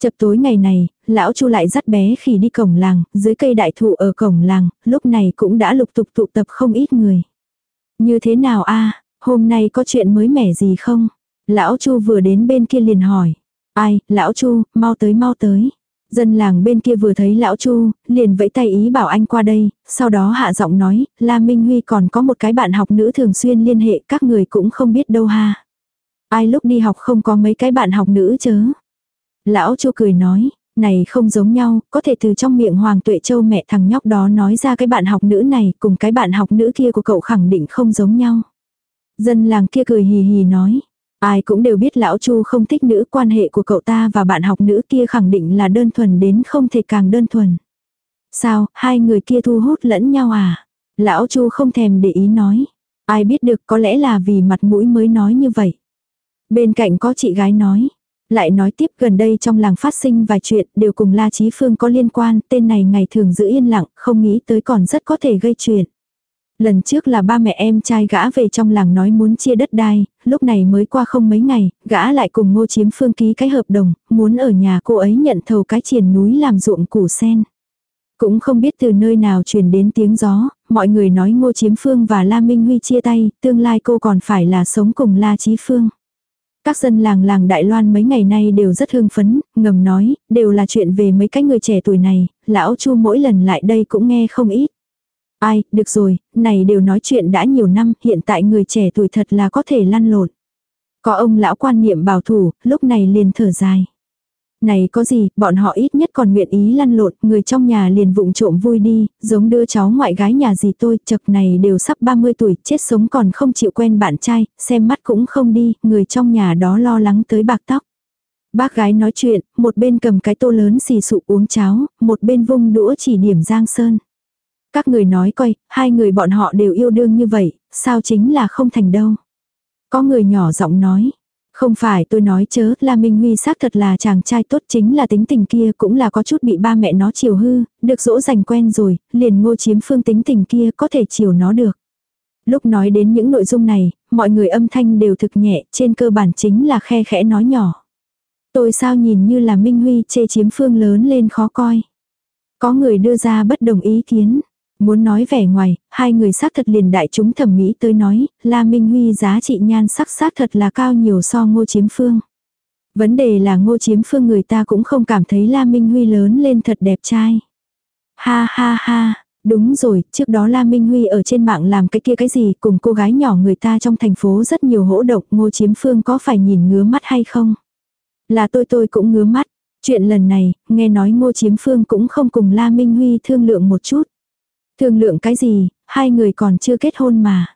Chập tối ngày này, lão Chu lại dắt bé khi đi cổng làng, dưới cây đại thụ ở cổng làng, lúc này cũng đã lục tục tụ tập không ít người. Như thế nào a hôm nay có chuyện mới mẻ gì không? Lão Chu vừa đến bên kia liền hỏi. Ai, lão Chu, mau tới mau tới. Dân làng bên kia vừa thấy lão Chu, liền vẫy tay ý bảo anh qua đây, sau đó hạ giọng nói, La Minh Huy còn có một cái bạn học nữ thường xuyên liên hệ, các người cũng không biết đâu ha. Ai lúc đi học không có mấy cái bạn học nữ chớ. Lão Chu cười nói, này không giống nhau, có thể từ trong miệng Hoàng Tuệ Châu mẹ thằng nhóc đó nói ra cái bạn học nữ này cùng cái bạn học nữ kia của cậu khẳng định không giống nhau. Dân làng kia cười hì hì nói, Ai cũng đều biết lão Chu không thích nữ quan hệ của cậu ta và bạn học nữ kia khẳng định là đơn thuần đến không thể càng đơn thuần. Sao, hai người kia thu hút lẫn nhau à? Lão Chu không thèm để ý nói. Ai biết được có lẽ là vì mặt mũi mới nói như vậy. Bên cạnh có chị gái nói. Lại nói tiếp gần đây trong làng phát sinh vài chuyện đều cùng La Chí Phương có liên quan, tên này ngày thường giữ yên lặng, không nghĩ tới còn rất có thể gây chuyện. Lần trước là ba mẹ em trai gã về trong làng nói muốn chia đất đai, lúc này mới qua không mấy ngày, gã lại cùng ngô chiếm phương ký cái hợp đồng, muốn ở nhà cô ấy nhận thầu cái triển núi làm ruộng củ sen. Cũng không biết từ nơi nào truyền đến tiếng gió, mọi người nói ngô chiếm phương và La Minh Huy chia tay, tương lai cô còn phải là sống cùng La Chí Phương. Các dân làng làng Đại Loan mấy ngày nay đều rất hưng phấn, ngầm nói, đều là chuyện về mấy cái người trẻ tuổi này, lão chu mỗi lần lại đây cũng nghe không ít. Ai, được rồi, này đều nói chuyện đã nhiều năm, hiện tại người trẻ tuổi thật là có thể lăn lộn. Có ông lão quan niệm bảo thủ, lúc này liền thở dài. Này có gì, bọn họ ít nhất còn nguyện ý lăn lộn, người trong nhà liền vụng trộm vui đi, giống đưa cháu ngoại gái nhà gì tôi, chật này đều sắp 30 tuổi, chết sống còn không chịu quen bạn trai, xem mắt cũng không đi, người trong nhà đó lo lắng tới bạc tóc. Bác gái nói chuyện, một bên cầm cái tô lớn xì sụ uống cháo, một bên vung đũa chỉ điểm Giang Sơn. Các người nói coi, hai người bọn họ đều yêu đương như vậy, sao chính là không thành đâu. Có người nhỏ giọng nói, không phải tôi nói chớ, là Minh Huy xác thật là chàng trai tốt chính là tính tình kia cũng là có chút bị ba mẹ nó chiều hư, được dỗ dành quen rồi, liền ngô chiếm phương tính tình kia có thể chiều nó được. Lúc nói đến những nội dung này, mọi người âm thanh đều thực nhẹ, trên cơ bản chính là khe khẽ nói nhỏ. Tôi sao nhìn như là Minh Huy chê chiếm phương lớn lên khó coi. Có người đưa ra bất đồng ý kiến. Muốn nói vẻ ngoài, hai người xác thật liền đại chúng thẩm mỹ tới nói, La Minh Huy giá trị nhan sắc xác thật là cao nhiều so ngô chiếm phương. Vấn đề là ngô chiếm phương người ta cũng không cảm thấy La Minh Huy lớn lên thật đẹp trai. Ha ha ha, đúng rồi, trước đó La Minh Huy ở trên mạng làm cái kia cái gì cùng cô gái nhỏ người ta trong thành phố rất nhiều hỗ động ngô chiếm phương có phải nhìn ngứa mắt hay không? Là tôi tôi cũng ngứa mắt. Chuyện lần này, nghe nói ngô chiếm phương cũng không cùng La Minh Huy thương lượng một chút. Thương lượng cái gì, hai người còn chưa kết hôn mà.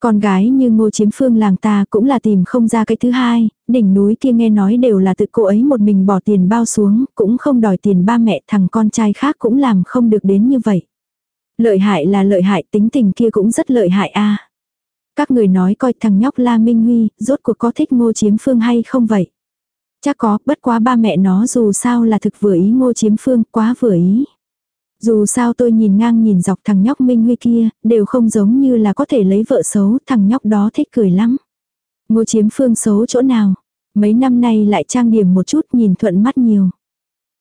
Con gái như ngô chiếm phương làng ta cũng là tìm không ra cái thứ hai, đỉnh núi kia nghe nói đều là tự cô ấy một mình bỏ tiền bao xuống, cũng không đòi tiền ba mẹ thằng con trai khác cũng làm không được đến như vậy. Lợi hại là lợi hại tính tình kia cũng rất lợi hại a Các người nói coi thằng nhóc La Minh Huy, rốt cuộc có thích ngô chiếm phương hay không vậy? Chắc có, bất quá ba mẹ nó dù sao là thực vừa ý ngô chiếm phương, quá vừa ý. Dù sao tôi nhìn ngang nhìn dọc thằng nhóc Minh Huy kia, đều không giống như là có thể lấy vợ xấu, thằng nhóc đó thích cười lắm. Ngô chiếm phương xấu chỗ nào? Mấy năm nay lại trang điểm một chút nhìn thuận mắt nhiều.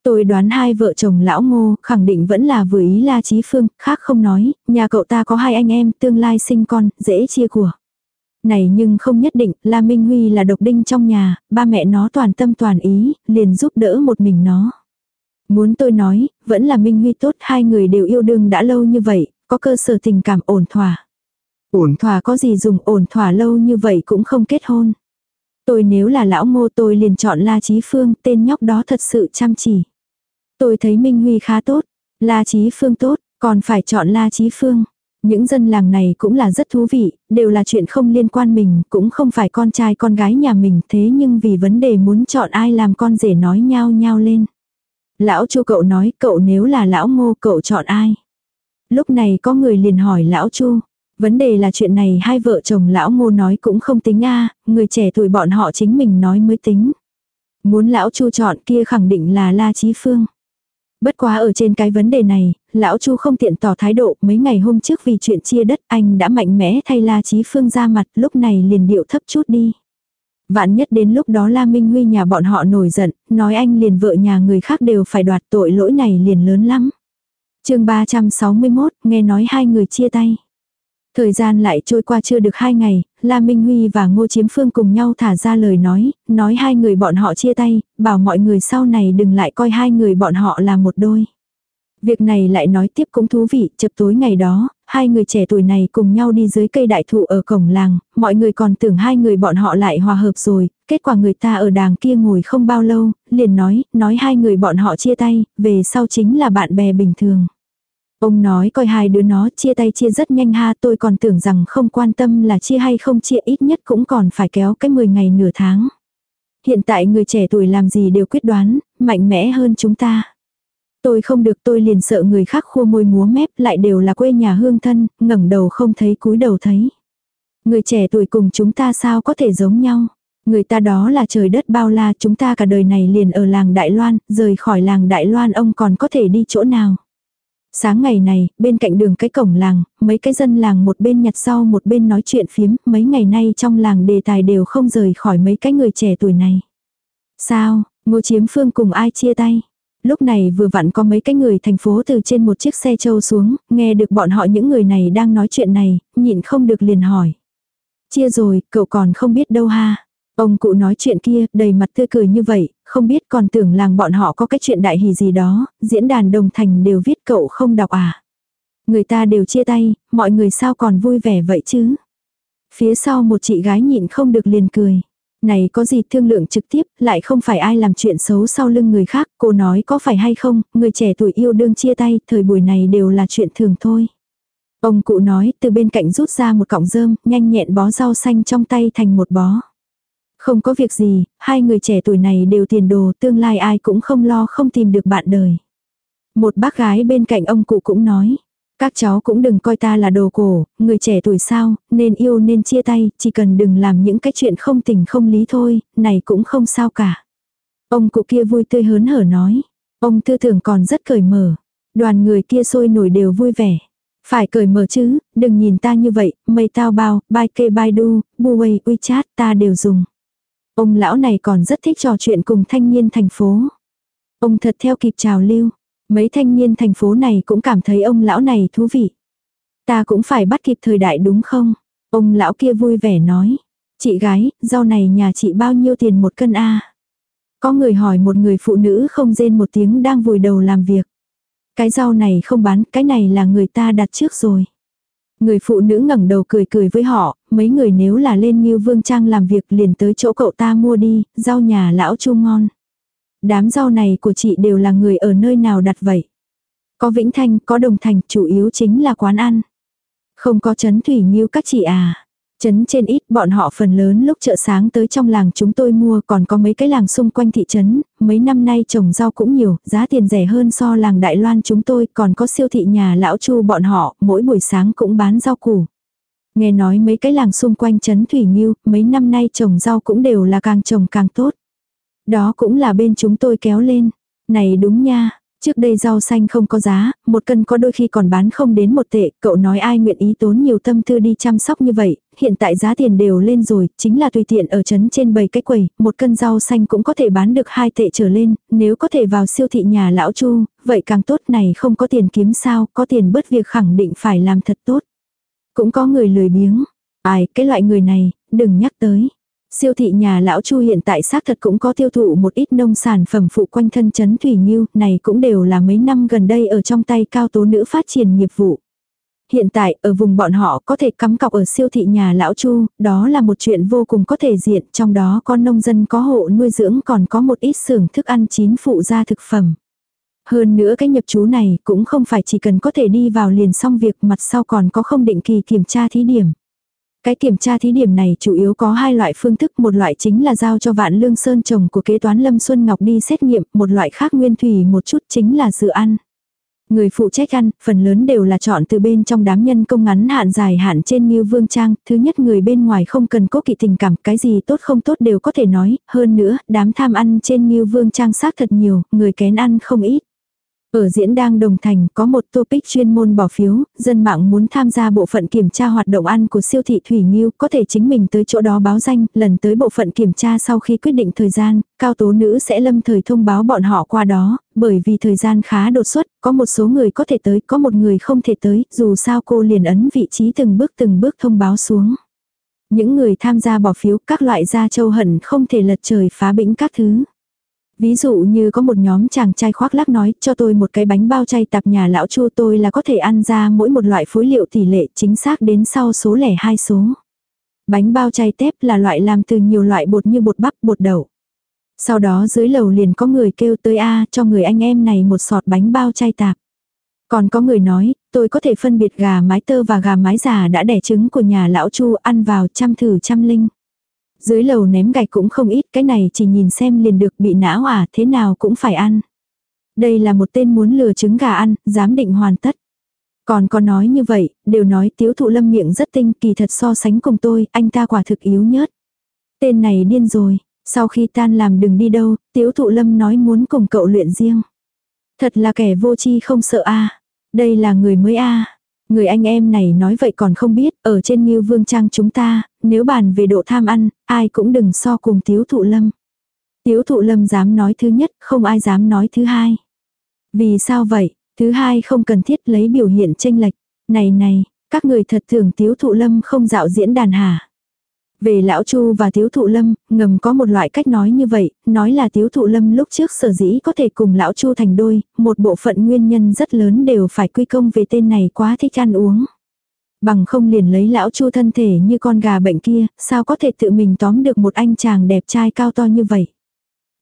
Tôi đoán hai vợ chồng lão ngô khẳng định vẫn là vừa ý La Chí Phương, khác không nói, nhà cậu ta có hai anh em tương lai sinh con, dễ chia của. Này nhưng không nhất định, La Minh Huy là độc đinh trong nhà, ba mẹ nó toàn tâm toàn ý, liền giúp đỡ một mình nó. Muốn tôi nói, vẫn là Minh Huy tốt, hai người đều yêu đương đã lâu như vậy, có cơ sở tình cảm ổn thỏa. Ổn thỏa có gì dùng ổn thỏa lâu như vậy cũng không kết hôn. Tôi nếu là lão ngô tôi liền chọn La Chí Phương, tên nhóc đó thật sự chăm chỉ. Tôi thấy Minh Huy khá tốt, La Chí Phương tốt, còn phải chọn La Chí Phương. Những dân làng này cũng là rất thú vị, đều là chuyện không liên quan mình, cũng không phải con trai con gái nhà mình thế nhưng vì vấn đề muốn chọn ai làm con rể nói nhau nhau lên. Lão chu cậu nói cậu nếu là lão ngô cậu chọn ai. Lúc này có người liền hỏi lão chu. Vấn đề là chuyện này hai vợ chồng lão ngô nói cũng không tính a người trẻ tuổi bọn họ chính mình nói mới tính. Muốn lão chu chọn kia khẳng định là La Chí Phương. Bất quá ở trên cái vấn đề này, lão Chu không tiện tỏ thái độ, mấy ngày hôm trước vì chuyện chia đất anh đã mạnh mẽ thay La Chí Phương ra mặt, lúc này liền điệu thấp chút đi. Vạn nhất đến lúc đó La Minh Huy nhà bọn họ nổi giận, nói anh liền vợ nhà người khác đều phải đoạt tội lỗi này liền lớn lắm. chương 361, nghe nói hai người chia tay. Thời gian lại trôi qua chưa được hai ngày, La Minh Huy và Ngô Chiếm Phương cùng nhau thả ra lời nói, nói hai người bọn họ chia tay, bảo mọi người sau này đừng lại coi hai người bọn họ là một đôi. Việc này lại nói tiếp cũng thú vị, chập tối ngày đó, hai người trẻ tuổi này cùng nhau đi dưới cây đại thụ ở cổng làng, mọi người còn tưởng hai người bọn họ lại hòa hợp rồi, kết quả người ta ở đàng kia ngồi không bao lâu, liền nói, nói hai người bọn họ chia tay, về sau chính là bạn bè bình thường. Ông nói coi hai đứa nó chia tay chia rất nhanh ha tôi còn tưởng rằng không quan tâm là chia hay không chia ít nhất cũng còn phải kéo cái 10 ngày nửa tháng. Hiện tại người trẻ tuổi làm gì đều quyết đoán, mạnh mẽ hơn chúng ta. Tôi không được tôi liền sợ người khác khua môi múa mép lại đều là quê nhà hương thân, ngẩng đầu không thấy cúi đầu thấy. Người trẻ tuổi cùng chúng ta sao có thể giống nhau. Người ta đó là trời đất bao la chúng ta cả đời này liền ở làng Đại Loan, rời khỏi làng Đại Loan ông còn có thể đi chỗ nào. Sáng ngày này, bên cạnh đường cái cổng làng, mấy cái dân làng một bên nhặt rau một bên nói chuyện phiếm, mấy ngày nay trong làng đề tài đều không rời khỏi mấy cái người trẻ tuổi này. Sao, ngô chiếm phương cùng ai chia tay? Lúc này vừa vặn có mấy cái người thành phố từ trên một chiếc xe châu xuống, nghe được bọn họ những người này đang nói chuyện này, nhịn không được liền hỏi. Chia rồi, cậu còn không biết đâu ha. Ông cụ nói chuyện kia, đầy mặt tươi cười như vậy, không biết còn tưởng làng bọn họ có cái chuyện đại hỷ gì đó, diễn đàn đồng thành đều viết cậu không đọc à. Người ta đều chia tay, mọi người sao còn vui vẻ vậy chứ. Phía sau một chị gái nhịn không được liền cười. Này có gì thương lượng trực tiếp, lại không phải ai làm chuyện xấu sau lưng người khác, cô nói có phải hay không, người trẻ tuổi yêu đương chia tay, thời buổi này đều là chuyện thường thôi. Ông cụ nói, từ bên cạnh rút ra một cọng rơm, nhanh nhẹn bó rau xanh trong tay thành một bó. Không có việc gì, hai người trẻ tuổi này đều tiền đồ, tương lai ai cũng không lo không tìm được bạn đời. Một bác gái bên cạnh ông cụ cũng nói, các cháu cũng đừng coi ta là đồ cổ, người trẻ tuổi sao, nên yêu nên chia tay, chỉ cần đừng làm những cái chuyện không tình không lý thôi, này cũng không sao cả. Ông cụ kia vui tươi hớn hở nói, ông tư tưởng còn rất cởi mở, đoàn người kia sôi nổi đều vui vẻ. Phải cởi mở chứ, đừng nhìn ta như vậy, mây tao bao, bai kê bai đu, buway, WeChat ta đều dùng. Ông lão này còn rất thích trò chuyện cùng thanh niên thành phố. Ông thật theo kịp trào lưu. Mấy thanh niên thành phố này cũng cảm thấy ông lão này thú vị. Ta cũng phải bắt kịp thời đại đúng không? Ông lão kia vui vẻ nói. Chị gái, rau này nhà chị bao nhiêu tiền một cân a? Có người hỏi một người phụ nữ không rên một tiếng đang vùi đầu làm việc. Cái rau này không bán, cái này là người ta đặt trước rồi. Người phụ nữ ngẩng đầu cười cười với họ, mấy người nếu là lên như vương trang làm việc liền tới chỗ cậu ta mua đi, rau nhà lão chu ngon. Đám rau này của chị đều là người ở nơi nào đặt vậy? Có Vĩnh Thanh, có Đồng Thành, chủ yếu chính là quán ăn. Không có chấn thủy như các chị à. chấn trên ít bọn họ phần lớn lúc chợ sáng tới trong làng chúng tôi mua còn có mấy cái làng xung quanh thị trấn, mấy năm nay trồng rau cũng nhiều, giá tiền rẻ hơn so làng Đại Loan chúng tôi, còn có siêu thị nhà lão chu bọn họ, mỗi buổi sáng cũng bán rau củ. Nghe nói mấy cái làng xung quanh trấn Thủy Nghiêu, mấy năm nay trồng rau cũng đều là càng trồng càng tốt. Đó cũng là bên chúng tôi kéo lên. Này đúng nha, Trước đây rau xanh không có giá, một cân có đôi khi còn bán không đến một tệ, cậu nói ai nguyện ý tốn nhiều tâm tư đi chăm sóc như vậy, hiện tại giá tiền đều lên rồi, chính là tùy tiện ở trấn trên bầy cái quầy, một cân rau xanh cũng có thể bán được hai tệ trở lên, nếu có thể vào siêu thị nhà lão chu, vậy càng tốt này không có tiền kiếm sao, có tiền bớt việc khẳng định phải làm thật tốt. Cũng có người lười biếng, ai, cái loại người này, đừng nhắc tới. Siêu thị nhà lão Chu hiện tại xác thật cũng có tiêu thụ một ít nông sản phẩm phụ quanh thân chấn Thủy Nhiêu, này cũng đều là mấy năm gần đây ở trong tay cao tố nữ phát triển nghiệp vụ. Hiện tại, ở vùng bọn họ có thể cắm cọc ở siêu thị nhà lão Chu, đó là một chuyện vô cùng có thể diện, trong đó có nông dân có hộ nuôi dưỡng còn có một ít xưởng thức ăn chín phụ gia thực phẩm. Hơn nữa cái nhập chú này cũng không phải chỉ cần có thể đi vào liền xong việc mặt sau còn có không định kỳ kiểm tra thí điểm. Cái kiểm tra thí điểm này chủ yếu có hai loại phương thức, một loại chính là giao cho vạn lương sơn chồng của kế toán Lâm Xuân Ngọc đi xét nghiệm, một loại khác nguyên thủy một chút chính là dự ăn. Người phụ trách ăn, phần lớn đều là chọn từ bên trong đám nhân công ngắn hạn dài hạn trên như vương trang, thứ nhất người bên ngoài không cần cố kỵ tình cảm, cái gì tốt không tốt đều có thể nói, hơn nữa, đám tham ăn trên như vương trang xác thật nhiều, người kén ăn không ít. Ở diễn đang đồng thành có một topic chuyên môn bỏ phiếu, dân mạng muốn tham gia bộ phận kiểm tra hoạt động ăn của siêu thị Thủy Nghiêu có thể chính mình tới chỗ đó báo danh, lần tới bộ phận kiểm tra sau khi quyết định thời gian, cao tố nữ sẽ lâm thời thông báo bọn họ qua đó, bởi vì thời gian khá đột xuất, có một số người có thể tới, có một người không thể tới, dù sao cô liền ấn vị trí từng bước từng bước thông báo xuống. Những người tham gia bỏ phiếu các loại gia châu hận không thể lật trời phá bĩnh các thứ. Ví dụ như có một nhóm chàng trai khoác lác nói cho tôi một cái bánh bao chay tạp nhà lão chua tôi là có thể ăn ra mỗi một loại phối liệu tỷ lệ chính xác đến sau số lẻ hai số. Bánh bao chay tép là loại làm từ nhiều loại bột như bột bắp, bột đậu. Sau đó dưới lầu liền có người kêu tới A cho người anh em này một sọt bánh bao chay tạp. Còn có người nói, tôi có thể phân biệt gà mái tơ và gà mái già đã đẻ trứng của nhà lão chu ăn vào trăm thử trăm linh. Dưới lầu ném gạch cũng không ít, cái này chỉ nhìn xem liền được bị não à, thế nào cũng phải ăn. Đây là một tên muốn lừa trứng gà ăn, dám định hoàn tất. Còn có nói như vậy, đều nói tiếu thụ lâm miệng rất tinh, kỳ thật so sánh cùng tôi, anh ta quả thực yếu nhớt. Tên này điên rồi, sau khi tan làm đừng đi đâu, tiếu thụ lâm nói muốn cùng cậu luyện riêng. Thật là kẻ vô chi không sợ a Đây là người mới a Người anh em này nói vậy còn không biết, ở trên như Vương Trang chúng ta, nếu bàn về độ tham ăn, ai cũng đừng so cùng Tiếu Thụ Lâm. Tiếu Thụ Lâm dám nói thứ nhất, không ai dám nói thứ hai. Vì sao vậy? Thứ hai không cần thiết lấy biểu hiện tranh lệch. Này này, các người thật thường Tiếu Thụ Lâm không dạo diễn đàn hả? Về lão Chu và Tiếu Thụ Lâm, ngầm có một loại cách nói như vậy, nói là Tiếu Thụ Lâm lúc trước sở dĩ có thể cùng lão Chu thành đôi, một bộ phận nguyên nhân rất lớn đều phải quy công về tên này quá thích ăn uống. Bằng không liền lấy lão Chu thân thể như con gà bệnh kia, sao có thể tự mình tóm được một anh chàng đẹp trai cao to như vậy.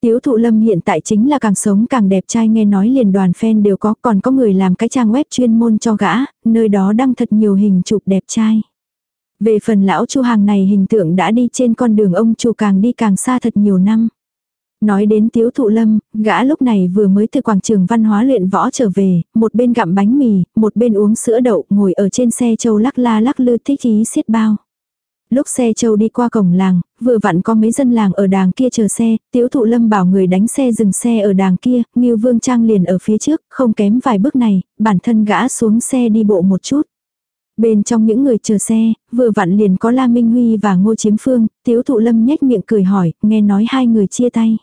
Tiếu thụ lâm hiện tại chính là càng sống càng đẹp trai nghe nói liền đoàn fan đều có còn có người làm cái trang web chuyên môn cho gã, nơi đó đăng thật nhiều hình chụp đẹp trai. Về phần lão chu hàng này hình tượng đã đi trên con đường ông chu càng đi càng xa thật nhiều năm. Nói đến tiếu thụ lâm, gã lúc này vừa mới từ quảng trường văn hóa luyện võ trở về, một bên gặm bánh mì, một bên uống sữa đậu, ngồi ở trên xe châu lắc la lắc lư thích ý xiết bao. Lúc xe châu đi qua cổng làng, vừa vặn có mấy dân làng ở đàng kia chờ xe, tiếu thụ lâm bảo người đánh xe dừng xe ở đàng kia, Ngưu Vương Trang liền ở phía trước, không kém vài bước này, bản thân gã xuống xe đi bộ một chút. Bên trong những người chờ xe, vừa vặn liền có La Minh Huy và Ngô Chiếm Phương, Tiếu Thụ Lâm nhếch miệng cười hỏi, nghe nói hai người chia tay.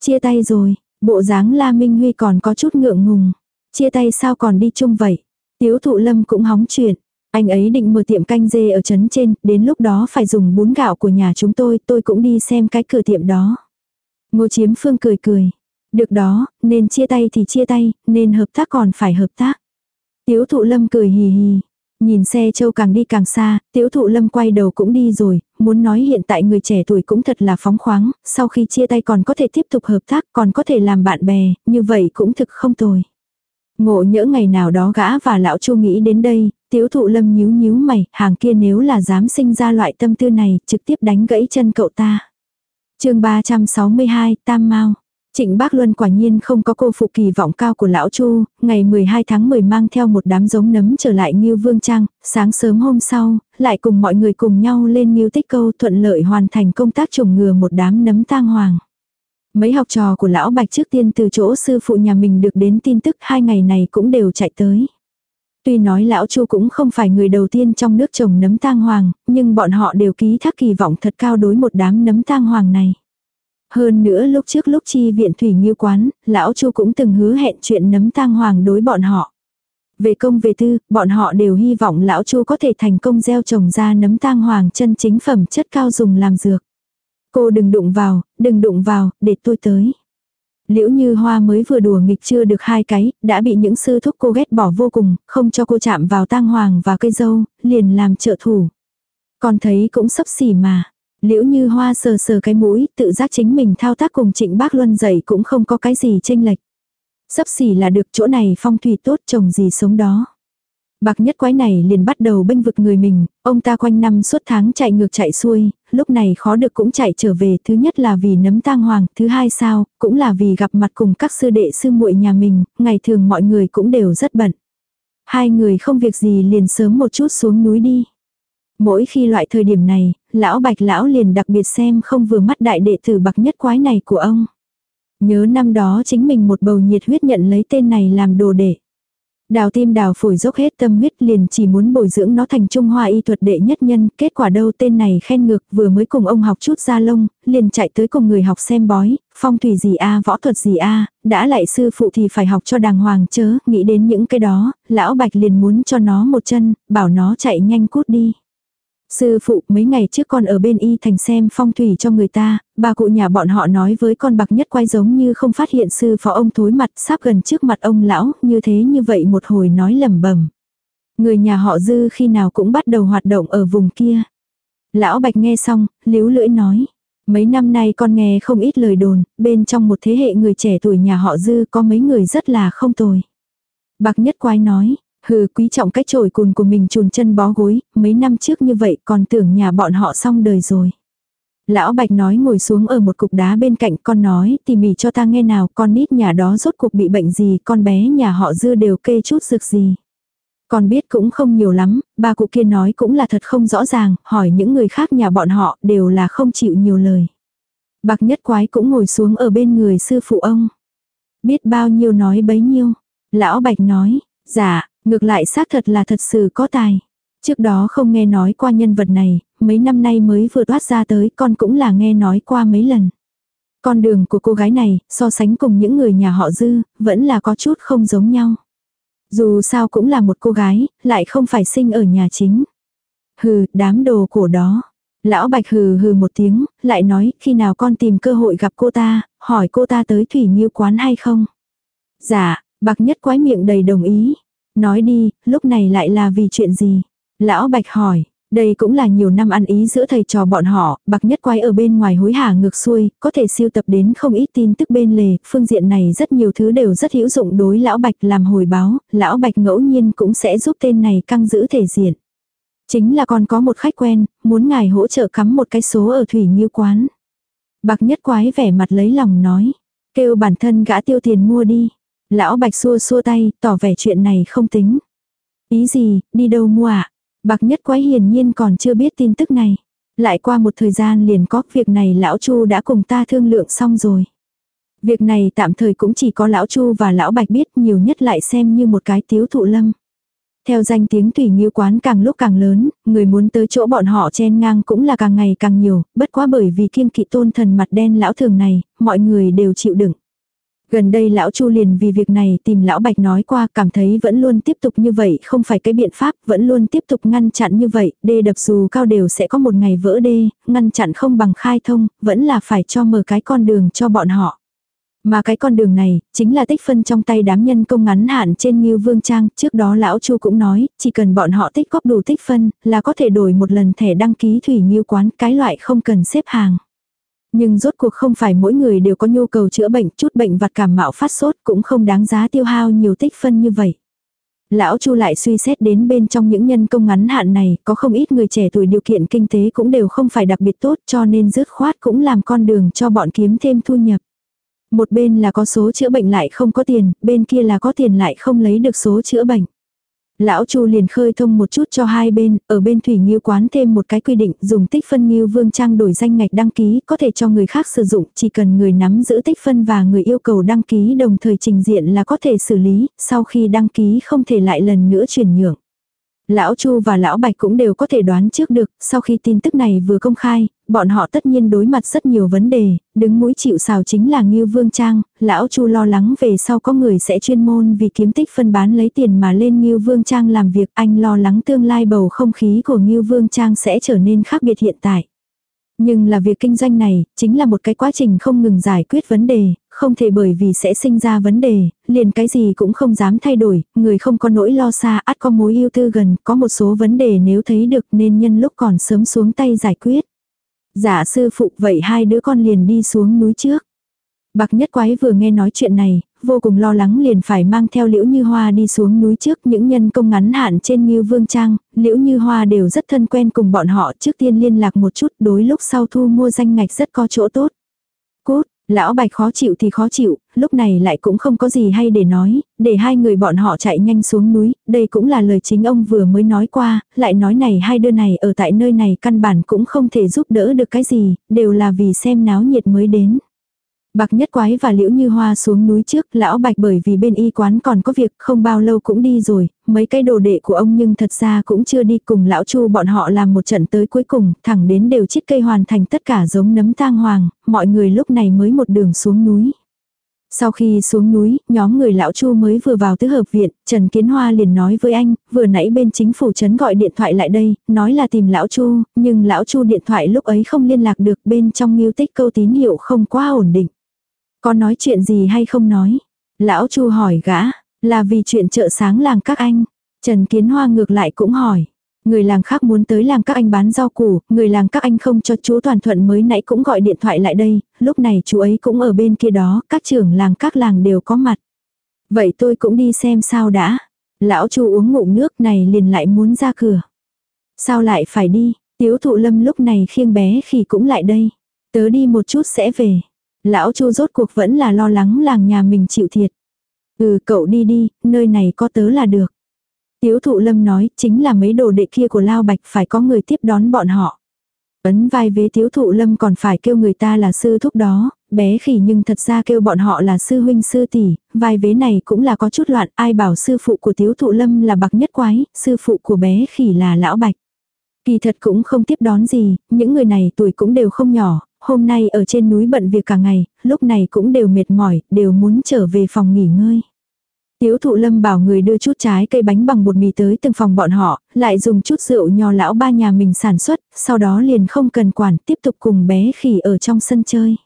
Chia tay rồi, bộ dáng La Minh Huy còn có chút ngượng ngùng. Chia tay sao còn đi chung vậy? Tiếu Thụ Lâm cũng hóng chuyện. Anh ấy định mở tiệm canh dê ở trấn trên, đến lúc đó phải dùng bún gạo của nhà chúng tôi, tôi cũng đi xem cái cửa tiệm đó. Ngô Chiếm Phương cười cười. Được đó, nên chia tay thì chia tay, nên hợp tác còn phải hợp tác. Tiếu Thụ Lâm cười hì hì. Nhìn xe châu càng đi càng xa, tiếu thụ lâm quay đầu cũng đi rồi, muốn nói hiện tại người trẻ tuổi cũng thật là phóng khoáng, sau khi chia tay còn có thể tiếp tục hợp tác, còn có thể làm bạn bè, như vậy cũng thực không tồi. Ngộ nhỡ ngày nào đó gã và lão chu nghĩ đến đây, tiếu thụ lâm nhíu nhíu mày, hàng kia nếu là dám sinh ra loại tâm tư này, trực tiếp đánh gãy chân cậu ta. chương 362, Tam mau Trịnh Bác Luân quả nhiên không có cô phụ kỳ vọng cao của lão Chu, ngày 12 tháng 10 mang theo một đám giống nấm trở lại Ngưu Vương Trang, sáng sớm hôm sau, lại cùng mọi người cùng nhau lên Ngưu Tích Câu thuận lợi hoàn thành công tác trồng ngừa một đám nấm tang hoàng. Mấy học trò của lão Bạch trước tiên từ chỗ sư phụ nhà mình được đến tin tức hai ngày này cũng đều chạy tới. Tuy nói lão Chu cũng không phải người đầu tiên trong nước trồng nấm tang hoàng, nhưng bọn họ đều ký thác kỳ vọng thật cao đối một đám nấm tang hoàng này. Hơn nữa lúc trước lúc chi viện thủy nghiêu quán, lão Chu cũng từng hứa hẹn chuyện nấm tang hoàng đối bọn họ. Về công về tư, bọn họ đều hy vọng lão Chu có thể thành công gieo trồng ra nấm tang hoàng chân chính phẩm chất cao dùng làm dược. Cô đừng đụng vào, đừng đụng vào, để tôi tới. Liễu như hoa mới vừa đùa nghịch chưa được hai cái, đã bị những sư thúc cô ghét bỏ vô cùng, không cho cô chạm vào tang hoàng và cây dâu, liền làm trợ thủ. Còn thấy cũng sấp xỉ mà. Liễu như hoa sờ sờ cái mũi, tự giác chính mình thao tác cùng trịnh bác luân dậy cũng không có cái gì tranh lệch. sắp xỉ là được chỗ này phong thủy tốt trồng gì sống đó. Bạc nhất quái này liền bắt đầu bênh vực người mình, ông ta quanh năm suốt tháng chạy ngược chạy xuôi, lúc này khó được cũng chạy trở về, thứ nhất là vì nấm tang hoàng, thứ hai sao, cũng là vì gặp mặt cùng các sư đệ sư muội nhà mình, ngày thường mọi người cũng đều rất bận. Hai người không việc gì liền sớm một chút xuống núi đi. Mỗi khi loại thời điểm này, lão bạch lão liền đặc biệt xem không vừa mắt đại đệ tử bạc nhất quái này của ông. Nhớ năm đó chính mình một bầu nhiệt huyết nhận lấy tên này làm đồ đệ. Đào tim đào phổi dốc hết tâm huyết liền chỉ muốn bồi dưỡng nó thành Trung Hoa y thuật đệ nhất nhân, kết quả đâu tên này khen ngược vừa mới cùng ông học chút ra lông, liền chạy tới cùng người học xem bói, phong thủy gì a võ thuật gì a đã lại sư phụ thì phải học cho đàng hoàng chớ, nghĩ đến những cái đó, lão bạch liền muốn cho nó một chân, bảo nó chạy nhanh cút đi. Sư phụ mấy ngày trước con ở bên y thành xem phong thủy cho người ta, bà cụ nhà bọn họ nói với con bạc nhất quay giống như không phát hiện sư phó ông thối mặt sắp gần trước mặt ông lão, như thế như vậy một hồi nói lầm bẩm Người nhà họ dư khi nào cũng bắt đầu hoạt động ở vùng kia. Lão bạch nghe xong, liếu lưỡi nói. Mấy năm nay con nghe không ít lời đồn, bên trong một thế hệ người trẻ tuổi nhà họ dư có mấy người rất là không tồi. Bạc nhất quái nói, Hừ quý trọng cái trồi cùn của mình chùn chân bó gối, mấy năm trước như vậy còn tưởng nhà bọn họ xong đời rồi. Lão Bạch nói ngồi xuống ở một cục đá bên cạnh con nói tỉ mỉ cho ta nghe nào con nít nhà đó rốt cuộc bị bệnh gì con bé nhà họ dư đều kê chút dược gì. Con biết cũng không nhiều lắm, ba cụ kia nói cũng là thật không rõ ràng, hỏi những người khác nhà bọn họ đều là không chịu nhiều lời. Bạc nhất quái cũng ngồi xuống ở bên người sư phụ ông. Biết bao nhiêu nói bấy nhiêu. Lão Bạch nói, dạ, Ngược lại xác thật là thật sự có tài. Trước đó không nghe nói qua nhân vật này, mấy năm nay mới vừa thoát ra tới con cũng là nghe nói qua mấy lần. Con đường của cô gái này, so sánh cùng những người nhà họ dư, vẫn là có chút không giống nhau. Dù sao cũng là một cô gái, lại không phải sinh ở nhà chính. Hừ, đám đồ cổ đó. Lão Bạch hừ hừ một tiếng, lại nói khi nào con tìm cơ hội gặp cô ta, hỏi cô ta tới thủy Nhiêu quán hay không. Dạ, bạc nhất quái miệng đầy đồng ý, Nói đi, lúc này lại là vì chuyện gì? Lão Bạch hỏi, đây cũng là nhiều năm ăn ý giữa thầy trò bọn họ, bạc nhất quái ở bên ngoài hối hả ngược xuôi, có thể siêu tập đến không ít tin tức bên lề, phương diện này rất nhiều thứ đều rất hữu dụng đối lão Bạch làm hồi báo, lão Bạch ngẫu nhiên cũng sẽ giúp tên này căng giữ thể diện. Chính là còn có một khách quen, muốn ngài hỗ trợ cắm một cái số ở thủy nghiêu quán. Bạc nhất quái vẻ mặt lấy lòng nói, kêu bản thân gã tiêu tiền mua đi. Lão Bạch xua xua tay, tỏ vẻ chuyện này không tính. Ý gì, đi đâu mua ạ? À? Bạc nhất quái hiển nhiên còn chưa biết tin tức này. Lại qua một thời gian liền có việc này lão Chu đã cùng ta thương lượng xong rồi. Việc này tạm thời cũng chỉ có lão Chu và lão Bạch biết nhiều nhất lại xem như một cái tiếu thụ lâm. Theo danh tiếng tùy nghiêu quán càng lúc càng lớn, người muốn tới chỗ bọn họ chen ngang cũng là càng ngày càng nhiều, bất quá bởi vì kiêng kỵ tôn thần mặt đen lão thường này, mọi người đều chịu đựng. Gần đây lão Chu liền vì việc này tìm lão Bạch nói qua cảm thấy vẫn luôn tiếp tục như vậy không phải cái biện pháp, vẫn luôn tiếp tục ngăn chặn như vậy, đê đập dù cao đều sẽ có một ngày vỡ đê, ngăn chặn không bằng khai thông, vẫn là phải cho mở cái con đường cho bọn họ. Mà cái con đường này, chính là tích phân trong tay đám nhân công ngắn hạn trên như Vương Trang, trước đó lão Chu cũng nói, chỉ cần bọn họ tích góp đủ tích phân, là có thể đổi một lần thẻ đăng ký thủy như quán, cái loại không cần xếp hàng. Nhưng rốt cuộc không phải mỗi người đều có nhu cầu chữa bệnh, chút bệnh vặt cảm mạo phát sốt cũng không đáng giá tiêu hao nhiều tích phân như vậy. Lão Chu lại suy xét đến bên trong những nhân công ngắn hạn này, có không ít người trẻ tuổi điều kiện kinh tế cũng đều không phải đặc biệt tốt cho nên dứt khoát cũng làm con đường cho bọn kiếm thêm thu nhập. Một bên là có số chữa bệnh lại không có tiền, bên kia là có tiền lại không lấy được số chữa bệnh. Lão Chu liền khơi thông một chút cho hai bên, ở bên Thủy Nghiêu quán thêm một cái quy định dùng tích phân Nghiêu Vương Trang đổi danh ngạch đăng ký có thể cho người khác sử dụng, chỉ cần người nắm giữ tích phân và người yêu cầu đăng ký đồng thời trình diện là có thể xử lý, sau khi đăng ký không thể lại lần nữa chuyển nhượng. Lão Chu và Lão Bạch cũng đều có thể đoán trước được, sau khi tin tức này vừa công khai, bọn họ tất nhiên đối mặt rất nhiều vấn đề, đứng mũi chịu sào chính là Ngưu Vương Trang, Lão Chu lo lắng về sau có người sẽ chuyên môn vì kiếm tích phân bán lấy tiền mà lên Ngưu Vương Trang làm việc, anh lo lắng tương lai bầu không khí của Ngưu Vương Trang sẽ trở nên khác biệt hiện tại. Nhưng là việc kinh doanh này, chính là một cái quá trình không ngừng giải quyết vấn đề, không thể bởi vì sẽ sinh ra vấn đề, liền cái gì cũng không dám thay đổi, người không có nỗi lo xa, ắt có mối yêu tư gần, có một số vấn đề nếu thấy được nên nhân lúc còn sớm xuống tay giải quyết. Giả sư phụ vậy hai đứa con liền đi xuống núi trước. Bạc nhất quái vừa nghe nói chuyện này, vô cùng lo lắng liền phải mang theo liễu như hoa đi xuống núi trước những nhân công ngắn hạn trên như vương trang, liễu như hoa đều rất thân quen cùng bọn họ trước tiên liên lạc một chút đối lúc sau thu mua danh ngạch rất có chỗ tốt. Lão bạch khó chịu thì khó chịu, lúc này lại cũng không có gì hay để nói, để hai người bọn họ chạy nhanh xuống núi, đây cũng là lời chính ông vừa mới nói qua, lại nói này hai đứa này ở tại nơi này căn bản cũng không thể giúp đỡ được cái gì, đều là vì xem náo nhiệt mới đến. Bạc nhất quái và liễu như hoa xuống núi trước, lão bạch bởi vì bên y quán còn có việc không bao lâu cũng đi rồi, mấy cái đồ đệ của ông nhưng thật ra cũng chưa đi cùng lão chu bọn họ làm một trận tới cuối cùng, thẳng đến đều chít cây hoàn thành tất cả giống nấm tang hoàng, mọi người lúc này mới một đường xuống núi. Sau khi xuống núi, nhóm người lão Chu mới vừa vào tứ hợp viện, Trần Kiến Hoa liền nói với anh, vừa nãy bên chính phủ trấn gọi điện thoại lại đây, nói là tìm lão Chu, nhưng lão Chu điện thoại lúc ấy không liên lạc được bên trong miêu tích câu tín hiệu không quá ổn định. Có nói chuyện gì hay không nói? Lão Chu hỏi gã, là vì chuyện chợ sáng làng các anh. Trần Kiến Hoa ngược lại cũng hỏi. Người làng khác muốn tới làng các anh bán rau củ, người làng các anh không cho chú Toàn Thuận mới nãy cũng gọi điện thoại lại đây, lúc này chú ấy cũng ở bên kia đó, các trưởng làng các làng đều có mặt. Vậy tôi cũng đi xem sao đã. Lão Chu uống ngụm nước này liền lại muốn ra cửa. Sao lại phải đi, tiếu thụ lâm lúc này khiêng bé khi cũng lại đây. Tớ đi một chút sẽ về. Lão Chu rốt cuộc vẫn là lo lắng làng nhà mình chịu thiệt. Ừ cậu đi đi, nơi này có tớ là được. Tiếu thụ lâm nói chính là mấy đồ đệ kia của Lao Bạch phải có người tiếp đón bọn họ. Ấn vai vế tiếu thụ lâm còn phải kêu người ta là sư thúc đó, bé khỉ nhưng thật ra kêu bọn họ là sư huynh sư tỷ, vai vế này cũng là có chút loạn, ai bảo sư phụ của tiếu thụ lâm là bậc nhất quái, sư phụ của bé khỉ là lão bạch. Kỳ thật cũng không tiếp đón gì, những người này tuổi cũng đều không nhỏ, hôm nay ở trên núi bận việc cả ngày, lúc này cũng đều mệt mỏi, đều muốn trở về phòng nghỉ ngơi. Tiếu thụ lâm bảo người đưa chút trái cây bánh bằng bột mì tới từng phòng bọn họ, lại dùng chút rượu nho lão ba nhà mình sản xuất, sau đó liền không cần quản tiếp tục cùng bé khỉ ở trong sân chơi.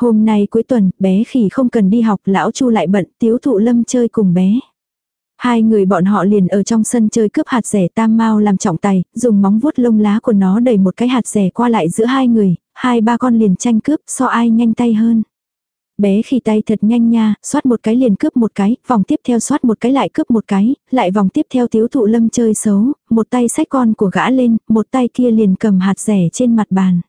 Hôm nay cuối tuần, bé khỉ không cần đi học, lão chu lại bận, tiếu thụ lâm chơi cùng bé. Hai người bọn họ liền ở trong sân chơi cướp hạt rẻ tam mau làm trọng tài, dùng móng vuốt lông lá của nó đẩy một cái hạt rẻ qua lại giữa hai người, hai ba con liền tranh cướp so ai nhanh tay hơn. Bé khi tay thật nhanh nha, xoát một cái liền cướp một cái, vòng tiếp theo xoát một cái lại cướp một cái, lại vòng tiếp theo tiếu thụ lâm chơi xấu, một tay xách con của gã lên, một tay kia liền cầm hạt rẻ trên mặt bàn.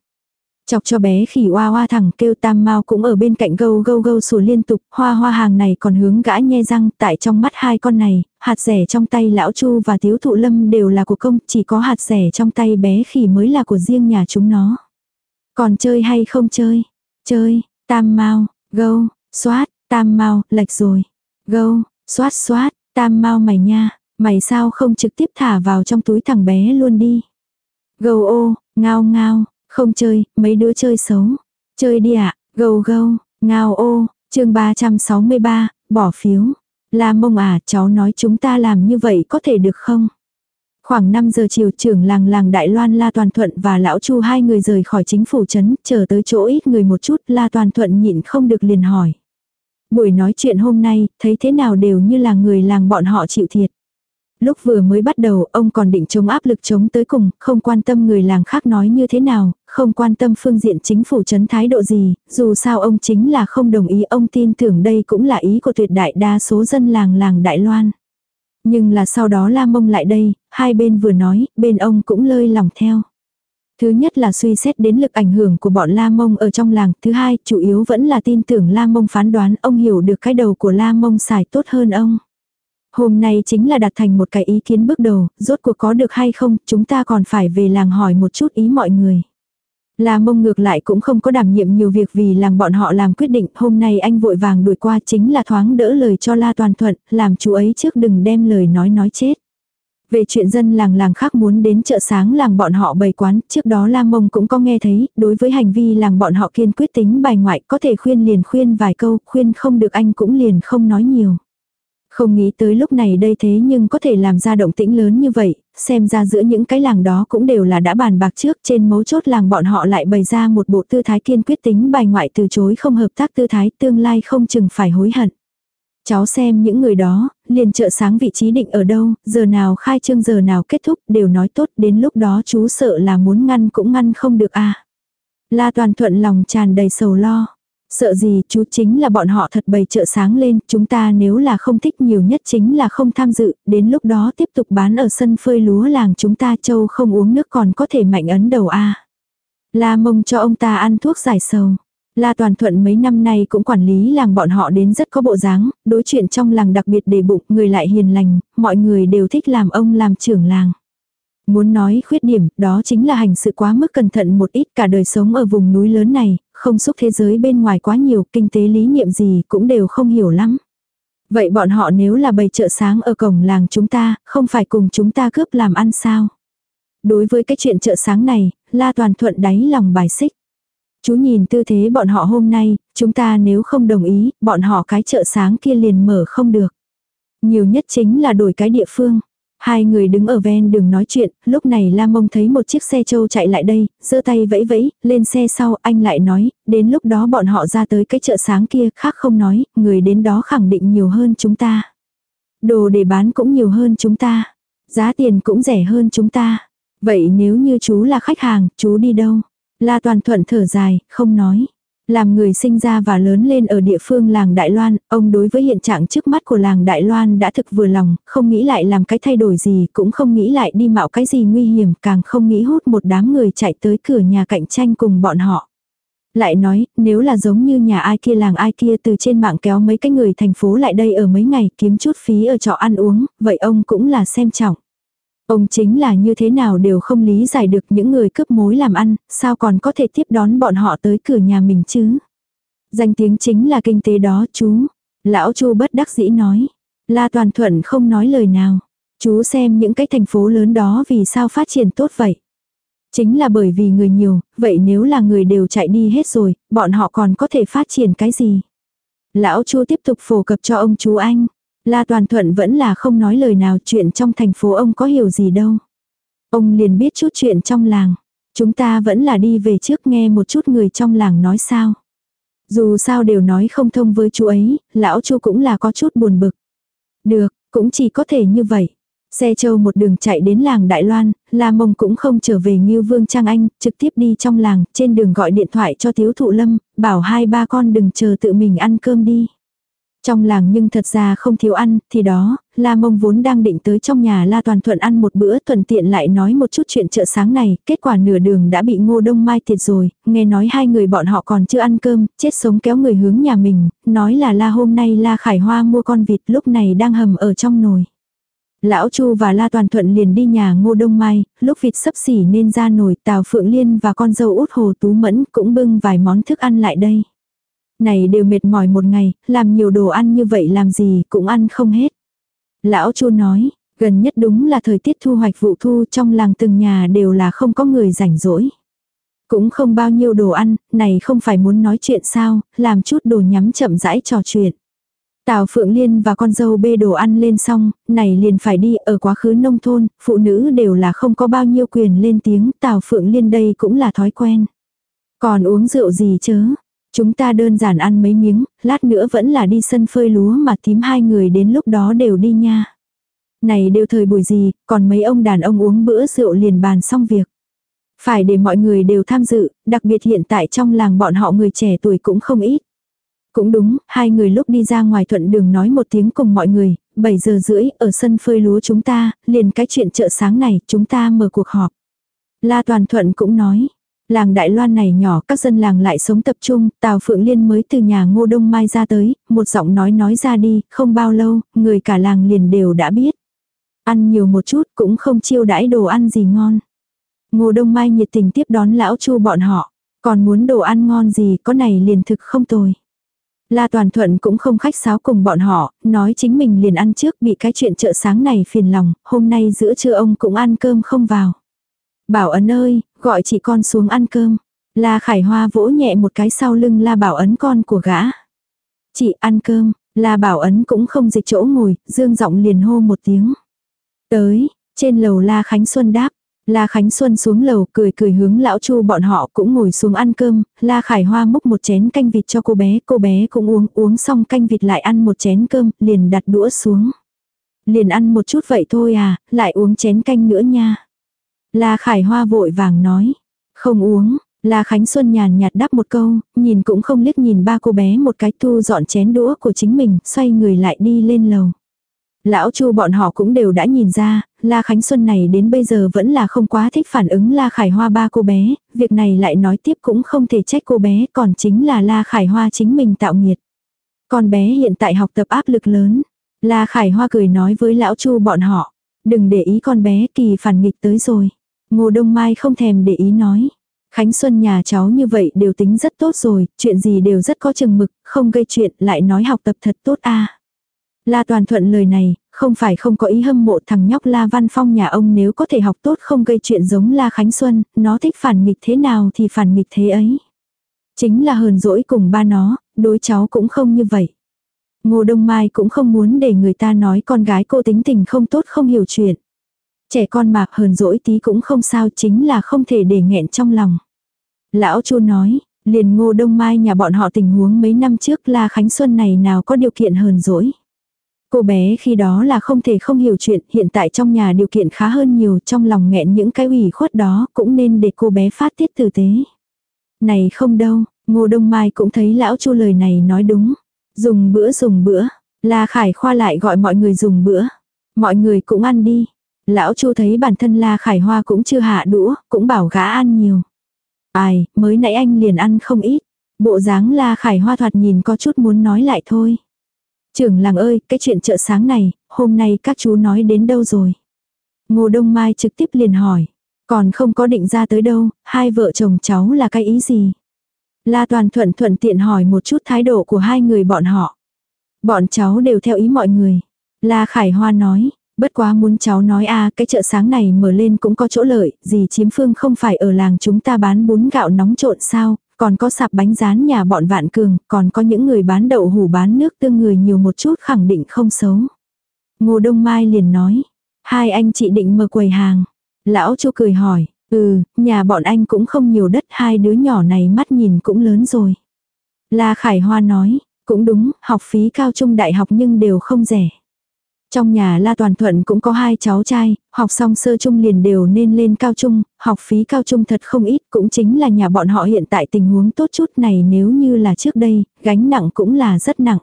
Chọc cho bé khỉ oa oa thẳng kêu tam mau cũng ở bên cạnh gâu gâu gâu sủa liên tục, hoa hoa hàng này còn hướng gã nhe răng, tại trong mắt hai con này, hạt rẻ trong tay lão chu và thiếu thụ lâm đều là của công, chỉ có hạt rẻ trong tay bé khỉ mới là của riêng nhà chúng nó. Còn chơi hay không chơi? Chơi, tam mau, gâu, xoát, tam mau, lệch rồi. Gâu, xoát xoát, tam mau mày nha, mày sao không trực tiếp thả vào trong túi thằng bé luôn đi. Gâu ô, ngao ngao, không chơi, mấy đứa chơi xấu. Chơi đi ạ, à, gâu gâu, ngao ô, chương 363, bỏ phiếu. Là mông à, cháu nói chúng ta làm như vậy có thể được không? Khoảng 5 giờ chiều trưởng làng làng Đại Loan La Toàn Thuận và Lão Chu hai người rời khỏi chính phủ trấn, chờ tới chỗ ít người một chút, La Toàn Thuận nhịn không được liền hỏi. Buổi nói chuyện hôm nay, thấy thế nào đều như là người làng bọn họ chịu thiệt. Lúc vừa mới bắt đầu, ông còn định chống áp lực chống tới cùng, không quan tâm người làng khác nói như thế nào, không quan tâm phương diện chính phủ chấn thái độ gì, dù sao ông chính là không đồng ý, ông tin tưởng đây cũng là ý của tuyệt đại đa số dân làng làng Đại Loan. Nhưng là sau đó La Mông lại đây, hai bên vừa nói, bên ông cũng lơi lòng theo. Thứ nhất là suy xét đến lực ảnh hưởng của bọn La Mông ở trong làng, thứ hai, chủ yếu vẫn là tin tưởng La Mông phán đoán ông hiểu được cái đầu của La Mông xài tốt hơn ông. Hôm nay chính là đặt thành một cái ý kiến bước đầu, rốt cuộc có được hay không, chúng ta còn phải về làng hỏi một chút ý mọi người. La mông ngược lại cũng không có đảm nhiệm nhiều việc vì làng bọn họ làm quyết định, hôm nay anh vội vàng đuổi qua chính là thoáng đỡ lời cho La Toàn Thuận, làm chú ấy trước đừng đem lời nói nói chết. Về chuyện dân làng làng khác muốn đến chợ sáng làng bọn họ bày quán, trước đó La Mông cũng có nghe thấy, đối với hành vi làng bọn họ kiên quyết tính bài ngoại, có thể khuyên liền khuyên vài câu, khuyên không được anh cũng liền không nói nhiều. Không nghĩ tới lúc này đây thế nhưng có thể làm ra động tĩnh lớn như vậy, xem ra giữa những cái làng đó cũng đều là đã bàn bạc trước trên mấu chốt làng bọn họ lại bày ra một bộ tư thái kiên quyết tính bài ngoại từ chối không hợp tác tư thái tương lai không chừng phải hối hận. Cháu xem những người đó, liền chợ sáng vị trí định ở đâu, giờ nào khai trương giờ nào kết thúc đều nói tốt đến lúc đó chú sợ là muốn ngăn cũng ngăn không được à. La toàn thuận lòng tràn đầy sầu lo. Sợ gì chú chính là bọn họ thật bày chợ sáng lên, chúng ta nếu là không thích nhiều nhất chính là không tham dự, đến lúc đó tiếp tục bán ở sân phơi lúa làng chúng ta châu không uống nước còn có thể mạnh ấn đầu a La mông cho ông ta ăn thuốc giải sầu. La Toàn Thuận mấy năm nay cũng quản lý làng bọn họ đến rất có bộ dáng, đối chuyện trong làng đặc biệt đề bụng, người lại hiền lành, mọi người đều thích làm ông làm trưởng làng. Muốn nói khuyết điểm, đó chính là hành sự quá mức cẩn thận một ít cả đời sống ở vùng núi lớn này, không xúc thế giới bên ngoài quá nhiều, kinh tế lý niệm gì cũng đều không hiểu lắm. Vậy bọn họ nếu là bày chợ sáng ở cổng làng chúng ta, không phải cùng chúng ta cướp làm ăn sao? Đối với cái chuyện chợ sáng này, La Toàn Thuận đáy lòng bài xích. Chú nhìn tư thế bọn họ hôm nay, chúng ta nếu không đồng ý, bọn họ cái chợ sáng kia liền mở không được. Nhiều nhất chính là đổi cái địa phương. Hai người đứng ở ven đường nói chuyện, lúc này La Mông thấy một chiếc xe trâu chạy lại đây, giơ tay vẫy vẫy, lên xe sau anh lại nói, đến lúc đó bọn họ ra tới cái chợ sáng kia, khác không nói, người đến đó khẳng định nhiều hơn chúng ta. Đồ để bán cũng nhiều hơn chúng ta. Giá tiền cũng rẻ hơn chúng ta. Vậy nếu như chú là khách hàng, chú đi đâu? La Toàn Thuận thở dài, không nói. Làm người sinh ra và lớn lên ở địa phương làng Đại Loan, ông đối với hiện trạng trước mắt của làng Đại Loan đã thực vừa lòng, không nghĩ lại làm cái thay đổi gì, cũng không nghĩ lại đi mạo cái gì nguy hiểm, càng không nghĩ hút một đám người chạy tới cửa nhà cạnh tranh cùng bọn họ. Lại nói, nếu là giống như nhà ai kia làng ai kia từ trên mạng kéo mấy cái người thành phố lại đây ở mấy ngày kiếm chút phí ở trọ ăn uống, vậy ông cũng là xem trọng. Ông chính là như thế nào đều không lý giải được những người cướp mối làm ăn, sao còn có thể tiếp đón bọn họ tới cửa nhà mình chứ. Danh tiếng chính là kinh tế đó chú. Lão chu bất đắc dĩ nói. La Toàn Thuận không nói lời nào. Chú xem những cái thành phố lớn đó vì sao phát triển tốt vậy. Chính là bởi vì người nhiều, vậy nếu là người đều chạy đi hết rồi, bọn họ còn có thể phát triển cái gì? Lão Chu tiếp tục phổ cập cho ông chú anh. La Toàn Thuận vẫn là không nói lời nào chuyện trong thành phố ông có hiểu gì đâu. Ông liền biết chút chuyện trong làng. Chúng ta vẫn là đi về trước nghe một chút người trong làng nói sao. Dù sao đều nói không thông với chú ấy, lão chu cũng là có chút buồn bực. Được, cũng chỉ có thể như vậy. Xe châu một đường chạy đến làng Đại Loan, La Mông cũng không trở về như Vương Trang Anh, trực tiếp đi trong làng, trên đường gọi điện thoại cho Tiếu Thụ Lâm, bảo hai ba con đừng chờ tự mình ăn cơm đi. Trong làng nhưng thật ra không thiếu ăn, thì đó, La Mông vốn đang định tới trong nhà La Toàn Thuận ăn một bữa thuận tiện lại nói một chút chuyện chợ sáng này, kết quả nửa đường đã bị ngô đông mai thiệt rồi, nghe nói hai người bọn họ còn chưa ăn cơm, chết sống kéo người hướng nhà mình, nói là La hôm nay La Khải Hoa mua con vịt lúc này đang hầm ở trong nồi. Lão Chu và La Toàn Thuận liền đi nhà ngô đông mai, lúc vịt sắp xỉ nên ra nồi Tào Phượng Liên và con dâu út Hồ Tú Mẫn cũng bưng vài món thức ăn lại đây. Này đều mệt mỏi một ngày, làm nhiều đồ ăn như vậy làm gì cũng ăn không hết. Lão chu nói, gần nhất đúng là thời tiết thu hoạch vụ thu trong làng từng nhà đều là không có người rảnh rỗi. Cũng không bao nhiêu đồ ăn, này không phải muốn nói chuyện sao, làm chút đồ nhắm chậm rãi trò chuyện. Tào Phượng Liên và con dâu bê đồ ăn lên xong, này liền phải đi ở quá khứ nông thôn, phụ nữ đều là không có bao nhiêu quyền lên tiếng, Tào Phượng Liên đây cũng là thói quen. Còn uống rượu gì chớ, Chúng ta đơn giản ăn mấy miếng, lát nữa vẫn là đi sân phơi lúa mà thím hai người đến lúc đó đều đi nha. Này đều thời buổi gì, còn mấy ông đàn ông uống bữa rượu liền bàn xong việc. Phải để mọi người đều tham dự, đặc biệt hiện tại trong làng bọn họ người trẻ tuổi cũng không ít. Cũng đúng, hai người lúc đi ra ngoài thuận đường nói một tiếng cùng mọi người, 7 giờ rưỡi ở sân phơi lúa chúng ta, liền cái chuyện chợ sáng này chúng ta mở cuộc họp. La Toàn Thuận cũng nói, làng Đại Loan này nhỏ các dân làng lại sống tập trung, Tào Phượng Liên mới từ nhà Ngô Đông Mai ra tới, một giọng nói nói ra đi, không bao lâu, người cả làng liền đều đã biết. Ăn nhiều một chút cũng không chiêu đãi đồ ăn gì ngon. Ngô Đông Mai nhiệt tình tiếp đón lão Chu bọn họ, còn muốn đồ ăn ngon gì có này liền thực không tồi. La Toàn Thuận cũng không khách sáo cùng bọn họ, nói chính mình liền ăn trước bị cái chuyện chợ sáng này phiền lòng, hôm nay giữa trưa ông cũng ăn cơm không vào. Bảo ấn ơi, gọi chị con xuống ăn cơm. La Khải Hoa vỗ nhẹ một cái sau lưng La Bảo ấn con của gã. Chị ăn cơm, La Bảo ấn cũng không dịch chỗ ngồi, dương giọng liền hô một tiếng. Tới, trên lầu La Khánh Xuân đáp, La Khánh Xuân xuống lầu cười cười hướng lão Chu bọn họ cũng ngồi xuống ăn cơm, La Khải Hoa múc một chén canh vịt cho cô bé, cô bé cũng uống, uống xong canh vịt lại ăn một chén cơm, liền đặt đũa xuống. Liền ăn một chút vậy thôi à, lại uống chén canh nữa nha. La Khải Hoa vội vàng nói, không uống, La Khánh Xuân nhàn nhạt đáp một câu, nhìn cũng không liếc nhìn ba cô bé một cái thu dọn chén đũa của chính mình, xoay người lại đi lên lầu. Lão Chu bọn họ cũng đều đã nhìn ra, La Khánh Xuân này đến bây giờ vẫn là không quá thích phản ứng La Khải Hoa ba cô bé, việc này lại nói tiếp cũng không thể trách cô bé, còn chính là La Khải Hoa chính mình tạo nghiệt. Con bé hiện tại học tập áp lực lớn. La Khải Hoa cười nói với lão Chu bọn họ, đừng để ý con bé kỳ phản nghịch tới rồi. Ngô Đông Mai không thèm để ý nói. Khánh Xuân nhà cháu như vậy đều tính rất tốt rồi, chuyện gì đều rất có chừng mực, không gây chuyện, lại nói học tập thật tốt a. La Toàn Thuận lời này, không phải không có ý hâm mộ thằng nhóc La Văn Phong nhà ông nếu có thể học tốt không gây chuyện giống La Khánh Xuân, nó thích phản nghịch thế nào thì phản nghịch thế ấy. Chính là hờn dỗi cùng ba nó, đối cháu cũng không như vậy. Ngô Đông Mai cũng không muốn để người ta nói con gái cô tính tình không tốt không hiểu chuyện. Trẻ con mạc hờn dỗi tí cũng không sao chính là không thể để nghẹn trong lòng. Lão Chu nói, liền Ngô Đông Mai nhà bọn họ tình huống mấy năm trước là Khánh Xuân này nào có điều kiện hờn dỗi. Cô bé khi đó là không thể không hiểu chuyện, hiện tại trong nhà điều kiện khá hơn nhiều, trong lòng nghẹn những cái ủy khuất đó, cũng nên để cô bé phát tiết tử tế. Này không đâu, Ngô Đông Mai cũng thấy lão Chu lời này nói đúng. Dùng bữa dùng bữa, La Khải Khoa lại gọi mọi người dùng bữa. Mọi người cũng ăn đi. Lão Chu thấy bản thân La Khải Hoa cũng chưa hạ đũa, cũng bảo gã ăn nhiều. Ai, mới nãy anh liền ăn không ít. Bộ dáng La Khải Hoa thoạt nhìn có chút muốn nói lại thôi. Trưởng làng ơi, cái chuyện chợ sáng này, hôm nay các chú nói đến đâu rồi? Ngô Đông Mai trực tiếp liền hỏi. Còn không có định ra tới đâu, hai vợ chồng cháu là cái ý gì? La Toàn thuận thuận tiện hỏi một chút thái độ của hai người bọn họ. Bọn cháu đều theo ý mọi người. La Khải Hoa nói, bất quá muốn cháu nói a cái chợ sáng này mở lên cũng có chỗ lợi, gì chiếm phương không phải ở làng chúng ta bán bún gạo nóng trộn sao, còn có sạp bánh rán nhà bọn vạn cường, còn có những người bán đậu hủ bán nước tương người nhiều một chút khẳng định không xấu. Ngô Đông Mai liền nói, hai anh chị định mở quầy hàng. Lão Chu cười hỏi, ừ, nhà bọn anh cũng không nhiều đất hai đứa nhỏ này mắt nhìn cũng lớn rồi. La Khải Hoa nói, cũng đúng, học phí cao trung đại học nhưng đều không rẻ. Trong nhà La Toàn Thuận cũng có hai cháu trai, học xong sơ trung liền đều nên lên cao trung, học phí cao trung thật không ít, cũng chính là nhà bọn họ hiện tại tình huống tốt chút này nếu như là trước đây, gánh nặng cũng là rất nặng.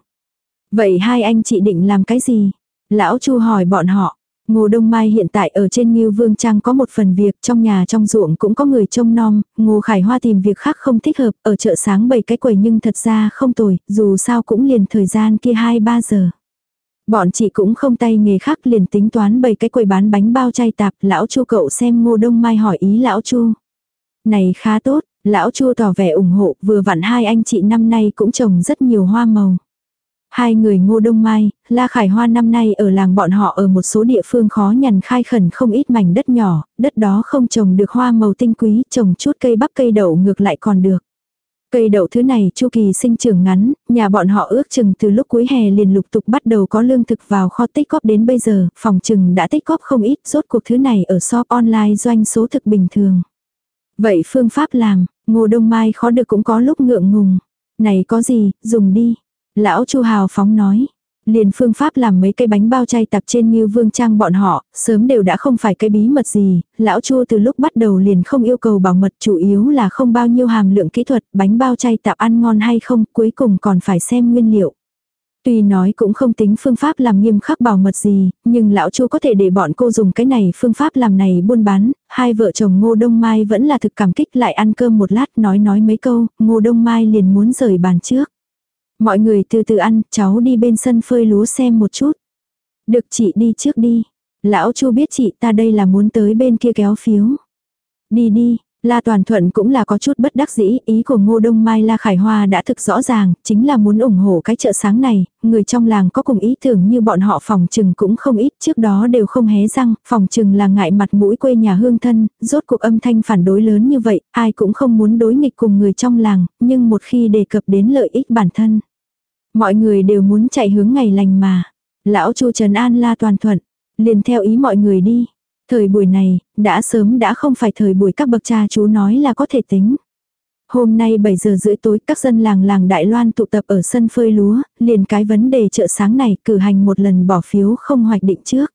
Vậy hai anh chị định làm cái gì? Lão Chu hỏi bọn họ. Ngô Đông Mai hiện tại ở trên Ngưu Vương Trang có một phần việc, trong nhà trong ruộng cũng có người trông nom, Ngô Khải Hoa tìm việc khác không thích hợp, ở chợ sáng bày cái quầy nhưng thật ra không tồi, dù sao cũng liền thời gian kia 2-3 giờ. Bọn chị cũng không tay nghề khác liền tính toán bày cái quầy bán bánh bao chay tạp, lão chu cậu xem ngô đông mai hỏi ý lão chu. Này khá tốt, lão chu tỏ vẻ ủng hộ, vừa vặn hai anh chị năm nay cũng trồng rất nhiều hoa màu. Hai người ngô đông mai, La Khải Hoa năm nay ở làng bọn họ ở một số địa phương khó nhằn khai khẩn không ít mảnh đất nhỏ, đất đó không trồng được hoa màu tinh quý, trồng chút cây bắp cây đậu ngược lại còn được. Cây đậu thứ này chu kỳ sinh trưởng ngắn, nhà bọn họ ước chừng từ lúc cuối hè liền lục tục bắt đầu có lương thực vào kho tích góp đến bây giờ, phòng chừng đã tích góp không ít, rốt cuộc thứ này ở shop online doanh số thực bình thường. Vậy phương pháp làm, ngô đông mai khó được cũng có lúc ngượng ngùng. Này có gì, dùng đi. Lão Chu hào phóng nói. Liền phương pháp làm mấy cây bánh bao chay tạp trên như vương trang bọn họ, sớm đều đã không phải cái bí mật gì, lão chua từ lúc bắt đầu liền không yêu cầu bảo mật chủ yếu là không bao nhiêu hàm lượng kỹ thuật, bánh bao chay tạp ăn ngon hay không, cuối cùng còn phải xem nguyên liệu. Tuy nói cũng không tính phương pháp làm nghiêm khắc bảo mật gì, nhưng lão chu có thể để bọn cô dùng cái này phương pháp làm này buôn bán, hai vợ chồng ngô đông mai vẫn là thực cảm kích lại ăn cơm một lát nói nói mấy câu, ngô đông mai liền muốn rời bàn trước. Mọi người từ từ ăn, cháu đi bên sân phơi lúa xem một chút. Được chị đi trước đi. Lão chu biết chị ta đây là muốn tới bên kia kéo phiếu. Đi đi, La Toàn Thuận cũng là có chút bất đắc dĩ, ý của Ngô Đông Mai La Khải Hoa đã thực rõ ràng, chính là muốn ủng hộ cái chợ sáng này, người trong làng có cùng ý tưởng như bọn họ phòng trừng cũng không ít, trước đó đều không hé răng, phòng trừng là ngại mặt mũi quê nhà hương thân, rốt cuộc âm thanh phản đối lớn như vậy, ai cũng không muốn đối nghịch cùng người trong làng, nhưng một khi đề cập đến lợi ích bản thân. Mọi người đều muốn chạy hướng ngày lành mà. Lão Chu Trần An La Toàn Thuận, liền theo ý mọi người đi. Thời buổi này, đã sớm đã không phải thời buổi các bậc cha chú nói là có thể tính. Hôm nay 7 giờ rưỡi tối các dân làng làng Đại Loan tụ tập ở sân phơi lúa, liền cái vấn đề chợ sáng này cử hành một lần bỏ phiếu không hoạch định trước.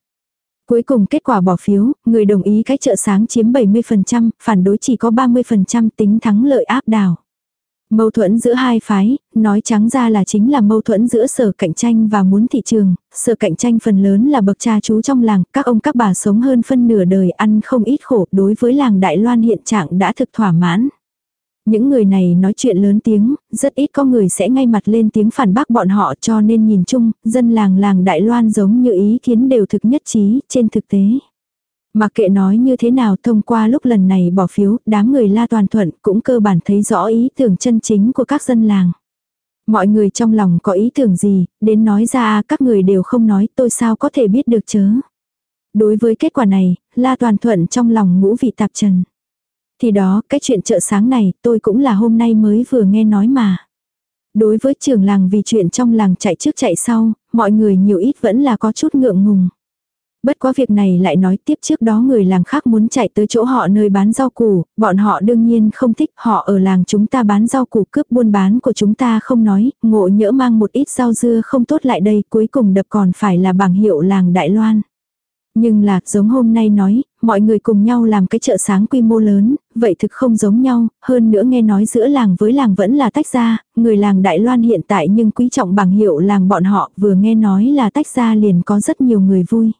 Cuối cùng kết quả bỏ phiếu, người đồng ý cái chợ sáng chiếm 70%, phản đối chỉ có 30% tính thắng lợi áp đảo. Mâu thuẫn giữa hai phái, nói trắng ra là chính là mâu thuẫn giữa sở cạnh tranh và muốn thị trường, sở cạnh tranh phần lớn là bậc cha chú trong làng, các ông các bà sống hơn phân nửa đời ăn không ít khổ, đối với làng Đại Loan hiện trạng đã thực thỏa mãn. Những người này nói chuyện lớn tiếng, rất ít có người sẽ ngay mặt lên tiếng phản bác bọn họ cho nên nhìn chung, dân làng làng Đại Loan giống như ý kiến đều thực nhất trí trên thực tế. Mặc kệ nói như thế nào thông qua lúc lần này bỏ phiếu, đám người la toàn thuận cũng cơ bản thấy rõ ý tưởng chân chính của các dân làng. Mọi người trong lòng có ý tưởng gì, đến nói ra à, các người đều không nói tôi sao có thể biết được chớ. Đối với kết quả này, la toàn thuận trong lòng ngũ vị tạp trần. Thì đó, cái chuyện chợ sáng này tôi cũng là hôm nay mới vừa nghe nói mà. Đối với trường làng vì chuyện trong làng chạy trước chạy sau, mọi người nhiều ít vẫn là có chút ngượng ngùng. Bất quá việc này lại nói tiếp trước đó người làng khác muốn chạy tới chỗ họ nơi bán rau củ, bọn họ đương nhiên không thích họ ở làng chúng ta bán rau củ cướp buôn bán của chúng ta không nói, ngộ nhỡ mang một ít rau dưa không tốt lại đây cuối cùng đập còn phải là bảng hiệu làng Đại Loan. Nhưng là, giống hôm nay nói, mọi người cùng nhau làm cái chợ sáng quy mô lớn, vậy thực không giống nhau, hơn nữa nghe nói giữa làng với làng vẫn là tách ra, người làng Đại Loan hiện tại nhưng quý trọng bảng hiệu làng bọn họ vừa nghe nói là tách ra liền có rất nhiều người vui.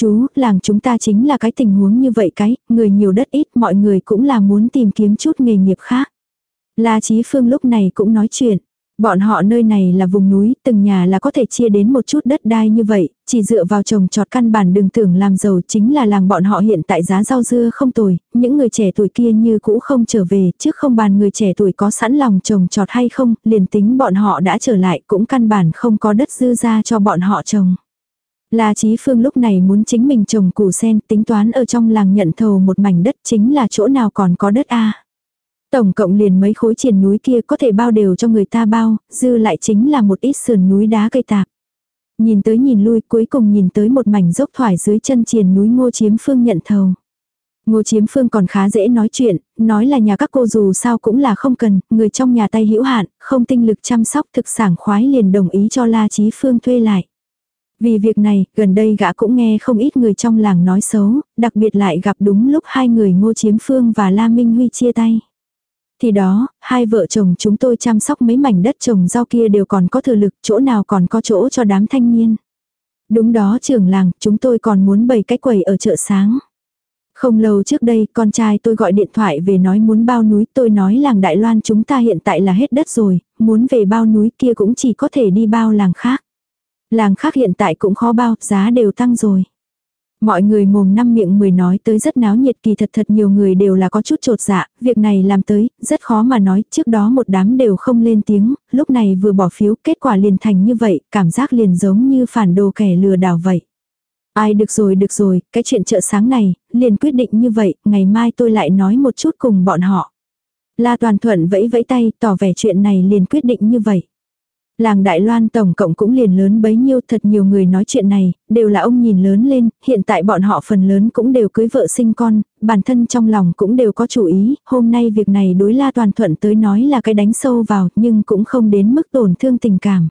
Chú, làng chúng ta chính là cái tình huống như vậy cái, người nhiều đất ít mọi người cũng là muốn tìm kiếm chút nghề nghiệp khác. La Chí Phương lúc này cũng nói chuyện. Bọn họ nơi này là vùng núi, từng nhà là có thể chia đến một chút đất đai như vậy, chỉ dựa vào trồng trọt căn bản đừng tưởng làm giàu chính là làng bọn họ hiện tại giá rau dưa không tồi, những người trẻ tuổi kia như cũ không trở về, trước không bàn người trẻ tuổi có sẵn lòng trồng trọt hay không, liền tính bọn họ đã trở lại cũng căn bản không có đất dư ra cho bọn họ trồng. La Chí Phương lúc này muốn chính mình trồng củ sen, tính toán ở trong làng nhận thầu một mảnh đất chính là chỗ nào còn có đất a. Tổng cộng liền mấy khối triền núi kia có thể bao đều cho người ta bao, dư lại chính là một ít sườn núi đá cây tạp. Nhìn tới nhìn lui cuối cùng nhìn tới một mảnh dốc thoải dưới chân triền núi ngô chiếm phương nhận thầu. Ngô Chiếm Phương còn khá dễ nói chuyện, nói là nhà các cô dù sao cũng là không cần, người trong nhà tay hữu hạn, không tinh lực chăm sóc thực sản khoái liền đồng ý cho La Chí Phương thuê lại. Vì việc này, gần đây gã cũng nghe không ít người trong làng nói xấu, đặc biệt lại gặp đúng lúc hai người Ngô Chiếm Phương và La Minh Huy chia tay. Thì đó, hai vợ chồng chúng tôi chăm sóc mấy mảnh đất trồng rau kia đều còn có thừa lực, chỗ nào còn có chỗ cho đám thanh niên. Đúng đó trưởng làng, chúng tôi còn muốn bày cái quầy ở chợ sáng. Không lâu trước đây, con trai tôi gọi điện thoại về nói muốn bao núi, tôi nói làng Đại Loan chúng ta hiện tại là hết đất rồi, muốn về bao núi kia cũng chỉ có thể đi bao làng khác. Làng khác hiện tại cũng khó bao, giá đều tăng rồi. Mọi người mồm năm miệng mười nói tới rất náo nhiệt kỳ thật thật nhiều người đều là có chút trột dạ, việc này làm tới, rất khó mà nói, trước đó một đám đều không lên tiếng, lúc này vừa bỏ phiếu, kết quả liền thành như vậy, cảm giác liền giống như phản đồ kẻ lừa đảo vậy. Ai được rồi được rồi, cái chuyện chợ sáng này, liền quyết định như vậy, ngày mai tôi lại nói một chút cùng bọn họ. La Toàn Thuận vẫy vẫy tay, tỏ vẻ chuyện này liền quyết định như vậy. Làng Đại Loan tổng cộng cũng liền lớn bấy nhiêu thật nhiều người nói chuyện này, đều là ông nhìn lớn lên, hiện tại bọn họ phần lớn cũng đều cưới vợ sinh con, bản thân trong lòng cũng đều có chủ ý, hôm nay việc này đối la toàn thuận tới nói là cái đánh sâu vào nhưng cũng không đến mức tổn thương tình cảm.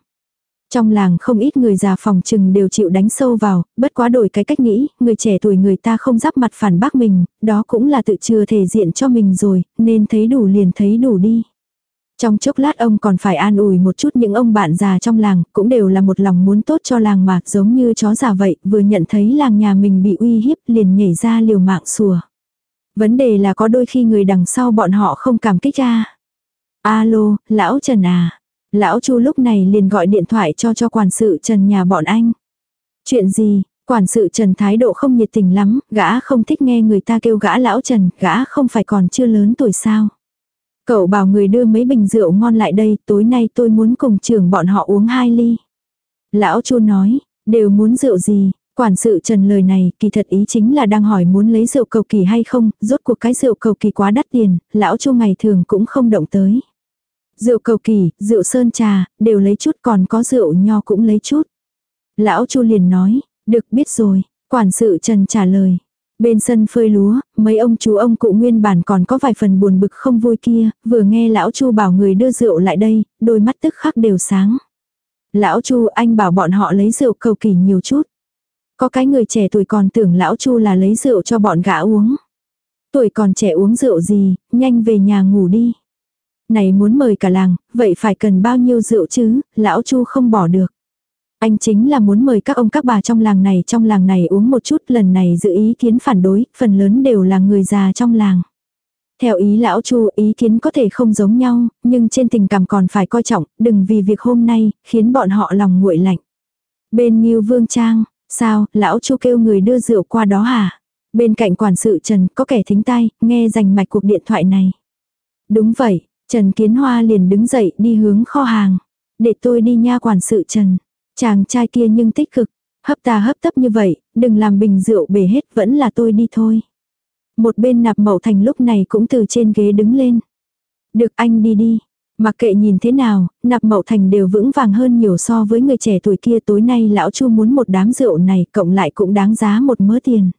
Trong làng không ít người già phòng trừng đều chịu đánh sâu vào, bất quá đổi cái cách nghĩ, người trẻ tuổi người ta không giáp mặt phản bác mình, đó cũng là tự chừa thể diện cho mình rồi, nên thấy đủ liền thấy đủ đi. Trong chốc lát ông còn phải an ủi một chút những ông bạn già trong làng, cũng đều là một lòng muốn tốt cho làng mà, giống như chó già vậy, vừa nhận thấy làng nhà mình bị uy hiếp liền nhảy ra liều mạng sùa. Vấn đề là có đôi khi người đằng sau bọn họ không cảm kích ra. Alo, lão Trần à. Lão Chu lúc này liền gọi điện thoại cho cho quản sự Trần nhà bọn anh. Chuyện gì, quản sự Trần thái độ không nhiệt tình lắm, gã không thích nghe người ta kêu gã lão Trần, gã không phải còn chưa lớn tuổi sao. Cậu bảo người đưa mấy bình rượu ngon lại đây, tối nay tôi muốn cùng trưởng bọn họ uống hai ly. Lão Chu nói, đều muốn rượu gì, quản sự trần lời này kỳ thật ý chính là đang hỏi muốn lấy rượu cầu kỳ hay không, rốt cuộc cái rượu cầu kỳ quá đắt tiền, lão Chu ngày thường cũng không động tới. Rượu cầu kỳ, rượu sơn trà, đều lấy chút còn có rượu nho cũng lấy chút. Lão Chu liền nói, được biết rồi, quản sự trần trả lời, Bên sân phơi lúa, mấy ông chú ông cụ nguyên bản còn có vài phần buồn bực không vui kia, vừa nghe lão Chu bảo người đưa rượu lại đây, đôi mắt tức khắc đều sáng. Lão Chu anh bảo bọn họ lấy rượu cầu kỳ nhiều chút. Có cái người trẻ tuổi còn tưởng lão Chu là lấy rượu cho bọn gã uống. Tuổi còn trẻ uống rượu gì, nhanh về nhà ngủ đi. Này muốn mời cả làng, vậy phải cần bao nhiêu rượu chứ, lão Chu không bỏ được. Anh chính là muốn mời các ông các bà trong làng này trong làng này uống một chút lần này giữ ý kiến phản đối, phần lớn đều là người già trong làng. Theo ý lão chu ý kiến có thể không giống nhau, nhưng trên tình cảm còn phải coi trọng, đừng vì việc hôm nay, khiến bọn họ lòng nguội lạnh. Bên Nghiêu Vương Trang, sao, lão chu kêu người đưa rượu qua đó hả? Bên cạnh quản sự Trần có kẻ thính tai, nghe rành mạch cuộc điện thoại này. Đúng vậy, Trần Kiến Hoa liền đứng dậy đi hướng kho hàng. Để tôi đi nha quản sự Trần. Chàng trai kia nhưng tích cực, hấp ta hấp tấp như vậy, đừng làm bình rượu bể hết vẫn là tôi đi thôi. Một bên nạp mậu thành lúc này cũng từ trên ghế đứng lên. Được anh đi đi. Mặc kệ nhìn thế nào, nạp mậu thành đều vững vàng hơn nhiều so với người trẻ tuổi kia tối nay lão chu muốn một đám rượu này cộng lại cũng đáng giá một mớ tiền.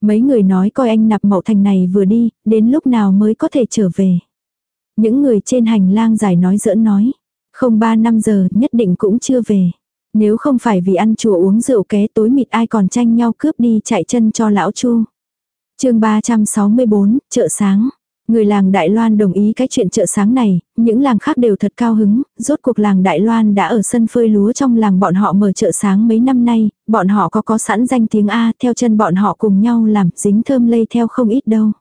Mấy người nói coi anh nạp mậu thành này vừa đi, đến lúc nào mới có thể trở về. Những người trên hành lang dài nói giỡn nói. Không ba năm giờ nhất định cũng chưa về. Nếu không phải vì ăn chùa uống rượu ké tối mịt ai còn tranh nhau cướp đi chạy chân cho lão chu. chương 364, chợ sáng. Người làng Đại Loan đồng ý cái chuyện chợ sáng này, những làng khác đều thật cao hứng, rốt cuộc làng Đại Loan đã ở sân phơi lúa trong làng bọn họ mở chợ sáng mấy năm nay, bọn họ có có sẵn danh tiếng A theo chân bọn họ cùng nhau làm, dính thơm lây theo không ít đâu.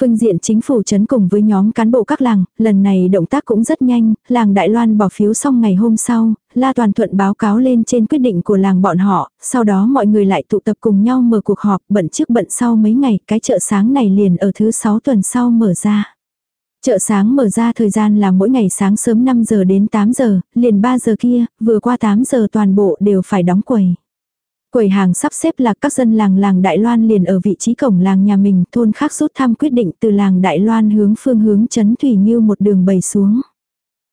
Phương diện chính phủ chấn cùng với nhóm cán bộ các làng, lần này động tác cũng rất nhanh, làng Đại Loan bỏ phiếu xong ngày hôm sau, La Toàn Thuận báo cáo lên trên quyết định của làng bọn họ, sau đó mọi người lại tụ tập cùng nhau mở cuộc họp bận trước bận sau mấy ngày, cái chợ sáng này liền ở thứ 6 tuần sau mở ra. Chợ sáng mở ra thời gian là mỗi ngày sáng sớm 5 giờ đến 8 giờ, liền 3 giờ kia, vừa qua 8 giờ toàn bộ đều phải đóng quầy. Quầy hàng sắp xếp là các dân làng làng Đại Loan liền ở vị trí cổng làng nhà mình, thôn khác rút thăm quyết định từ làng Đại Loan hướng phương hướng chấn Thủy Nghiêu một đường bầy xuống.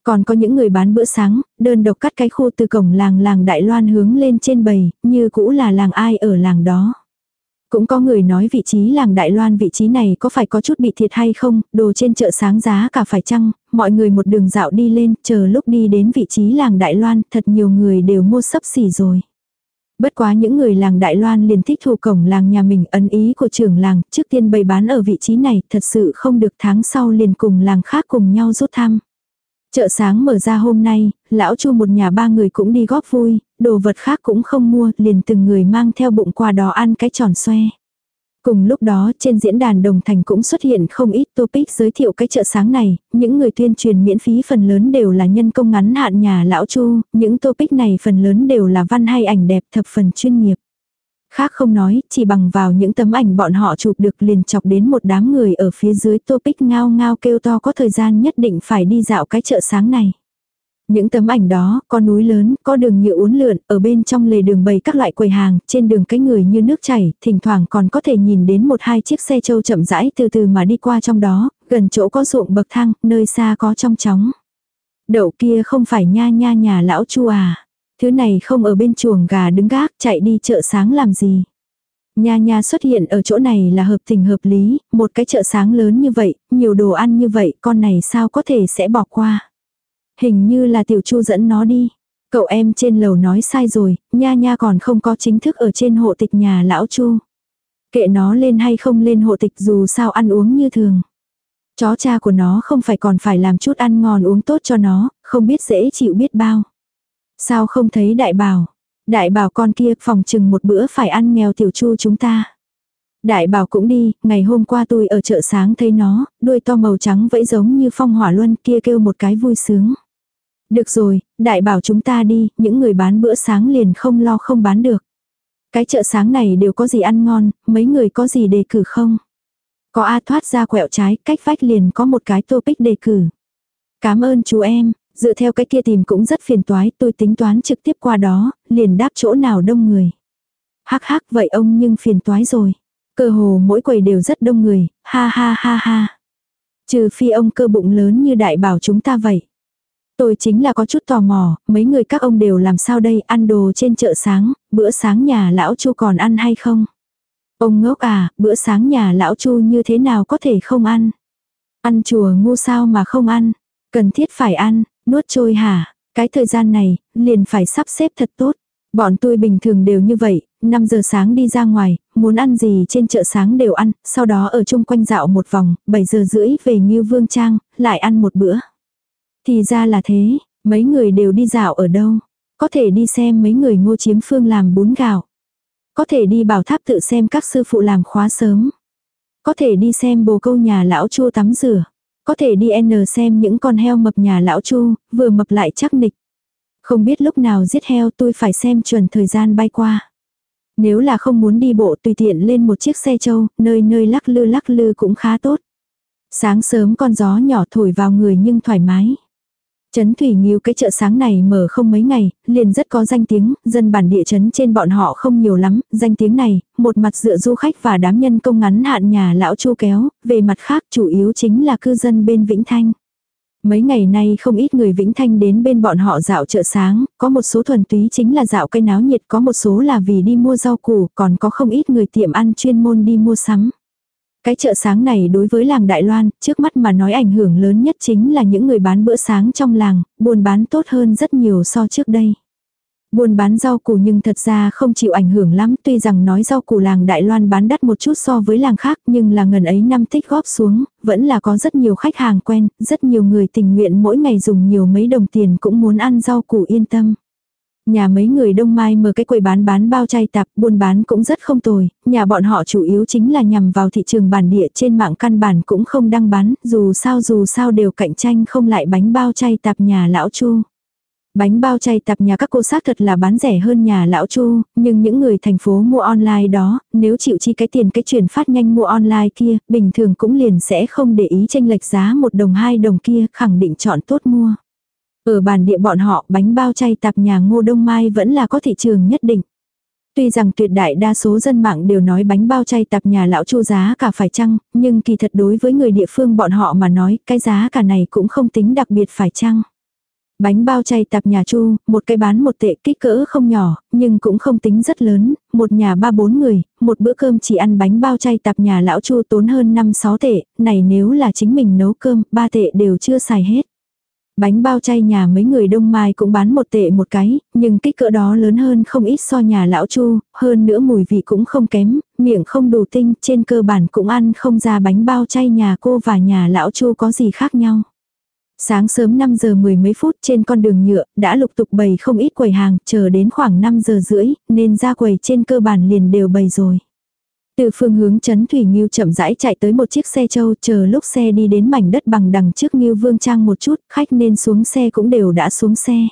Còn có những người bán bữa sáng, đơn độc cắt cái khu từ cổng làng làng Đại Loan hướng lên trên bầy, như cũ là làng ai ở làng đó. Cũng có người nói vị trí làng Đại Loan vị trí này có phải có chút bị thiệt hay không, đồ trên chợ sáng giá cả phải chăng, mọi người một đường dạo đi lên, chờ lúc đi đến vị trí làng Đại Loan, thật nhiều người đều mua sấp xỉ rồi. Bất quá những người làng Đại Loan liền thích thu cổng làng nhà mình ấn ý của trưởng làng, trước tiên bày bán ở vị trí này, thật sự không được tháng sau liền cùng làng khác cùng nhau rút thăm. Chợ sáng mở ra hôm nay, lão chu một nhà ba người cũng đi góp vui, đồ vật khác cũng không mua, liền từng người mang theo bụng qua đó ăn cái tròn xoe. Cùng lúc đó trên diễn đàn Đồng Thành cũng xuất hiện không ít topic giới thiệu cái chợ sáng này, những người tuyên truyền miễn phí phần lớn đều là nhân công ngắn hạn nhà lão Chu, những topic này phần lớn đều là văn hay ảnh đẹp thập phần chuyên nghiệp. Khác không nói, chỉ bằng vào những tấm ảnh bọn họ chụp được liền chọc đến một đám người ở phía dưới topic ngao ngao kêu to có thời gian nhất định phải đi dạo cái chợ sáng này. Những tấm ảnh đó, có núi lớn, có đường nhựa uốn lượn, ở bên trong lề đường bày các loại quầy hàng, trên đường cái người như nước chảy, thỉnh thoảng còn có thể nhìn đến một hai chiếc xe trâu chậm rãi từ từ mà đi qua trong đó, gần chỗ có ruộng bậc thang, nơi xa có trong chóng. Đậu kia không phải nha nha nhà lão chu à. Thứ này không ở bên chuồng gà đứng gác chạy đi chợ sáng làm gì. Nha nha xuất hiện ở chỗ này là hợp tình hợp lý, một cái chợ sáng lớn như vậy, nhiều đồ ăn như vậy, con này sao có thể sẽ bỏ qua. Hình như là tiểu chu dẫn nó đi. Cậu em trên lầu nói sai rồi, nha nha còn không có chính thức ở trên hộ tịch nhà lão chu. Kệ nó lên hay không lên hộ tịch dù sao ăn uống như thường. Chó cha của nó không phải còn phải làm chút ăn ngon uống tốt cho nó, không biết dễ chịu biết bao. Sao không thấy đại bảo? Đại bảo con kia phòng chừng một bữa phải ăn nghèo tiểu chu chúng ta. Đại bảo cũng đi, ngày hôm qua tôi ở chợ sáng thấy nó, đuôi to màu trắng vẫy giống như phong hỏa luân kia kêu một cái vui sướng. Được rồi, đại bảo chúng ta đi, những người bán bữa sáng liền không lo không bán được. Cái chợ sáng này đều có gì ăn ngon, mấy người có gì đề cử không? Có A thoát ra quẹo trái, cách vách liền có một cái topic đề cử. Cảm ơn chú em, dựa theo cái kia tìm cũng rất phiền toái, tôi tính toán trực tiếp qua đó, liền đáp chỗ nào đông người. Hắc hắc vậy ông nhưng phiền toái rồi. Cơ hồ mỗi quầy đều rất đông người, ha ha ha ha. Trừ phi ông cơ bụng lớn như đại bảo chúng ta vậy. Tôi chính là có chút tò mò, mấy người các ông đều làm sao đây, ăn đồ trên chợ sáng, bữa sáng nhà lão chu còn ăn hay không? Ông ngốc à, bữa sáng nhà lão chu như thế nào có thể không ăn? Ăn chùa ngu sao mà không ăn? Cần thiết phải ăn, nuốt trôi hả? Cái thời gian này, liền phải sắp xếp thật tốt. Bọn tôi bình thường đều như vậy, 5 giờ sáng đi ra ngoài, muốn ăn gì trên chợ sáng đều ăn, sau đó ở chung quanh dạo một vòng, 7 giờ rưỡi về như Vương Trang, lại ăn một bữa. Thì ra là thế, mấy người đều đi dạo ở đâu. Có thể đi xem mấy người ngô chiếm phương làm bún gạo. Có thể đi bảo tháp tự xem các sư phụ làm khóa sớm. Có thể đi xem bồ câu nhà lão chua tắm rửa. Có thể đi n xem những con heo mập nhà lão chu, vừa mập lại chắc nịch. Không biết lúc nào giết heo tôi phải xem chuẩn thời gian bay qua. Nếu là không muốn đi bộ tùy tiện lên một chiếc xe trâu, nơi nơi lắc lư lắc lư cũng khá tốt. Sáng sớm con gió nhỏ thổi vào người nhưng thoải mái. Trấn Thủy Nghiêu cái chợ sáng này mở không mấy ngày, liền rất có danh tiếng, dân bản địa trấn trên bọn họ không nhiều lắm, danh tiếng này, một mặt dựa du khách và đám nhân công ngắn hạn nhà lão chu kéo, về mặt khác chủ yếu chính là cư dân bên Vĩnh Thanh. Mấy ngày nay không ít người Vĩnh Thanh đến bên bọn họ dạo chợ sáng, có một số thuần túy chính là dạo cây náo nhiệt, có một số là vì đi mua rau củ, còn có không ít người tiệm ăn chuyên môn đi mua sắm. Cái chợ sáng này đối với làng Đại Loan, trước mắt mà nói ảnh hưởng lớn nhất chính là những người bán bữa sáng trong làng, buôn bán tốt hơn rất nhiều so trước đây. Buôn bán rau củ nhưng thật ra không chịu ảnh hưởng lắm, tuy rằng nói rau củ làng Đại Loan bán đắt một chút so với làng khác nhưng là ngần ấy năm tích góp xuống, vẫn là có rất nhiều khách hàng quen, rất nhiều người tình nguyện mỗi ngày dùng nhiều mấy đồng tiền cũng muốn ăn rau củ yên tâm. Nhà mấy người Đông Mai mở cái quầy bán bán bao chay tạp, buôn bán cũng rất không tồi, nhà bọn họ chủ yếu chính là nhằm vào thị trường bản địa trên mạng căn bản cũng không đăng bán, dù sao dù sao đều cạnh tranh không lại bánh bao chay tạp nhà lão Chu. Bánh bao chay tạp nhà các cô xác thật là bán rẻ hơn nhà lão Chu, nhưng những người thành phố mua online đó, nếu chịu chi cái tiền cái chuyển phát nhanh mua online kia, bình thường cũng liền sẽ không để ý tranh lệch giá một đồng hai đồng kia, khẳng định chọn tốt mua. Ở bản địa bọn họ bánh bao chay tạp nhà ngô đông mai vẫn là có thị trường nhất định. Tuy rằng tuyệt đại đa số dân mạng đều nói bánh bao chay tạp nhà lão chu giá cả phải chăng, nhưng kỳ thật đối với người địa phương bọn họ mà nói cái giá cả này cũng không tính đặc biệt phải chăng. Bánh bao chay tạp nhà chu, một cái bán một tệ kích cỡ không nhỏ, nhưng cũng không tính rất lớn, một nhà ba bốn người, một bữa cơm chỉ ăn bánh bao chay tạp nhà lão chu tốn hơn 5-6 tệ, này nếu là chính mình nấu cơm, ba tệ đều chưa xài hết. Bánh bao chay nhà mấy người đông mai cũng bán một tệ một cái, nhưng kích cỡ đó lớn hơn không ít so nhà lão chu, hơn nữa mùi vị cũng không kém, miệng không đủ tinh, trên cơ bản cũng ăn không ra bánh bao chay nhà cô và nhà lão chu có gì khác nhau. Sáng sớm 5 giờ mười mấy phút trên con đường nhựa, đã lục tục bày không ít quầy hàng, chờ đến khoảng 5 giờ rưỡi, nên ra quầy trên cơ bản liền đều bày rồi. Từ phương hướng chấn Thủy Nghiêu chậm rãi chạy tới một chiếc xe châu chờ lúc xe đi đến mảnh đất bằng đằng trước Nghiêu Vương Trang một chút, khách nên xuống xe cũng đều đã xuống xe.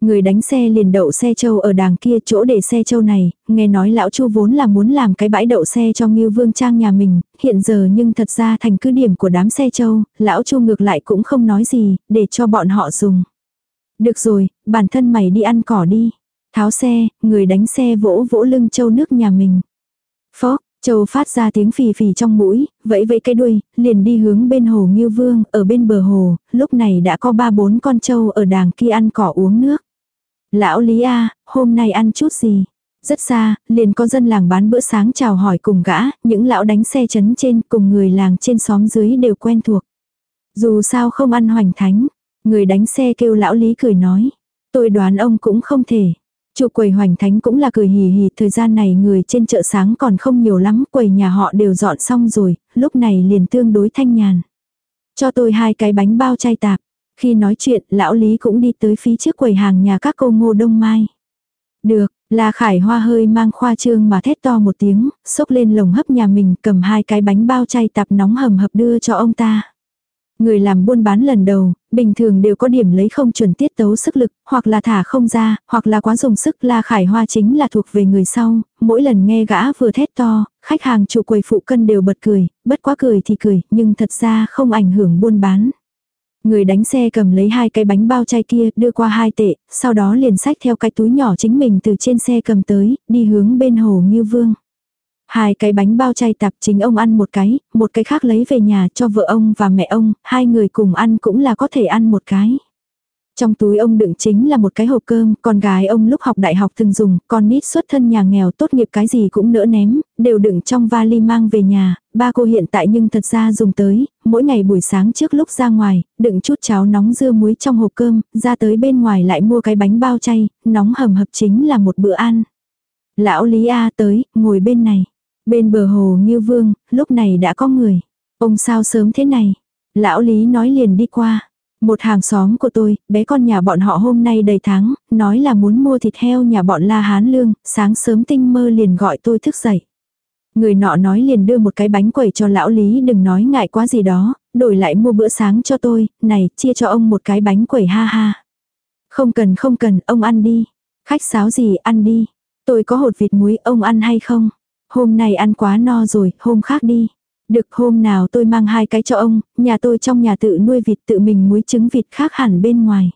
Người đánh xe liền đậu xe châu ở đàng kia chỗ để xe châu này, nghe nói lão chu vốn là muốn làm cái bãi đậu xe cho Ngưu Vương Trang nhà mình, hiện giờ nhưng thật ra thành cứ điểm của đám xe châu, lão chu ngược lại cũng không nói gì, để cho bọn họ dùng. Được rồi, bản thân mày đi ăn cỏ đi. Tháo xe, người đánh xe vỗ vỗ lưng châu nước nhà mình. Phó, Châu phát ra tiếng phì phì trong mũi, vẫy vẫy cái đuôi, liền đi hướng bên hồ Ngưu Vương, ở bên bờ hồ, lúc này đã có ba bốn con trâu ở đàng kia ăn cỏ uống nước. Lão Lý A, hôm nay ăn chút gì? Rất xa, liền có dân làng bán bữa sáng chào hỏi cùng gã, những lão đánh xe chấn trên cùng người làng trên xóm dưới đều quen thuộc. Dù sao không ăn hoành thánh, người đánh xe kêu lão Lý cười nói. Tôi đoán ông cũng không thể. Chủ quầy hoành thánh cũng là cười hì hì, thời gian này người trên chợ sáng còn không nhiều lắm, quầy nhà họ đều dọn xong rồi, lúc này liền tương đối thanh nhàn. Cho tôi hai cái bánh bao chay tạp. Khi nói chuyện, lão Lý cũng đi tới phía trước quầy hàng nhà các cô ngô đông mai. Được, là khải hoa hơi mang khoa trương mà thét to một tiếng, xốc lên lồng hấp nhà mình cầm hai cái bánh bao chay tạp nóng hầm hập đưa cho ông ta. Người làm buôn bán lần đầu, bình thường đều có điểm lấy không chuẩn tiết tấu sức lực, hoặc là thả không ra, hoặc là quá dùng sức la khải hoa chính là thuộc về người sau, mỗi lần nghe gã vừa thét to, khách hàng chủ quầy phụ cân đều bật cười, bất quá cười thì cười, nhưng thật ra không ảnh hưởng buôn bán. Người đánh xe cầm lấy hai cái bánh bao chay kia, đưa qua hai tệ, sau đó liền sách theo cái túi nhỏ chính mình từ trên xe cầm tới, đi hướng bên hồ như Vương. Hai cái bánh bao chay tạp chính ông ăn một cái, một cái khác lấy về nhà cho vợ ông và mẹ ông, hai người cùng ăn cũng là có thể ăn một cái. Trong túi ông đựng chính là một cái hộp cơm, con gái ông lúc học đại học thường dùng, con nít xuất thân nhà nghèo tốt nghiệp cái gì cũng nỡ ném, đều đựng trong vali mang về nhà, ba cô hiện tại nhưng thật ra dùng tới, mỗi ngày buổi sáng trước lúc ra ngoài, đựng chút cháo nóng dưa muối trong hộp cơm, ra tới bên ngoài lại mua cái bánh bao chay, nóng hầm hập chính là một bữa ăn. Lão Lý A tới, ngồi bên này. Bên bờ hồ Nghiêu Vương, lúc này đã có người. Ông sao sớm thế này? Lão Lý nói liền đi qua. Một hàng xóm của tôi, bé con nhà bọn họ hôm nay đầy tháng, nói là muốn mua thịt heo nhà bọn La Hán Lương, sáng sớm tinh mơ liền gọi tôi thức dậy. Người nọ nói liền đưa một cái bánh quẩy cho lão Lý đừng nói ngại quá gì đó, đổi lại mua bữa sáng cho tôi, này, chia cho ông một cái bánh quẩy ha ha. Không cần không cần, ông ăn đi. Khách sáo gì, ăn đi. Tôi có hột vịt muối, ông ăn hay không? Hôm nay ăn quá no rồi, hôm khác đi. Được hôm nào tôi mang hai cái cho ông, nhà tôi trong nhà tự nuôi vịt tự mình muối trứng vịt khác hẳn bên ngoài.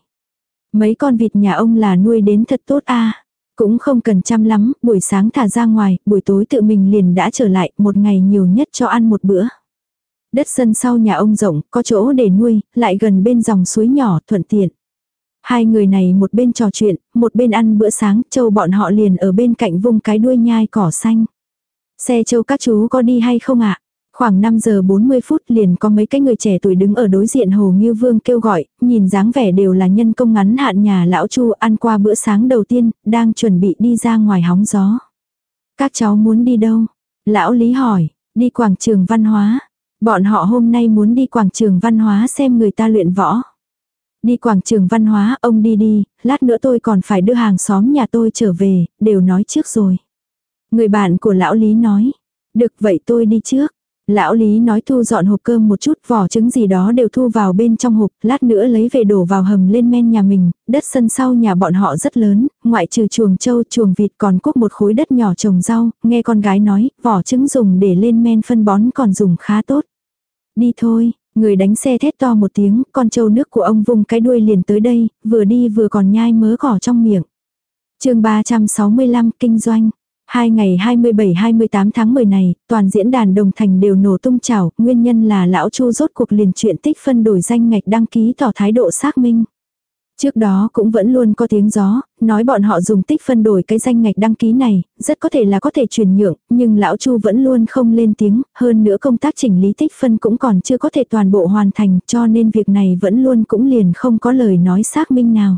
Mấy con vịt nhà ông là nuôi đến thật tốt a Cũng không cần chăm lắm, buổi sáng thả ra ngoài, buổi tối tự mình liền đã trở lại, một ngày nhiều nhất cho ăn một bữa. Đất sân sau nhà ông rộng, có chỗ để nuôi, lại gần bên dòng suối nhỏ, thuận tiện. Hai người này một bên trò chuyện, một bên ăn bữa sáng, châu bọn họ liền ở bên cạnh vung cái đuôi nhai cỏ xanh. Xe châu các chú có đi hay không ạ? Khoảng 5 giờ 40 phút liền có mấy cái người trẻ tuổi đứng ở đối diện Hồ Ngư Vương kêu gọi, nhìn dáng vẻ đều là nhân công ngắn hạn nhà lão Chu ăn qua bữa sáng đầu tiên, đang chuẩn bị đi ra ngoài hóng gió. Các cháu muốn đi đâu? Lão Lý hỏi, đi quảng trường văn hóa. Bọn họ hôm nay muốn đi quảng trường văn hóa xem người ta luyện võ. Đi quảng trường văn hóa, ông đi đi, lát nữa tôi còn phải đưa hàng xóm nhà tôi trở về, đều nói trước rồi. Người bạn của lão Lý nói, được vậy tôi đi trước. Lão Lý nói thu dọn hộp cơm một chút vỏ trứng gì đó đều thu vào bên trong hộp, lát nữa lấy về đổ vào hầm lên men nhà mình, đất sân sau nhà bọn họ rất lớn, ngoại trừ chuồng trâu chuồng vịt còn cúc một khối đất nhỏ trồng rau, nghe con gái nói, vỏ trứng dùng để lên men phân bón còn dùng khá tốt. Đi thôi, người đánh xe thét to một tiếng, con trâu nước của ông vùng cái đuôi liền tới đây, vừa đi vừa còn nhai mớ cỏ trong miệng. chương 365 Kinh doanh Hai ngày 27-28 tháng 10 này, toàn diễn đàn đồng thành đều nổ tung chảo, nguyên nhân là lão Chu rốt cuộc liền chuyện tích phân đổi danh ngạch đăng ký tỏ thái độ xác minh. Trước đó cũng vẫn luôn có tiếng gió, nói bọn họ dùng tích phân đổi cái danh ngạch đăng ký này, rất có thể là có thể chuyển nhượng, nhưng lão Chu vẫn luôn không lên tiếng, hơn nữa công tác chỉnh lý tích phân cũng còn chưa có thể toàn bộ hoàn thành, cho nên việc này vẫn luôn cũng liền không có lời nói xác minh nào.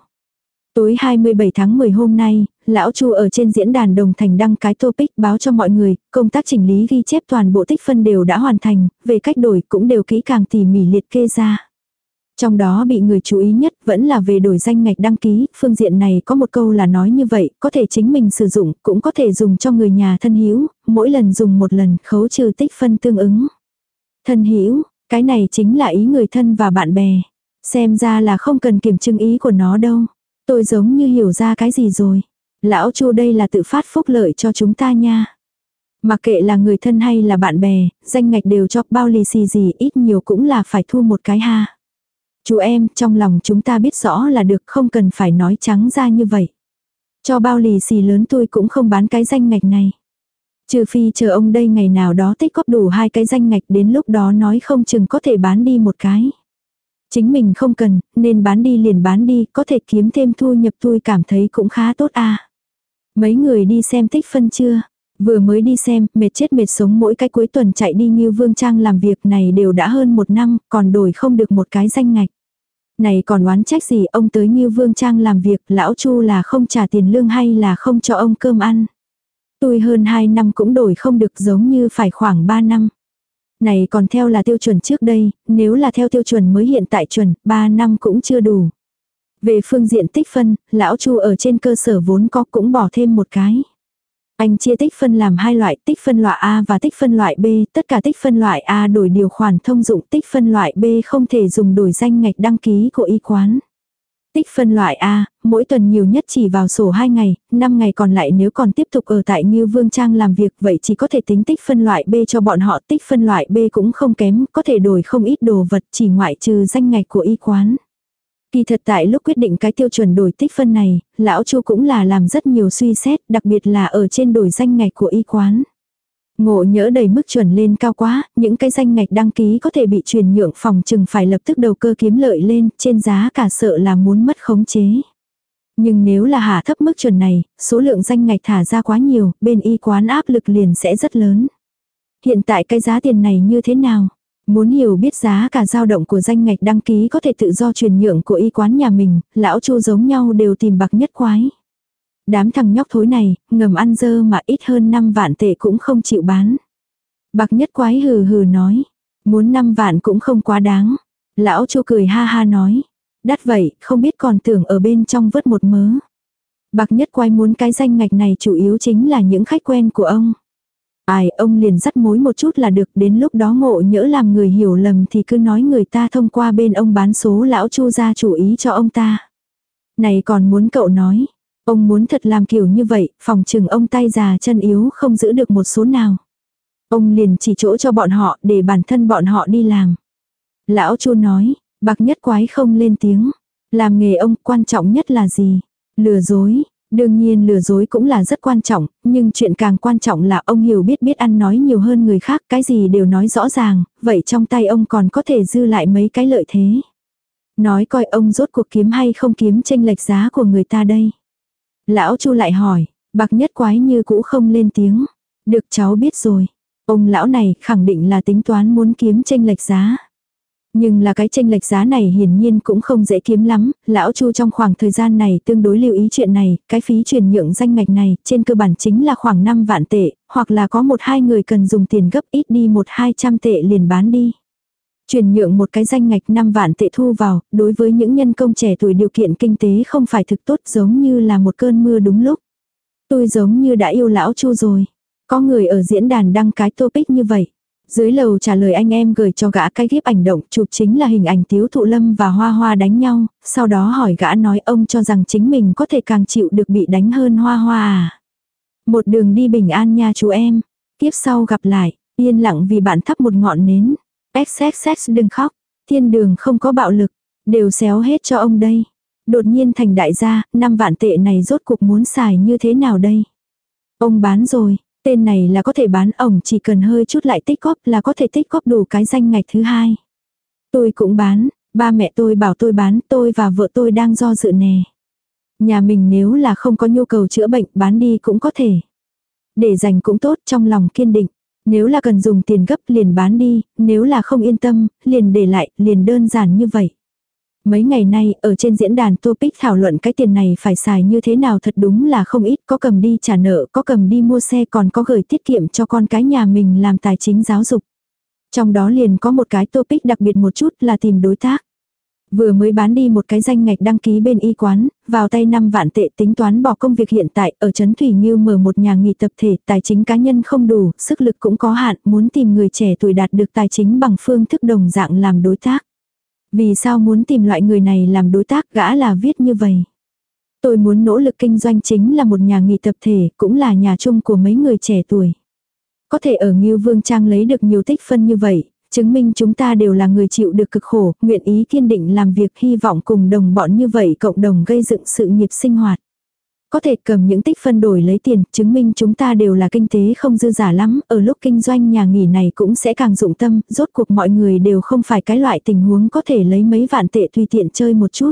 Tối 27 tháng 10 hôm nay, lão Chu ở trên diễn đàn đồng thành đăng cái topic báo cho mọi người, công tác chỉnh lý ghi chép toàn bộ tích phân đều đã hoàn thành, về cách đổi cũng đều kỹ càng tỉ mỉ liệt kê ra. Trong đó bị người chú ý nhất vẫn là về đổi danh ngạch đăng ký, phương diện này có một câu là nói như vậy, có thể chính mình sử dụng, cũng có thể dùng cho người nhà thân hữu mỗi lần dùng một lần khấu trừ tích phân tương ứng. Thân hữu cái này chính là ý người thân và bạn bè. Xem ra là không cần kiểm chứng ý của nó đâu. Tôi giống như hiểu ra cái gì rồi. Lão Chu đây là tự phát phúc lợi cho chúng ta nha. Mặc kệ là người thân hay là bạn bè, danh ngạch đều cho bao lì xì gì ít nhiều cũng là phải thu một cái ha. Chú em, trong lòng chúng ta biết rõ là được không cần phải nói trắng ra như vậy. Cho bao lì xì lớn tôi cũng không bán cái danh ngạch này. Trừ phi chờ ông đây ngày nào đó tích góp đủ hai cái danh ngạch đến lúc đó nói không chừng có thể bán đi một cái. Chính mình không cần, nên bán đi liền bán đi, có thể kiếm thêm thu nhập tôi cảm thấy cũng khá tốt à. Mấy người đi xem tích phân chưa? Vừa mới đi xem, mệt chết mệt sống mỗi cái cuối tuần chạy đi như Vương Trang làm việc này đều đã hơn một năm, còn đổi không được một cái danh ngạch. Này còn oán trách gì ông tới như Vương Trang làm việc, lão Chu là không trả tiền lương hay là không cho ông cơm ăn. Tôi hơn 2 năm cũng đổi không được giống như phải khoảng 3 năm. Này còn theo là tiêu chuẩn trước đây, nếu là theo tiêu chuẩn mới hiện tại chuẩn, 3 năm cũng chưa đủ. Về phương diện tích phân, lão Chu ở trên cơ sở vốn có cũng bỏ thêm một cái. Anh chia tích phân làm hai loại, tích phân loại A và tích phân loại B, tất cả tích phân loại A đổi điều khoản thông dụng, tích phân loại B không thể dùng đổi danh ngạch đăng ký của y quán. Tích phân loại A, mỗi tuần nhiều nhất chỉ vào sổ 2 ngày, 5 ngày còn lại nếu còn tiếp tục ở tại Ngưu Vương Trang làm việc vậy chỉ có thể tính tích phân loại B cho bọn họ. Tích phân loại B cũng không kém, có thể đổi không ít đồ vật chỉ ngoại trừ danh ngạch của y quán. Kỳ thật tại lúc quyết định cái tiêu chuẩn đổi tích phân này, lão Chu cũng là làm rất nhiều suy xét, đặc biệt là ở trên đổi danh ngạch của y quán. Ngộ nhỡ đầy mức chuẩn lên cao quá, những cái danh ngạch đăng ký có thể bị truyền nhượng phòng chừng phải lập tức đầu cơ kiếm lợi lên, trên giá cả sợ là muốn mất khống chế. Nhưng nếu là hạ thấp mức chuẩn này, số lượng danh ngạch thả ra quá nhiều, bên y quán áp lực liền sẽ rất lớn. Hiện tại cái giá tiền này như thế nào? Muốn hiểu biết giá cả dao động của danh ngạch đăng ký có thể tự do truyền nhượng của y quán nhà mình, lão chu giống nhau đều tìm bạc nhất quái. Đám thằng nhóc thối này, ngầm ăn dơ mà ít hơn 5 vạn tệ cũng không chịu bán. Bạc nhất quái hừ hừ nói, muốn 5 vạn cũng không quá đáng. Lão chu cười ha ha nói, đắt vậy, không biết còn tưởng ở bên trong vớt một mớ. Bạc nhất quái muốn cái danh ngạch này chủ yếu chính là những khách quen của ông. Ai, ông liền dắt mối một chút là được, đến lúc đó ngộ nhỡ làm người hiểu lầm thì cứ nói người ta thông qua bên ông bán số lão chu ra chủ ý cho ông ta. Này còn muốn cậu nói, ông muốn thật làm kiểu như vậy, phòng trừng ông tay già chân yếu không giữ được một số nào. Ông liền chỉ chỗ cho bọn họ để bản thân bọn họ đi làm. Lão chu nói, bạc nhất quái không lên tiếng. Làm nghề ông quan trọng nhất là gì? Lừa dối, Đương nhiên lừa dối cũng là rất quan trọng, nhưng chuyện càng quan trọng là ông hiểu biết biết ăn nói nhiều hơn người khác, cái gì đều nói rõ ràng, vậy trong tay ông còn có thể dư lại mấy cái lợi thế. Nói coi ông rốt cuộc kiếm hay không kiếm tranh lệch giá của người ta đây. Lão Chu lại hỏi, bạc nhất quái như cũ không lên tiếng. Được cháu biết rồi. Ông lão này khẳng định là tính toán muốn kiếm tranh lệch giá. Nhưng là cái tranh lệch giá này hiển nhiên cũng không dễ kiếm lắm, lão Chu trong khoảng thời gian này tương đối lưu ý chuyện này, cái phí chuyển nhượng danh ngạch này trên cơ bản chính là khoảng 5 vạn tệ, hoặc là có một hai người cần dùng tiền gấp ít đi một hai trăm tệ liền bán đi. Chuyển nhượng một cái danh ngạch 5 vạn tệ thu vào, đối với những nhân công trẻ tuổi điều kiện kinh tế không phải thực tốt giống như là một cơn mưa đúng lúc. Tôi giống như đã yêu lão Chu rồi. Có người ở diễn đàn đăng cái topic như vậy. Dưới lầu trả lời anh em gửi cho gã cái ghép ảnh động chụp chính là hình ảnh tiếu thụ lâm và hoa hoa đánh nhau, sau đó hỏi gã nói ông cho rằng chính mình có thể càng chịu được bị đánh hơn hoa hoa à. Một đường đi bình an nha chú em, tiếp sau gặp lại, yên lặng vì bạn thắp một ngọn nến. XXX đừng khóc, thiên đường không có bạo lực, đều xéo hết cho ông đây. Đột nhiên thành đại gia, năm vạn tệ này rốt cuộc muốn xài như thế nào đây? Ông bán rồi, Tên này là có thể bán ổng chỉ cần hơi chút lại tích góp là có thể tích góp đủ cái danh ngạch thứ hai. Tôi cũng bán, ba mẹ tôi bảo tôi bán tôi và vợ tôi đang do dự nè. Nhà mình nếu là không có nhu cầu chữa bệnh bán đi cũng có thể. Để dành cũng tốt trong lòng kiên định. Nếu là cần dùng tiền gấp liền bán đi, nếu là không yên tâm, liền để lại, liền đơn giản như vậy. Mấy ngày nay, ở trên diễn đàn topic thảo luận cái tiền này phải xài như thế nào thật đúng là không ít, có cầm đi trả nợ, có cầm đi mua xe còn có gửi tiết kiệm cho con cái nhà mình làm tài chính giáo dục. Trong đó liền có một cái topic đặc biệt một chút là tìm đối tác. Vừa mới bán đi một cái danh ngạch đăng ký bên y quán, vào tay 5 vạn tệ tính toán bỏ công việc hiện tại ở Trấn Thủy Nghiêu mở một nhà nghỉ tập thể, tài chính cá nhân không đủ, sức lực cũng có hạn, muốn tìm người trẻ tuổi đạt được tài chính bằng phương thức đồng dạng làm đối tác. Vì sao muốn tìm loại người này làm đối tác gã là viết như vậy. Tôi muốn nỗ lực kinh doanh chính là một nhà nghỉ tập thể, cũng là nhà chung của mấy người trẻ tuổi. Có thể ở Ngưu Vương Trang lấy được nhiều tích phân như vậy, chứng minh chúng ta đều là người chịu được cực khổ, nguyện ý kiên định làm việc hy vọng cùng đồng bọn như vậy cộng đồng gây dựng sự nghiệp sinh hoạt. Có thể cầm những tích phân đổi lấy tiền, chứng minh chúng ta đều là kinh tế không dư giả lắm, ở lúc kinh doanh nhà nghỉ này cũng sẽ càng dụng tâm, rốt cuộc mọi người đều không phải cái loại tình huống có thể lấy mấy vạn tệ tùy tiện chơi một chút.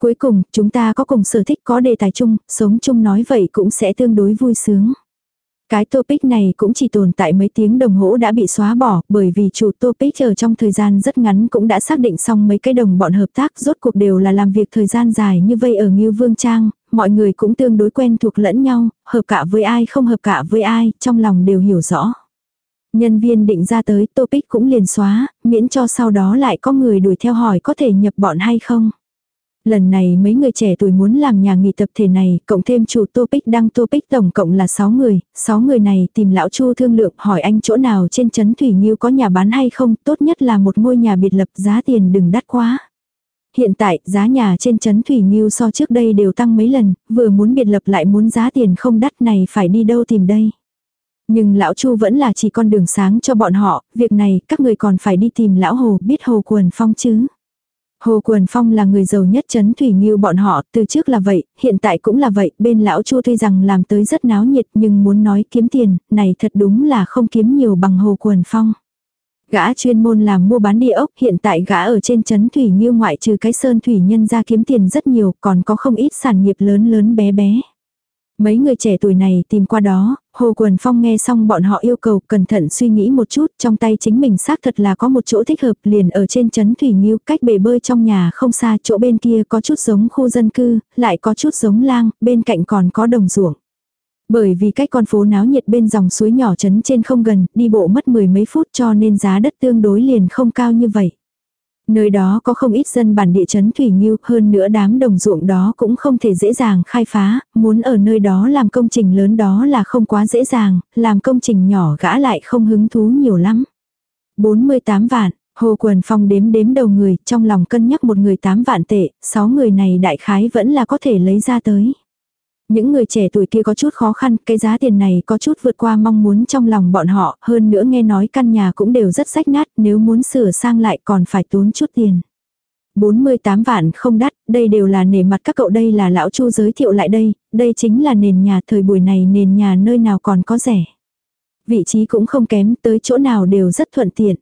Cuối cùng, chúng ta có cùng sở thích có đề tài chung, sống chung nói vậy cũng sẽ tương đối vui sướng. Cái topic này cũng chỉ tồn tại mấy tiếng đồng hồ đã bị xóa bỏ, bởi vì chủ topic ở trong thời gian rất ngắn cũng đã xác định xong mấy cái đồng bọn hợp tác rốt cuộc đều là làm việc thời gian dài như vây ở Ngưu Vương Trang, mọi người cũng tương đối quen thuộc lẫn nhau, hợp cả với ai không hợp cả với ai, trong lòng đều hiểu rõ. Nhân viên định ra tới topic cũng liền xóa, miễn cho sau đó lại có người đuổi theo hỏi có thể nhập bọn hay không. Lần này mấy người trẻ tuổi muốn làm nhà nghỉ tập thể này, cộng thêm chủ topic đăng topic tổng cộng là 6 người, 6 người này tìm lão Chu thương lượng hỏi anh chỗ nào trên chấn Thủy Nhiêu có nhà bán hay không, tốt nhất là một ngôi nhà biệt lập giá tiền đừng đắt quá. Hiện tại, giá nhà trên chấn Thủy Nghiêu so trước đây đều tăng mấy lần, vừa muốn biệt lập lại muốn giá tiền không đắt này phải đi đâu tìm đây. Nhưng lão Chu vẫn là chỉ con đường sáng cho bọn họ, việc này các người còn phải đi tìm lão Hồ biết Hồ Quần Phong chứ. Hồ Quần Phong là người giàu nhất chấn Thủy Nghiêu bọn họ, từ trước là vậy, hiện tại cũng là vậy, bên lão Chu tuy rằng làm tới rất náo nhiệt nhưng muốn nói kiếm tiền, này thật đúng là không kiếm nhiều bằng Hồ Quần Phong. Gã chuyên môn làm mua bán địa ốc, hiện tại gã ở trên chấn Thủy Nghiêu ngoại trừ cái sơn thủy nhân ra kiếm tiền rất nhiều, còn có không ít sản nghiệp lớn lớn bé bé. Mấy người trẻ tuổi này tìm qua đó, Hồ Quần Phong nghe xong bọn họ yêu cầu cẩn thận suy nghĩ một chút, trong tay chính mình xác thật là có một chỗ thích hợp liền ở trên chấn Thủy Nghiêu, cách bể bơi trong nhà không xa, chỗ bên kia có chút giống khu dân cư, lại có chút giống lang, bên cạnh còn có đồng ruộng. Bởi vì cách con phố náo nhiệt bên dòng suối nhỏ chấn trên không gần, đi bộ mất mười mấy phút cho nên giá đất tương đối liền không cao như vậy. Nơi đó có không ít dân bản địa chấn thủy nghiêu, hơn nữa đám đồng ruộng đó cũng không thể dễ dàng khai phá, muốn ở nơi đó làm công trình lớn đó là không quá dễ dàng, làm công trình nhỏ gã lại không hứng thú nhiều lắm. 48 vạn, Hồ Quần Phong đếm đếm đầu người, trong lòng cân nhắc một người 8 vạn tệ, 6 người này đại khái vẫn là có thể lấy ra tới. Những người trẻ tuổi kia có chút khó khăn, cái giá tiền này có chút vượt qua mong muốn trong lòng bọn họ, hơn nữa nghe nói căn nhà cũng đều rất rách nát, nếu muốn sửa sang lại còn phải tốn chút tiền. 48 vạn không đắt, đây đều là nề mặt các cậu đây là lão chu giới thiệu lại đây, đây chính là nền nhà thời buổi này nền nhà nơi nào còn có rẻ. Vị trí cũng không kém, tới chỗ nào đều rất thuận tiện.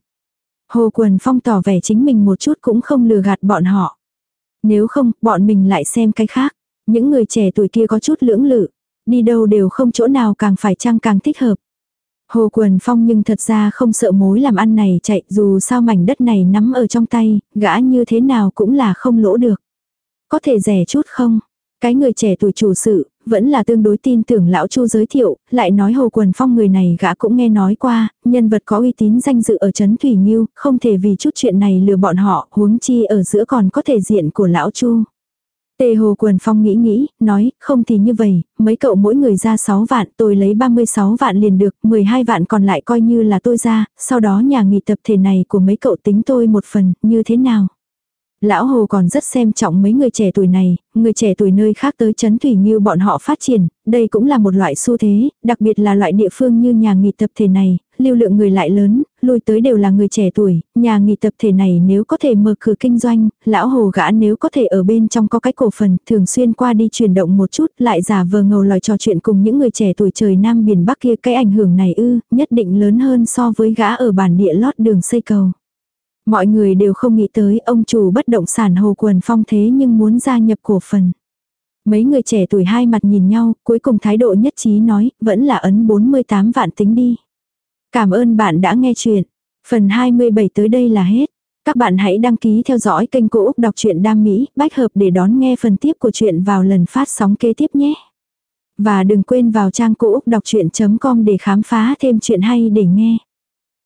Hồ Quần Phong tỏ vẻ chính mình một chút cũng không lừa gạt bọn họ. Nếu không, bọn mình lại xem cái khác. Những người trẻ tuổi kia có chút lưỡng lự, đi đâu đều không chỗ nào càng phải chăng càng thích hợp. Hồ Quần Phong nhưng thật ra không sợ mối làm ăn này chạy dù sao mảnh đất này nắm ở trong tay, gã như thế nào cũng là không lỗ được. Có thể rẻ chút không? Cái người trẻ tuổi chủ sự, vẫn là tương đối tin tưởng lão Chu giới thiệu, lại nói Hồ Quần Phong người này gã cũng nghe nói qua, nhân vật có uy tín danh dự ở Trấn Thủy Nhiêu, không thể vì chút chuyện này lừa bọn họ, huống chi ở giữa còn có thể diện của lão Chu. Tề Hồ Quần Phong nghĩ nghĩ, nói, không thì như vậy, mấy cậu mỗi người ra 6 vạn, tôi lấy 36 vạn liền được, 12 vạn còn lại coi như là tôi ra, sau đó nhà nghỉ tập thể này của mấy cậu tính tôi một phần, như thế nào? Lão Hồ còn rất xem trọng mấy người trẻ tuổi này, người trẻ tuổi nơi khác tới chấn thủy như bọn họ phát triển, đây cũng là một loại xu thế, đặc biệt là loại địa phương như nhà nghỉ tập thể này, lưu lượng người lại lớn, lui tới đều là người trẻ tuổi, nhà nghỉ tập thể này nếu có thể mở cửa kinh doanh, lão Hồ gã nếu có thể ở bên trong có cái cổ phần, thường xuyên qua đi chuyển động một chút, lại giả vờ ngầu lòi trò chuyện cùng những người trẻ tuổi trời Nam biển Bắc kia, cái ảnh hưởng này ư, nhất định lớn hơn so với gã ở bản địa lót đường xây cầu. Mọi người đều không nghĩ tới ông chủ bất động sản Hồ Quần Phong thế nhưng muốn gia nhập cổ phần. Mấy người trẻ tuổi hai mặt nhìn nhau, cuối cùng thái độ nhất trí nói, vẫn là ấn 48 vạn tính đi. Cảm ơn bạn đã nghe chuyện. Phần 27 tới đây là hết. Các bạn hãy đăng ký theo dõi kênh Cô Úc Đọc truyện Đam Mỹ, bách hợp để đón nghe phần tiếp của chuyện vào lần phát sóng kế tiếp nhé. Và đừng quên vào trang Cô Úc Đọc Chuyện.com để khám phá thêm chuyện hay để nghe.